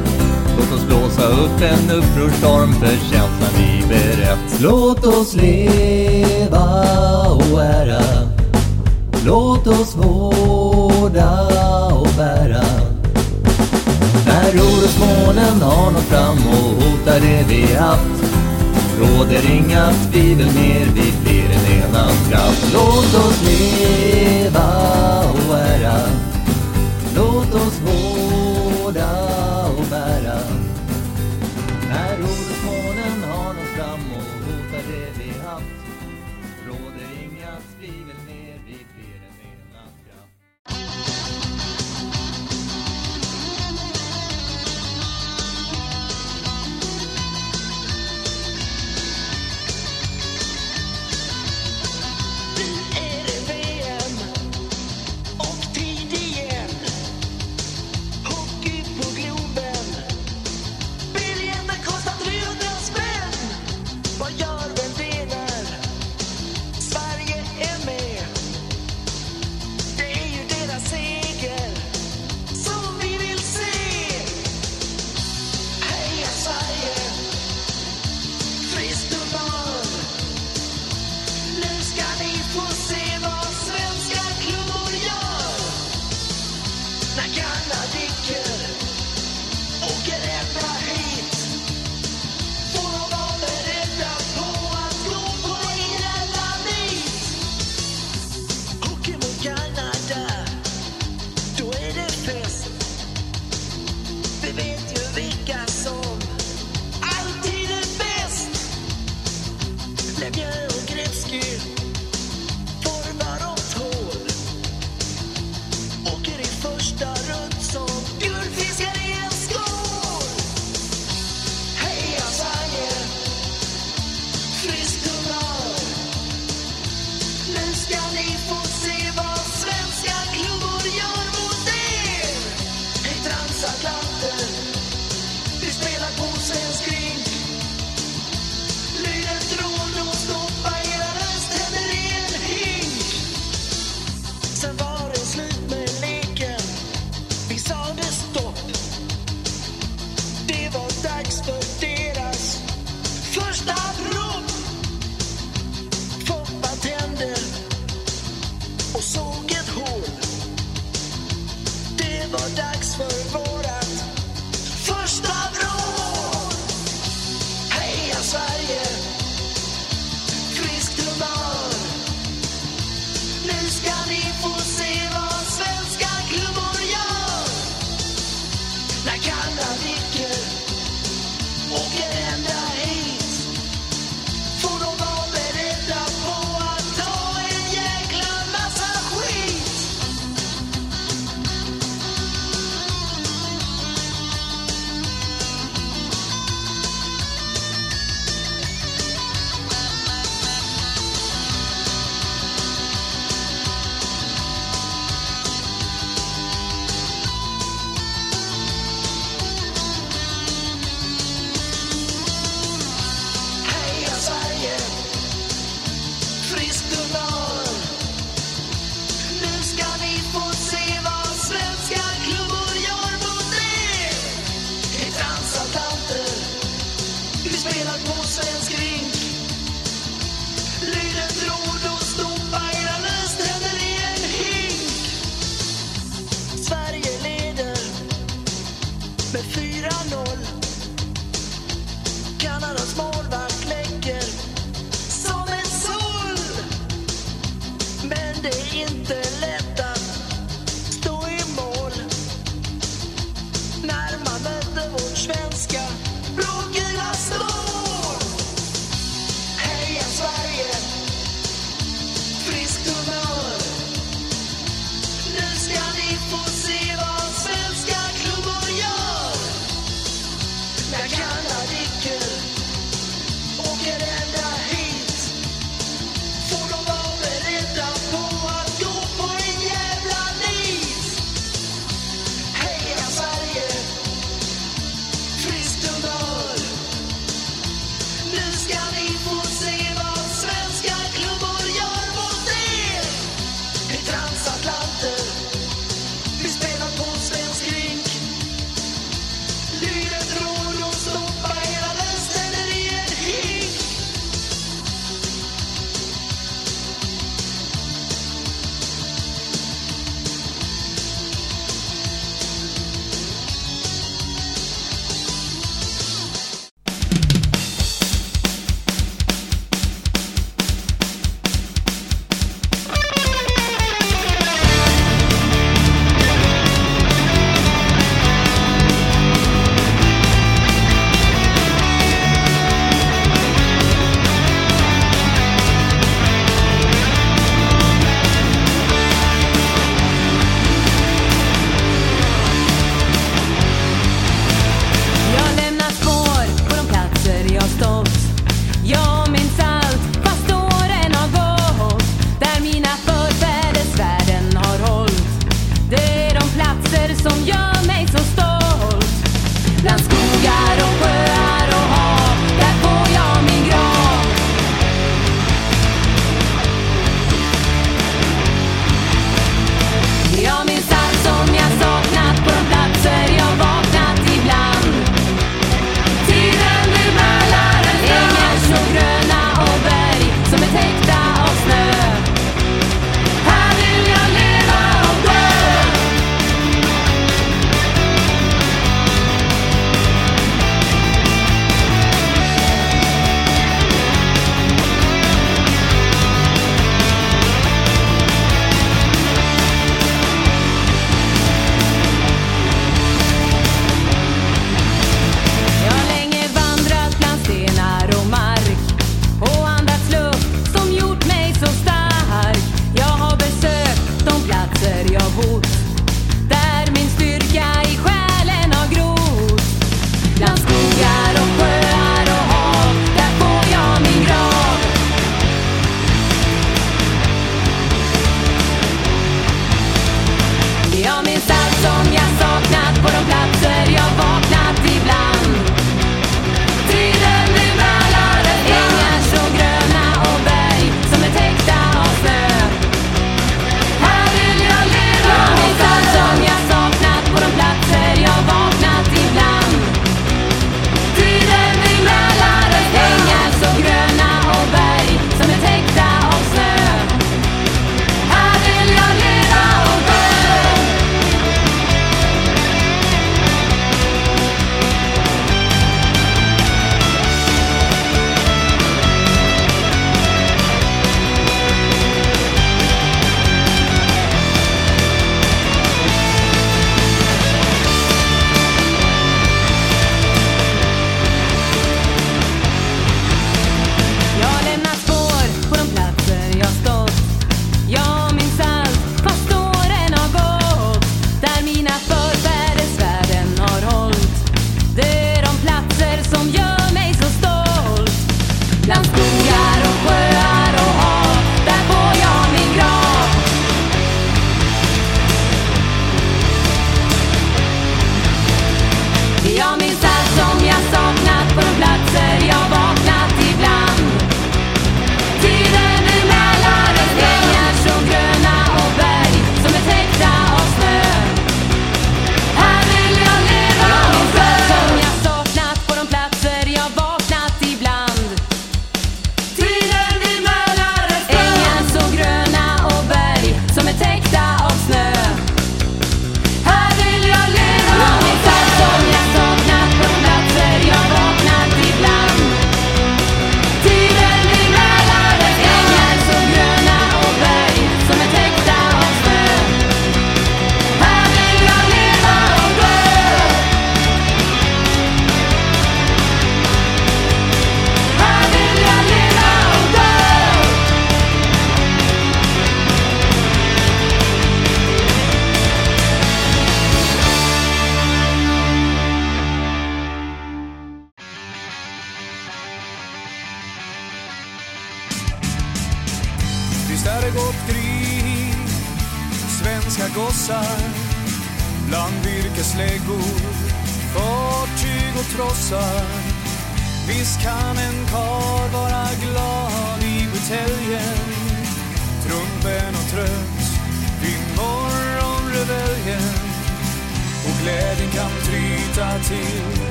Låt oss blåsa upp en upprorstorm för känslan vi berett. Låt oss leva och ära. Låt oss vårda och bära. När orosmolnen har nått fram och hotar det vi haft Råder inga tvivel mer, vi blir en enad kraft. Låt oss leva och ära.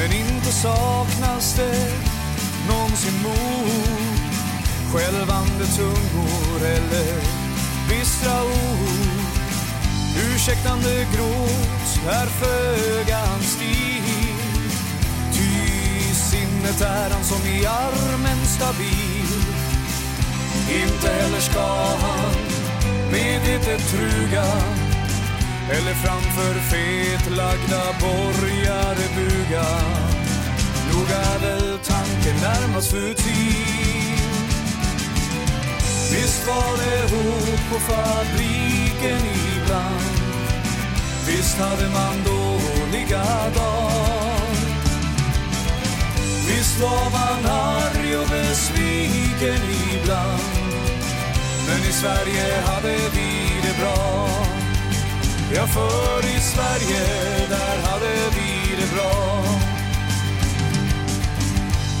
Men inte saknas det någonsin mod. Skälvande tungor eller bistra ord. Ursäktande gråt är föga hans stil Ty sinnet är han som i armen stabil. Inte heller ska han medvetet truga eller framför fetlagda borgare buga. Nog är väl tanken närmast futil Visst var det hot på fabriken ibland. Visst hade man dåliga dagar. Visst var man arg och besviken ibland. Men i Sverige hade vi det bra. Ja, för i Sverige, där hade vi det bra.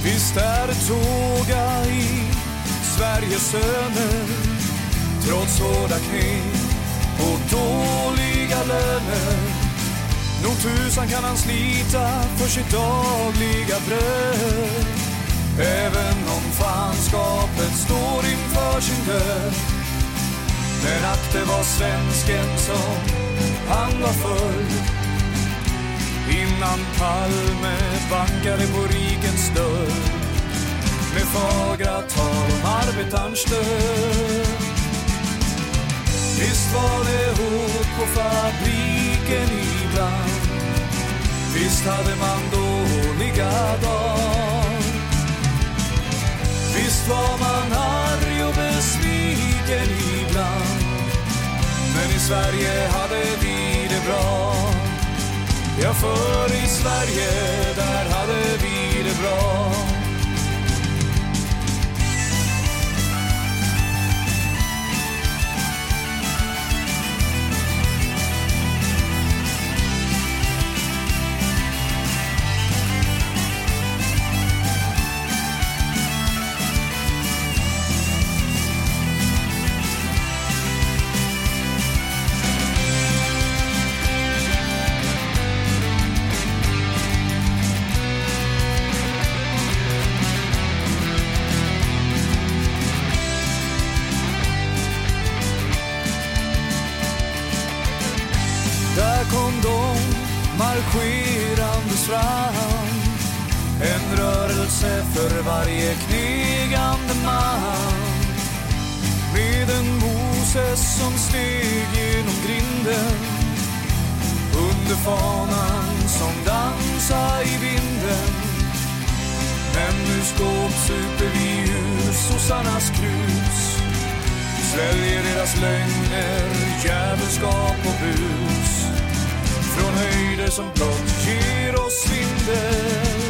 Visst är det tåga i Sveriges söner trots hårda knep och dåliga löner. Nog tusan kan han slita för sitt dagliga bröd. Även om fanskapet står inför sin död. Men att det var svensken som han var full. Innan Palme bankade på rikens dörr. Med fagra tal om arbetarns död. Visst var det hot på fabriken ibland. Visst hade man dåliga dagar. Visst var man arg och besviken ibland men i Sverige hade vi det bra. Ja, för i Sverige, där hade vi det bra. Varje knegande man. Med en Moses som steg genom grinden. Under fanan som dansa i vinden. Men nu skåpsuper vi ur sossarnas krus. Sväljer deras lögner, djävulskap och bus. Från höjder som blott ger oss svindel